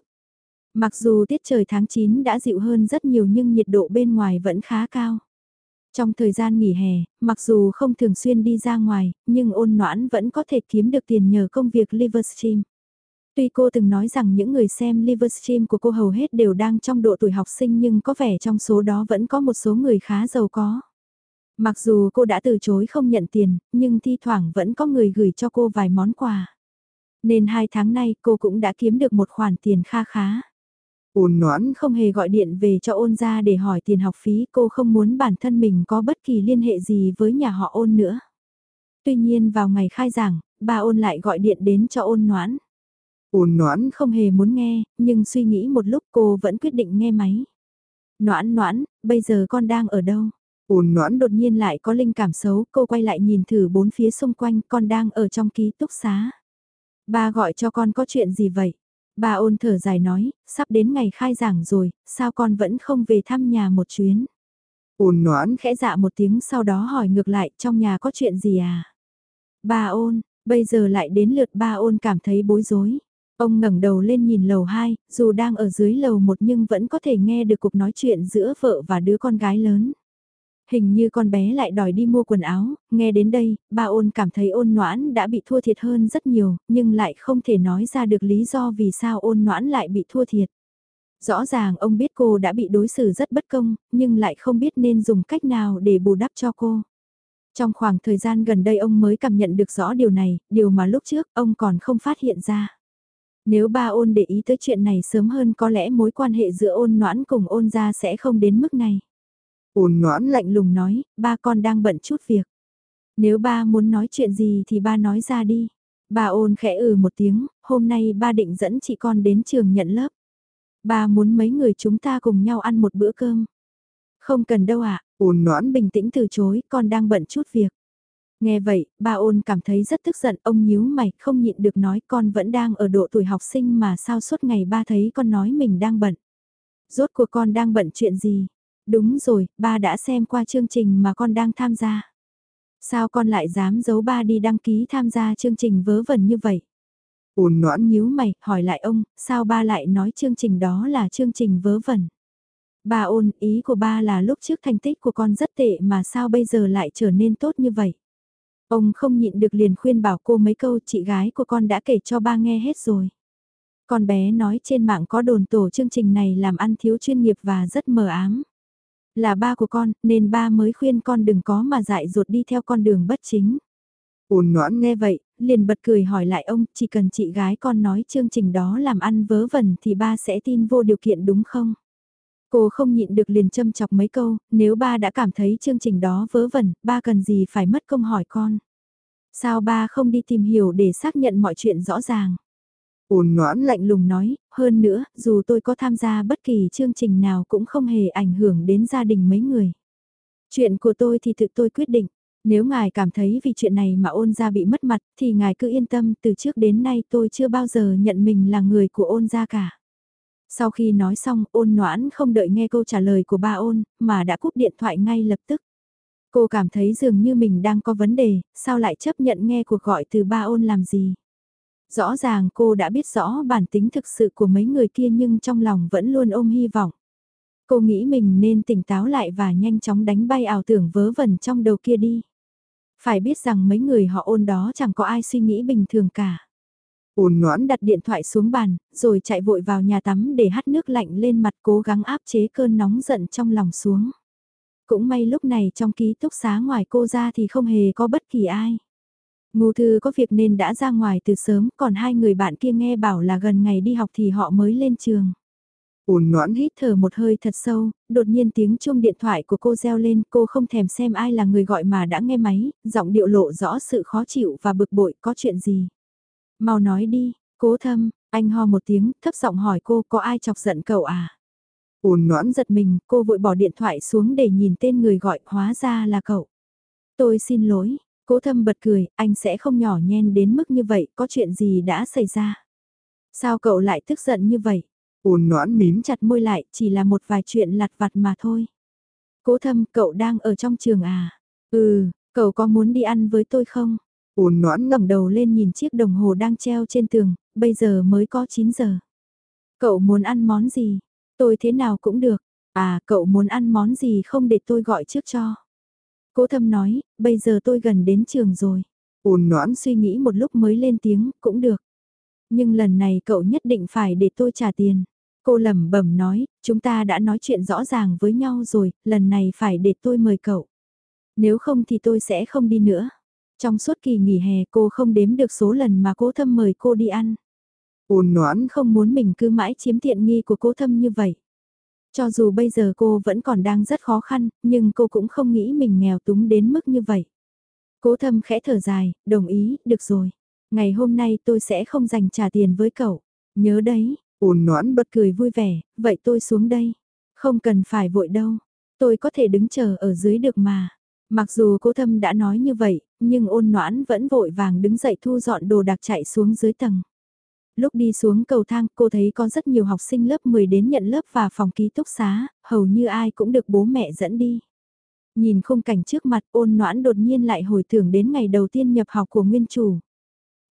Mặc dù tiết trời tháng 9 đã dịu hơn rất nhiều nhưng nhiệt độ bên ngoài vẫn khá cao. Trong thời gian nghỉ hè, mặc dù không thường xuyên đi ra ngoài, nhưng ôn noãn vẫn có thể kiếm được tiền nhờ công việc Livestream. Tuy cô từng nói rằng những người xem Livestream của cô hầu hết đều đang trong độ tuổi học sinh nhưng có vẻ trong số đó vẫn có một số người khá giàu có. Mặc dù cô đã từ chối không nhận tiền, nhưng thi thoảng vẫn có người gửi cho cô vài món quà. Nên hai tháng nay cô cũng đã kiếm được một khoản tiền kha khá. Ôn noãn không hề gọi điện về cho ôn ra để hỏi tiền học phí cô không muốn bản thân mình có bất kỳ liên hệ gì với nhà họ ôn nữa. Tuy nhiên vào ngày khai giảng, bà ôn lại gọi điện đến cho ôn noãn. Ôn noãn không hề muốn nghe, nhưng suy nghĩ một lúc cô vẫn quyết định nghe máy. Noãn noãn, bây giờ con đang ở đâu? Ôn noãn đột nhiên lại có linh cảm xấu, cô quay lại nhìn thử bốn phía xung quanh, con đang ở trong ký túc xá. Ba gọi cho con có chuyện gì vậy? Bà ôn thở dài nói, sắp đến ngày khai giảng rồi, sao con vẫn không về thăm nhà một chuyến? Ôn noãn khẽ dạ một tiếng sau đó hỏi ngược lại, trong nhà có chuyện gì à? Bà ôn, bây giờ lại đến lượt ba ôn cảm thấy bối rối. Ông ngẩng đầu lên nhìn lầu 2, dù đang ở dưới lầu 1 nhưng vẫn có thể nghe được cuộc nói chuyện giữa vợ và đứa con gái lớn. Hình như con bé lại đòi đi mua quần áo, nghe đến đây, ba ôn cảm thấy ôn noãn đã bị thua thiệt hơn rất nhiều, nhưng lại không thể nói ra được lý do vì sao ôn noãn lại bị thua thiệt. Rõ ràng ông biết cô đã bị đối xử rất bất công, nhưng lại không biết nên dùng cách nào để bù đắp cho cô. Trong khoảng thời gian gần đây ông mới cảm nhận được rõ điều này, điều mà lúc trước ông còn không phát hiện ra. Nếu ba ôn để ý tới chuyện này sớm hơn có lẽ mối quan hệ giữa ôn noãn cùng ôn ra sẽ không đến mức này. Ôn noãn lạnh lùng nói, ba con đang bận chút việc. Nếu ba muốn nói chuyện gì thì ba nói ra đi. Ba ôn khẽ ừ một tiếng, hôm nay ba định dẫn chị con đến trường nhận lớp. Ba muốn mấy người chúng ta cùng nhau ăn một bữa cơm. Không cần đâu ạ, à? ôn noãn bình tĩnh từ chối, con đang bận chút việc. Nghe vậy, ba ôn cảm thấy rất tức giận, ông nhíu mày, không nhịn được nói con vẫn đang ở độ tuổi học sinh mà sao suốt ngày ba thấy con nói mình đang bận. Rốt cuộc con đang bận chuyện gì? Đúng rồi, ba đã xem qua chương trình mà con đang tham gia. Sao con lại dám giấu ba đi đăng ký tham gia chương trình vớ vẩn như vậy? Ôn noãn nhíu mày, hỏi lại ông, sao ba lại nói chương trình đó là chương trình vớ vẩn? Ba ôn, ý của ba là lúc trước thành tích của con rất tệ mà sao bây giờ lại trở nên tốt như vậy? Ông không nhịn được liền khuyên bảo cô mấy câu chị gái của con đã kể cho ba nghe hết rồi. Con bé nói trên mạng có đồn tổ chương trình này làm ăn thiếu chuyên nghiệp và rất mờ ám. Là ba của con, nên ba mới khuyên con đừng có mà dại dột đi theo con đường bất chính. Ôn noãn nghe vậy, liền bật cười hỏi lại ông, chỉ cần chị gái con nói chương trình đó làm ăn vớ vẩn thì ba sẽ tin vô điều kiện đúng không? Cô không nhịn được liền châm chọc mấy câu, nếu ba đã cảm thấy chương trình đó vớ vẩn, ba cần gì phải mất công hỏi con. Sao ba không đi tìm hiểu để xác nhận mọi chuyện rõ ràng? Ôn noãn lạnh lùng nói, hơn nữa, dù tôi có tham gia bất kỳ chương trình nào cũng không hề ảnh hưởng đến gia đình mấy người. Chuyện của tôi thì tự tôi quyết định. Nếu ngài cảm thấy vì chuyện này mà ôn gia bị mất mặt thì ngài cứ yên tâm từ trước đến nay tôi chưa bao giờ nhận mình là người của ôn gia cả. Sau khi nói xong ôn noãn không đợi nghe câu trả lời của ba ôn mà đã cúp điện thoại ngay lập tức. Cô cảm thấy dường như mình đang có vấn đề, sao lại chấp nhận nghe cuộc gọi từ ba ôn làm gì. Rõ ràng cô đã biết rõ bản tính thực sự của mấy người kia nhưng trong lòng vẫn luôn ôm hy vọng. Cô nghĩ mình nên tỉnh táo lại và nhanh chóng đánh bay ảo tưởng vớ vẩn trong đầu kia đi. Phải biết rằng mấy người họ ôn đó chẳng có ai suy nghĩ bình thường cả. Ôn ngoãn đặt điện thoại xuống bàn, rồi chạy vội vào nhà tắm để hắt nước lạnh lên mặt cố gắng áp chế cơn nóng giận trong lòng xuống. Cũng may lúc này trong ký túc xá ngoài cô ra thì không hề có bất kỳ ai. Ngô Thư có việc nên đã ra ngoài từ sớm, còn hai người bạn kia nghe bảo là gần ngày đi học thì họ mới lên trường. Ôn noãn hít thở một hơi thật sâu, đột nhiên tiếng chuông điện thoại của cô reo lên, cô không thèm xem ai là người gọi mà đã nghe máy, giọng điệu lộ rõ sự khó chịu và bực bội, có chuyện gì. Mau nói đi, cố thâm, anh ho một tiếng, thấp giọng hỏi cô có ai chọc giận cậu à? Ôn noãn giật mình, cô vội bỏ điện thoại xuống để nhìn tên người gọi, hóa ra là cậu. Tôi xin lỗi, cố thâm bật cười, anh sẽ không nhỏ nhen đến mức như vậy, có chuyện gì đã xảy ra? Sao cậu lại tức giận như vậy? Ôn noãn mím chặt môi lại, chỉ là một vài chuyện lặt vặt mà thôi. Cố thâm, cậu đang ở trong trường à? Ừ, cậu có muốn đi ăn với tôi không? Ôn noãn ngẩng đầu lên nhìn chiếc đồng hồ đang treo trên tường, bây giờ mới có 9 giờ. Cậu muốn ăn món gì? Tôi thế nào cũng được. À, cậu muốn ăn món gì không để tôi gọi trước cho. Cố thâm nói, bây giờ tôi gần đến trường rồi. Ôn noãn suy nghĩ một lúc mới lên tiếng, cũng được. Nhưng lần này cậu nhất định phải để tôi trả tiền. Cô lẩm bẩm nói, chúng ta đã nói chuyện rõ ràng với nhau rồi, lần này phải để tôi mời cậu. Nếu không thì tôi sẽ không đi nữa. Trong suốt kỳ nghỉ hè cô không đếm được số lần mà cố thâm mời cô đi ăn. Ôn noãn không muốn mình cứ mãi chiếm tiện nghi của cố thâm như vậy. Cho dù bây giờ cô vẫn còn đang rất khó khăn, nhưng cô cũng không nghĩ mình nghèo túng đến mức như vậy. Cố thâm khẽ thở dài, đồng ý, được rồi. Ngày hôm nay tôi sẽ không dành trả tiền với cậu. Nhớ đấy, ôn noãn bật cười vui vẻ, vậy tôi xuống đây. Không cần phải vội đâu. Tôi có thể đứng chờ ở dưới được mà. Mặc dù cố thâm đã nói như vậy, nhưng ôn noãn vẫn vội vàng đứng dậy thu dọn đồ đạc chạy xuống dưới tầng. Lúc đi xuống cầu thang cô thấy có rất nhiều học sinh lớp 10 đến nhận lớp và phòng ký túc xá, hầu như ai cũng được bố mẹ dẫn đi. Nhìn khung cảnh trước mặt ôn noãn đột nhiên lại hồi tưởng đến ngày đầu tiên nhập học của nguyên chủ.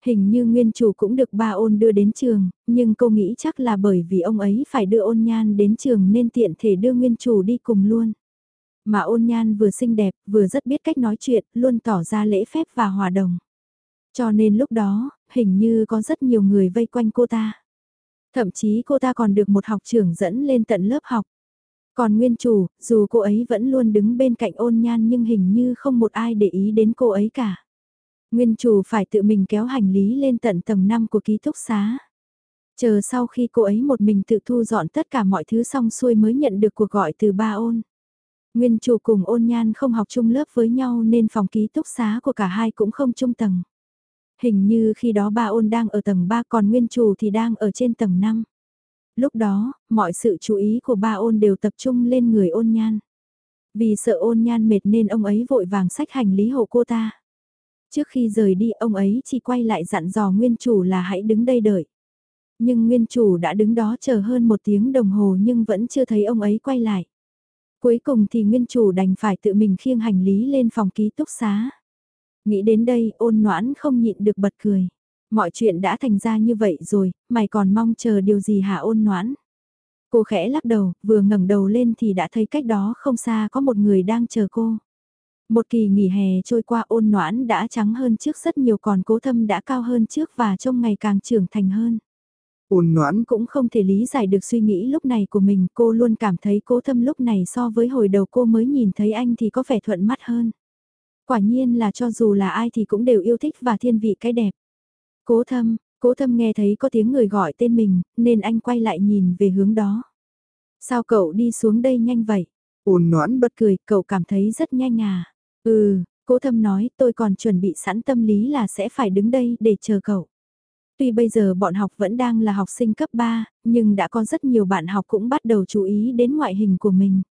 Hình như nguyên chủ cũng được ba ôn đưa đến trường, nhưng cô nghĩ chắc là bởi vì ông ấy phải đưa ôn nhan đến trường nên tiện thể đưa nguyên chủ đi cùng luôn. Mà ôn nhan vừa xinh đẹp, vừa rất biết cách nói chuyện, luôn tỏ ra lễ phép và hòa đồng. Cho nên lúc đó, hình như có rất nhiều người vây quanh cô ta. Thậm chí cô ta còn được một học trưởng dẫn lên tận lớp học. Còn nguyên chủ, dù cô ấy vẫn luôn đứng bên cạnh ôn nhan nhưng hình như không một ai để ý đến cô ấy cả. Nguyên chủ phải tự mình kéo hành lý lên tận tầng 5 của ký túc xá. Chờ sau khi cô ấy một mình tự thu dọn tất cả mọi thứ xong xuôi mới nhận được cuộc gọi từ ba ôn. Nguyên chủ cùng ôn nhan không học chung lớp với nhau nên phòng ký túc xá của cả hai cũng không chung tầng. Hình như khi đó ba ôn đang ở tầng 3 còn nguyên chủ thì đang ở trên tầng 5. Lúc đó, mọi sự chú ý của ba ôn đều tập trung lên người ôn nhan. Vì sợ ôn nhan mệt nên ông ấy vội vàng sách hành lý hộ cô ta. Trước khi rời đi ông ấy chỉ quay lại dặn dò nguyên chủ là hãy đứng đây đợi. Nhưng nguyên chủ đã đứng đó chờ hơn một tiếng đồng hồ nhưng vẫn chưa thấy ông ấy quay lại. Cuối cùng thì nguyên chủ đành phải tự mình khiêng hành lý lên phòng ký túc xá. Nghĩ đến đây ôn noãn không nhịn được bật cười. Mọi chuyện đã thành ra như vậy rồi, mày còn mong chờ điều gì hả ôn noãn? Cô khẽ lắc đầu, vừa ngẩng đầu lên thì đã thấy cách đó không xa có một người đang chờ cô. Một kỳ nghỉ hè trôi qua ôn noãn đã trắng hơn trước rất nhiều còn cố thâm đã cao hơn trước và trông ngày càng trưởng thành hơn. Ôn noãn Cũng không thể lý giải được suy nghĩ lúc này của mình, cô luôn cảm thấy cố thâm lúc này so với hồi đầu cô mới nhìn thấy anh thì có vẻ thuận mắt hơn. Quả nhiên là cho dù là ai thì cũng đều yêu thích và thiên vị cái đẹp. Cố thâm, cố thâm nghe thấy có tiếng người gọi tên mình, nên anh quay lại nhìn về hướng đó. Sao cậu đi xuống đây nhanh vậy? ôn noãn bật cười, cậu cảm thấy rất nhanh à? Ừ, cố thâm nói tôi còn chuẩn bị sẵn tâm lý là sẽ phải đứng đây để chờ cậu. Tuy bây giờ bọn học vẫn đang là học sinh cấp 3, nhưng đã có rất nhiều bạn học cũng bắt đầu chú ý đến ngoại hình của mình.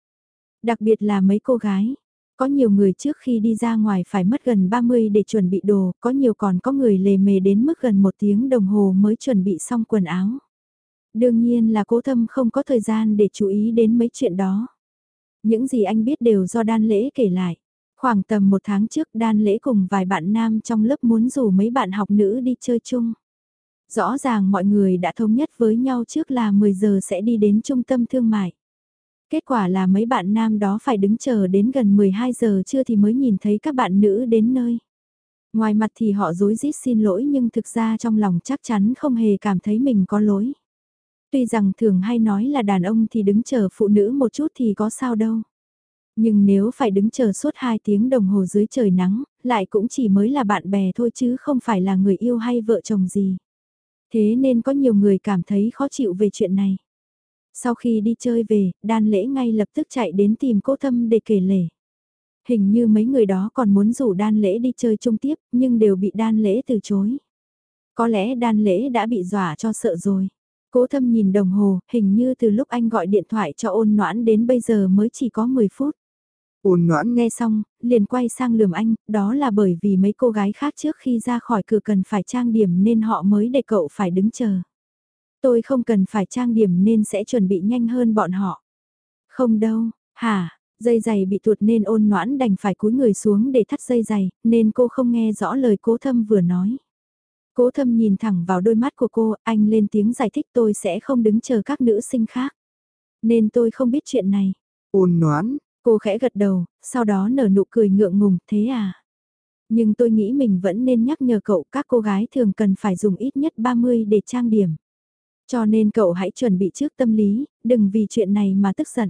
Đặc biệt là mấy cô gái. Có nhiều người trước khi đi ra ngoài phải mất gần 30 để chuẩn bị đồ, có nhiều còn có người lề mề đến mức gần một tiếng đồng hồ mới chuẩn bị xong quần áo. Đương nhiên là cố thâm không có thời gian để chú ý đến mấy chuyện đó. Những gì anh biết đều do đan lễ kể lại. Khoảng tầm một tháng trước đan lễ cùng vài bạn nam trong lớp muốn rủ mấy bạn học nữ đi chơi chung. Rõ ràng mọi người đã thống nhất với nhau trước là 10 giờ sẽ đi đến trung tâm thương mại. Kết quả là mấy bạn nam đó phải đứng chờ đến gần 12 giờ trưa thì mới nhìn thấy các bạn nữ đến nơi. Ngoài mặt thì họ dối rít xin lỗi nhưng thực ra trong lòng chắc chắn không hề cảm thấy mình có lỗi. Tuy rằng thường hay nói là đàn ông thì đứng chờ phụ nữ một chút thì có sao đâu. Nhưng nếu phải đứng chờ suốt 2 tiếng đồng hồ dưới trời nắng, lại cũng chỉ mới là bạn bè thôi chứ không phải là người yêu hay vợ chồng gì. Thế nên có nhiều người cảm thấy khó chịu về chuyện này. Sau khi đi chơi về, đan lễ ngay lập tức chạy đến tìm cô thâm để kể lể. Hình như mấy người đó còn muốn rủ đan lễ đi chơi chung tiếp, nhưng đều bị đan lễ từ chối. Có lẽ đan lễ đã bị dọa cho sợ rồi. Cố thâm nhìn đồng hồ, hình như từ lúc anh gọi điện thoại cho ôn noãn đến bây giờ mới chỉ có 10 phút. ôn noãn Nghe xong, liền quay sang lườm anh, đó là bởi vì mấy cô gái khác trước khi ra khỏi cửa cần phải trang điểm nên họ mới để cậu phải đứng chờ. Tôi không cần phải trang điểm nên sẽ chuẩn bị nhanh hơn bọn họ. Không đâu, hả, dây giày bị tuột nên ôn noãn đành phải cúi người xuống để thắt dây giày, nên cô không nghe rõ lời cố thâm vừa nói. Cố thâm nhìn thẳng vào đôi mắt của cô, anh lên tiếng giải thích tôi sẽ không đứng chờ các nữ sinh khác. Nên tôi không biết chuyện này. ôn noãn, Cô khẽ gật đầu, sau đó nở nụ cười ngượng ngùng, thế à? Nhưng tôi nghĩ mình vẫn nên nhắc nhở cậu các cô gái thường cần phải dùng ít nhất 30 để trang điểm. Cho nên cậu hãy chuẩn bị trước tâm lý, đừng vì chuyện này mà tức giận.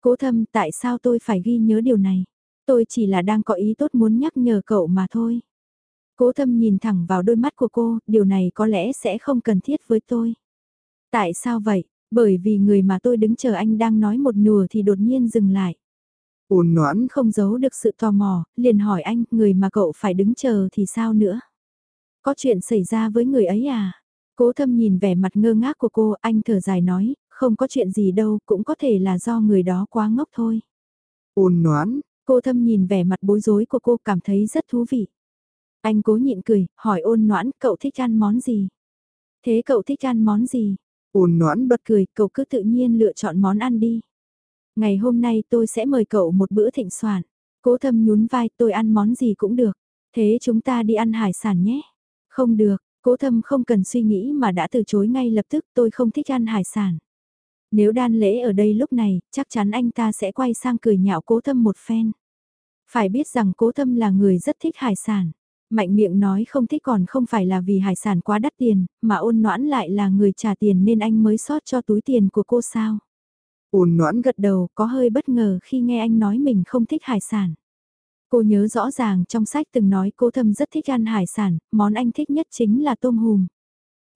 Cố thâm tại sao tôi phải ghi nhớ điều này? Tôi chỉ là đang có ý tốt muốn nhắc nhở cậu mà thôi. Cố thâm nhìn thẳng vào đôi mắt của cô, điều này có lẽ sẽ không cần thiết với tôi. Tại sao vậy? Bởi vì người mà tôi đứng chờ anh đang nói một nửa thì đột nhiên dừng lại. ôn noãn, Không giấu được sự tò mò, liền hỏi anh, người mà cậu phải đứng chờ thì sao nữa? Có chuyện xảy ra với người ấy à? Cố thâm nhìn vẻ mặt ngơ ngác của cô, anh thở dài nói, không có chuyện gì đâu, cũng có thể là do người đó quá ngốc thôi. ôn noãn, Cô thâm nhìn vẻ mặt bối rối của cô cảm thấy rất thú vị. Anh cố nhịn cười, hỏi ôn noãn, cậu thích ăn món gì? Thế cậu thích ăn món gì? ôn noãn bật Bật cười, cậu cứ tự nhiên lựa chọn món ăn đi. Ngày hôm nay tôi sẽ mời cậu một bữa thịnh soạn. Cố thâm nhún vai tôi ăn món gì cũng được. Thế chúng ta đi ăn hải sản nhé. Không được, cố thâm không cần suy nghĩ mà đã từ chối ngay lập tức tôi không thích ăn hải sản. Nếu đan lễ ở đây lúc này, chắc chắn anh ta sẽ quay sang cười nhạo cố thâm một phen. Phải biết rằng cố thâm là người rất thích hải sản. Mạnh miệng nói không thích còn không phải là vì hải sản quá đắt tiền, mà ôn noãn lại là người trả tiền nên anh mới sót cho túi tiền của cô sao. ôn noãn gật Gật đầu có hơi bất ngờ khi nghe anh nói mình không thích hải sản. Cô nhớ rõ ràng trong sách từng nói cô thâm rất thích ăn hải sản, món anh thích nhất chính là tôm hùm.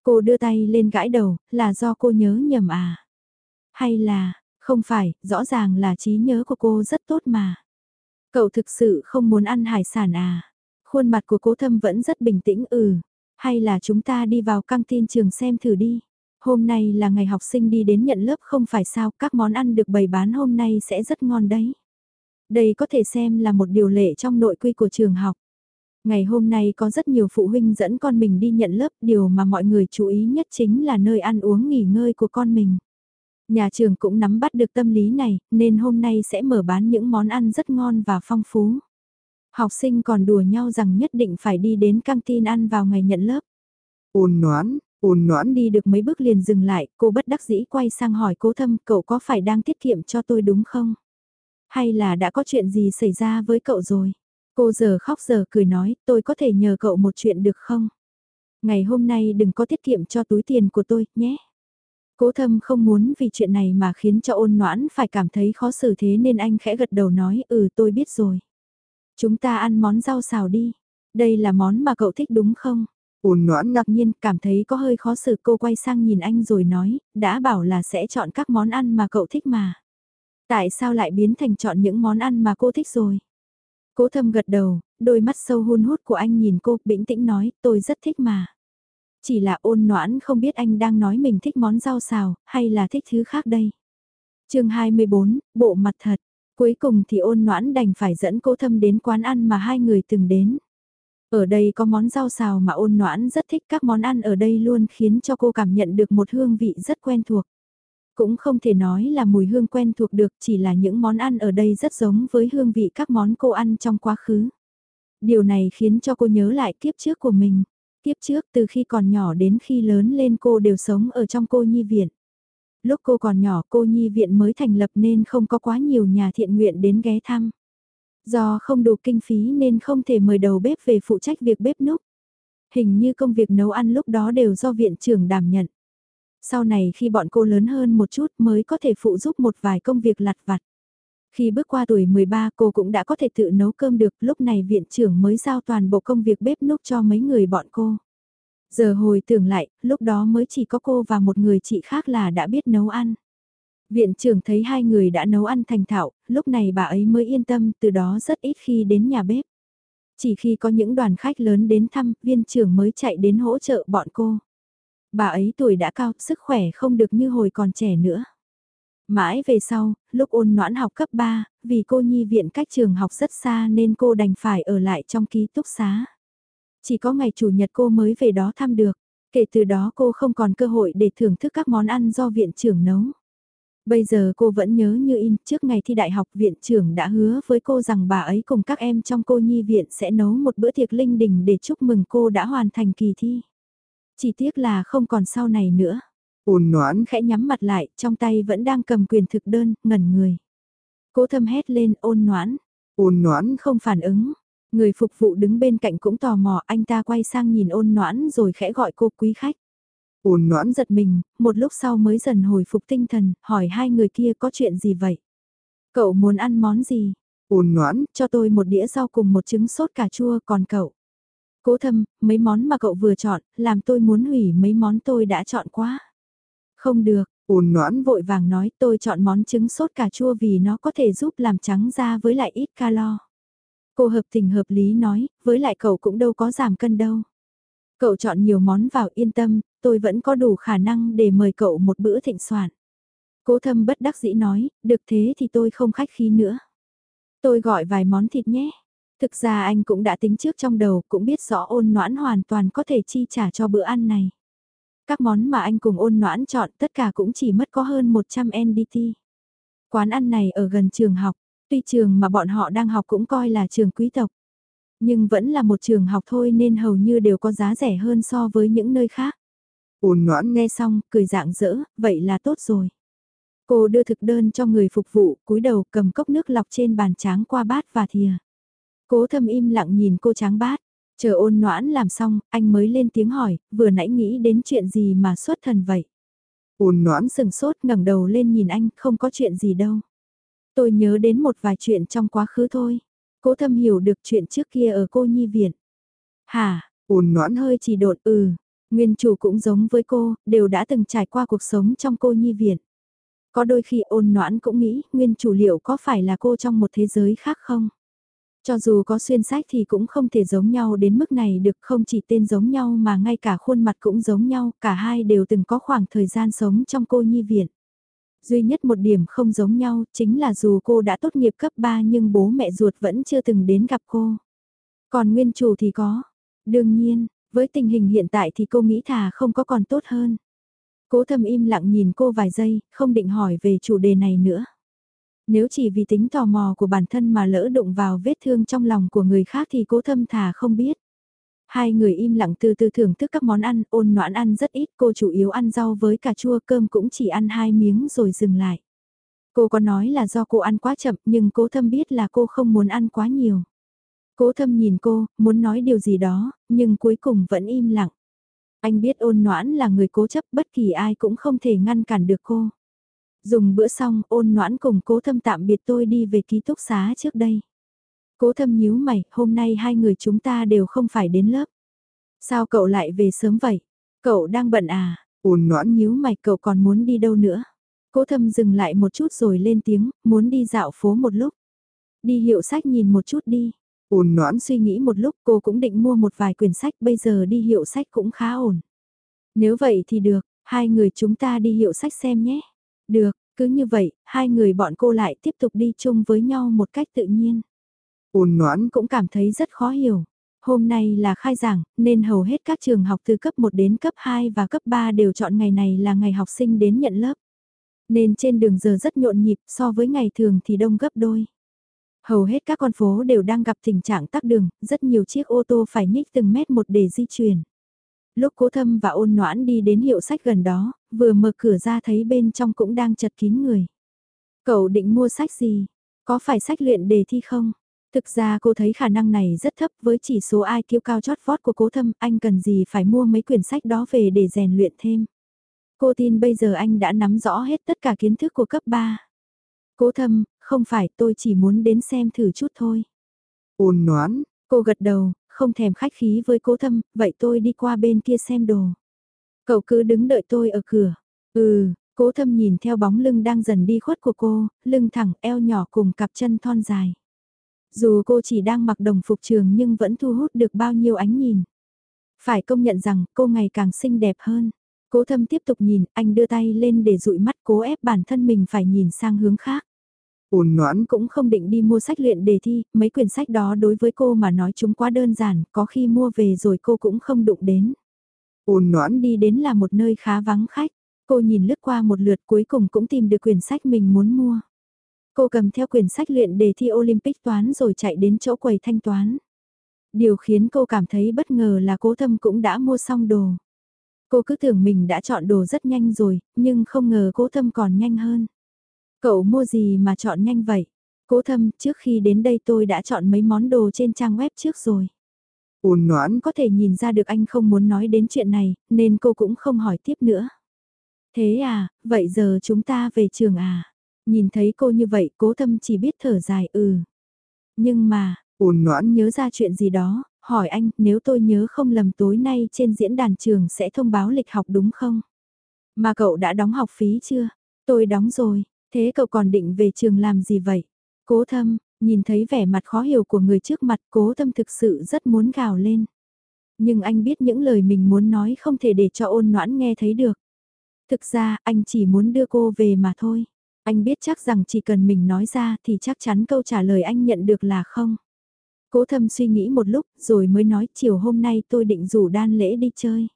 Cô đưa tay lên gãi đầu, là do cô nhớ nhầm à? Hay là, không phải, rõ ràng là trí nhớ của cô rất tốt mà. Cậu thực sự không muốn ăn hải sản à? Khuôn mặt của cố thâm vẫn rất bình tĩnh ừ. Hay là chúng ta đi vào căng tin trường xem thử đi. Hôm nay là ngày học sinh đi đến nhận lớp không phải sao, các món ăn được bày bán hôm nay sẽ rất ngon đấy. Đây có thể xem là một điều lệ trong nội quy của trường học. Ngày hôm nay có rất nhiều phụ huynh dẫn con mình đi nhận lớp, điều mà mọi người chú ý nhất chính là nơi ăn uống nghỉ ngơi của con mình. Nhà trường cũng nắm bắt được tâm lý này, nên hôm nay sẽ mở bán những món ăn rất ngon và phong phú. Học sinh còn đùa nhau rằng nhất định phải đi đến căng tin ăn vào ngày nhận lớp. ôn noãn, ôn noãn Đi được mấy bước liền dừng lại, cô bất đắc dĩ quay sang hỏi cố thâm cậu có phải đang tiết kiệm cho tôi đúng không? Hay là đã có chuyện gì xảy ra với cậu rồi? Cô giờ khóc giờ cười nói, tôi có thể nhờ cậu một chuyện được không? Ngày hôm nay đừng có tiết kiệm cho túi tiền của tôi, nhé. Cố thâm không muốn vì chuyện này mà khiến cho ôn noãn phải cảm thấy khó xử thế nên anh khẽ gật đầu nói, ừ tôi biết rồi. Chúng ta ăn món rau xào đi. Đây là món mà cậu thích đúng không? Ôn noãn ngạc nhiên cảm thấy có hơi khó xử cô quay sang nhìn anh rồi nói, đã bảo là sẽ chọn các món ăn mà cậu thích mà. Tại sao lại biến thành chọn những món ăn mà cô thích rồi? Cố thâm gật đầu, đôi mắt sâu hun hút của anh nhìn cô, bĩnh tĩnh nói, tôi rất thích mà. Chỉ là ôn noãn không biết anh đang nói mình thích món rau xào, hay là thích thứ khác đây. chương 24, bộ mặt thật. Cuối cùng thì ôn noãn đành phải dẫn cố thâm đến quán ăn mà hai người từng đến. Ở đây có món rau xào mà ôn noãn rất thích các món ăn ở đây luôn khiến cho cô cảm nhận được một hương vị rất quen thuộc. Cũng không thể nói là mùi hương quen thuộc được, chỉ là những món ăn ở đây rất giống với hương vị các món cô ăn trong quá khứ. Điều này khiến cho cô nhớ lại kiếp trước của mình. Kiếp trước từ khi còn nhỏ đến khi lớn lên cô đều sống ở trong cô nhi viện. Lúc cô còn nhỏ cô nhi viện mới thành lập nên không có quá nhiều nhà thiện nguyện đến ghé thăm. Do không đủ kinh phí nên không thể mời đầu bếp về phụ trách việc bếp núc. Hình như công việc nấu ăn lúc đó đều do viện trưởng đảm nhận. Sau này khi bọn cô lớn hơn một chút mới có thể phụ giúp một vài công việc lặt vặt. Khi bước qua tuổi 13 cô cũng đã có thể tự nấu cơm được, lúc này viện trưởng mới giao toàn bộ công việc bếp núc cho mấy người bọn cô. Giờ hồi tưởng lại, lúc đó mới chỉ có cô và một người chị khác là đã biết nấu ăn. Viện trưởng thấy hai người đã nấu ăn thành thạo, lúc này bà ấy mới yên tâm, từ đó rất ít khi đến nhà bếp. Chỉ khi có những đoàn khách lớn đến thăm, viên trưởng mới chạy đến hỗ trợ bọn cô. Bà ấy tuổi đã cao, sức khỏe không được như hồi còn trẻ nữa. Mãi về sau, lúc ôn noãn học cấp 3, vì cô nhi viện cách trường học rất xa nên cô đành phải ở lại trong ký túc xá. Chỉ có ngày chủ nhật cô mới về đó thăm được. Kể từ đó cô không còn cơ hội để thưởng thức các món ăn do viện trưởng nấu. Bây giờ cô vẫn nhớ như in, trước ngày thi đại học viện trưởng đã hứa với cô rằng bà ấy cùng các em trong cô nhi viện sẽ nấu một bữa tiệc linh đình để chúc mừng cô đã hoàn thành kỳ thi. Chỉ tiếc là không còn sau này nữa. Ôn noãn khẽ nhắm mặt lại, trong tay vẫn đang cầm quyền thực đơn, ngẩn người. Cố thâm hét lên ôn noãn. Ôn noãn không phản ứng. Người phục vụ đứng bên cạnh cũng tò mò, anh ta quay sang nhìn ôn noãn rồi khẽ gọi cô quý khách. Ôn noãn giật mình, một lúc sau mới dần hồi phục tinh thần, hỏi hai người kia có chuyện gì vậy? Cậu muốn ăn món gì? Ôn noãn, cho tôi một đĩa rau cùng một trứng sốt cà chua còn cậu. Cố thâm, mấy món mà cậu vừa chọn, làm tôi muốn hủy mấy món tôi đã chọn quá. Không được, ôn noãn vội vàng nói tôi chọn món trứng sốt cà chua vì nó có thể giúp làm trắng da với lại ít calo. Cô hợp tình hợp lý nói, với lại cậu cũng đâu có giảm cân đâu. Cậu chọn nhiều món vào yên tâm, tôi vẫn có đủ khả năng để mời cậu một bữa thịnh soạn. Cố thâm bất đắc dĩ nói, được thế thì tôi không khách khí nữa. Tôi gọi vài món thịt nhé. Thực ra anh cũng đã tính trước trong đầu, cũng biết rõ ôn noãn hoàn toàn có thể chi trả cho bữa ăn này. Các món mà anh cùng ôn noãn chọn tất cả cũng chỉ mất có hơn 100 NDT. Quán ăn này ở gần trường học, tuy trường mà bọn họ đang học cũng coi là trường quý tộc. Nhưng vẫn là một trường học thôi nên hầu như đều có giá rẻ hơn so với những nơi khác. Ôn noãn nghe xong, cười dạng dỡ, vậy là tốt rồi. Cô đưa thực đơn cho người phục vụ, cúi đầu cầm cốc nước lọc trên bàn tráng qua bát và thìa. Cố thâm im lặng nhìn cô tráng bát. Chờ ôn noãn làm xong, anh mới lên tiếng hỏi, vừa nãy nghĩ đến chuyện gì mà xuất thần vậy. Ôn noãn sừng sốt ngẩng đầu lên nhìn anh, không có chuyện gì đâu. Tôi nhớ đến một vài chuyện trong quá khứ thôi. Cố thâm hiểu được chuyện trước kia ở cô nhi viện. Hả, ôn noãn hơi chỉ đột ừ, nguyên chủ cũng giống với cô, đều đã từng trải qua cuộc sống trong cô nhi viện. Có đôi khi ôn noãn cũng nghĩ nguyên chủ liệu có phải là cô trong một thế giới khác không? Cho dù có xuyên sách thì cũng không thể giống nhau đến mức này được không chỉ tên giống nhau mà ngay cả khuôn mặt cũng giống nhau, cả hai đều từng có khoảng thời gian sống trong cô nhi viện. Duy nhất một điểm không giống nhau chính là dù cô đã tốt nghiệp cấp 3 nhưng bố mẹ ruột vẫn chưa từng đến gặp cô. Còn nguyên chủ thì có. Đương nhiên, với tình hình hiện tại thì cô nghĩ thà không có còn tốt hơn. Cố thầm im lặng nhìn cô vài giây, không định hỏi về chủ đề này nữa. Nếu chỉ vì tính tò mò của bản thân mà lỡ đụng vào vết thương trong lòng của người khác thì cố thâm thà không biết. Hai người im lặng từ từ thưởng thức các món ăn, ôn noãn ăn rất ít, cô chủ yếu ăn rau với cà chua cơm cũng chỉ ăn hai miếng rồi dừng lại. Cô có nói là do cô ăn quá chậm nhưng cố thâm biết là cô không muốn ăn quá nhiều. Cố thâm nhìn cô, muốn nói điều gì đó, nhưng cuối cùng vẫn im lặng. Anh biết ôn noãn là người cố chấp bất kỳ ai cũng không thể ngăn cản được cô. Dùng bữa xong ôn noãn cùng cố thâm tạm biệt tôi đi về ký túc xá trước đây. Cố thâm nhíu mày, hôm nay hai người chúng ta đều không phải đến lớp. Sao cậu lại về sớm vậy? Cậu đang bận à? Ôn noãn nhíu mày cậu còn muốn đi đâu nữa? Cố thâm dừng lại một chút rồi lên tiếng, muốn đi dạo phố một lúc. Đi hiệu sách nhìn một chút đi. Ôn noãn suy nghĩ một lúc cô cũng định mua một vài quyển sách bây giờ đi hiệu sách cũng khá ổn. Nếu vậy thì được, hai người chúng ta đi hiệu sách xem nhé. Được, cứ như vậy, hai người bọn cô lại tiếp tục đi chung với nhau một cách tự nhiên. Ôn noãn cũng cảm thấy rất khó hiểu. Hôm nay là khai giảng, nên hầu hết các trường học từ cấp 1 đến cấp 2 và cấp 3 đều chọn ngày này là ngày học sinh đến nhận lớp. Nên trên đường giờ rất nhộn nhịp so với ngày thường thì đông gấp đôi. Hầu hết các con phố đều đang gặp tình trạng tắc đường, rất nhiều chiếc ô tô phải nhích từng mét một để di chuyển. Lúc cố thâm và ôn noãn đi đến hiệu sách gần đó, vừa mở cửa ra thấy bên trong cũng đang chật kín người. Cậu định mua sách gì? Có phải sách luyện đề thi không? Thực ra cô thấy khả năng này rất thấp với chỉ số ai kiêu cao chót vót của cố thâm, anh cần gì phải mua mấy quyển sách đó về để rèn luyện thêm. Cô tin bây giờ anh đã nắm rõ hết tất cả kiến thức của cấp 3. Cố thâm, không phải tôi chỉ muốn đến xem thử chút thôi. Ôn noãn, cô gật đầu, không thèm khách khí với cố thâm, vậy tôi đi qua bên kia xem đồ. Cậu cứ đứng đợi tôi ở cửa. Ừ, cố thâm nhìn theo bóng lưng đang dần đi khuất của cô, lưng thẳng eo nhỏ cùng cặp chân thon dài. Dù cô chỉ đang mặc đồng phục trường nhưng vẫn thu hút được bao nhiêu ánh nhìn. Phải công nhận rằng cô ngày càng xinh đẹp hơn. Cố thâm tiếp tục nhìn, anh đưa tay lên để dụi mắt cố ép bản thân mình phải nhìn sang hướng khác. Ôn noãn cũng không định đi mua sách luyện đề thi, mấy quyển sách đó đối với cô mà nói chúng quá đơn giản, có khi mua về rồi cô cũng không đụng đến. Ôn noãn đi đến là một nơi khá vắng khách, cô nhìn lướt qua một lượt cuối cùng cũng tìm được quyển sách mình muốn mua. Cô cầm theo quyển sách luyện đề thi Olympic toán rồi chạy đến chỗ quầy thanh toán. Điều khiến cô cảm thấy bất ngờ là cố thâm cũng đã mua xong đồ. Cô cứ tưởng mình đã chọn đồ rất nhanh rồi, nhưng không ngờ cố thâm còn nhanh hơn. Cậu mua gì mà chọn nhanh vậy? Cố thâm, trước khi đến đây tôi đã chọn mấy món đồ trên trang web trước rồi. Ôn noãn có thể nhìn ra được anh không muốn nói đến chuyện này, nên cô cũng không hỏi tiếp nữa. Thế à, vậy giờ chúng ta về trường à? Nhìn thấy cô như vậy, cố thâm chỉ biết thở dài ừ. Nhưng mà, ôn noãn nhớ ra chuyện gì đó, hỏi anh, nếu tôi nhớ không lầm tối nay trên diễn đàn trường sẽ thông báo lịch học đúng không? Mà cậu đã đóng học phí chưa? Tôi đóng rồi, thế cậu còn định về trường làm gì vậy? Cố thâm, nhìn thấy vẻ mặt khó hiểu của người trước mặt cố thâm thực sự rất muốn gào lên. Nhưng anh biết những lời mình muốn nói không thể để cho ôn noãn nghe thấy được. Thực ra anh chỉ muốn đưa cô về mà thôi. Anh biết chắc rằng chỉ cần mình nói ra thì chắc chắn câu trả lời anh nhận được là không. Cố thâm suy nghĩ một lúc rồi mới nói chiều hôm nay tôi định rủ đan lễ đi chơi.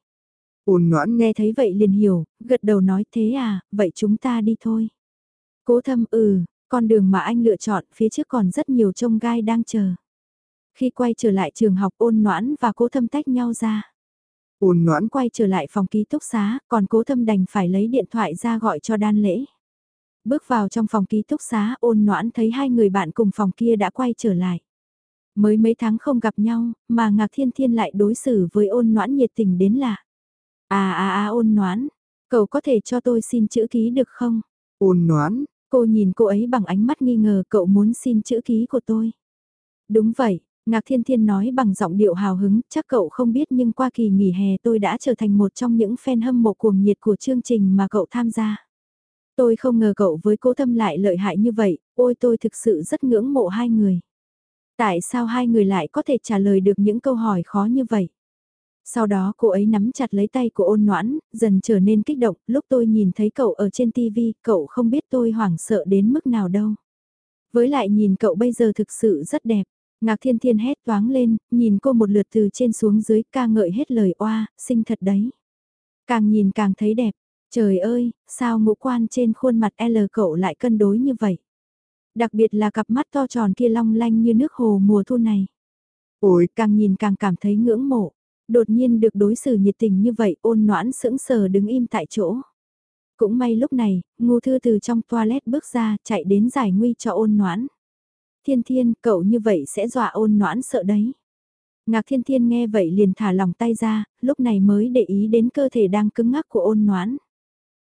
Ôn noãn nghe thấy vậy liền hiểu, gật đầu nói thế à, vậy chúng ta đi thôi. Cố thâm ừ, con đường mà anh lựa chọn phía trước còn rất nhiều trông gai đang chờ. Khi quay trở lại trường học ôn noãn và cố thâm tách nhau ra. Ôn noãn quay trở lại phòng ký túc xá, còn cố thâm đành phải lấy điện thoại ra gọi cho đan lễ. Bước vào trong phòng ký túc xá ôn noãn thấy hai người bạn cùng phòng kia đã quay trở lại. Mới mấy tháng không gặp nhau, mà Ngạc Thiên Thiên lại đối xử với ôn noãn nhiệt tình đến lạ. À à à ôn noãn, cậu có thể cho tôi xin chữ ký được không? Ôn noãn, cô nhìn cô ấy bằng ánh mắt nghi ngờ cậu muốn xin chữ ký của tôi. Đúng vậy, Ngạc Thiên Thiên nói bằng giọng điệu hào hứng, chắc cậu không biết nhưng qua kỳ nghỉ hè tôi đã trở thành một trong những fan hâm mộ cuồng nhiệt của chương trình mà cậu tham gia. Tôi không ngờ cậu với cố tâm lại lợi hại như vậy, ôi tôi thực sự rất ngưỡng mộ hai người. Tại sao hai người lại có thể trả lời được những câu hỏi khó như vậy? Sau đó cô ấy nắm chặt lấy tay của ôn noãn, dần trở nên kích động, lúc tôi nhìn thấy cậu ở trên TV, cậu không biết tôi hoảng sợ đến mức nào đâu. Với lại nhìn cậu bây giờ thực sự rất đẹp. Ngạc thiên thiên hét toáng lên, nhìn cô một lượt từ trên xuống dưới ca ngợi hết lời oa, xinh thật đấy. Càng nhìn càng thấy đẹp, Trời ơi, sao ngũ quan trên khuôn mặt L cậu lại cân đối như vậy? Đặc biệt là cặp mắt to tròn kia long lanh như nước hồ mùa thu này. Ôi, càng nhìn càng cảm thấy ngưỡng mộ. Đột nhiên được đối xử nhiệt tình như vậy ôn noãn sững sờ đứng im tại chỗ. Cũng may lúc này, ngu thư từ trong toilet bước ra, chạy đến giải nguy cho ôn noãn. Thiên thiên, cậu như vậy sẽ dọa ôn noãn sợ đấy. Ngạc thiên thiên nghe vậy liền thả lòng tay ra, lúc này mới để ý đến cơ thể đang cứng ngắc của ôn noãn.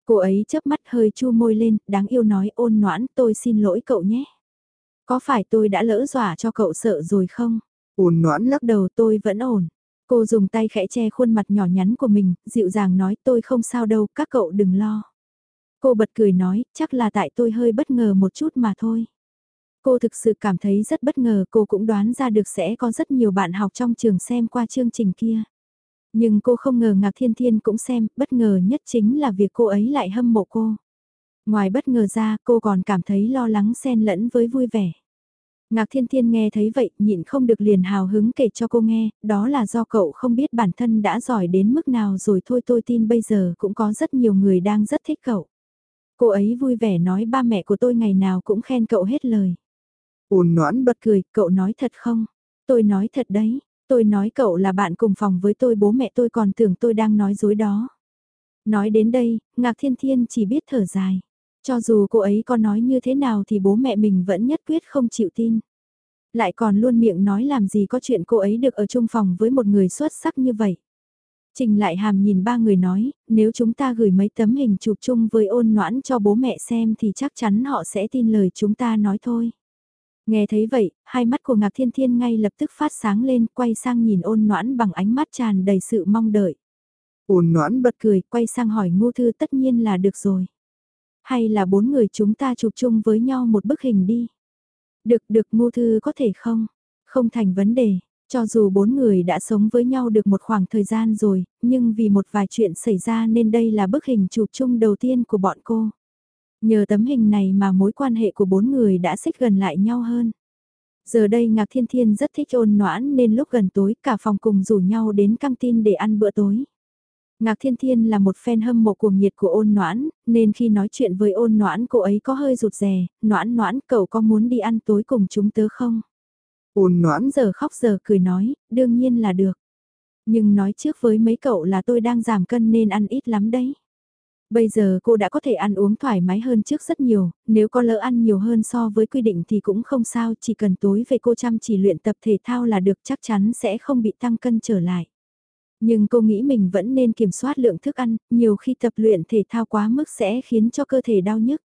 Cô ấy chớp mắt hơi chu môi lên, đáng yêu nói ôn noãn tôi xin lỗi cậu nhé. Có phải tôi đã lỡ dọa cho cậu sợ rồi không? Ôn noãn lắc đầu tôi vẫn ổn. Cô dùng tay khẽ che khuôn mặt nhỏ nhắn của mình, dịu dàng nói tôi không sao đâu, các cậu đừng lo. Cô bật cười nói, chắc là tại tôi hơi bất ngờ một chút mà thôi. Cô thực sự cảm thấy rất bất ngờ, cô cũng đoán ra được sẽ có rất nhiều bạn học trong trường xem qua chương trình kia. Nhưng cô không ngờ Ngạc Thiên Thiên cũng xem, bất ngờ nhất chính là việc cô ấy lại hâm mộ cô. Ngoài bất ngờ ra, cô còn cảm thấy lo lắng xen lẫn với vui vẻ. Ngạc Thiên Thiên nghe thấy vậy, nhịn không được liền hào hứng kể cho cô nghe, đó là do cậu không biết bản thân đã giỏi đến mức nào rồi thôi tôi tin bây giờ cũng có rất nhiều người đang rất thích cậu. Cô ấy vui vẻ nói ba mẹ của tôi ngày nào cũng khen cậu hết lời. Ôn noãn bật cười, cậu nói thật không? Tôi nói thật đấy, tôi nói cậu là bạn cùng phòng với tôi bố mẹ tôi còn tưởng tôi đang nói dối đó. Nói đến đây, Ngạc Thiên Thiên chỉ biết thở dài. Cho dù cô ấy có nói như thế nào thì bố mẹ mình vẫn nhất quyết không chịu tin. Lại còn luôn miệng nói làm gì có chuyện cô ấy được ở chung phòng với một người xuất sắc như vậy. Trình lại hàm nhìn ba người nói, nếu chúng ta gửi mấy tấm hình chụp chung với ôn noãn cho bố mẹ xem thì chắc chắn họ sẽ tin lời chúng ta nói thôi. Nghe thấy vậy, hai mắt của Ngạc Thiên Thiên ngay lập tức phát sáng lên, quay sang nhìn ôn noãn bằng ánh mắt tràn đầy sự mong đợi. Ôn noãn bật cười, quay sang hỏi ngu thư tất nhiên là được rồi. Hay là bốn người chúng ta chụp chung với nhau một bức hình đi. Được, được ngô thư có thể không? Không thành vấn đề, cho dù bốn người đã sống với nhau được một khoảng thời gian rồi, nhưng vì một vài chuyện xảy ra nên đây là bức hình chụp chung đầu tiên của bọn cô. Nhờ tấm hình này mà mối quan hệ của bốn người đã xích gần lại nhau hơn. Giờ đây Ngạc Thiên Thiên rất thích ôn noãn nên lúc gần tối cả phòng cùng rủ nhau đến căng tin để ăn bữa tối. Ngạc Thiên Thiên là một fan hâm mộ cuồng nhiệt của ôn noãn, nên khi nói chuyện với ôn noãn cô ấy có hơi rụt rè, noãn noãn cậu có muốn đi ăn tối cùng chúng tớ không? Ôn noãn giờ khóc giờ cười nói, đương nhiên là được. Nhưng nói trước với mấy cậu là tôi đang giảm cân nên ăn ít lắm đấy. Bây giờ cô đã có thể ăn uống thoải mái hơn trước rất nhiều, nếu có lỡ ăn nhiều hơn so với quy định thì cũng không sao, chỉ cần tối về cô chăm chỉ luyện tập thể thao là được chắc chắn sẽ không bị tăng cân trở lại. Nhưng cô nghĩ mình vẫn nên kiểm soát lượng thức ăn, nhiều khi tập luyện thể thao quá mức sẽ khiến cho cơ thể đau nhức.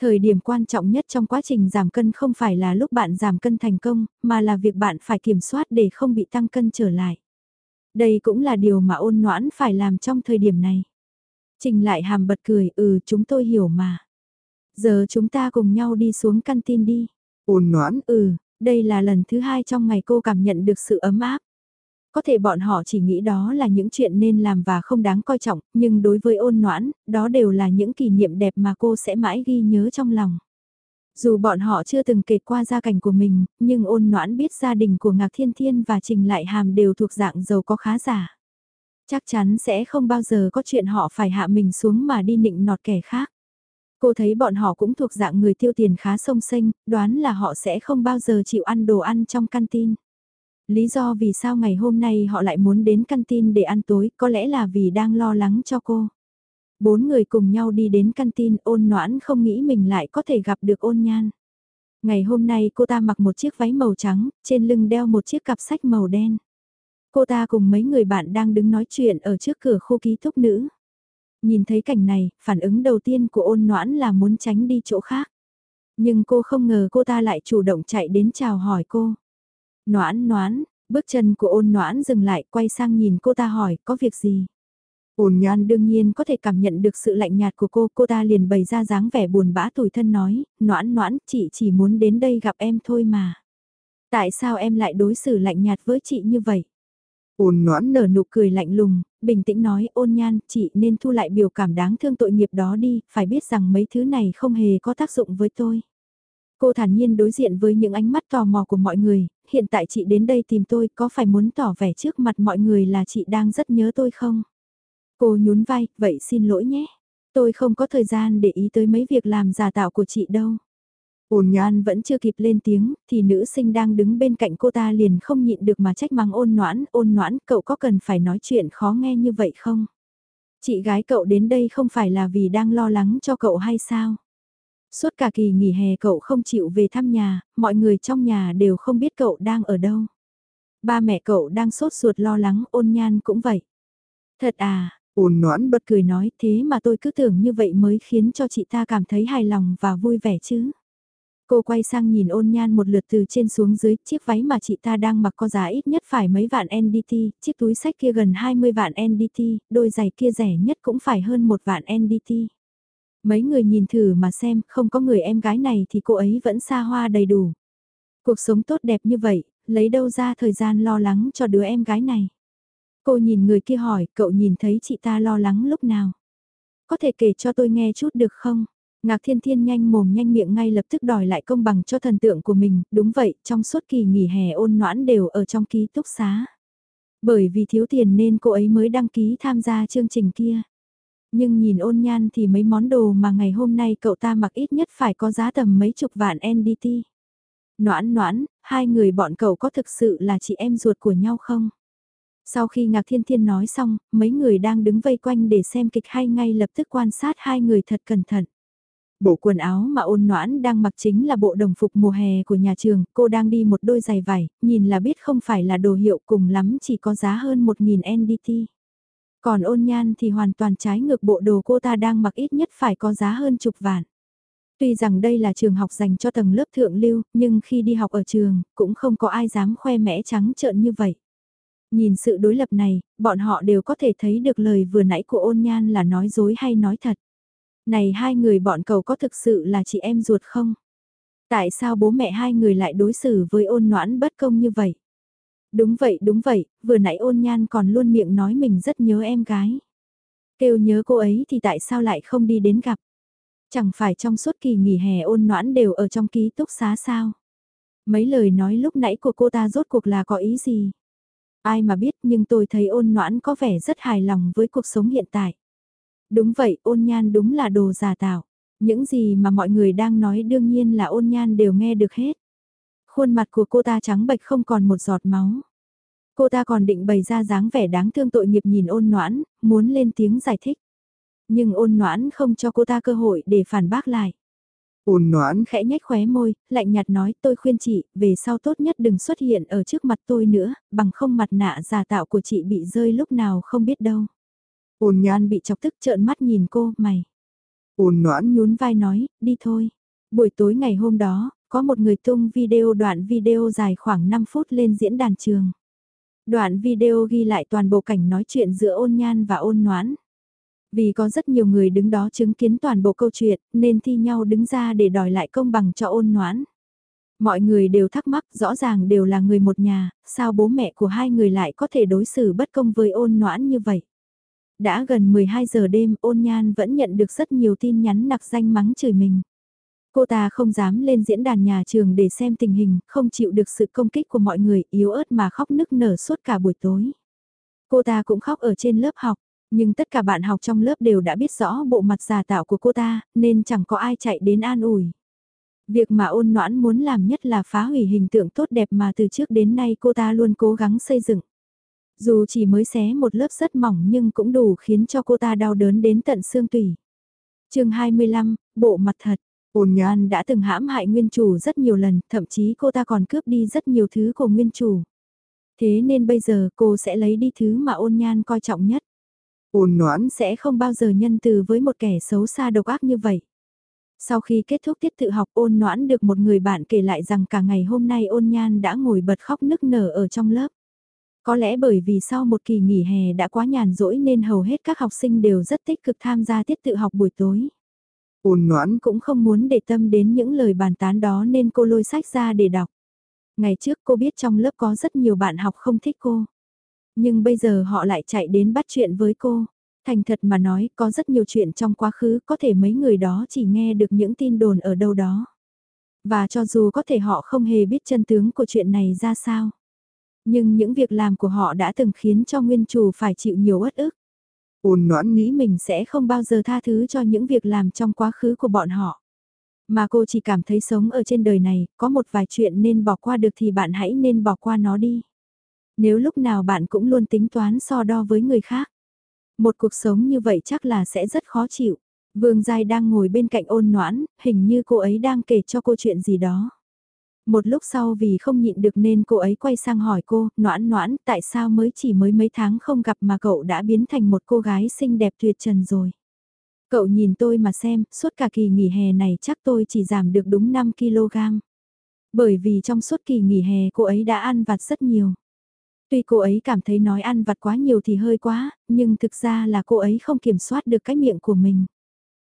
Thời điểm quan trọng nhất trong quá trình giảm cân không phải là lúc bạn giảm cân thành công, mà là việc bạn phải kiểm soát để không bị tăng cân trở lại. Đây cũng là điều mà ôn noãn phải làm trong thời điểm này. Trình lại hàm bật cười, ừ chúng tôi hiểu mà. Giờ chúng ta cùng nhau đi xuống căn tin đi. Ôn noãn, ừ, đây là lần thứ hai trong ngày cô cảm nhận được sự ấm áp. Có thể bọn họ chỉ nghĩ đó là những chuyện nên làm và không đáng coi trọng, nhưng đối với ôn noãn, đó đều là những kỷ niệm đẹp mà cô sẽ mãi ghi nhớ trong lòng. Dù bọn họ chưa từng kể qua gia cảnh của mình, nhưng ôn noãn biết gia đình của Ngạc Thiên Thiên và Trình Lại Hàm đều thuộc dạng giàu có khá giả. Chắc chắn sẽ không bao giờ có chuyện họ phải hạ mình xuống mà đi nịnh nọt kẻ khác. Cô thấy bọn họ cũng thuộc dạng người tiêu tiền khá sông xanh, đoán là họ sẽ không bao giờ chịu ăn đồ ăn trong canteen. Lý do vì sao ngày hôm nay họ lại muốn đến căn tin để ăn tối có lẽ là vì đang lo lắng cho cô. Bốn người cùng nhau đi đến căn tin ôn noãn không nghĩ mình lại có thể gặp được ôn nhan. Ngày hôm nay cô ta mặc một chiếc váy màu trắng, trên lưng đeo một chiếc cặp sách màu đen. Cô ta cùng mấy người bạn đang đứng nói chuyện ở trước cửa khu ký túc nữ. Nhìn thấy cảnh này, phản ứng đầu tiên của ôn noãn là muốn tránh đi chỗ khác. Nhưng cô không ngờ cô ta lại chủ động chạy đến chào hỏi cô. Noãn noãn, bước chân của ôn noãn dừng lại quay sang nhìn cô ta hỏi có việc gì. Ôn nhan đương nhiên có thể cảm nhận được sự lạnh nhạt của cô, cô ta liền bày ra dáng vẻ buồn bã tủi thân nói, noãn noãn, chị chỉ muốn đến đây gặp em thôi mà. Tại sao em lại đối xử lạnh nhạt với chị như vậy? Ôn noãn nở nụ cười lạnh lùng, bình tĩnh nói ôn nhan, chị nên thu lại biểu cảm đáng thương tội nghiệp đó đi, phải biết rằng mấy thứ này không hề có tác dụng với tôi. Cô thản nhiên đối diện với những ánh mắt tò mò của mọi người, hiện tại chị đến đây tìm tôi có phải muốn tỏ vẻ trước mặt mọi người là chị đang rất nhớ tôi không? Cô nhún vai, vậy xin lỗi nhé. Tôi không có thời gian để ý tới mấy việc làm giả tạo của chị đâu. Ôn nhoan vẫn chưa kịp lên tiếng, thì nữ sinh đang đứng bên cạnh cô ta liền không nhịn được mà trách mắng ôn noãn, ôn noãn, cậu có cần phải nói chuyện khó nghe như vậy không? Chị gái cậu đến đây không phải là vì đang lo lắng cho cậu hay sao? Suốt cả kỳ nghỉ hè cậu không chịu về thăm nhà, mọi người trong nhà đều không biết cậu đang ở đâu. Ba mẹ cậu đang sốt ruột lo lắng ôn nhan cũng vậy. Thật à, ôn noãn bật cười nói thế mà tôi cứ tưởng như vậy mới khiến cho chị ta cảm thấy hài lòng và vui vẻ chứ. Cô quay sang nhìn ôn nhan một lượt từ trên xuống dưới, chiếc váy mà chị ta đang mặc có giá ít nhất phải mấy vạn NDT, chiếc túi sách kia gần 20 vạn NDT, đôi giày kia rẻ nhất cũng phải hơn một vạn NDT. Mấy người nhìn thử mà xem, không có người em gái này thì cô ấy vẫn xa hoa đầy đủ. Cuộc sống tốt đẹp như vậy, lấy đâu ra thời gian lo lắng cho đứa em gái này. Cô nhìn người kia hỏi, cậu nhìn thấy chị ta lo lắng lúc nào? Có thể kể cho tôi nghe chút được không? Ngạc Thiên Thiên nhanh mồm nhanh miệng ngay lập tức đòi lại công bằng cho thần tượng của mình, đúng vậy, trong suốt kỳ nghỉ hè ôn noãn đều ở trong ký túc xá. Bởi vì thiếu tiền nên cô ấy mới đăng ký tham gia chương trình kia. Nhưng nhìn ôn nhan thì mấy món đồ mà ngày hôm nay cậu ta mặc ít nhất phải có giá tầm mấy chục vạn NDT. Noãn noãn, hai người bọn cậu có thực sự là chị em ruột của nhau không? Sau khi Ngạc Thiên Thiên nói xong, mấy người đang đứng vây quanh để xem kịch hay ngay lập tức quan sát hai người thật cẩn thận. Bộ quần áo mà ôn noãn đang mặc chính là bộ đồng phục mùa hè của nhà trường, cô đang đi một đôi giày vải, nhìn là biết không phải là đồ hiệu cùng lắm chỉ có giá hơn 1.000 NDT. Còn ôn nhan thì hoàn toàn trái ngược bộ đồ cô ta đang mặc ít nhất phải có giá hơn chục vạn. Tuy rằng đây là trường học dành cho tầng lớp thượng lưu, nhưng khi đi học ở trường, cũng không có ai dám khoe mẽ trắng trợn như vậy. Nhìn sự đối lập này, bọn họ đều có thể thấy được lời vừa nãy của ôn nhan là nói dối hay nói thật. Này hai người bọn cậu có thực sự là chị em ruột không? Tại sao bố mẹ hai người lại đối xử với ôn noãn bất công như vậy? Đúng vậy đúng vậy, vừa nãy ôn nhan còn luôn miệng nói mình rất nhớ em gái. Kêu nhớ cô ấy thì tại sao lại không đi đến gặp? Chẳng phải trong suốt kỳ nghỉ hè ôn noãn đều ở trong ký túc xá sao? Mấy lời nói lúc nãy của cô ta rốt cuộc là có ý gì? Ai mà biết nhưng tôi thấy ôn noãn có vẻ rất hài lòng với cuộc sống hiện tại. Đúng vậy, ôn nhan đúng là đồ giả tạo. Những gì mà mọi người đang nói đương nhiên là ôn nhan đều nghe được hết. Khuôn mặt của cô ta trắng bệch không còn một giọt máu. Cô ta còn định bày ra dáng vẻ đáng thương tội nghiệp nhìn ôn noãn, muốn lên tiếng giải thích. Nhưng ôn noãn không cho cô ta cơ hội để phản bác lại. Ôn noãn khẽ nhếch khóe môi, lạnh nhạt nói tôi khuyên chị, về sau tốt nhất đừng xuất hiện ở trước mặt tôi nữa, bằng không mặt nạ giả tạo của chị bị rơi lúc nào không biết đâu. Ôn nhan bị chọc tức trợn mắt nhìn cô, mày. Ôn noãn nhún vai nói, đi thôi. Buổi tối ngày hôm đó, có một người tung video đoạn video dài khoảng 5 phút lên diễn đàn trường. Đoạn video ghi lại toàn bộ cảnh nói chuyện giữa ôn nhan và ôn noãn. Vì có rất nhiều người đứng đó chứng kiến toàn bộ câu chuyện, nên thi nhau đứng ra để đòi lại công bằng cho ôn noãn. Mọi người đều thắc mắc rõ ràng đều là người một nhà, sao bố mẹ của hai người lại có thể đối xử bất công với ôn noãn như vậy. Đã gần 12 giờ đêm ôn nhan vẫn nhận được rất nhiều tin nhắn nặc danh mắng chửi mình. Cô ta không dám lên diễn đàn nhà trường để xem tình hình, không chịu được sự công kích của mọi người, yếu ớt mà khóc nức nở suốt cả buổi tối. Cô ta cũng khóc ở trên lớp học, nhưng tất cả bạn học trong lớp đều đã biết rõ bộ mặt giả tạo của cô ta, nên chẳng có ai chạy đến an ủi. Việc mà ôn noãn muốn làm nhất là phá hủy hình tượng tốt đẹp mà từ trước đến nay cô ta luôn cố gắng xây dựng. Dù chỉ mới xé một lớp rất mỏng nhưng cũng đủ khiến cho cô ta đau đớn đến tận xương tủy. chương 25, bộ mặt thật. Ôn Nhan đã từng hãm hại nguyên chủ rất nhiều lần, thậm chí cô ta còn cướp đi rất nhiều thứ của nguyên chủ. Thế nên bây giờ cô sẽ lấy đi thứ mà ôn nhan coi trọng nhất. Ôn Nhoan sẽ không bao giờ nhân từ với một kẻ xấu xa độc ác như vậy. Sau khi kết thúc tiết tự học ôn noãn được một người bạn kể lại rằng cả ngày hôm nay ôn nhan đã ngồi bật khóc nức nở ở trong lớp. Có lẽ bởi vì sau một kỳ nghỉ hè đã quá nhàn rỗi nên hầu hết các học sinh đều rất tích cực tham gia tiết tự học buổi tối. Ôn noãn cũng không muốn để tâm đến những lời bàn tán đó nên cô lôi sách ra để đọc. Ngày trước cô biết trong lớp có rất nhiều bạn học không thích cô. Nhưng bây giờ họ lại chạy đến bắt chuyện với cô. Thành thật mà nói, có rất nhiều chuyện trong quá khứ có thể mấy người đó chỉ nghe được những tin đồn ở đâu đó. Và cho dù có thể họ không hề biết chân tướng của chuyện này ra sao. Nhưng những việc làm của họ đã từng khiến cho nguyên chủ phải chịu nhiều uất ức. Ôn noãn nghĩ mình sẽ không bao giờ tha thứ cho những việc làm trong quá khứ của bọn họ. Mà cô chỉ cảm thấy sống ở trên đời này, có một vài chuyện nên bỏ qua được thì bạn hãy nên bỏ qua nó đi. Nếu lúc nào bạn cũng luôn tính toán so đo với người khác. Một cuộc sống như vậy chắc là sẽ rất khó chịu. Vương Giai đang ngồi bên cạnh ôn noãn, hình như cô ấy đang kể cho cô chuyện gì đó. Một lúc sau vì không nhịn được nên cô ấy quay sang hỏi cô, noãn noãn, tại sao mới chỉ mới mấy tháng không gặp mà cậu đã biến thành một cô gái xinh đẹp tuyệt trần rồi. Cậu nhìn tôi mà xem, suốt cả kỳ nghỉ hè này chắc tôi chỉ giảm được đúng 5kg. Bởi vì trong suốt kỳ nghỉ hè cô ấy đã ăn vặt rất nhiều. Tuy cô ấy cảm thấy nói ăn vặt quá nhiều thì hơi quá, nhưng thực ra là cô ấy không kiểm soát được cái miệng của mình.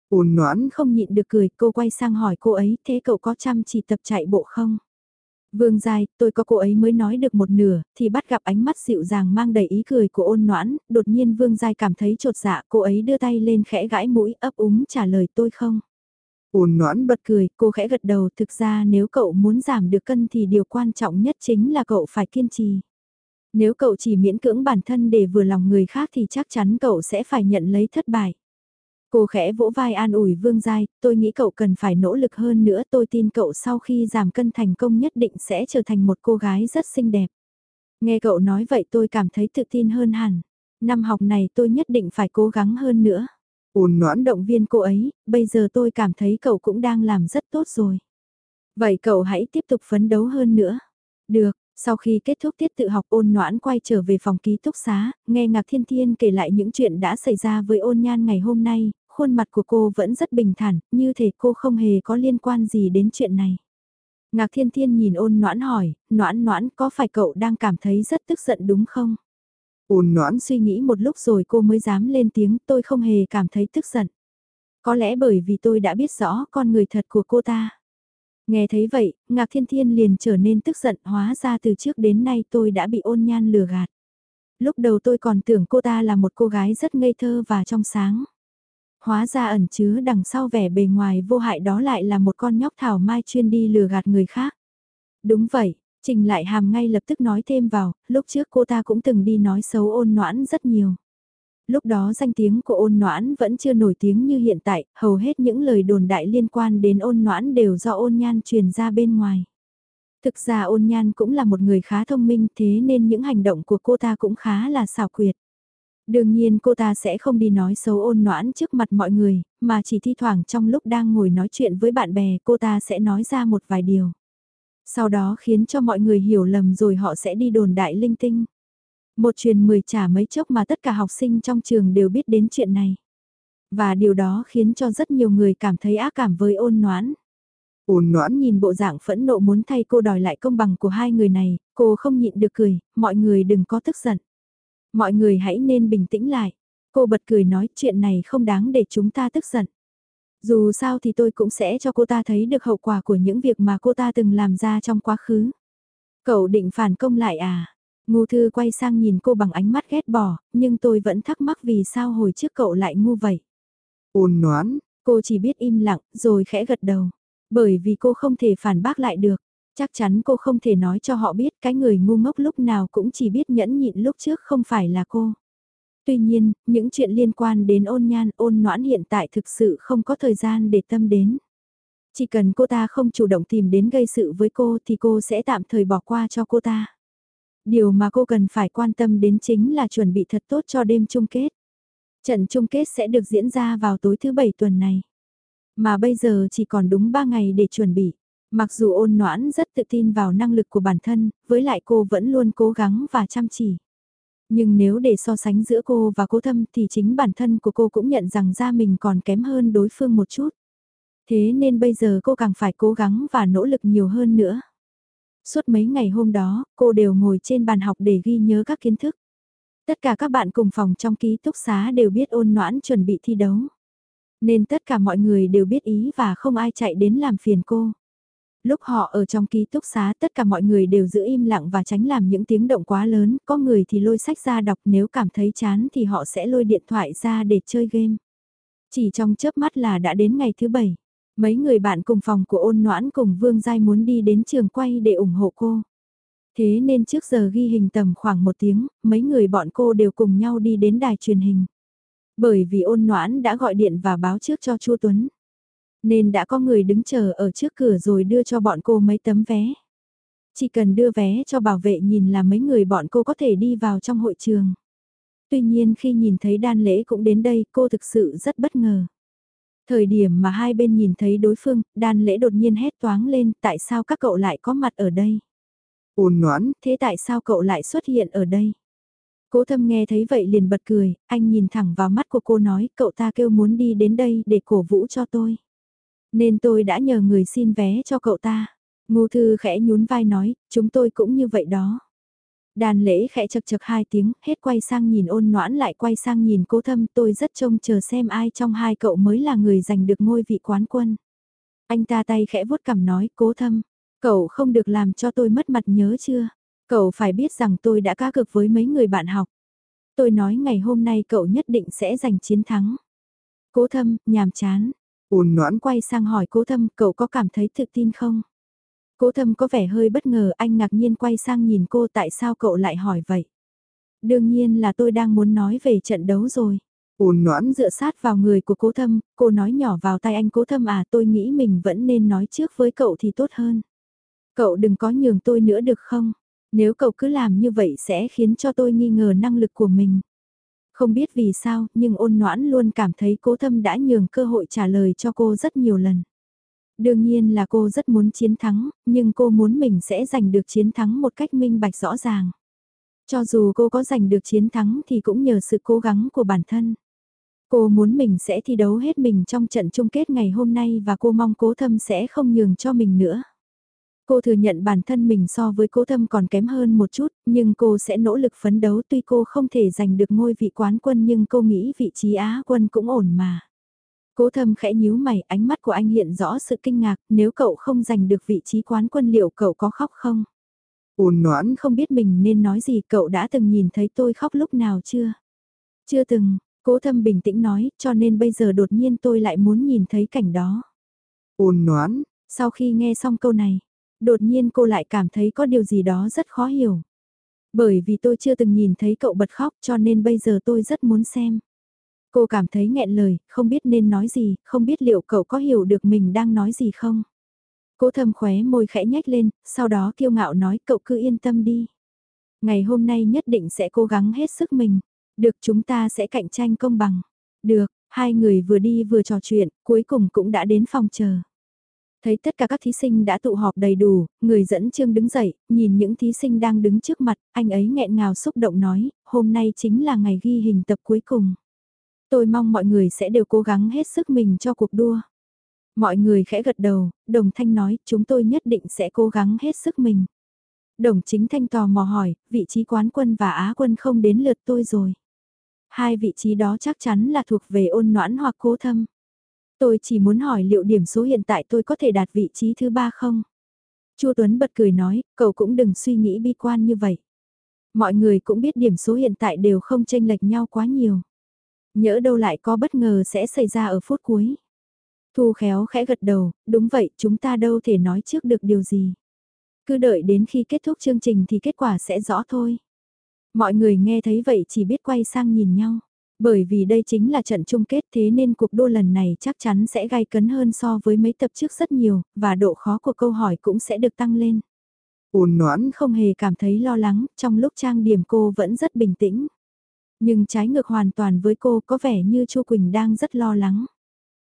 Ôn noãn không nhịn được cười, cô quay sang hỏi cô ấy, thế cậu có chăm chỉ tập chạy bộ không? Vương Giai, tôi có cô ấy mới nói được một nửa, thì bắt gặp ánh mắt dịu dàng mang đầy ý cười của ôn noãn, đột nhiên Vương Giai cảm thấy trột dạ, cô ấy đưa tay lên khẽ gãi mũi ấp úng trả lời tôi không. Ôn noãn bật cười, cô khẽ gật đầu, thực ra nếu cậu muốn giảm được cân thì điều quan trọng nhất chính là cậu phải kiên trì. Nếu cậu chỉ miễn cưỡng bản thân để vừa lòng người khác thì chắc chắn cậu sẽ phải nhận lấy thất bại. Cô khẽ vỗ vai an ủi Vương Giai, tôi nghĩ cậu cần phải nỗ lực hơn nữa, tôi tin cậu sau khi giảm cân thành công nhất định sẽ trở thành một cô gái rất xinh đẹp. Nghe cậu nói vậy tôi cảm thấy tự tin hơn hẳn. Năm học này tôi nhất định phải cố gắng hơn nữa. Ôn noãn động viên cô ấy, bây giờ tôi cảm thấy cậu cũng đang làm rất tốt rồi. Vậy cậu hãy tiếp tục phấn đấu hơn nữa. Được, sau khi kết thúc tiết tự học ôn noãn quay trở về phòng ký túc xá, nghe Ngạc Thiên Thiên kể lại những chuyện đã xảy ra với ôn nhan ngày hôm nay, khuôn mặt của cô vẫn rất bình thản, như thể cô không hề có liên quan gì đến chuyện này. Ngạc Thiên Thiên nhìn ôn noãn hỏi, noãn noãn có phải cậu đang cảm thấy rất tức giận đúng không? Ôn noãn suy nghĩ một lúc rồi cô mới dám lên tiếng tôi không hề cảm thấy tức giận. Có lẽ bởi vì tôi đã biết rõ con người thật của cô ta. Nghe thấy vậy, Ngạc Thiên Thiên liền trở nên tức giận hóa ra từ trước đến nay tôi đã bị ôn nhan lừa gạt. Lúc đầu tôi còn tưởng cô ta là một cô gái rất ngây thơ và trong sáng. Hóa ra ẩn chứa đằng sau vẻ bề ngoài vô hại đó lại là một con nhóc thảo mai chuyên đi lừa gạt người khác. Đúng vậy, Trình lại hàm ngay lập tức nói thêm vào, lúc trước cô ta cũng từng đi nói xấu ôn noãn rất nhiều. Lúc đó danh tiếng của ôn noãn vẫn chưa nổi tiếng như hiện tại, hầu hết những lời đồn đại liên quan đến ôn noãn đều do ôn nhan truyền ra bên ngoài. Thực ra ôn nhan cũng là một người khá thông minh thế nên những hành động của cô ta cũng khá là xảo quyệt. Đương nhiên cô ta sẽ không đi nói xấu ôn noãn trước mặt mọi người, mà chỉ thi thoảng trong lúc đang ngồi nói chuyện với bạn bè cô ta sẽ nói ra một vài điều. Sau đó khiến cho mọi người hiểu lầm rồi họ sẽ đi đồn đại linh tinh. Một truyền mười trả mấy chốc mà tất cả học sinh trong trường đều biết đến chuyện này. Và điều đó khiến cho rất nhiều người cảm thấy ác cảm với ôn noãn. Ôn noãn nhìn bộ dạng phẫn nộ muốn thay cô đòi lại công bằng của hai người này, cô không nhịn được cười, mọi người đừng có tức giận. Mọi người hãy nên bình tĩnh lại. Cô bật cười nói chuyện này không đáng để chúng ta tức giận. Dù sao thì tôi cũng sẽ cho cô ta thấy được hậu quả của những việc mà cô ta từng làm ra trong quá khứ. Cậu định phản công lại à? Ngu thư quay sang nhìn cô bằng ánh mắt ghét bỏ, nhưng tôi vẫn thắc mắc vì sao hồi trước cậu lại ngu vậy. Ôn noãn, cô chỉ biết im lặng, rồi khẽ gật đầu. Bởi vì cô không thể phản bác lại được. Chắc chắn cô không thể nói cho họ biết cái người ngu ngốc lúc nào cũng chỉ biết nhẫn nhịn lúc trước không phải là cô. Tuy nhiên, những chuyện liên quan đến ôn nhan ôn noãn hiện tại thực sự không có thời gian để tâm đến. Chỉ cần cô ta không chủ động tìm đến gây sự với cô thì cô sẽ tạm thời bỏ qua cho cô ta. Điều mà cô cần phải quan tâm đến chính là chuẩn bị thật tốt cho đêm chung kết. Trận chung kết sẽ được diễn ra vào tối thứ bảy tuần này. Mà bây giờ chỉ còn đúng 3 ngày để chuẩn bị. Mặc dù ôn noãn rất tự tin vào năng lực của bản thân, với lại cô vẫn luôn cố gắng và chăm chỉ. Nhưng nếu để so sánh giữa cô và cô thâm thì chính bản thân của cô cũng nhận rằng da mình còn kém hơn đối phương một chút. Thế nên bây giờ cô càng phải cố gắng và nỗ lực nhiều hơn nữa. Suốt mấy ngày hôm đó, cô đều ngồi trên bàn học để ghi nhớ các kiến thức. Tất cả các bạn cùng phòng trong ký túc xá đều biết ôn noãn chuẩn bị thi đấu. Nên tất cả mọi người đều biết ý và không ai chạy đến làm phiền cô. Lúc họ ở trong ký túc xá tất cả mọi người đều giữ im lặng và tránh làm những tiếng động quá lớn, có người thì lôi sách ra đọc nếu cảm thấy chán thì họ sẽ lôi điện thoại ra để chơi game. Chỉ trong chớp mắt là đã đến ngày thứ bảy. Mấy người bạn cùng phòng của ôn noãn cùng Vương Giai muốn đi đến trường quay để ủng hộ cô. Thế nên trước giờ ghi hình tầm khoảng một tiếng, mấy người bọn cô đều cùng nhau đi đến đài truyền hình. Bởi vì ôn noãn đã gọi điện và báo trước cho Chu Tuấn. Nên đã có người đứng chờ ở trước cửa rồi đưa cho bọn cô mấy tấm vé. Chỉ cần đưa vé cho bảo vệ nhìn là mấy người bọn cô có thể đi vào trong hội trường. Tuy nhiên khi nhìn thấy đan lễ cũng đến đây cô thực sự rất bất ngờ. Thời điểm mà hai bên nhìn thấy đối phương, đan lễ đột nhiên hét toáng lên tại sao các cậu lại có mặt ở đây. Ôn noãn, thế tại sao cậu lại xuất hiện ở đây? Cố thâm nghe thấy vậy liền bật cười, anh nhìn thẳng vào mắt của cô nói cậu ta kêu muốn đi đến đây để cổ vũ cho tôi. Nên tôi đã nhờ người xin vé cho cậu ta. Ngô thư khẽ nhún vai nói, chúng tôi cũng như vậy đó. Đàn lễ khẽ chật chật hai tiếng, hết quay sang nhìn ôn noãn lại quay sang nhìn cố thâm tôi rất trông chờ xem ai trong hai cậu mới là người giành được ngôi vị quán quân. Anh ta tay khẽ vuốt cằm nói cố thâm, cậu không được làm cho tôi mất mặt nhớ chưa? Cậu phải biết rằng tôi đã cá cực với mấy người bạn học. Tôi nói ngày hôm nay cậu nhất định sẽ giành chiến thắng. Cố thâm, nhàm chán. Ôn noãn quay sang hỏi cố thâm, cậu có cảm thấy tự tin không? Cố thâm có vẻ hơi bất ngờ, anh ngạc nhiên quay sang nhìn cô tại sao cậu lại hỏi vậy? Đương nhiên là tôi đang muốn nói về trận đấu rồi. Ôn noãn dựa sát vào người của cố thâm, cô nói nhỏ vào tay anh cố thâm à tôi nghĩ mình vẫn nên nói trước với cậu thì tốt hơn. Cậu đừng có nhường tôi nữa được không? Nếu cậu cứ làm như vậy sẽ khiến cho tôi nghi ngờ năng lực của mình. Không biết vì sao, nhưng ôn noãn luôn cảm thấy cố thâm đã nhường cơ hội trả lời cho cô rất nhiều lần. Đương nhiên là cô rất muốn chiến thắng, nhưng cô muốn mình sẽ giành được chiến thắng một cách minh bạch rõ ràng. Cho dù cô có giành được chiến thắng thì cũng nhờ sự cố gắng của bản thân. Cô muốn mình sẽ thi đấu hết mình trong trận chung kết ngày hôm nay và cô mong cố thâm sẽ không nhường cho mình nữa. Cô thừa nhận bản thân mình so với cố thâm còn kém hơn một chút, nhưng cô sẽ nỗ lực phấn đấu tuy cô không thể giành được ngôi vị quán quân nhưng cô nghĩ vị trí Á quân cũng ổn mà. Cố thâm khẽ nhíu mày, ánh mắt của anh hiện rõ sự kinh ngạc, nếu cậu không giành được vị trí quán quân liệu cậu có khóc không? Ôn noãn không biết mình nên nói gì, cậu đã từng nhìn thấy tôi khóc lúc nào chưa? Chưa từng, cố thâm bình tĩnh nói, cho nên bây giờ đột nhiên tôi lại muốn nhìn thấy cảnh đó. Ôn noãn, sau khi nghe xong câu này, đột nhiên cô lại cảm thấy có điều gì đó rất khó hiểu. Bởi vì tôi chưa từng nhìn thấy cậu bật khóc cho nên bây giờ tôi rất muốn xem. Cô cảm thấy nghẹn lời, không biết nên nói gì, không biết liệu cậu có hiểu được mình đang nói gì không. Cố thầm khóe môi khẽ nhếch lên, sau đó kiêu ngạo nói cậu cứ yên tâm đi. Ngày hôm nay nhất định sẽ cố gắng hết sức mình. Được chúng ta sẽ cạnh tranh công bằng. Được, hai người vừa đi vừa trò chuyện, cuối cùng cũng đã đến phòng chờ. Thấy tất cả các thí sinh đã tụ họp đầy đủ, người dẫn chương đứng dậy, nhìn những thí sinh đang đứng trước mặt, anh ấy nghẹn ngào xúc động nói, hôm nay chính là ngày ghi hình tập cuối cùng. Tôi mong mọi người sẽ đều cố gắng hết sức mình cho cuộc đua. Mọi người khẽ gật đầu, đồng thanh nói, chúng tôi nhất định sẽ cố gắng hết sức mình. Đồng chính thanh tò mò hỏi, vị trí quán quân và á quân không đến lượt tôi rồi. Hai vị trí đó chắc chắn là thuộc về ôn noãn hoặc cố thâm. Tôi chỉ muốn hỏi liệu điểm số hiện tại tôi có thể đạt vị trí thứ ba không? Chu Tuấn bật cười nói, cậu cũng đừng suy nghĩ bi quan như vậy. Mọi người cũng biết điểm số hiện tại đều không chênh lệch nhau quá nhiều. Nhỡ đâu lại có bất ngờ sẽ xảy ra ở phút cuối. Thu khéo khẽ gật đầu, đúng vậy, chúng ta đâu thể nói trước được điều gì. Cứ đợi đến khi kết thúc chương trình thì kết quả sẽ rõ thôi. Mọi người nghe thấy vậy chỉ biết quay sang nhìn nhau. Bởi vì đây chính là trận chung kết thế nên cuộc đua lần này chắc chắn sẽ gai cấn hơn so với mấy tập trước rất nhiều, và độ khó của câu hỏi cũng sẽ được tăng lên. Ôn noãn không hề cảm thấy lo lắng, trong lúc trang điểm cô vẫn rất bình tĩnh. Nhưng trái ngược hoàn toàn với cô có vẻ như Chu Quỳnh đang rất lo lắng.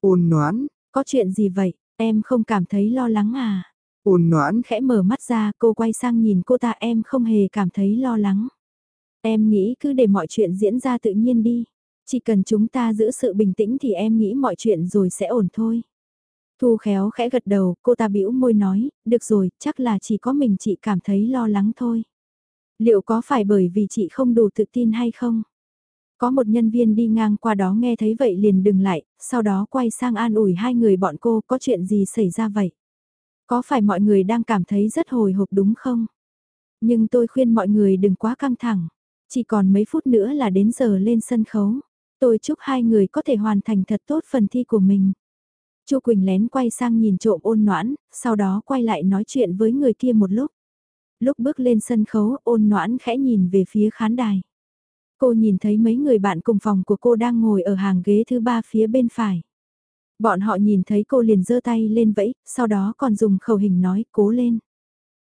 Ôn noãn, có chuyện gì vậy, em không cảm thấy lo lắng à? Ôn noãn khẽ mở mắt ra cô quay sang nhìn cô ta em không hề cảm thấy lo lắng. Em nghĩ cứ để mọi chuyện diễn ra tự nhiên đi. Chỉ cần chúng ta giữ sự bình tĩnh thì em nghĩ mọi chuyện rồi sẽ ổn thôi. Thu khéo khẽ gật đầu, cô ta bĩu môi nói, được rồi, chắc là chỉ có mình chị cảm thấy lo lắng thôi. Liệu có phải bởi vì chị không đủ tự tin hay không? Có một nhân viên đi ngang qua đó nghe thấy vậy liền dừng lại, sau đó quay sang an ủi hai người bọn cô có chuyện gì xảy ra vậy? Có phải mọi người đang cảm thấy rất hồi hộp đúng không? Nhưng tôi khuyên mọi người đừng quá căng thẳng. Chỉ còn mấy phút nữa là đến giờ lên sân khấu. Tôi chúc hai người có thể hoàn thành thật tốt phần thi của mình. Chu Quỳnh lén quay sang nhìn trộm ôn noãn, sau đó quay lại nói chuyện với người kia một lúc. Lúc bước lên sân khấu ôn noãn khẽ nhìn về phía khán đài. Cô nhìn thấy mấy người bạn cùng phòng của cô đang ngồi ở hàng ghế thứ ba phía bên phải. Bọn họ nhìn thấy cô liền giơ tay lên vẫy, sau đó còn dùng khẩu hình nói cố lên.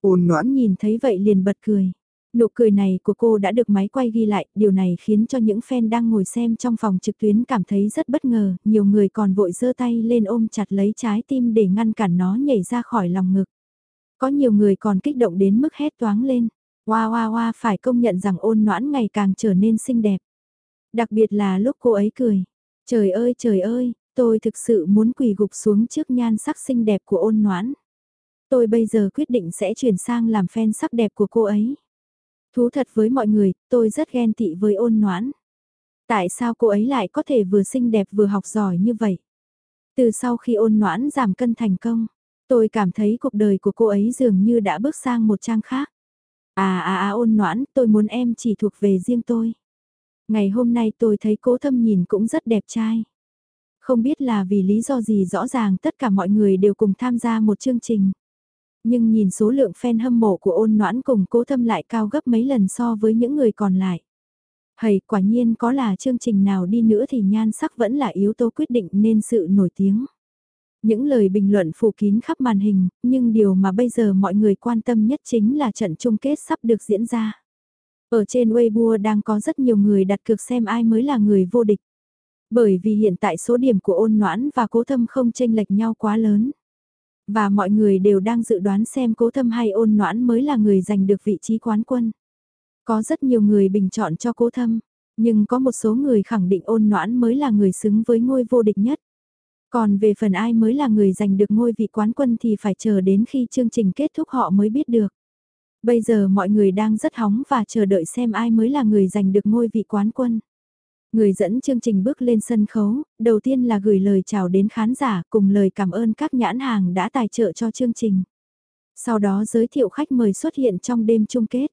Ôn noãn nhìn thấy vậy liền bật cười. Nụ cười này của cô đã được máy quay ghi lại, điều này khiến cho những fan đang ngồi xem trong phòng trực tuyến cảm thấy rất bất ngờ, nhiều người còn vội giơ tay lên ôm chặt lấy trái tim để ngăn cản nó nhảy ra khỏi lòng ngực. Có nhiều người còn kích động đến mức hét toáng lên. Hoa hoa hoa phải công nhận rằng ôn noãn ngày càng trở nên xinh đẹp. Đặc biệt là lúc cô ấy cười. Trời ơi trời ơi, tôi thực sự muốn quỳ gục xuống trước nhan sắc xinh đẹp của ôn noãn. Tôi bây giờ quyết định sẽ chuyển sang làm fan sắc đẹp của cô ấy. Thú thật với mọi người, tôi rất ghen tị với ôn noãn. Tại sao cô ấy lại có thể vừa xinh đẹp vừa học giỏi như vậy? Từ sau khi ôn noãn giảm cân thành công, tôi cảm thấy cuộc đời của cô ấy dường như đã bước sang một trang khác. À à à ôn noãn, tôi muốn em chỉ thuộc về riêng tôi. Ngày hôm nay tôi thấy cố thâm nhìn cũng rất đẹp trai. Không biết là vì lý do gì rõ ràng tất cả mọi người đều cùng tham gia một chương trình. Nhưng nhìn số lượng fan hâm mộ của ôn noãn cùng cố thâm lại cao gấp mấy lần so với những người còn lại. Hầy, quả nhiên có là chương trình nào đi nữa thì nhan sắc vẫn là yếu tố quyết định nên sự nổi tiếng. Những lời bình luận phủ kín khắp màn hình, nhưng điều mà bây giờ mọi người quan tâm nhất chính là trận chung kết sắp được diễn ra. Ở trên Weibo đang có rất nhiều người đặt cược xem ai mới là người vô địch. Bởi vì hiện tại số điểm của ôn noãn và cố thâm không chênh lệch nhau quá lớn. Và mọi người đều đang dự đoán xem cố thâm hay ôn noãn mới là người giành được vị trí quán quân. Có rất nhiều người bình chọn cho cố thâm, nhưng có một số người khẳng định ôn noãn mới là người xứng với ngôi vô địch nhất. Còn về phần ai mới là người giành được ngôi vị quán quân thì phải chờ đến khi chương trình kết thúc họ mới biết được. Bây giờ mọi người đang rất hóng và chờ đợi xem ai mới là người giành được ngôi vị quán quân. Người dẫn chương trình bước lên sân khấu, đầu tiên là gửi lời chào đến khán giả cùng lời cảm ơn các nhãn hàng đã tài trợ cho chương trình. Sau đó giới thiệu khách mời xuất hiện trong đêm chung kết.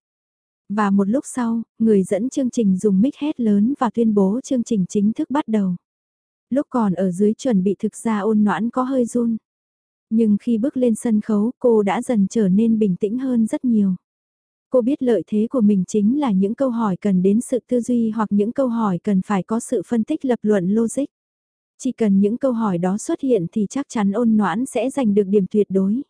Và một lúc sau, người dẫn chương trình dùng mic hét lớn và tuyên bố chương trình chính thức bắt đầu. Lúc còn ở dưới chuẩn bị thực ra ôn noãn có hơi run. Nhưng khi bước lên sân khấu cô đã dần trở nên bình tĩnh hơn rất nhiều. Cô biết lợi thế của mình chính là những câu hỏi cần đến sự tư duy hoặc những câu hỏi cần phải có sự phân tích lập luận logic. Chỉ cần những câu hỏi đó xuất hiện thì chắc chắn ôn noãn sẽ giành được điểm tuyệt đối.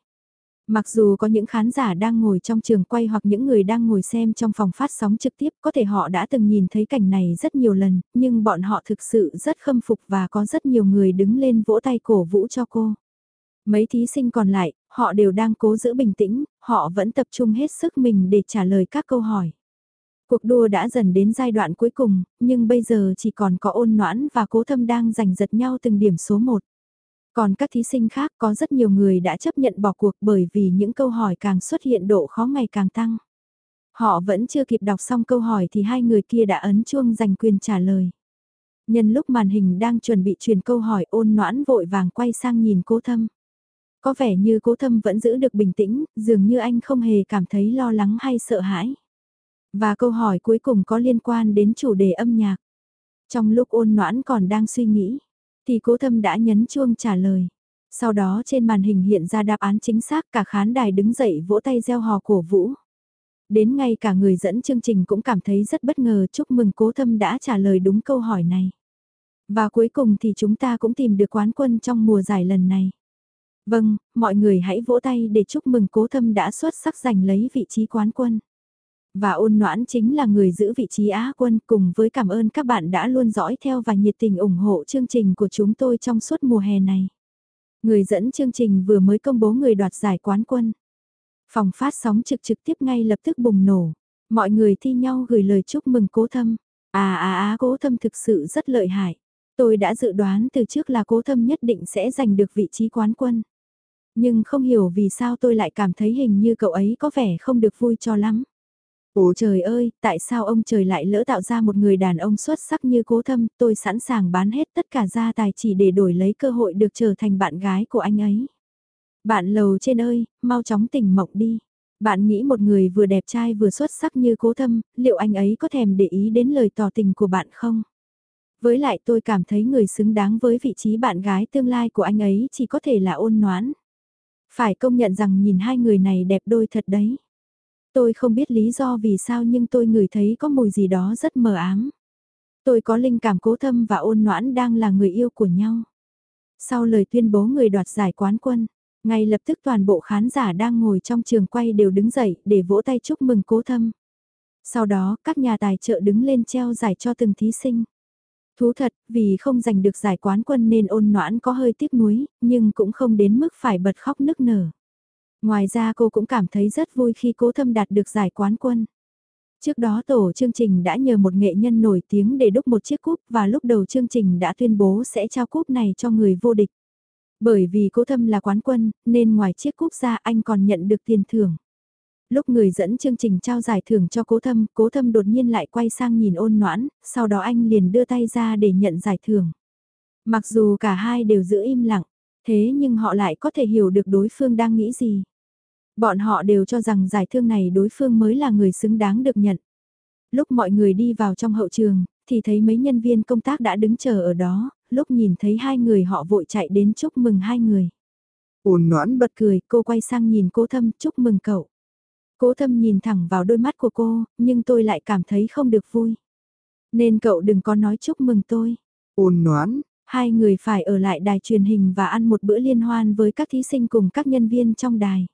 Mặc dù có những khán giả đang ngồi trong trường quay hoặc những người đang ngồi xem trong phòng phát sóng trực tiếp có thể họ đã từng nhìn thấy cảnh này rất nhiều lần, nhưng bọn họ thực sự rất khâm phục và có rất nhiều người đứng lên vỗ tay cổ vũ cho cô. Mấy thí sinh còn lại, họ đều đang cố giữ bình tĩnh, họ vẫn tập trung hết sức mình để trả lời các câu hỏi. Cuộc đua đã dần đến giai đoạn cuối cùng, nhưng bây giờ chỉ còn có ôn noãn và cố thâm đang giành giật nhau từng điểm số 1. Còn các thí sinh khác có rất nhiều người đã chấp nhận bỏ cuộc bởi vì những câu hỏi càng xuất hiện độ khó ngày càng tăng. Họ vẫn chưa kịp đọc xong câu hỏi thì hai người kia đã ấn chuông giành quyền trả lời. Nhân lúc màn hình đang chuẩn bị truyền câu hỏi ôn noãn vội vàng quay sang nhìn cố thâm. Có vẻ như cố thâm vẫn giữ được bình tĩnh, dường như anh không hề cảm thấy lo lắng hay sợ hãi. Và câu hỏi cuối cùng có liên quan đến chủ đề âm nhạc. Trong lúc ôn noãn còn đang suy nghĩ, thì cố thâm đã nhấn chuông trả lời. Sau đó trên màn hình hiện ra đáp án chính xác cả khán đài đứng dậy vỗ tay gieo hò cổ vũ. Đến ngay cả người dẫn chương trình cũng cảm thấy rất bất ngờ chúc mừng cố thâm đã trả lời đúng câu hỏi này. Và cuối cùng thì chúng ta cũng tìm được quán quân trong mùa giải lần này. Vâng, mọi người hãy vỗ tay để chúc mừng cố thâm đã xuất sắc giành lấy vị trí quán quân. Và ôn noãn chính là người giữ vị trí Á quân cùng với cảm ơn các bạn đã luôn dõi theo và nhiệt tình ủng hộ chương trình của chúng tôi trong suốt mùa hè này. Người dẫn chương trình vừa mới công bố người đoạt giải quán quân. Phòng phát sóng trực trực tiếp ngay lập tức bùng nổ. Mọi người thi nhau gửi lời chúc mừng cố thâm. À à à cố thâm thực sự rất lợi hại. Tôi đã dự đoán từ trước là cố thâm nhất định sẽ giành được vị trí quán quân. Nhưng không hiểu vì sao tôi lại cảm thấy hình như cậu ấy có vẻ không được vui cho lắm. Ồ trời ơi, tại sao ông trời lại lỡ tạo ra một người đàn ông xuất sắc như cố thâm, tôi sẵn sàng bán hết tất cả gia tài chỉ để đổi lấy cơ hội được trở thành bạn gái của anh ấy. Bạn lầu trên ơi, mau chóng tỉnh mộng đi. Bạn nghĩ một người vừa đẹp trai vừa xuất sắc như cố thâm, liệu anh ấy có thèm để ý đến lời tỏ tình của bạn không? Với lại tôi cảm thấy người xứng đáng với vị trí bạn gái tương lai của anh ấy chỉ có thể là ôn noãn. Phải công nhận rằng nhìn hai người này đẹp đôi thật đấy. Tôi không biết lý do vì sao nhưng tôi ngửi thấy có mùi gì đó rất mờ ám. Tôi có linh cảm cố thâm và ôn noãn đang là người yêu của nhau. Sau lời tuyên bố người đoạt giải quán quân, ngay lập tức toàn bộ khán giả đang ngồi trong trường quay đều đứng dậy để vỗ tay chúc mừng cố thâm. Sau đó, các nhà tài trợ đứng lên treo giải cho từng thí sinh. Thú thật, vì không giành được giải quán quân nên ôn noãn có hơi tiếc nuối, nhưng cũng không đến mức phải bật khóc nức nở. Ngoài ra cô cũng cảm thấy rất vui khi cố thâm đạt được giải quán quân. Trước đó tổ chương trình đã nhờ một nghệ nhân nổi tiếng để đúc một chiếc cúp và lúc đầu chương trình đã tuyên bố sẽ trao cúp này cho người vô địch. Bởi vì cố thâm là quán quân, nên ngoài chiếc cúp ra anh còn nhận được tiền thưởng. Lúc người dẫn chương trình trao giải thưởng cho cố thâm, cố thâm đột nhiên lại quay sang nhìn ôn noãn, sau đó anh liền đưa tay ra để nhận giải thưởng. Mặc dù cả hai đều giữ im lặng, thế nhưng họ lại có thể hiểu được đối phương đang nghĩ gì. Bọn họ đều cho rằng giải thương này đối phương mới là người xứng đáng được nhận. Lúc mọi người đi vào trong hậu trường, thì thấy mấy nhân viên công tác đã đứng chờ ở đó, lúc nhìn thấy hai người họ vội chạy đến chúc mừng hai người. Ôn noãn bật cười, cô quay sang nhìn cố thâm, chúc mừng cậu. Cố thâm nhìn thẳng vào đôi mắt của cô, nhưng tôi lại cảm thấy không được vui. Nên cậu đừng có nói chúc mừng tôi. Ôn noãn, hai người phải ở lại đài truyền hình và ăn một bữa liên hoan với các thí sinh cùng các nhân viên trong đài.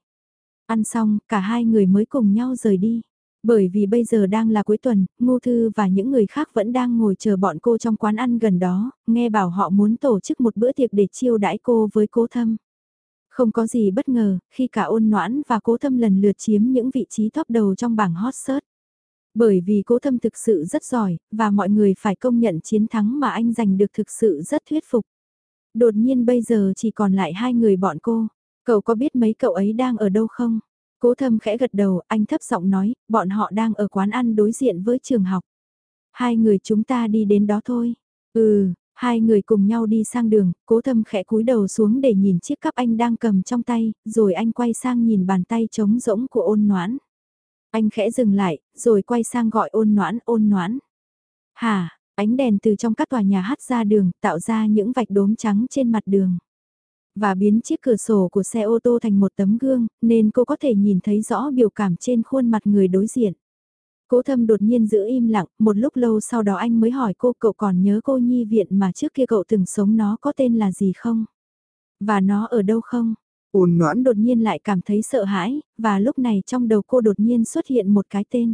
Ăn xong, cả hai người mới cùng nhau rời đi. Bởi vì bây giờ đang là cuối tuần, Ngô Thư và những người khác vẫn đang ngồi chờ bọn cô trong quán ăn gần đó, nghe bảo họ muốn tổ chức một bữa tiệc để chiêu đãi cô với cố thâm. Không có gì bất ngờ, khi cả ôn noãn và cố thâm lần lượt chiếm những vị trí top đầu trong bảng hot search. Bởi vì cố thâm thực sự rất giỏi, và mọi người phải công nhận chiến thắng mà anh giành được thực sự rất thuyết phục. Đột nhiên bây giờ chỉ còn lại hai người bọn cô. Cậu có biết mấy cậu ấy đang ở đâu không? Cố thâm khẽ gật đầu, anh thấp giọng nói, bọn họ đang ở quán ăn đối diện với trường học. Hai người chúng ta đi đến đó thôi. Ừ, hai người cùng nhau đi sang đường, cố thâm khẽ cúi đầu xuống để nhìn chiếc cắp anh đang cầm trong tay, rồi anh quay sang nhìn bàn tay trống rỗng của ôn noãn. Anh khẽ dừng lại, rồi quay sang gọi ôn noãn, ôn noãn. Hà, ánh đèn từ trong các tòa nhà hắt ra đường, tạo ra những vạch đốm trắng trên mặt đường. Và biến chiếc cửa sổ của xe ô tô thành một tấm gương, nên cô có thể nhìn thấy rõ biểu cảm trên khuôn mặt người đối diện. Cố thâm đột nhiên giữ im lặng, một lúc lâu sau đó anh mới hỏi cô cậu còn nhớ cô nhi viện mà trước kia cậu từng sống nó có tên là gì không? Và nó ở đâu không? Ôn noãn đột nhiên lại cảm thấy sợ hãi, và lúc này trong đầu cô đột nhiên xuất hiện một cái tên.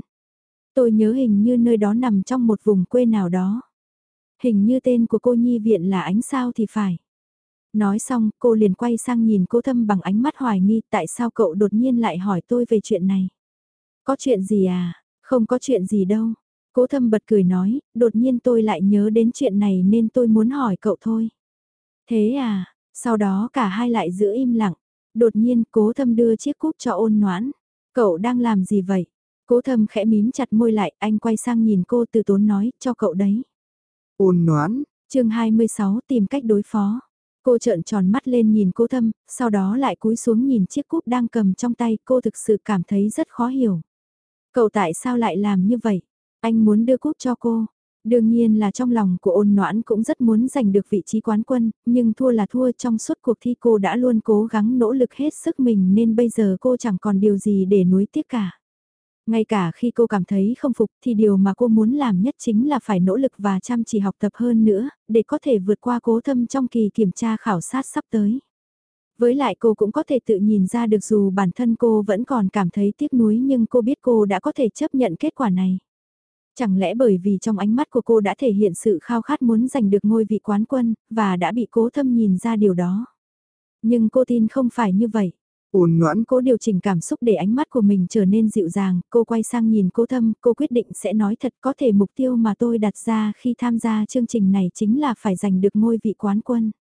Tôi nhớ hình như nơi đó nằm trong một vùng quê nào đó. Hình như tên của cô nhi viện là ánh sao thì phải. Nói xong, cô liền quay sang nhìn cố thâm bằng ánh mắt hoài nghi tại sao cậu đột nhiên lại hỏi tôi về chuyện này. Có chuyện gì à? Không có chuyện gì đâu. Cố thâm bật cười nói, đột nhiên tôi lại nhớ đến chuyện này nên tôi muốn hỏi cậu thôi. Thế à, sau đó cả hai lại giữ im lặng. Đột nhiên cố thâm đưa chiếc cúp cho ôn noãn. Cậu đang làm gì vậy? Cố thâm khẽ mím chặt môi lại, anh quay sang nhìn cô từ tốn nói, cho cậu đấy. Ôn noãn. chương 26 tìm cách đối phó. Cô trợn tròn mắt lên nhìn cô thâm, sau đó lại cúi xuống nhìn chiếc cúp đang cầm trong tay, cô thực sự cảm thấy rất khó hiểu. Cậu tại sao lại làm như vậy? Anh muốn đưa cúp cho cô. Đương nhiên là trong lòng của ôn noãn cũng rất muốn giành được vị trí quán quân, nhưng thua là thua trong suốt cuộc thi cô đã luôn cố gắng nỗ lực hết sức mình nên bây giờ cô chẳng còn điều gì để nuối tiếc cả. Ngay cả khi cô cảm thấy không phục thì điều mà cô muốn làm nhất chính là phải nỗ lực và chăm chỉ học tập hơn nữa, để có thể vượt qua cố thâm trong kỳ kiểm tra khảo sát sắp tới. Với lại cô cũng có thể tự nhìn ra được dù bản thân cô vẫn còn cảm thấy tiếc nuối nhưng cô biết cô đã có thể chấp nhận kết quả này. Chẳng lẽ bởi vì trong ánh mắt của cô đã thể hiện sự khao khát muốn giành được ngôi vị quán quân, và đã bị cố thâm nhìn ra điều đó. Nhưng cô tin không phải như vậy. Ôn noãn cố điều chỉnh cảm xúc để ánh mắt của mình trở nên dịu dàng, cô quay sang nhìn cố thâm, cô quyết định sẽ nói thật có thể mục tiêu mà tôi đặt ra khi tham gia chương trình này chính là phải giành được ngôi vị quán quân.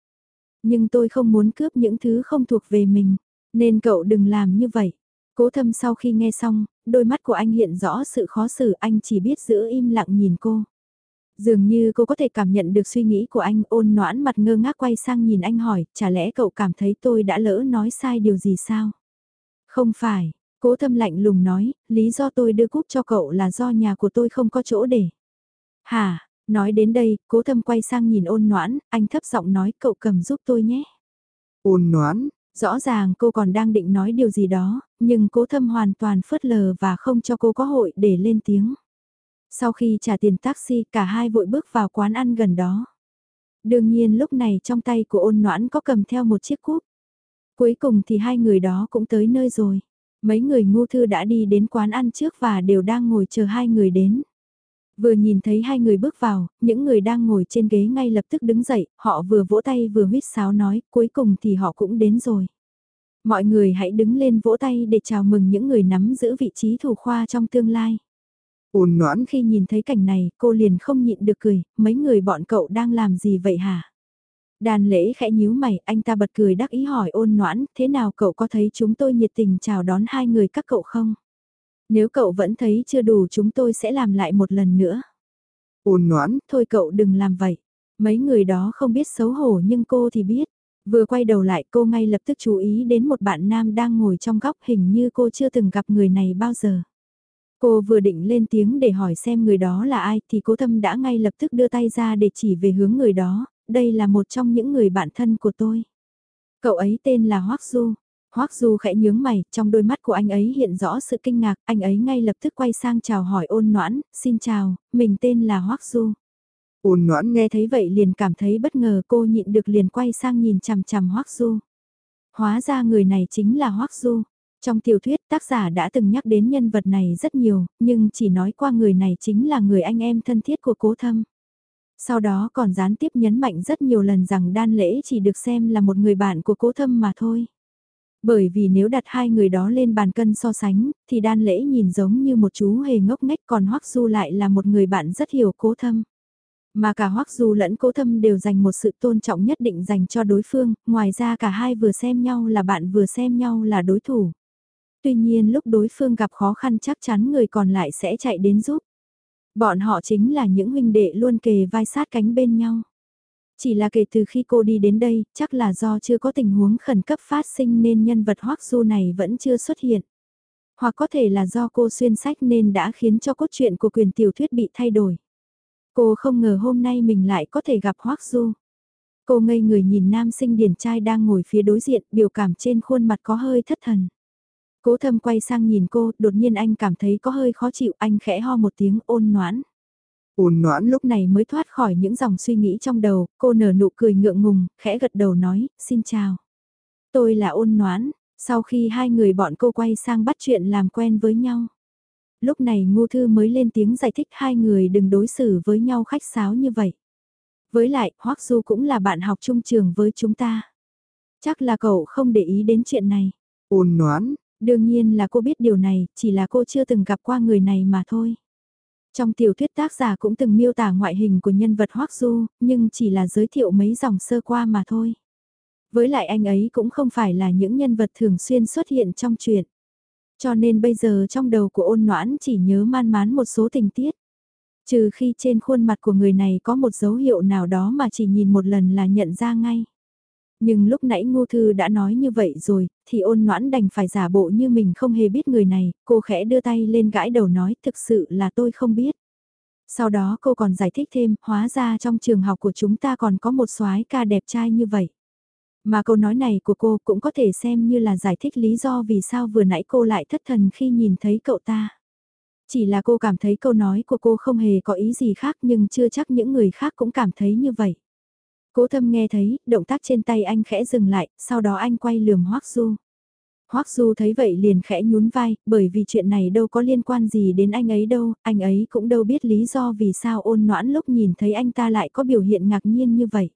Nhưng tôi không muốn cướp những thứ không thuộc về mình, nên cậu đừng làm như vậy. Cố thâm sau khi nghe xong, đôi mắt của anh hiện rõ sự khó xử anh chỉ biết giữ im lặng nhìn cô. Dường như cô có thể cảm nhận được suy nghĩ của anh ôn noãn mặt ngơ ngác quay sang nhìn anh hỏi, chả lẽ cậu cảm thấy tôi đã lỡ nói sai điều gì sao? Không phải, cố thâm lạnh lùng nói, lý do tôi đưa cúp cho cậu là do nhà của tôi không có chỗ để. Hả, nói đến đây, cố thâm quay sang nhìn ôn noãn, anh thấp giọng nói cậu cầm giúp tôi nhé. Ôn noãn, rõ ràng cô còn đang định nói điều gì đó, nhưng cố thâm hoàn toàn phớt lờ và không cho cô có hội để lên tiếng. Sau khi trả tiền taxi cả hai vội bước vào quán ăn gần đó. Đương nhiên lúc này trong tay của ôn noãn có cầm theo một chiếc cúp. Cuối cùng thì hai người đó cũng tới nơi rồi. Mấy người ngu thư đã đi đến quán ăn trước và đều đang ngồi chờ hai người đến. Vừa nhìn thấy hai người bước vào, những người đang ngồi trên ghế ngay lập tức đứng dậy, họ vừa vỗ tay vừa huýt sáo nói, cuối cùng thì họ cũng đến rồi. Mọi người hãy đứng lên vỗ tay để chào mừng những người nắm giữ vị trí thủ khoa trong tương lai. Ôn noãn Khi nhìn thấy cảnh này, cô liền không nhịn được cười, mấy người bọn cậu đang làm gì vậy hả? Đàn lễ khẽ nhíu mày, anh ta bật cười đắc ý hỏi ôn noãn, thế nào cậu có thấy chúng tôi nhiệt tình chào đón hai người các cậu không? Nếu cậu vẫn thấy chưa đủ chúng tôi sẽ làm lại một lần nữa. Ôn noãn, thôi cậu đừng làm vậy. Mấy người đó không biết xấu hổ nhưng cô thì biết. Vừa quay đầu lại cô ngay lập tức chú ý đến một bạn nam đang ngồi trong góc hình như cô chưa từng gặp người này bao giờ. Cô vừa định lên tiếng để hỏi xem người đó là ai thì cố thâm đã ngay lập tức đưa tay ra để chỉ về hướng người đó, đây là một trong những người bạn thân của tôi. Cậu ấy tên là Hoắc Du. Hoắc Du khẽ nhướng mày, trong đôi mắt của anh ấy hiện rõ sự kinh ngạc, anh ấy ngay lập tức quay sang chào hỏi ôn noãn, xin chào, mình tên là Hoắc Du. Ôn noãn nghe thấy vậy liền cảm thấy bất ngờ cô nhịn được liền quay sang nhìn chằm chằm Hoắc Du. Hóa ra người này chính là Hoắc Du. Trong tiểu thuyết tác giả đã từng nhắc đến nhân vật này rất nhiều, nhưng chỉ nói qua người này chính là người anh em thân thiết của cố thâm. Sau đó còn gián tiếp nhấn mạnh rất nhiều lần rằng đan lễ chỉ được xem là một người bạn của cố thâm mà thôi. Bởi vì nếu đặt hai người đó lên bàn cân so sánh, thì đan lễ nhìn giống như một chú hề ngốc nghếch còn Hoắc Du lại là một người bạn rất hiểu cố thâm. Mà cả Hoắc Du lẫn cố thâm đều dành một sự tôn trọng nhất định dành cho đối phương, ngoài ra cả hai vừa xem nhau là bạn vừa xem nhau là đối thủ. Tuy nhiên lúc đối phương gặp khó khăn chắc chắn người còn lại sẽ chạy đến giúp. Bọn họ chính là những huynh đệ luôn kề vai sát cánh bên nhau. Chỉ là kể từ khi cô đi đến đây, chắc là do chưa có tình huống khẩn cấp phát sinh nên nhân vật Hoắc Du này vẫn chưa xuất hiện. Hoặc có thể là do cô xuyên sách nên đã khiến cho cốt truyện của quyền tiểu thuyết bị thay đổi. Cô không ngờ hôm nay mình lại có thể gặp Hoắc Du. Cô ngây người nhìn nam sinh điển trai đang ngồi phía đối diện, biểu cảm trên khuôn mặt có hơi thất thần. Cố thâm quay sang nhìn cô, đột nhiên anh cảm thấy có hơi khó chịu, anh khẽ ho một tiếng ôn noãn. Ôn noãn lúc này mới thoát khỏi những dòng suy nghĩ trong đầu, cô nở nụ cười ngượng ngùng, khẽ gật đầu nói, xin chào. Tôi là ôn noãn, sau khi hai người bọn cô quay sang bắt chuyện làm quen với nhau. Lúc này ngu thư mới lên tiếng giải thích hai người đừng đối xử với nhau khách sáo như vậy. Với lại, Hoắc Du cũng là bạn học chung trường với chúng ta. Chắc là cậu không để ý đến chuyện này. Ôn noãn, Đương nhiên là cô biết điều này, chỉ là cô chưa từng gặp qua người này mà thôi. Trong tiểu thuyết tác giả cũng từng miêu tả ngoại hình của nhân vật Hoắc Du, nhưng chỉ là giới thiệu mấy dòng sơ qua mà thôi. Với lại anh ấy cũng không phải là những nhân vật thường xuyên xuất hiện trong truyện. Cho nên bây giờ trong đầu của ôn noãn chỉ nhớ man mán một số tình tiết. Trừ khi trên khuôn mặt của người này có một dấu hiệu nào đó mà chỉ nhìn một lần là nhận ra ngay. Nhưng lúc nãy Ngô Thư đã nói như vậy rồi, thì ôn noãn đành phải giả bộ như mình không hề biết người này, cô khẽ đưa tay lên gãi đầu nói thực sự là tôi không biết. Sau đó cô còn giải thích thêm, hóa ra trong trường học của chúng ta còn có một soái ca đẹp trai như vậy. Mà câu nói này của cô cũng có thể xem như là giải thích lý do vì sao vừa nãy cô lại thất thần khi nhìn thấy cậu ta. Chỉ là cô cảm thấy câu nói của cô không hề có ý gì khác nhưng chưa chắc những người khác cũng cảm thấy như vậy. Cố thâm nghe thấy, động tác trên tay anh khẽ dừng lại, sau đó anh quay lườm Hoắc Du. Hoắc Du thấy vậy liền khẽ nhún vai, bởi vì chuyện này đâu có liên quan gì đến anh ấy đâu, anh ấy cũng đâu biết lý do vì sao ôn noãn lúc nhìn thấy anh ta lại có biểu hiện ngạc nhiên như vậy.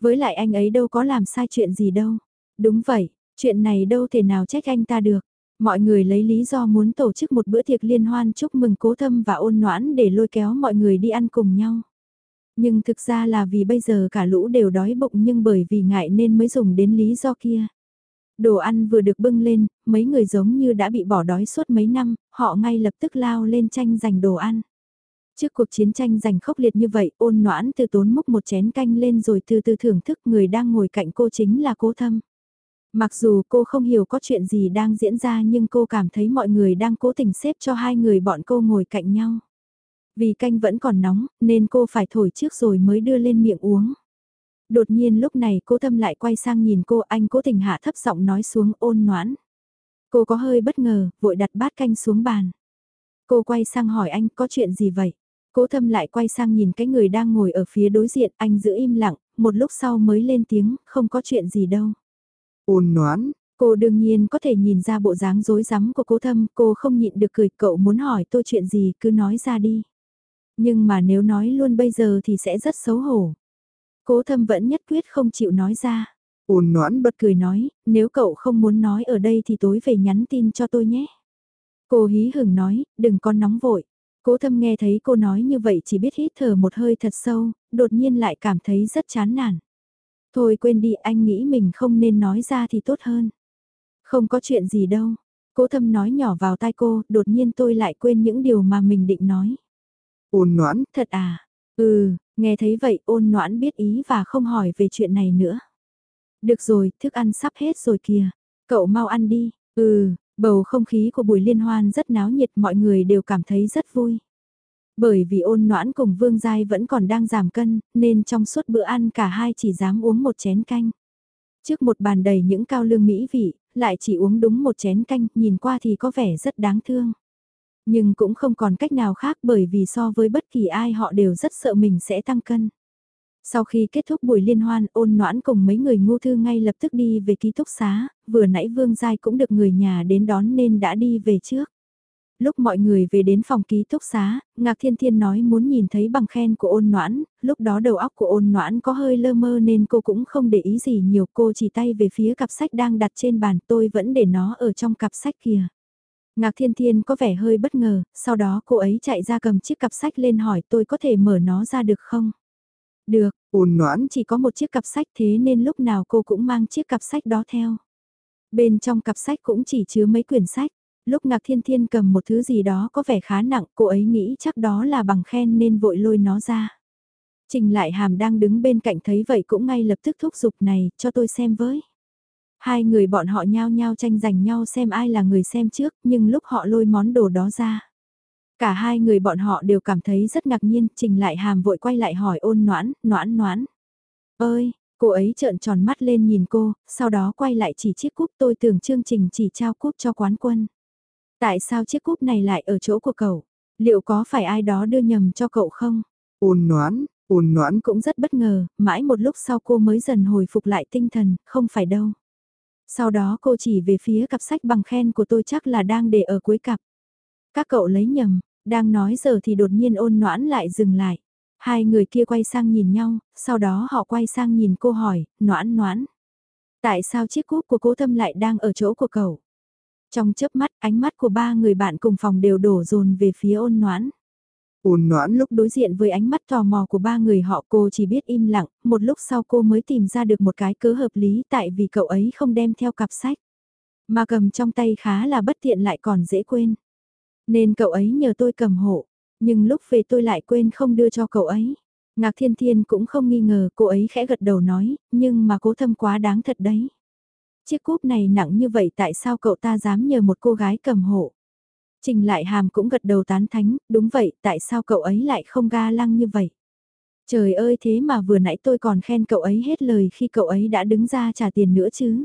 Với lại anh ấy đâu có làm sai chuyện gì đâu. Đúng vậy, chuyện này đâu thể nào trách anh ta được. Mọi người lấy lý do muốn tổ chức một bữa tiệc liên hoan chúc mừng cố thâm và ôn noãn để lôi kéo mọi người đi ăn cùng nhau. Nhưng thực ra là vì bây giờ cả lũ đều đói bụng nhưng bởi vì ngại nên mới dùng đến lý do kia. Đồ ăn vừa được bưng lên, mấy người giống như đã bị bỏ đói suốt mấy năm, họ ngay lập tức lao lên tranh giành đồ ăn. Trước cuộc chiến tranh giành khốc liệt như vậy, ôn noãn từ tốn múc một chén canh lên rồi từ từ thưởng thức người đang ngồi cạnh cô chính là cố thâm. Mặc dù cô không hiểu có chuyện gì đang diễn ra nhưng cô cảm thấy mọi người đang cố tình xếp cho hai người bọn cô ngồi cạnh nhau. Vì canh vẫn còn nóng, nên cô phải thổi trước rồi mới đưa lên miệng uống. Đột nhiên lúc này cô thâm lại quay sang nhìn cô anh cố tình hạ thấp giọng nói xuống ôn noãn. Cô có hơi bất ngờ, vội đặt bát canh xuống bàn. Cô quay sang hỏi anh có chuyện gì vậy? Cố thâm lại quay sang nhìn cái người đang ngồi ở phía đối diện, anh giữ im lặng, một lúc sau mới lên tiếng, không có chuyện gì đâu. Ôn noãn, Cô đương nhiên có thể nhìn ra bộ dáng rối rắm của cố thâm, cô không nhịn được cười, cậu muốn hỏi tôi chuyện gì cứ nói ra đi. Nhưng mà nếu nói luôn bây giờ thì sẽ rất xấu hổ. Cố thâm vẫn nhất quyết không chịu nói ra. Ôn noãn bật cười nói, nếu cậu không muốn nói ở đây thì tối về nhắn tin cho tôi nhé. Cô hí hửng nói, đừng có nóng vội. Cố thâm nghe thấy cô nói như vậy chỉ biết hít thở một hơi thật sâu, đột nhiên lại cảm thấy rất chán nản. Thôi quên đi anh nghĩ mình không nên nói ra thì tốt hơn. Không có chuyện gì đâu. Cố thâm nói nhỏ vào tai cô, đột nhiên tôi lại quên những điều mà mình định nói. Ôn noãn, thật à? Ừ, nghe thấy vậy ôn noãn biết ý và không hỏi về chuyện này nữa. Được rồi, thức ăn sắp hết rồi kìa. Cậu mau ăn đi. Ừ, bầu không khí của buổi liên hoan rất náo nhiệt mọi người đều cảm thấy rất vui. Bởi vì ôn noãn cùng Vương Giai vẫn còn đang giảm cân, nên trong suốt bữa ăn cả hai chỉ dám uống một chén canh. Trước một bàn đầy những cao lương mỹ vị, lại chỉ uống đúng một chén canh, nhìn qua thì có vẻ rất đáng thương. Nhưng cũng không còn cách nào khác bởi vì so với bất kỳ ai họ đều rất sợ mình sẽ tăng cân. Sau khi kết thúc buổi liên hoan, ôn noãn cùng mấy người ngu thư ngay lập tức đi về ký túc xá, vừa nãy Vương Giai cũng được người nhà đến đón nên đã đi về trước. Lúc mọi người về đến phòng ký túc xá, Ngạc Thiên Thiên nói muốn nhìn thấy bằng khen của ôn noãn, lúc đó đầu óc của ôn noãn có hơi lơ mơ nên cô cũng không để ý gì nhiều, cô chỉ tay về phía cặp sách đang đặt trên bàn tôi vẫn để nó ở trong cặp sách kia. Ngạc Thiên Thiên có vẻ hơi bất ngờ, sau đó cô ấy chạy ra cầm chiếc cặp sách lên hỏi tôi có thể mở nó ra được không? Được, ôn noãn chỉ có một chiếc cặp sách thế nên lúc nào cô cũng mang chiếc cặp sách đó theo. Bên trong cặp sách cũng chỉ chứa mấy quyển sách. Lúc Ngạc Thiên Thiên cầm một thứ gì đó có vẻ khá nặng, cô ấy nghĩ chắc đó là bằng khen nên vội lôi nó ra. Trình lại hàm đang đứng bên cạnh thấy vậy cũng ngay lập tức thúc giục này, cho tôi xem với. Hai người bọn họ nhao nhao tranh giành nhau xem ai là người xem trước, nhưng lúc họ lôi món đồ đó ra. Cả hai người bọn họ đều cảm thấy rất ngạc nhiên, trình lại hàm vội quay lại hỏi ôn noãn, noãn noãn. Ơi, cô ấy trợn tròn mắt lên nhìn cô, sau đó quay lại chỉ chiếc cúp tôi tưởng chương trình chỉ trao cúp cho quán quân. Tại sao chiếc cúp này lại ở chỗ của cậu? Liệu có phải ai đó đưa nhầm cho cậu không? Ôn noãn, ôn noãn cũng rất bất ngờ, mãi một lúc sau cô mới dần hồi phục lại tinh thần, không phải đâu. Sau đó cô chỉ về phía cặp sách bằng khen của tôi chắc là đang để ở cuối cặp. Các cậu lấy nhầm, đang nói giờ thì đột nhiên ôn noãn lại dừng lại. Hai người kia quay sang nhìn nhau, sau đó họ quay sang nhìn cô hỏi, noãn noãn. Tại sao chiếc cúp của cố thâm lại đang ở chỗ của cậu? Trong chớp mắt, ánh mắt của ba người bạn cùng phòng đều đổ dồn về phía ôn noãn. Ôn noãn lúc đối diện với ánh mắt tò mò của ba người họ cô chỉ biết im lặng, một lúc sau cô mới tìm ra được một cái cớ hợp lý tại vì cậu ấy không đem theo cặp sách. Mà cầm trong tay khá là bất tiện lại còn dễ quên. Nên cậu ấy nhờ tôi cầm hộ, nhưng lúc về tôi lại quên không đưa cho cậu ấy. Ngạc Thiên Thiên cũng không nghi ngờ cô ấy khẽ gật đầu nói, nhưng mà cố thâm quá đáng thật đấy. Chiếc cúp này nặng như vậy tại sao cậu ta dám nhờ một cô gái cầm hộ? Trình lại hàm cũng gật đầu tán thánh, đúng vậy, tại sao cậu ấy lại không ga lăng như vậy? Trời ơi thế mà vừa nãy tôi còn khen cậu ấy hết lời khi cậu ấy đã đứng ra trả tiền nữa chứ.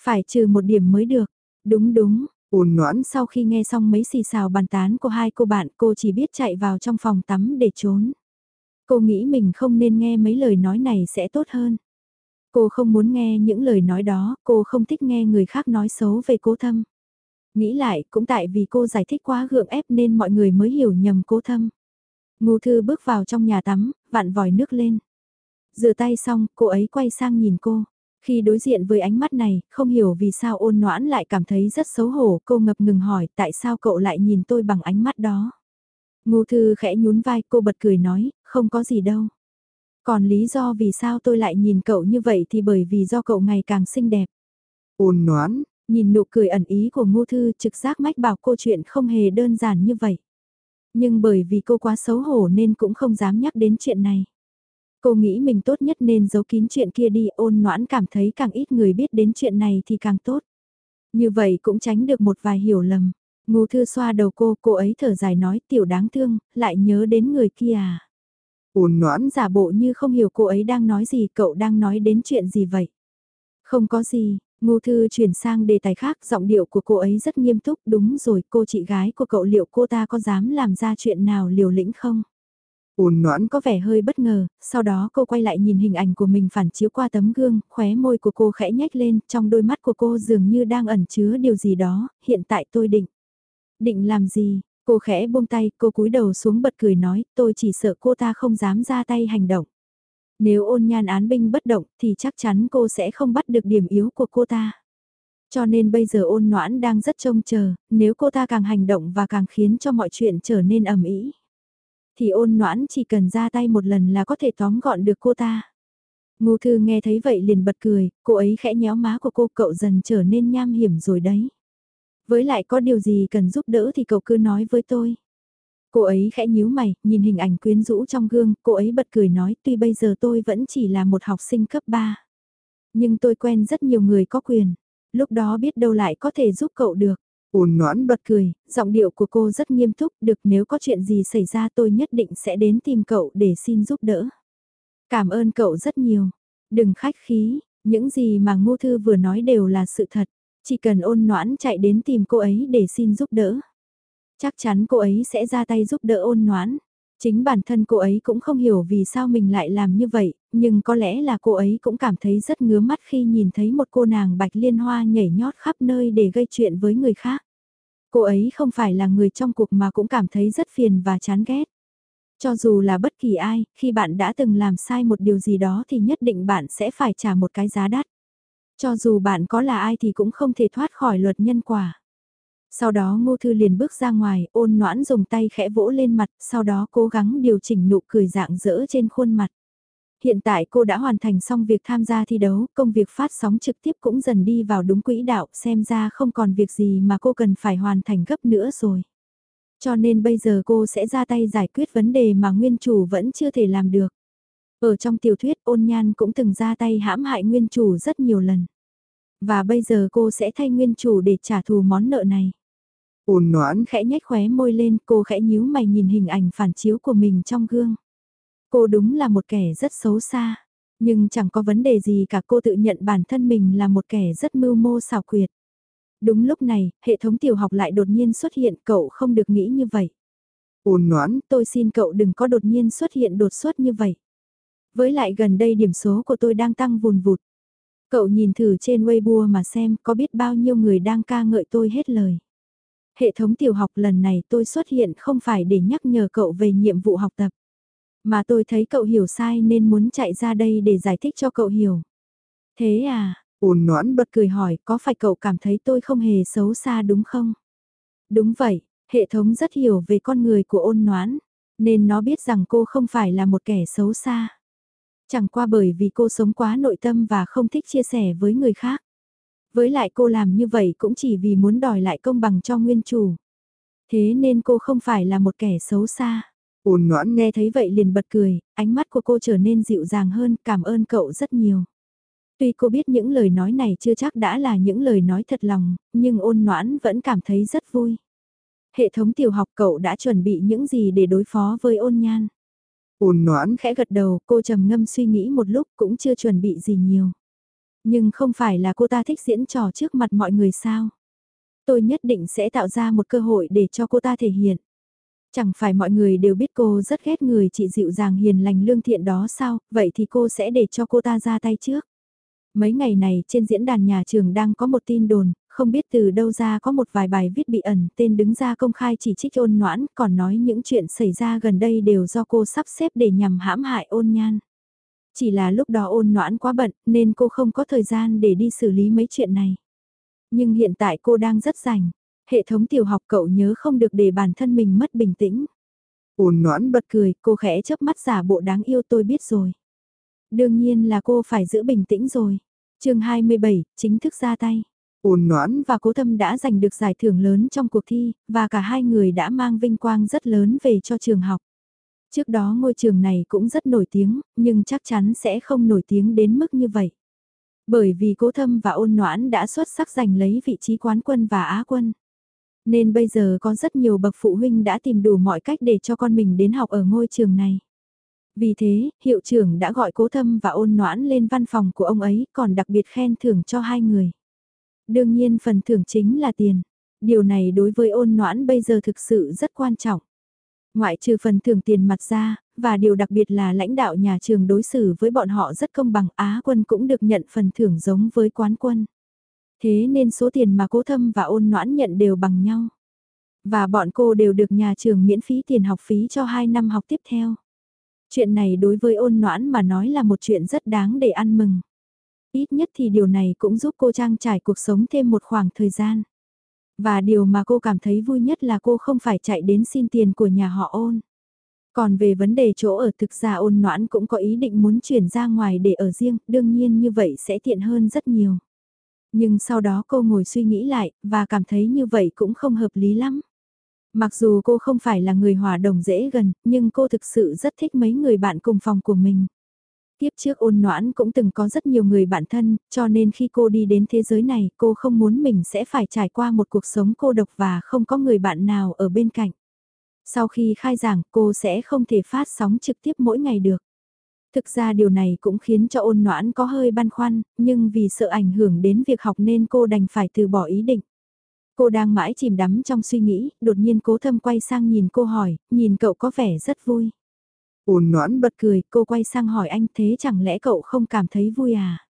Phải trừ một điểm mới được. Đúng đúng, ôn noãn sau khi nghe xong mấy xì xào bàn tán của hai cô bạn cô chỉ biết chạy vào trong phòng tắm để trốn. Cô nghĩ mình không nên nghe mấy lời nói này sẽ tốt hơn. Cô không muốn nghe những lời nói đó, cô không thích nghe người khác nói xấu về cố thâm. Nghĩ lại, cũng tại vì cô giải thích quá gượng ép nên mọi người mới hiểu nhầm cố thâm. Ngô thư bước vào trong nhà tắm, vặn vòi nước lên. Rửa tay xong, cô ấy quay sang nhìn cô. Khi đối diện với ánh mắt này, không hiểu vì sao ôn noãn lại cảm thấy rất xấu hổ, cô ngập ngừng hỏi tại sao cậu lại nhìn tôi bằng ánh mắt đó. Ngô thư khẽ nhún vai cô bật cười nói, không có gì đâu. Còn lý do vì sao tôi lại nhìn cậu như vậy thì bởi vì do cậu ngày càng xinh đẹp. Ôn noãn, nhìn nụ cười ẩn ý của ngô thư trực giác mách bảo cô chuyện không hề đơn giản như vậy. Nhưng bởi vì cô quá xấu hổ nên cũng không dám nhắc đến chuyện này. Cô nghĩ mình tốt nhất nên giấu kín chuyện kia đi ôn noãn cảm thấy càng ít người biết đến chuyện này thì càng tốt. Như vậy cũng tránh được một vài hiểu lầm. Ngô thư xoa đầu cô, cô ấy thở dài nói tiểu đáng thương, lại nhớ đến người kia à. Ôn noãn giả bộ như không hiểu cô ấy đang nói gì, cậu đang nói đến chuyện gì vậy? Không có gì, Ngô Thư chuyển sang đề tài khác, giọng điệu của cô ấy rất nghiêm túc, đúng rồi, cô chị gái của cậu liệu cô ta có dám làm ra chuyện nào liều lĩnh không? Ôn noãn Có vẻ hơi bất ngờ, sau đó cô quay lại nhìn hình ảnh của mình phản chiếu qua tấm gương, khóe môi của cô khẽ nhếch lên, trong đôi mắt của cô dường như đang ẩn chứa điều gì đó, hiện tại tôi định. Định làm gì? Cô khẽ buông tay, cô cúi đầu xuống bật cười nói, tôi chỉ sợ cô ta không dám ra tay hành động. Nếu ôn nhan án binh bất động thì chắc chắn cô sẽ không bắt được điểm yếu của cô ta. Cho nên bây giờ ôn noãn đang rất trông chờ, nếu cô ta càng hành động và càng khiến cho mọi chuyện trở nên ẩm ĩ Thì ôn noãn chỉ cần ra tay một lần là có thể tóm gọn được cô ta. Ngô thư nghe thấy vậy liền bật cười, cô ấy khẽ nhéo má của cô cậu dần trở nên nham hiểm rồi đấy. Với lại có điều gì cần giúp đỡ thì cậu cứ nói với tôi. Cô ấy khẽ nhíu mày, nhìn hình ảnh quyến rũ trong gương, cô ấy bật cười nói tuy bây giờ tôi vẫn chỉ là một học sinh cấp 3. Nhưng tôi quen rất nhiều người có quyền, lúc đó biết đâu lại có thể giúp cậu được. Ôn noãn bật cười, giọng điệu của cô rất nghiêm túc, được nếu có chuyện gì xảy ra tôi nhất định sẽ đến tìm cậu để xin giúp đỡ. Cảm ơn cậu rất nhiều. Đừng khách khí, những gì mà Ngô Thư vừa nói đều là sự thật. Chỉ cần ôn noãn chạy đến tìm cô ấy để xin giúp đỡ. Chắc chắn cô ấy sẽ ra tay giúp đỡ ôn noãn. Chính bản thân cô ấy cũng không hiểu vì sao mình lại làm như vậy, nhưng có lẽ là cô ấy cũng cảm thấy rất ngứa mắt khi nhìn thấy một cô nàng bạch liên hoa nhảy nhót khắp nơi để gây chuyện với người khác. Cô ấy không phải là người trong cuộc mà cũng cảm thấy rất phiền và chán ghét. Cho dù là bất kỳ ai, khi bạn đã từng làm sai một điều gì đó thì nhất định bạn sẽ phải trả một cái giá đắt. Cho dù bạn có là ai thì cũng không thể thoát khỏi luật nhân quả. Sau đó Ngô Thư liền bước ra ngoài, ôn noãn dùng tay khẽ vỗ lên mặt, sau đó cố gắng điều chỉnh nụ cười dạng dỡ trên khuôn mặt. Hiện tại cô đã hoàn thành xong việc tham gia thi đấu, công việc phát sóng trực tiếp cũng dần đi vào đúng quỹ đạo, xem ra không còn việc gì mà cô cần phải hoàn thành gấp nữa rồi. Cho nên bây giờ cô sẽ ra tay giải quyết vấn đề mà nguyên chủ vẫn chưa thể làm được. Ở trong tiểu thuyết ôn nhan cũng từng ra tay hãm hại nguyên chủ rất nhiều lần. Và bây giờ cô sẽ thay nguyên chủ để trả thù món nợ này. Ôn noãn khẽ nhếch khóe môi lên cô khẽ nhíu mày nhìn hình ảnh phản chiếu của mình trong gương. Cô đúng là một kẻ rất xấu xa. Nhưng chẳng có vấn đề gì cả cô tự nhận bản thân mình là một kẻ rất mưu mô xảo quyệt. Đúng lúc này, hệ thống tiểu học lại đột nhiên xuất hiện cậu không được nghĩ như vậy. Ôn noãn, tôi xin cậu đừng có đột nhiên xuất hiện đột xuất như vậy. Với lại gần đây điểm số của tôi đang tăng vùn vụt. Cậu nhìn thử trên Weibo mà xem có biết bao nhiêu người đang ca ngợi tôi hết lời. Hệ thống tiểu học lần này tôi xuất hiện không phải để nhắc nhở cậu về nhiệm vụ học tập. Mà tôi thấy cậu hiểu sai nên muốn chạy ra đây để giải thích cho cậu hiểu. Thế à, ôn noãn bật cười hỏi có phải cậu cảm thấy tôi không hề xấu xa đúng không? Đúng vậy, hệ thống rất hiểu về con người của ôn noãn, nên nó biết rằng cô không phải là một kẻ xấu xa. Chẳng qua bởi vì cô sống quá nội tâm và không thích chia sẻ với người khác. Với lại cô làm như vậy cũng chỉ vì muốn đòi lại công bằng cho nguyên chủ. Thế nên cô không phải là một kẻ xấu xa. Ôn ngoãn nghe thấy vậy liền bật cười, ánh mắt của cô trở nên dịu dàng hơn, cảm ơn cậu rất nhiều. Tuy cô biết những lời nói này chưa chắc đã là những lời nói thật lòng, nhưng ôn noãn vẫn cảm thấy rất vui. Hệ thống tiểu học cậu đã chuẩn bị những gì để đối phó với ôn nhan. Ôn noãn khẽ gật đầu, cô trầm ngâm suy nghĩ một lúc cũng chưa chuẩn bị gì nhiều. Nhưng không phải là cô ta thích diễn trò trước mặt mọi người sao? Tôi nhất định sẽ tạo ra một cơ hội để cho cô ta thể hiện. Chẳng phải mọi người đều biết cô rất ghét người chị dịu dàng hiền lành lương thiện đó sao, vậy thì cô sẽ để cho cô ta ra tay trước. Mấy ngày này trên diễn đàn nhà trường đang có một tin đồn, không biết từ đâu ra có một vài bài viết bị ẩn tên đứng ra công khai chỉ trích ôn noãn còn nói những chuyện xảy ra gần đây đều do cô sắp xếp để nhằm hãm hại ôn nhan. Chỉ là lúc đó ôn noãn quá bận nên cô không có thời gian để đi xử lý mấy chuyện này. Nhưng hiện tại cô đang rất rảnh. Hệ thống tiểu học cậu nhớ không được để bản thân mình mất bình tĩnh. Ôn noãn bật cười, cô khẽ chớp mắt giả bộ đáng yêu tôi biết rồi. Đương nhiên là cô phải giữ bình tĩnh rồi. chương 27, chính thức ra tay. Ôn noãn và cố tâm đã giành được giải thưởng lớn trong cuộc thi, và cả hai người đã mang vinh quang rất lớn về cho trường học. Trước đó ngôi trường này cũng rất nổi tiếng, nhưng chắc chắn sẽ không nổi tiếng đến mức như vậy. Bởi vì cố thâm và ôn noãn đã xuất sắc giành lấy vị trí quán quân và á quân. Nên bây giờ có rất nhiều bậc phụ huynh đã tìm đủ mọi cách để cho con mình đến học ở ngôi trường này. Vì thế, hiệu trưởng đã gọi cố thâm và ôn noãn lên văn phòng của ông ấy còn đặc biệt khen thưởng cho hai người. Đương nhiên phần thưởng chính là tiền. Điều này đối với ôn noãn bây giờ thực sự rất quan trọng. Ngoại trừ phần thưởng tiền mặt ra, và điều đặc biệt là lãnh đạo nhà trường đối xử với bọn họ rất công bằng Á quân cũng được nhận phần thưởng giống với quán quân. Thế nên số tiền mà cố thâm và ôn noãn nhận đều bằng nhau. Và bọn cô đều được nhà trường miễn phí tiền học phí cho 2 năm học tiếp theo. Chuyện này đối với ôn noãn mà nói là một chuyện rất đáng để ăn mừng. Ít nhất thì điều này cũng giúp cô trang trải cuộc sống thêm một khoảng thời gian. Và điều mà cô cảm thấy vui nhất là cô không phải chạy đến xin tiền của nhà họ ôn. Còn về vấn đề chỗ ở thực ra ôn noãn cũng có ý định muốn chuyển ra ngoài để ở riêng, đương nhiên như vậy sẽ tiện hơn rất nhiều. Nhưng sau đó cô ngồi suy nghĩ lại, và cảm thấy như vậy cũng không hợp lý lắm. Mặc dù cô không phải là người hòa đồng dễ gần, nhưng cô thực sự rất thích mấy người bạn cùng phòng của mình. Tiếp trước ôn noãn cũng từng có rất nhiều người bạn thân, cho nên khi cô đi đến thế giới này, cô không muốn mình sẽ phải trải qua một cuộc sống cô độc và không có người bạn nào ở bên cạnh. Sau khi khai giảng, cô sẽ không thể phát sóng trực tiếp mỗi ngày được. Thực ra điều này cũng khiến cho ôn noãn có hơi băn khoăn, nhưng vì sợ ảnh hưởng đến việc học nên cô đành phải từ bỏ ý định. Cô đang mãi chìm đắm trong suy nghĩ, đột nhiên cố thâm quay sang nhìn cô hỏi, nhìn cậu có vẻ rất vui. Ôn noãn bật cười, cô quay sang hỏi anh thế chẳng lẽ cậu không cảm thấy vui à?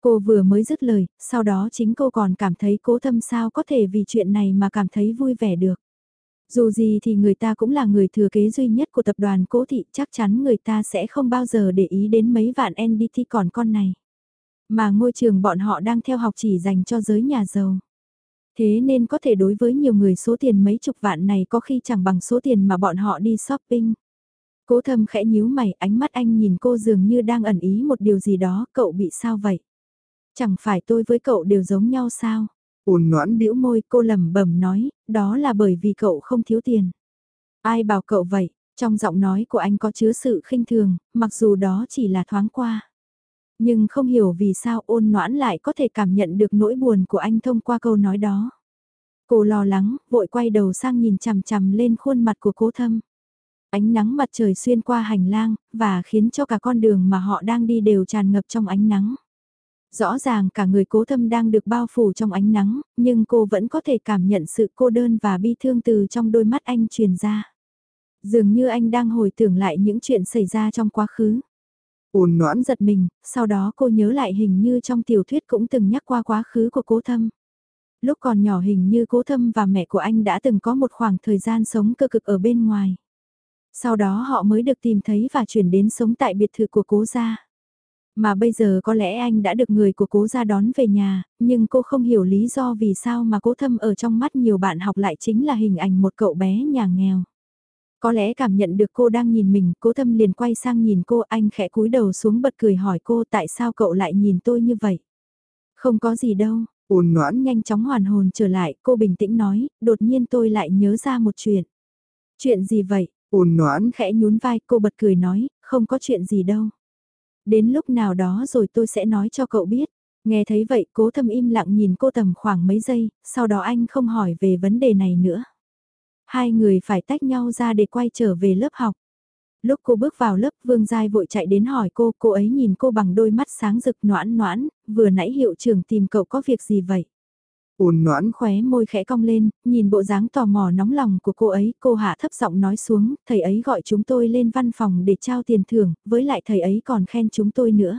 Cô vừa mới dứt lời, sau đó chính cô còn cảm thấy cố thâm sao có thể vì chuyện này mà cảm thấy vui vẻ được. Dù gì thì người ta cũng là người thừa kế duy nhất của tập đoàn cố thị chắc chắn người ta sẽ không bao giờ để ý đến mấy vạn NDT còn con này. Mà ngôi trường bọn họ đang theo học chỉ dành cho giới nhà giàu. Thế nên có thể đối với nhiều người số tiền mấy chục vạn này có khi chẳng bằng số tiền mà bọn họ đi shopping. Cố thâm khẽ nhíu mày, ánh mắt anh nhìn cô dường như đang ẩn ý một điều gì đó, cậu bị sao vậy? Chẳng phải tôi với cậu đều giống nhau sao? Ôn noãn bĩu môi cô lẩm bẩm nói, đó là bởi vì cậu không thiếu tiền. Ai bảo cậu vậy? Trong giọng nói của anh có chứa sự khinh thường, mặc dù đó chỉ là thoáng qua. Nhưng không hiểu vì sao ôn noãn lại có thể cảm nhận được nỗi buồn của anh thông qua câu nói đó. Cô lo lắng, vội quay đầu sang nhìn chằm chằm lên khuôn mặt của cố thâm. Ánh nắng mặt trời xuyên qua hành lang, và khiến cho cả con đường mà họ đang đi đều tràn ngập trong ánh nắng. Rõ ràng cả người cố thâm đang được bao phủ trong ánh nắng, nhưng cô vẫn có thể cảm nhận sự cô đơn và bi thương từ trong đôi mắt anh truyền ra. Dường như anh đang hồi tưởng lại những chuyện xảy ra trong quá khứ. Ôn noãn giật mình, sau đó cô nhớ lại hình như trong tiểu thuyết cũng từng nhắc qua quá khứ của cố thâm. Lúc còn nhỏ hình như cố thâm và mẹ của anh đã từng có một khoảng thời gian sống cơ cực ở bên ngoài. Sau đó họ mới được tìm thấy và chuyển đến sống tại biệt thự của cố gia. Mà bây giờ có lẽ anh đã được người của cố gia đón về nhà, nhưng cô không hiểu lý do vì sao mà cố thâm ở trong mắt nhiều bạn học lại chính là hình ảnh một cậu bé nhà nghèo. Có lẽ cảm nhận được cô đang nhìn mình, cố thâm liền quay sang nhìn cô anh khẽ cúi đầu xuống bật cười hỏi cô tại sao cậu lại nhìn tôi như vậy. Không có gì đâu, ôn noãn nhanh chóng hoàn hồn trở lại, cô bình tĩnh nói, đột nhiên tôi lại nhớ ra một chuyện. Chuyện gì vậy? Ôn noãn khẽ nhún vai cô bật cười nói, không có chuyện gì đâu. Đến lúc nào đó rồi tôi sẽ nói cho cậu biết. Nghe thấy vậy cố thâm im lặng nhìn cô tầm khoảng mấy giây, sau đó anh không hỏi về vấn đề này nữa. Hai người phải tách nhau ra để quay trở về lớp học. Lúc cô bước vào lớp Vương Giai vội chạy đến hỏi cô, cô ấy nhìn cô bằng đôi mắt sáng rực noãn noãn, vừa nãy hiệu trưởng tìm cậu có việc gì vậy? Ôn noãn khóe môi khẽ cong lên, nhìn bộ dáng tò mò nóng lòng của cô ấy, cô hạ thấp giọng nói xuống, thầy ấy gọi chúng tôi lên văn phòng để trao tiền thưởng, với lại thầy ấy còn khen chúng tôi nữa.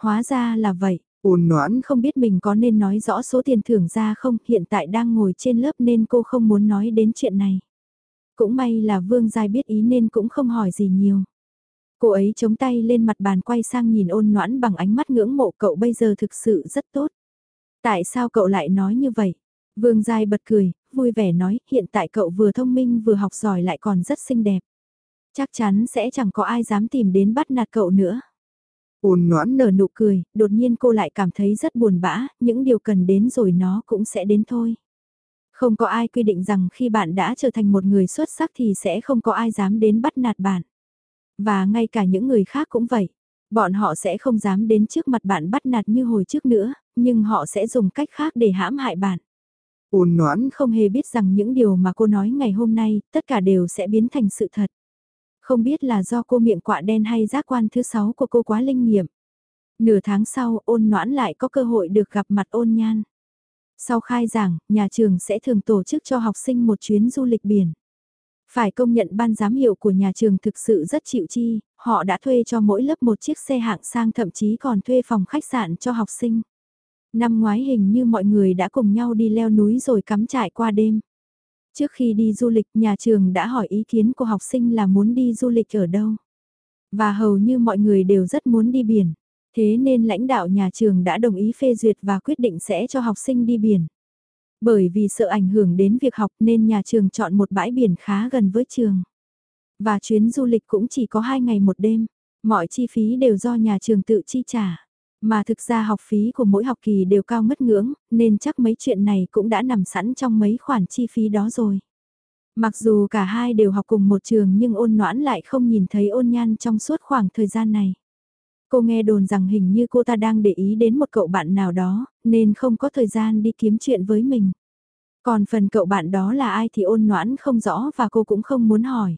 Hóa ra là vậy, ôn noãn không biết mình có nên nói rõ số tiền thưởng ra không, hiện tại đang ngồi trên lớp nên cô không muốn nói đến chuyện này. Cũng may là Vương Giai biết ý nên cũng không hỏi gì nhiều. Cô ấy chống tay lên mặt bàn quay sang nhìn ôn noãn bằng ánh mắt ngưỡng mộ cậu bây giờ thực sự rất tốt. Tại sao cậu lại nói như vậy? Vương Giai bật cười, vui vẻ nói, hiện tại cậu vừa thông minh vừa học giỏi lại còn rất xinh đẹp. Chắc chắn sẽ chẳng có ai dám tìm đến bắt nạt cậu nữa. Ôn noãn nở nụ cười, đột nhiên cô lại cảm thấy rất buồn bã, những điều cần đến rồi nó cũng sẽ đến thôi. Không có ai quy định rằng khi bạn đã trở thành một người xuất sắc thì sẽ không có ai dám đến bắt nạt bạn. Và ngay cả những người khác cũng vậy. Bọn họ sẽ không dám đến trước mặt bạn bắt nạt như hồi trước nữa, nhưng họ sẽ dùng cách khác để hãm hại bạn. Ôn noãn không hề biết rằng những điều mà cô nói ngày hôm nay, tất cả đều sẽ biến thành sự thật. Không biết là do cô miệng quạ đen hay giác quan thứ sáu của cô quá linh nghiệm. Nửa tháng sau, ôn noãn lại có cơ hội được gặp mặt ôn nhan. Sau khai giảng, nhà trường sẽ thường tổ chức cho học sinh một chuyến du lịch biển. Phải công nhận ban giám hiệu của nhà trường thực sự rất chịu chi, họ đã thuê cho mỗi lớp một chiếc xe hạng sang thậm chí còn thuê phòng khách sạn cho học sinh. Năm ngoái hình như mọi người đã cùng nhau đi leo núi rồi cắm trại qua đêm. Trước khi đi du lịch nhà trường đã hỏi ý kiến của học sinh là muốn đi du lịch ở đâu. Và hầu như mọi người đều rất muốn đi biển. Thế nên lãnh đạo nhà trường đã đồng ý phê duyệt và quyết định sẽ cho học sinh đi biển. Bởi vì sợ ảnh hưởng đến việc học nên nhà trường chọn một bãi biển khá gần với trường. Và chuyến du lịch cũng chỉ có 2 ngày một đêm. Mọi chi phí đều do nhà trường tự chi trả. Mà thực ra học phí của mỗi học kỳ đều cao ngất ngưỡng, nên chắc mấy chuyện này cũng đã nằm sẵn trong mấy khoản chi phí đó rồi. Mặc dù cả hai đều học cùng một trường nhưng ôn noãn lại không nhìn thấy ôn nhan trong suốt khoảng thời gian này. Cô nghe đồn rằng hình như cô ta đang để ý đến một cậu bạn nào đó, nên không có thời gian đi kiếm chuyện với mình. Còn phần cậu bạn đó là ai thì ôn noãn không rõ và cô cũng không muốn hỏi.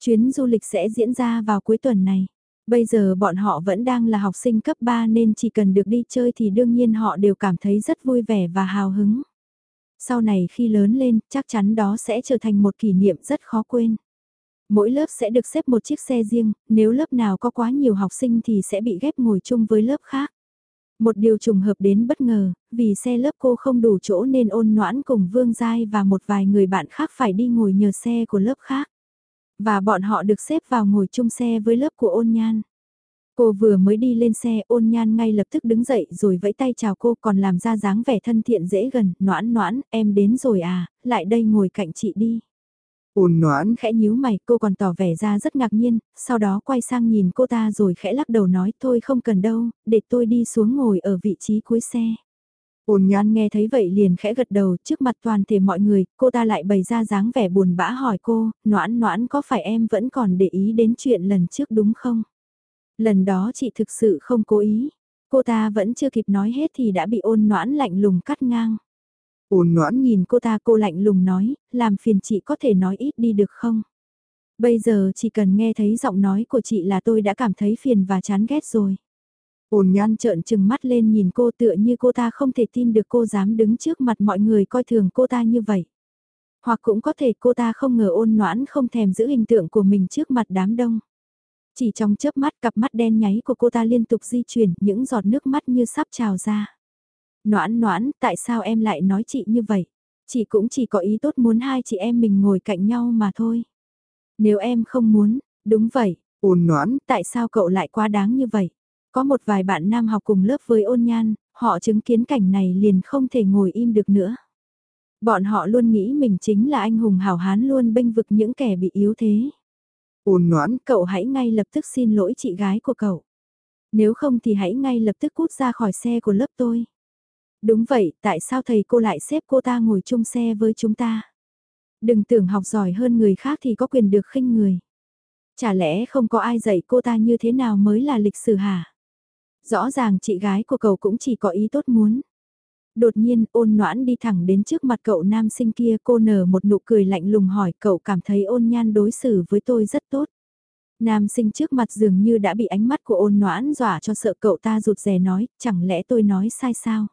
Chuyến du lịch sẽ diễn ra vào cuối tuần này. Bây giờ bọn họ vẫn đang là học sinh cấp 3 nên chỉ cần được đi chơi thì đương nhiên họ đều cảm thấy rất vui vẻ và hào hứng. Sau này khi lớn lên, chắc chắn đó sẽ trở thành một kỷ niệm rất khó quên. Mỗi lớp sẽ được xếp một chiếc xe riêng, nếu lớp nào có quá nhiều học sinh thì sẽ bị ghép ngồi chung với lớp khác. Một điều trùng hợp đến bất ngờ, vì xe lớp cô không đủ chỗ nên ôn noãn cùng Vương Giai và một vài người bạn khác phải đi ngồi nhờ xe của lớp khác. Và bọn họ được xếp vào ngồi chung xe với lớp của ôn nhan. Cô vừa mới đi lên xe ôn nhan ngay lập tức đứng dậy rồi vẫy tay chào cô còn làm ra dáng vẻ thân thiện dễ gần, noãn noãn, em đến rồi à, lại đây ngồi cạnh chị đi. Ôn noãn khẽ nhíu mày cô còn tỏ vẻ ra rất ngạc nhiên, sau đó quay sang nhìn cô ta rồi khẽ lắc đầu nói thôi không cần đâu, để tôi đi xuống ngồi ở vị trí cuối xe. Ôn nhan nghe thấy vậy liền khẽ gật đầu trước mặt toàn thể mọi người, cô ta lại bày ra dáng vẻ buồn bã hỏi cô, noãn noãn có phải em vẫn còn để ý đến chuyện lần trước đúng không? Lần đó chị thực sự không cố ý, cô ta vẫn chưa kịp nói hết thì đã bị ôn noãn lạnh lùng cắt ngang. Ôn ngoãn nhìn cô ta cô lạnh lùng nói, làm phiền chị có thể nói ít đi được không? Bây giờ chỉ cần nghe thấy giọng nói của chị là tôi đã cảm thấy phiền và chán ghét rồi. Ôn nhan trợn trừng mắt lên nhìn cô tựa như cô ta không thể tin được cô dám đứng trước mặt mọi người coi thường cô ta như vậy. Hoặc cũng có thể cô ta không ngờ ôn noãn không thèm giữ hình tượng của mình trước mặt đám đông. Chỉ trong chớp mắt cặp mắt đen nháy của cô ta liên tục di chuyển những giọt nước mắt như sắp trào ra. Noãn noãn, tại sao em lại nói chị như vậy? Chị cũng chỉ có ý tốt muốn hai chị em mình ngồi cạnh nhau mà thôi. Nếu em không muốn, đúng vậy, ôn noãn, tại sao cậu lại quá đáng như vậy? Có một vài bạn nam học cùng lớp với ôn nhan, họ chứng kiến cảnh này liền không thể ngồi im được nữa. Bọn họ luôn nghĩ mình chính là anh hùng hảo hán luôn bênh vực những kẻ bị yếu thế. Ôn noãn, cậu hãy ngay lập tức xin lỗi chị gái của cậu. Nếu không thì hãy ngay lập tức cút ra khỏi xe của lớp tôi. Đúng vậy, tại sao thầy cô lại xếp cô ta ngồi chung xe với chúng ta? Đừng tưởng học giỏi hơn người khác thì có quyền được khinh người. Chả lẽ không có ai dạy cô ta như thế nào mới là lịch sử hả? Rõ ràng chị gái của cậu cũng chỉ có ý tốt muốn. Đột nhiên ôn noãn đi thẳng đến trước mặt cậu nam sinh kia cô nở một nụ cười lạnh lùng hỏi cậu cảm thấy ôn nhan đối xử với tôi rất tốt. Nam sinh trước mặt dường như đã bị ánh mắt của ôn noãn dọa cho sợ cậu ta rụt rè nói, chẳng lẽ tôi nói sai sao?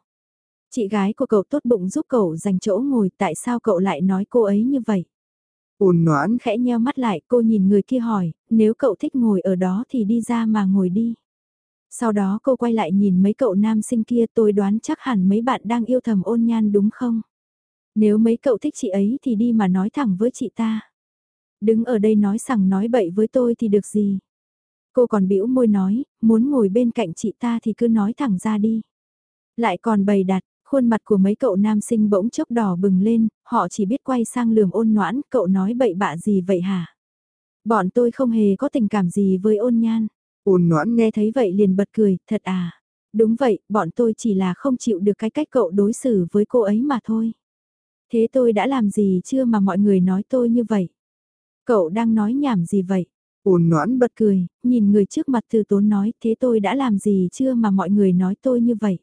Chị gái của cậu tốt bụng giúp cậu dành chỗ ngồi tại sao cậu lại nói cô ấy như vậy? Ôn noãn khẽ nheo mắt lại cô nhìn người kia hỏi, nếu cậu thích ngồi ở đó thì đi ra mà ngồi đi. Sau đó cô quay lại nhìn mấy cậu nam sinh kia tôi đoán chắc hẳn mấy bạn đang yêu thầm ôn nhan đúng không? Nếu mấy cậu thích chị ấy thì đi mà nói thẳng với chị ta. Đứng ở đây nói sằng nói bậy với tôi thì được gì? Cô còn bĩu môi nói, muốn ngồi bên cạnh chị ta thì cứ nói thẳng ra đi. Lại còn bày đặt, khuôn mặt của mấy cậu nam sinh bỗng chốc đỏ bừng lên, họ chỉ biết quay sang lườm ôn noãn, cậu nói bậy bạ gì vậy hả? Bọn tôi không hề có tình cảm gì với ôn nhan. Ôn noãn nghe thấy vậy liền bật cười, thật à? Đúng vậy, bọn tôi chỉ là không chịu được cái cách cậu đối xử với cô ấy mà thôi. Thế tôi đã làm gì chưa mà mọi người nói tôi như vậy? Cậu đang nói nhảm gì vậy? Ôn noãn bật cười, nhìn người trước mặt từ tốn nói thế tôi đã làm gì chưa mà mọi người nói tôi như vậy?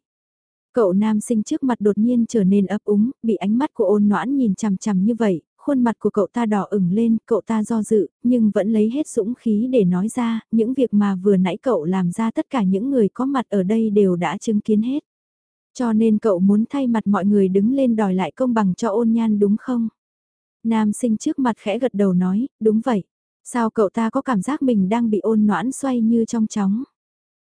Cậu nam sinh trước mặt đột nhiên trở nên ấp úng, bị ánh mắt của ôn noãn nhìn chằm chằm như vậy, khuôn mặt của cậu ta đỏ ửng lên, cậu ta do dự, nhưng vẫn lấy hết dũng khí để nói ra, những việc mà vừa nãy cậu làm ra tất cả những người có mặt ở đây đều đã chứng kiến hết. Cho nên cậu muốn thay mặt mọi người đứng lên đòi lại công bằng cho ôn nhan đúng không? Nam sinh trước mặt khẽ gật đầu nói, đúng vậy. Sao cậu ta có cảm giác mình đang bị ôn noãn xoay như trong chóng?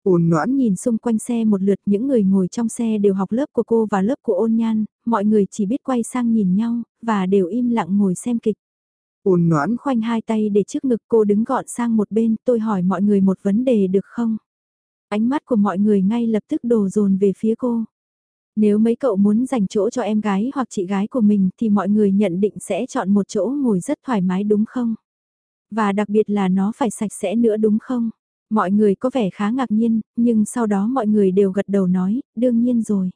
Ôn noãn nhìn xung quanh xe một lượt những người ngồi trong xe đều học lớp của cô và lớp của ôn nhan, mọi người chỉ biết quay sang nhìn nhau, và đều im lặng ngồi xem kịch. Ôn noãn khoanh hai tay để trước ngực cô đứng gọn sang một bên, tôi hỏi mọi người một vấn đề được không? Ánh mắt của mọi người ngay lập tức đổ dồn về phía cô. Nếu mấy cậu muốn dành chỗ cho em gái hoặc chị gái của mình thì mọi người nhận định sẽ chọn một chỗ ngồi rất thoải mái đúng không? Và đặc biệt là nó phải sạch sẽ nữa đúng không? Mọi người có vẻ khá ngạc nhiên, nhưng sau đó mọi người đều gật đầu nói, đương nhiên rồi.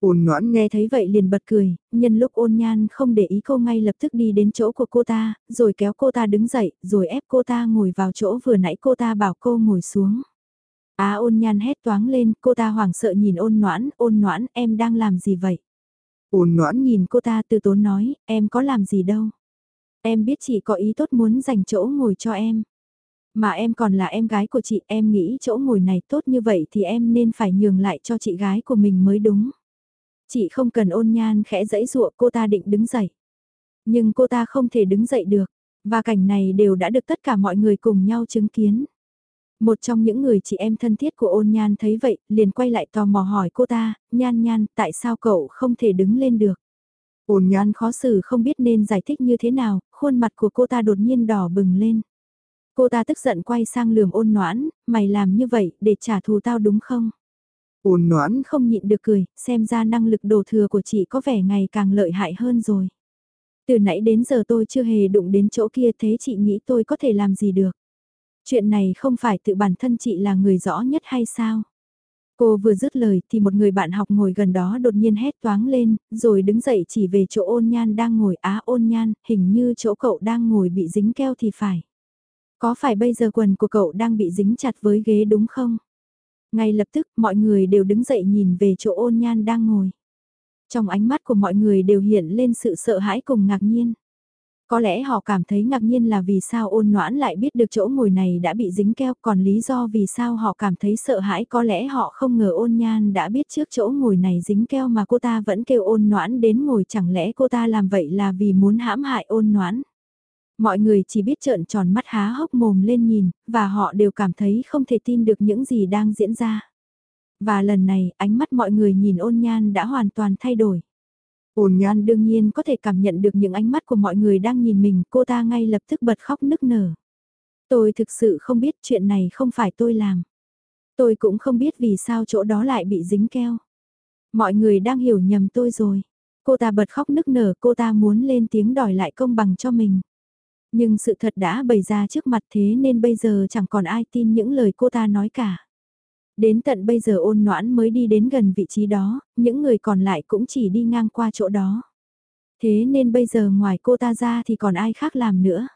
Ôn noãn nghe thấy vậy liền bật cười, nhân lúc ôn nhan không để ý cô ngay lập tức đi đến chỗ của cô ta, rồi kéo cô ta đứng dậy, rồi ép cô ta ngồi vào chỗ vừa nãy cô ta bảo cô ngồi xuống. Á ôn nhan hét toáng lên, cô ta hoảng sợ nhìn ôn noãn, ôn noãn, em đang làm gì vậy? Ôn noãn nhìn cô ta từ tốn nói, em có làm gì đâu. Em biết chị có ý tốt muốn dành chỗ ngồi cho em. Mà em còn là em gái của chị, em nghĩ chỗ ngồi này tốt như vậy thì em nên phải nhường lại cho chị gái của mình mới đúng. Chị không cần ôn nhan khẽ dẫy dụa cô ta định đứng dậy. Nhưng cô ta không thể đứng dậy được, và cảnh này đều đã được tất cả mọi người cùng nhau chứng kiến. Một trong những người chị em thân thiết của ôn nhan thấy vậy, liền quay lại tò mò hỏi cô ta, nhan nhan, tại sao cậu không thể đứng lên được? Ôn nhan khó xử không biết nên giải thích như thế nào, khuôn mặt của cô ta đột nhiên đỏ bừng lên. Cô ta tức giận quay sang lườm ôn noãn, mày làm như vậy để trả thù tao đúng không? Ôn noãn không nhịn được cười, xem ra năng lực đồ thừa của chị có vẻ ngày càng lợi hại hơn rồi. Từ nãy đến giờ tôi chưa hề đụng đến chỗ kia thế chị nghĩ tôi có thể làm gì được? Chuyện này không phải tự bản thân chị là người rõ nhất hay sao? Cô vừa dứt lời thì một người bạn học ngồi gần đó đột nhiên hét toáng lên, rồi đứng dậy chỉ về chỗ ôn nhan đang ngồi á ôn nhan, hình như chỗ cậu đang ngồi bị dính keo thì phải. Có phải bây giờ quần của cậu đang bị dính chặt với ghế đúng không? Ngay lập tức, mọi người đều đứng dậy nhìn về chỗ ôn nhan đang ngồi. Trong ánh mắt của mọi người đều hiện lên sự sợ hãi cùng ngạc nhiên. Có lẽ họ cảm thấy ngạc nhiên là vì sao ôn noãn lại biết được chỗ ngồi này đã bị dính keo, còn lý do vì sao họ cảm thấy sợ hãi, có lẽ họ không ngờ ôn nhan đã biết trước chỗ ngồi này dính keo mà cô ta vẫn kêu ôn noãn đến ngồi, chẳng lẽ cô ta làm vậy là vì muốn hãm hại ôn noãn. Mọi người chỉ biết trợn tròn mắt há hốc mồm lên nhìn, và họ đều cảm thấy không thể tin được những gì đang diễn ra. Và lần này, ánh mắt mọi người nhìn ôn nhan đã hoàn toàn thay đổi. Ôn nhan đương nhiên có thể cảm nhận được những ánh mắt của mọi người đang nhìn mình, cô ta ngay lập tức bật khóc nức nở. Tôi thực sự không biết chuyện này không phải tôi làm. Tôi cũng không biết vì sao chỗ đó lại bị dính keo. Mọi người đang hiểu nhầm tôi rồi. Cô ta bật khóc nức nở, cô ta muốn lên tiếng đòi lại công bằng cho mình. Nhưng sự thật đã bày ra trước mặt thế nên bây giờ chẳng còn ai tin những lời cô ta nói cả. Đến tận bây giờ ôn noãn mới đi đến gần vị trí đó, những người còn lại cũng chỉ đi ngang qua chỗ đó. Thế nên bây giờ ngoài cô ta ra thì còn ai khác làm nữa.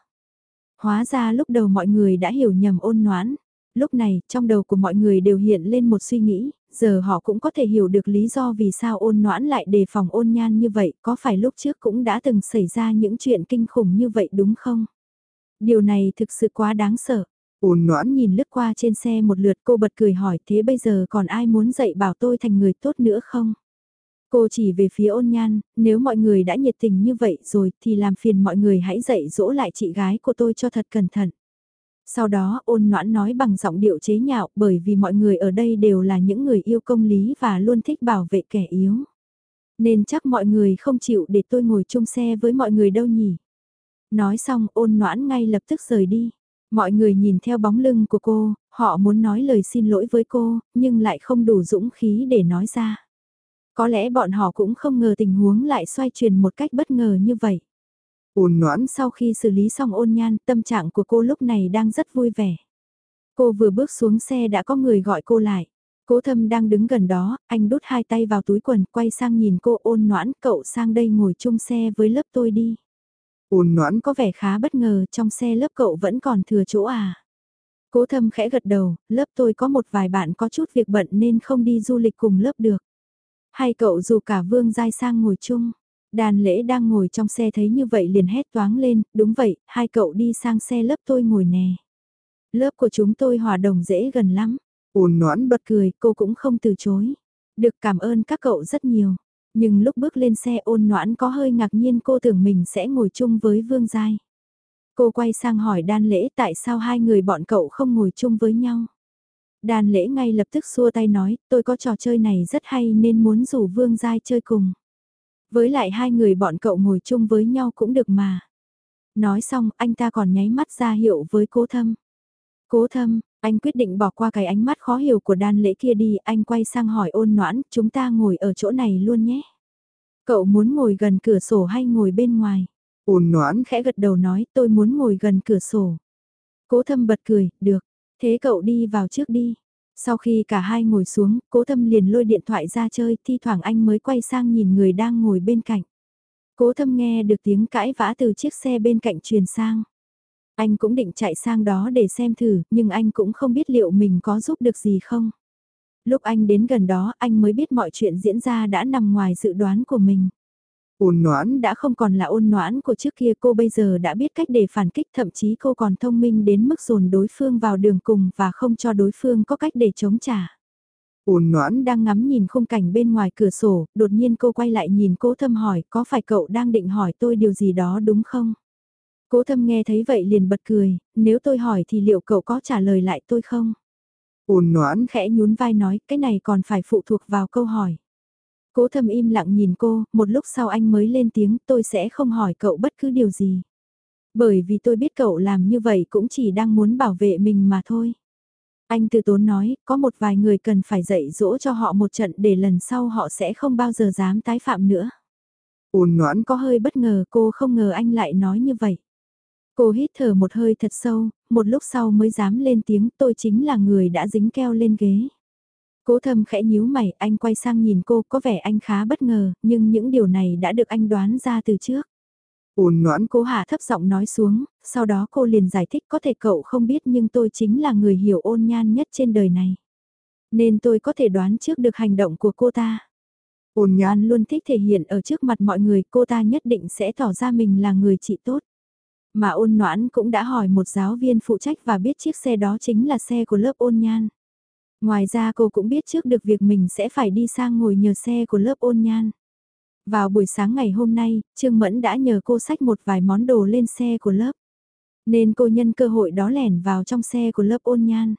Hóa ra lúc đầu mọi người đã hiểu nhầm ôn noãn. Lúc này, trong đầu của mọi người đều hiện lên một suy nghĩ, giờ họ cũng có thể hiểu được lý do vì sao ôn noãn lại đề phòng ôn nhan như vậy, có phải lúc trước cũng đã từng xảy ra những chuyện kinh khủng như vậy đúng không? Điều này thực sự quá đáng sợ. Ôn noãn nhìn lướt qua trên xe một lượt cô bật cười hỏi thế bây giờ còn ai muốn dạy bảo tôi thành người tốt nữa không? Cô chỉ về phía ôn nhan, nếu mọi người đã nhiệt tình như vậy rồi thì làm phiền mọi người hãy dạy dỗ lại chị gái của tôi cho thật cẩn thận. Sau đó ôn noãn nói bằng giọng điệu chế nhạo bởi vì mọi người ở đây đều là những người yêu công lý và luôn thích bảo vệ kẻ yếu. Nên chắc mọi người không chịu để tôi ngồi chung xe với mọi người đâu nhỉ. Nói xong ôn noãn ngay lập tức rời đi. Mọi người nhìn theo bóng lưng của cô, họ muốn nói lời xin lỗi với cô, nhưng lại không đủ dũng khí để nói ra. Có lẽ bọn họ cũng không ngờ tình huống lại xoay chuyển một cách bất ngờ như vậy. Ôn noãn sau khi xử lý xong ôn nhan, tâm trạng của cô lúc này đang rất vui vẻ. Cô vừa bước xuống xe đã có người gọi cô lại. Cố thâm đang đứng gần đó, anh đút hai tay vào túi quần, quay sang nhìn cô ôn noãn, cậu sang đây ngồi chung xe với lớp tôi đi. Ôn noãn có vẻ khá bất ngờ, trong xe lớp cậu vẫn còn thừa chỗ à. Cố thâm khẽ gật đầu, lớp tôi có một vài bạn có chút việc bận nên không đi du lịch cùng lớp được. Hay cậu dù cả Vương dai sang ngồi chung. Đàn lễ đang ngồi trong xe thấy như vậy liền hét toáng lên, đúng vậy, hai cậu đi sang xe lớp tôi ngồi nè. Lớp của chúng tôi hòa đồng dễ gần lắm. Ôn noãn bật cười, cô cũng không từ chối. Được cảm ơn các cậu rất nhiều. Nhưng lúc bước lên xe ôn noãn có hơi ngạc nhiên cô tưởng mình sẽ ngồi chung với Vương Giai. Cô quay sang hỏi đan lễ tại sao hai người bọn cậu không ngồi chung với nhau. Đan lễ ngay lập tức xua tay nói, tôi có trò chơi này rất hay nên muốn rủ Vương Giai chơi cùng. Với lại hai người bọn cậu ngồi chung với nhau cũng được mà. Nói xong, anh ta còn nháy mắt ra hiệu với cố thâm. Cố thâm, anh quyết định bỏ qua cái ánh mắt khó hiểu của đan lễ kia đi, anh quay sang hỏi ôn noãn, chúng ta ngồi ở chỗ này luôn nhé. Cậu muốn ngồi gần cửa sổ hay ngồi bên ngoài? Ôn noãn khẽ gật đầu nói tôi muốn ngồi gần cửa sổ. Cố thâm bật cười, được, thế cậu đi vào trước đi. Sau khi cả hai ngồi xuống, cố thâm liền lôi điện thoại ra chơi, thi thoảng anh mới quay sang nhìn người đang ngồi bên cạnh. Cố thâm nghe được tiếng cãi vã từ chiếc xe bên cạnh truyền sang. Anh cũng định chạy sang đó để xem thử, nhưng anh cũng không biết liệu mình có giúp được gì không. Lúc anh đến gần đó, anh mới biết mọi chuyện diễn ra đã nằm ngoài dự đoán của mình. Ôn noãn đã không còn là ôn noãn của trước kia cô bây giờ đã biết cách để phản kích thậm chí cô còn thông minh đến mức dồn đối phương vào đường cùng và không cho đối phương có cách để chống trả. Ôn noãn đang ngắm nhìn khung cảnh bên ngoài cửa sổ, đột nhiên cô quay lại nhìn cố thâm hỏi có phải cậu đang định hỏi tôi điều gì đó đúng không? Cố thâm nghe thấy vậy liền bật cười, nếu tôi hỏi thì liệu cậu có trả lời lại tôi không? Ôn noãn khẽ nhún vai nói cái này còn phải phụ thuộc vào câu hỏi. Cố thâm im lặng nhìn cô, một lúc sau anh mới lên tiếng tôi sẽ không hỏi cậu bất cứ điều gì. Bởi vì tôi biết cậu làm như vậy cũng chỉ đang muốn bảo vệ mình mà thôi. Anh từ tốn nói, có một vài người cần phải dạy dỗ cho họ một trận để lần sau họ sẽ không bao giờ dám tái phạm nữa. Ôn noãn có hơi bất ngờ cô không ngờ anh lại nói như vậy. Cô hít thở một hơi thật sâu, một lúc sau mới dám lên tiếng tôi chính là người đã dính keo lên ghế. Cố thâm khẽ nhíu mày, anh quay sang nhìn cô, có vẻ anh khá bất ngờ, nhưng những điều này đã được anh đoán ra từ trước. Ôn noãn cố hạ thấp giọng nói xuống, sau đó cô liền giải thích có thể cậu không biết nhưng tôi chính là người hiểu ôn nhan nhất trên đời này. Nên tôi có thể đoán trước được hành động của cô ta. Ôn nhan luôn thích thể hiện ở trước mặt mọi người cô ta nhất định sẽ tỏ ra mình là người chị tốt. Mà ôn noãn cũng đã hỏi một giáo viên phụ trách và biết chiếc xe đó chính là xe của lớp ôn nhan. Ngoài ra cô cũng biết trước được việc mình sẽ phải đi sang ngồi nhờ xe của lớp ôn nhan. Vào buổi sáng ngày hôm nay, Trương Mẫn đã nhờ cô sách một vài món đồ lên xe của lớp. Nên cô nhân cơ hội đó lẻn vào trong xe của lớp ôn nhan.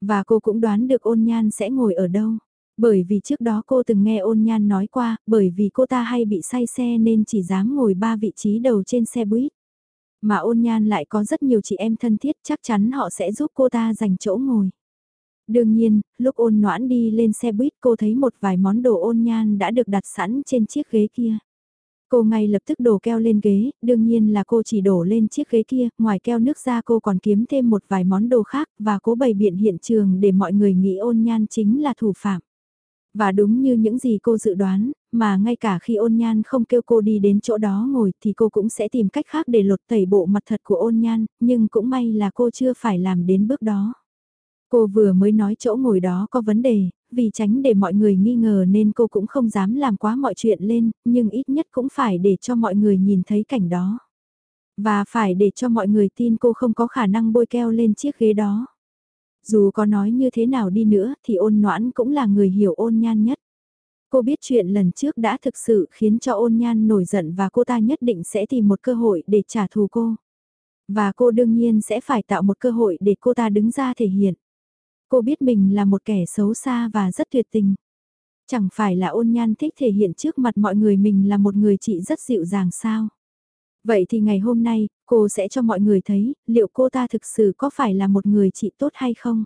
Và cô cũng đoán được ôn nhan sẽ ngồi ở đâu. Bởi vì trước đó cô từng nghe ôn nhan nói qua, bởi vì cô ta hay bị say xe nên chỉ dám ngồi ba vị trí đầu trên xe buýt. Mà ôn nhan lại có rất nhiều chị em thân thiết chắc chắn họ sẽ giúp cô ta giành chỗ ngồi. Đương nhiên, lúc ôn noãn đi lên xe buýt cô thấy một vài món đồ ôn nhan đã được đặt sẵn trên chiếc ghế kia. Cô ngay lập tức đổ keo lên ghế, đương nhiên là cô chỉ đổ lên chiếc ghế kia, ngoài keo nước ra cô còn kiếm thêm một vài món đồ khác và cố bày biện hiện trường để mọi người nghĩ ôn nhan chính là thủ phạm. Và đúng như những gì cô dự đoán, mà ngay cả khi ôn nhan không kêu cô đi đến chỗ đó ngồi thì cô cũng sẽ tìm cách khác để lột tẩy bộ mặt thật của ôn nhan, nhưng cũng may là cô chưa phải làm đến bước đó. Cô vừa mới nói chỗ ngồi đó có vấn đề, vì tránh để mọi người nghi ngờ nên cô cũng không dám làm quá mọi chuyện lên, nhưng ít nhất cũng phải để cho mọi người nhìn thấy cảnh đó. Và phải để cho mọi người tin cô không có khả năng bôi keo lên chiếc ghế đó. Dù có nói như thế nào đi nữa thì ôn noãn cũng là người hiểu ôn nhan nhất. Cô biết chuyện lần trước đã thực sự khiến cho ôn nhan nổi giận và cô ta nhất định sẽ tìm một cơ hội để trả thù cô. Và cô đương nhiên sẽ phải tạo một cơ hội để cô ta đứng ra thể hiện. Cô biết mình là một kẻ xấu xa và rất tuyệt tình. Chẳng phải là ôn nhan thích thể hiện trước mặt mọi người mình là một người chị rất dịu dàng sao. Vậy thì ngày hôm nay, cô sẽ cho mọi người thấy, liệu cô ta thực sự có phải là một người chị tốt hay không?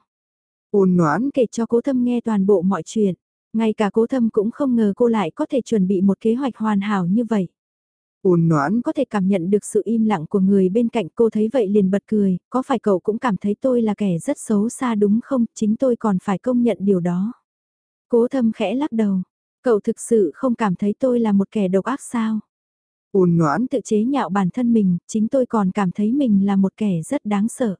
Ôn noãn kể cho cố thâm nghe toàn bộ mọi chuyện. Ngay cả cố thâm cũng không ngờ cô lại có thể chuẩn bị một kế hoạch hoàn hảo như vậy. Ôn noãn có thể cảm nhận được sự im lặng của người bên cạnh cô thấy vậy liền bật cười, có phải cậu cũng cảm thấy tôi là kẻ rất xấu xa đúng không, chính tôi còn phải công nhận điều đó. Cố thâm khẽ lắc đầu, cậu thực sự không cảm thấy tôi là một kẻ độc ác sao? Ôn noãn tự chế nhạo bản thân mình, chính tôi còn cảm thấy mình là một kẻ rất đáng sợ.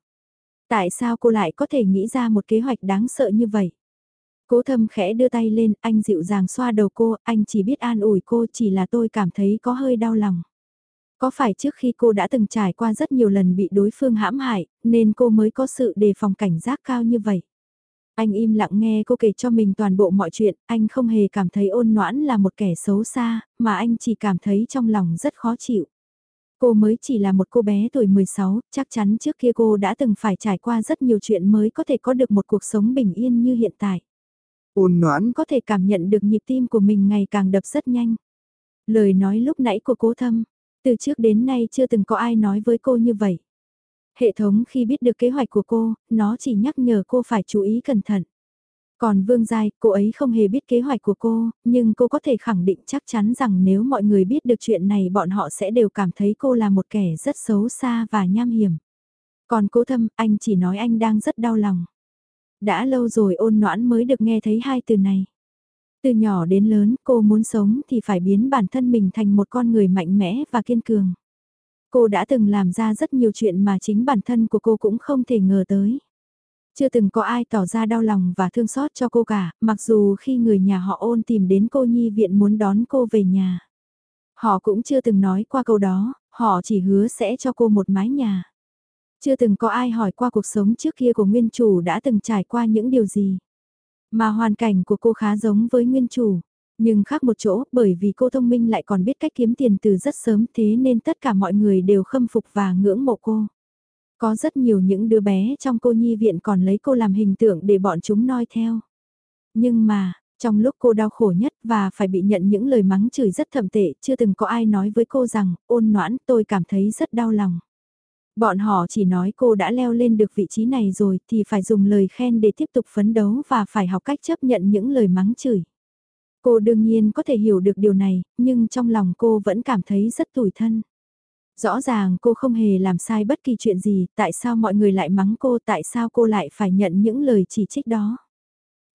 Tại sao cô lại có thể nghĩ ra một kế hoạch đáng sợ như vậy? Cố thâm khẽ đưa tay lên, anh dịu dàng xoa đầu cô, anh chỉ biết an ủi cô chỉ là tôi cảm thấy có hơi đau lòng. Có phải trước khi cô đã từng trải qua rất nhiều lần bị đối phương hãm hại, nên cô mới có sự đề phòng cảnh giác cao như vậy? Anh im lặng nghe cô kể cho mình toàn bộ mọi chuyện, anh không hề cảm thấy ôn noãn là một kẻ xấu xa, mà anh chỉ cảm thấy trong lòng rất khó chịu. Cô mới chỉ là một cô bé tuổi 16, chắc chắn trước kia cô đã từng phải trải qua rất nhiều chuyện mới có thể có được một cuộc sống bình yên như hiện tại. Ôn noãn có thể cảm nhận được nhịp tim của mình ngày càng đập rất nhanh. Lời nói lúc nãy của cố thâm, từ trước đến nay chưa từng có ai nói với cô như vậy. Hệ thống khi biết được kế hoạch của cô, nó chỉ nhắc nhở cô phải chú ý cẩn thận. Còn Vương Giai, cô ấy không hề biết kế hoạch của cô, nhưng cô có thể khẳng định chắc chắn rằng nếu mọi người biết được chuyện này bọn họ sẽ đều cảm thấy cô là một kẻ rất xấu xa và nham hiểm. Còn cố thâm, anh chỉ nói anh đang rất đau lòng. Đã lâu rồi ôn noãn mới được nghe thấy hai từ này. Từ nhỏ đến lớn, cô muốn sống thì phải biến bản thân mình thành một con người mạnh mẽ và kiên cường. Cô đã từng làm ra rất nhiều chuyện mà chính bản thân của cô cũng không thể ngờ tới. Chưa từng có ai tỏ ra đau lòng và thương xót cho cô cả, mặc dù khi người nhà họ ôn tìm đến cô nhi viện muốn đón cô về nhà. Họ cũng chưa từng nói qua câu đó, họ chỉ hứa sẽ cho cô một mái nhà. Chưa từng có ai hỏi qua cuộc sống trước kia của nguyên chủ đã từng trải qua những điều gì. Mà hoàn cảnh của cô khá giống với nguyên chủ. Nhưng khác một chỗ, bởi vì cô thông minh lại còn biết cách kiếm tiền từ rất sớm thế nên tất cả mọi người đều khâm phục và ngưỡng mộ cô. Có rất nhiều những đứa bé trong cô nhi viện còn lấy cô làm hình tượng để bọn chúng noi theo. Nhưng mà, trong lúc cô đau khổ nhất và phải bị nhận những lời mắng chửi rất thậm tệ, chưa từng có ai nói với cô rằng, ôn noãn tôi cảm thấy rất đau lòng. Bọn họ chỉ nói cô đã leo lên được vị trí này rồi thì phải dùng lời khen để tiếp tục phấn đấu và phải học cách chấp nhận những lời mắng chửi. Cô đương nhiên có thể hiểu được điều này, nhưng trong lòng cô vẫn cảm thấy rất tủi thân. Rõ ràng cô không hề làm sai bất kỳ chuyện gì, tại sao mọi người lại mắng cô, tại sao cô lại phải nhận những lời chỉ trích đó.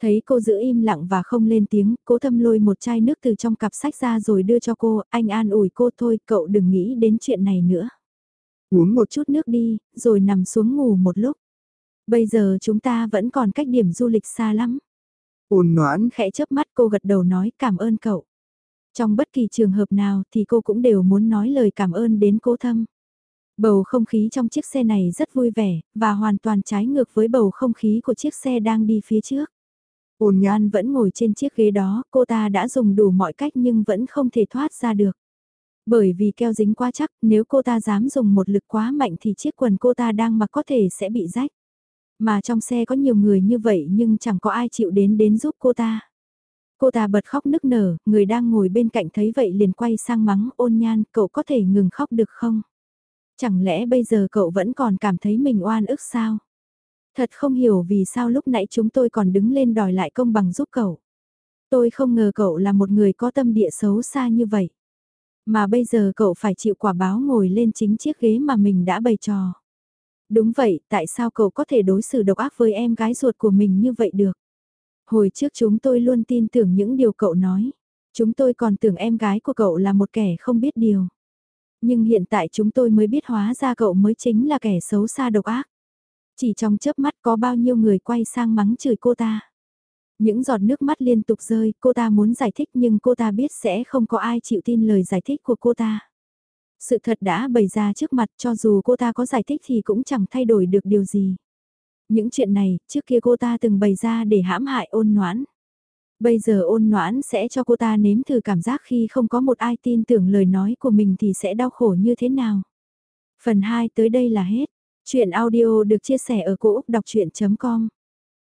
Thấy cô giữ im lặng và không lên tiếng, cố thâm lôi một chai nước từ trong cặp sách ra rồi đưa cho cô, anh an ủi cô thôi, cậu đừng nghĩ đến chuyện này nữa. Uống một chút nước đi, rồi nằm xuống ngủ một lúc. Bây giờ chúng ta vẫn còn cách điểm du lịch xa lắm. Ôn noãn khẽ chớp mắt cô gật đầu nói cảm ơn cậu. Trong bất kỳ trường hợp nào thì cô cũng đều muốn nói lời cảm ơn đến cố thâm. Bầu không khí trong chiếc xe này rất vui vẻ, và hoàn toàn trái ngược với bầu không khí của chiếc xe đang đi phía trước. Ôn nhan vẫn ngồi trên chiếc ghế đó, cô ta đã dùng đủ mọi cách nhưng vẫn không thể thoát ra được. Bởi vì keo dính quá chắc, nếu cô ta dám dùng một lực quá mạnh thì chiếc quần cô ta đang mặc có thể sẽ bị rách. Mà trong xe có nhiều người như vậy nhưng chẳng có ai chịu đến đến giúp cô ta. Cô ta bật khóc nức nở, người đang ngồi bên cạnh thấy vậy liền quay sang mắng ôn nhan, cậu có thể ngừng khóc được không? Chẳng lẽ bây giờ cậu vẫn còn cảm thấy mình oan ức sao? Thật không hiểu vì sao lúc nãy chúng tôi còn đứng lên đòi lại công bằng giúp cậu. Tôi không ngờ cậu là một người có tâm địa xấu xa như vậy. Mà bây giờ cậu phải chịu quả báo ngồi lên chính chiếc ghế mà mình đã bày trò. Đúng vậy, tại sao cậu có thể đối xử độc ác với em gái ruột của mình như vậy được? Hồi trước chúng tôi luôn tin tưởng những điều cậu nói. Chúng tôi còn tưởng em gái của cậu là một kẻ không biết điều. Nhưng hiện tại chúng tôi mới biết hóa ra cậu mới chính là kẻ xấu xa độc ác. Chỉ trong chớp mắt có bao nhiêu người quay sang mắng chửi cô ta. Những giọt nước mắt liên tục rơi, cô ta muốn giải thích nhưng cô ta biết sẽ không có ai chịu tin lời giải thích của cô ta. Sự thật đã bày ra trước mặt cho dù cô ta có giải thích thì cũng chẳng thay đổi được điều gì. Những chuyện này, trước kia cô ta từng bày ra để hãm hại ôn noãn. Bây giờ ôn noãn sẽ cho cô ta nếm thử cảm giác khi không có một ai tin tưởng lời nói của mình thì sẽ đau khổ như thế nào. Phần 2 tới đây là hết. Chuyện audio được chia sẻ ở cỗ đọc chuyện.com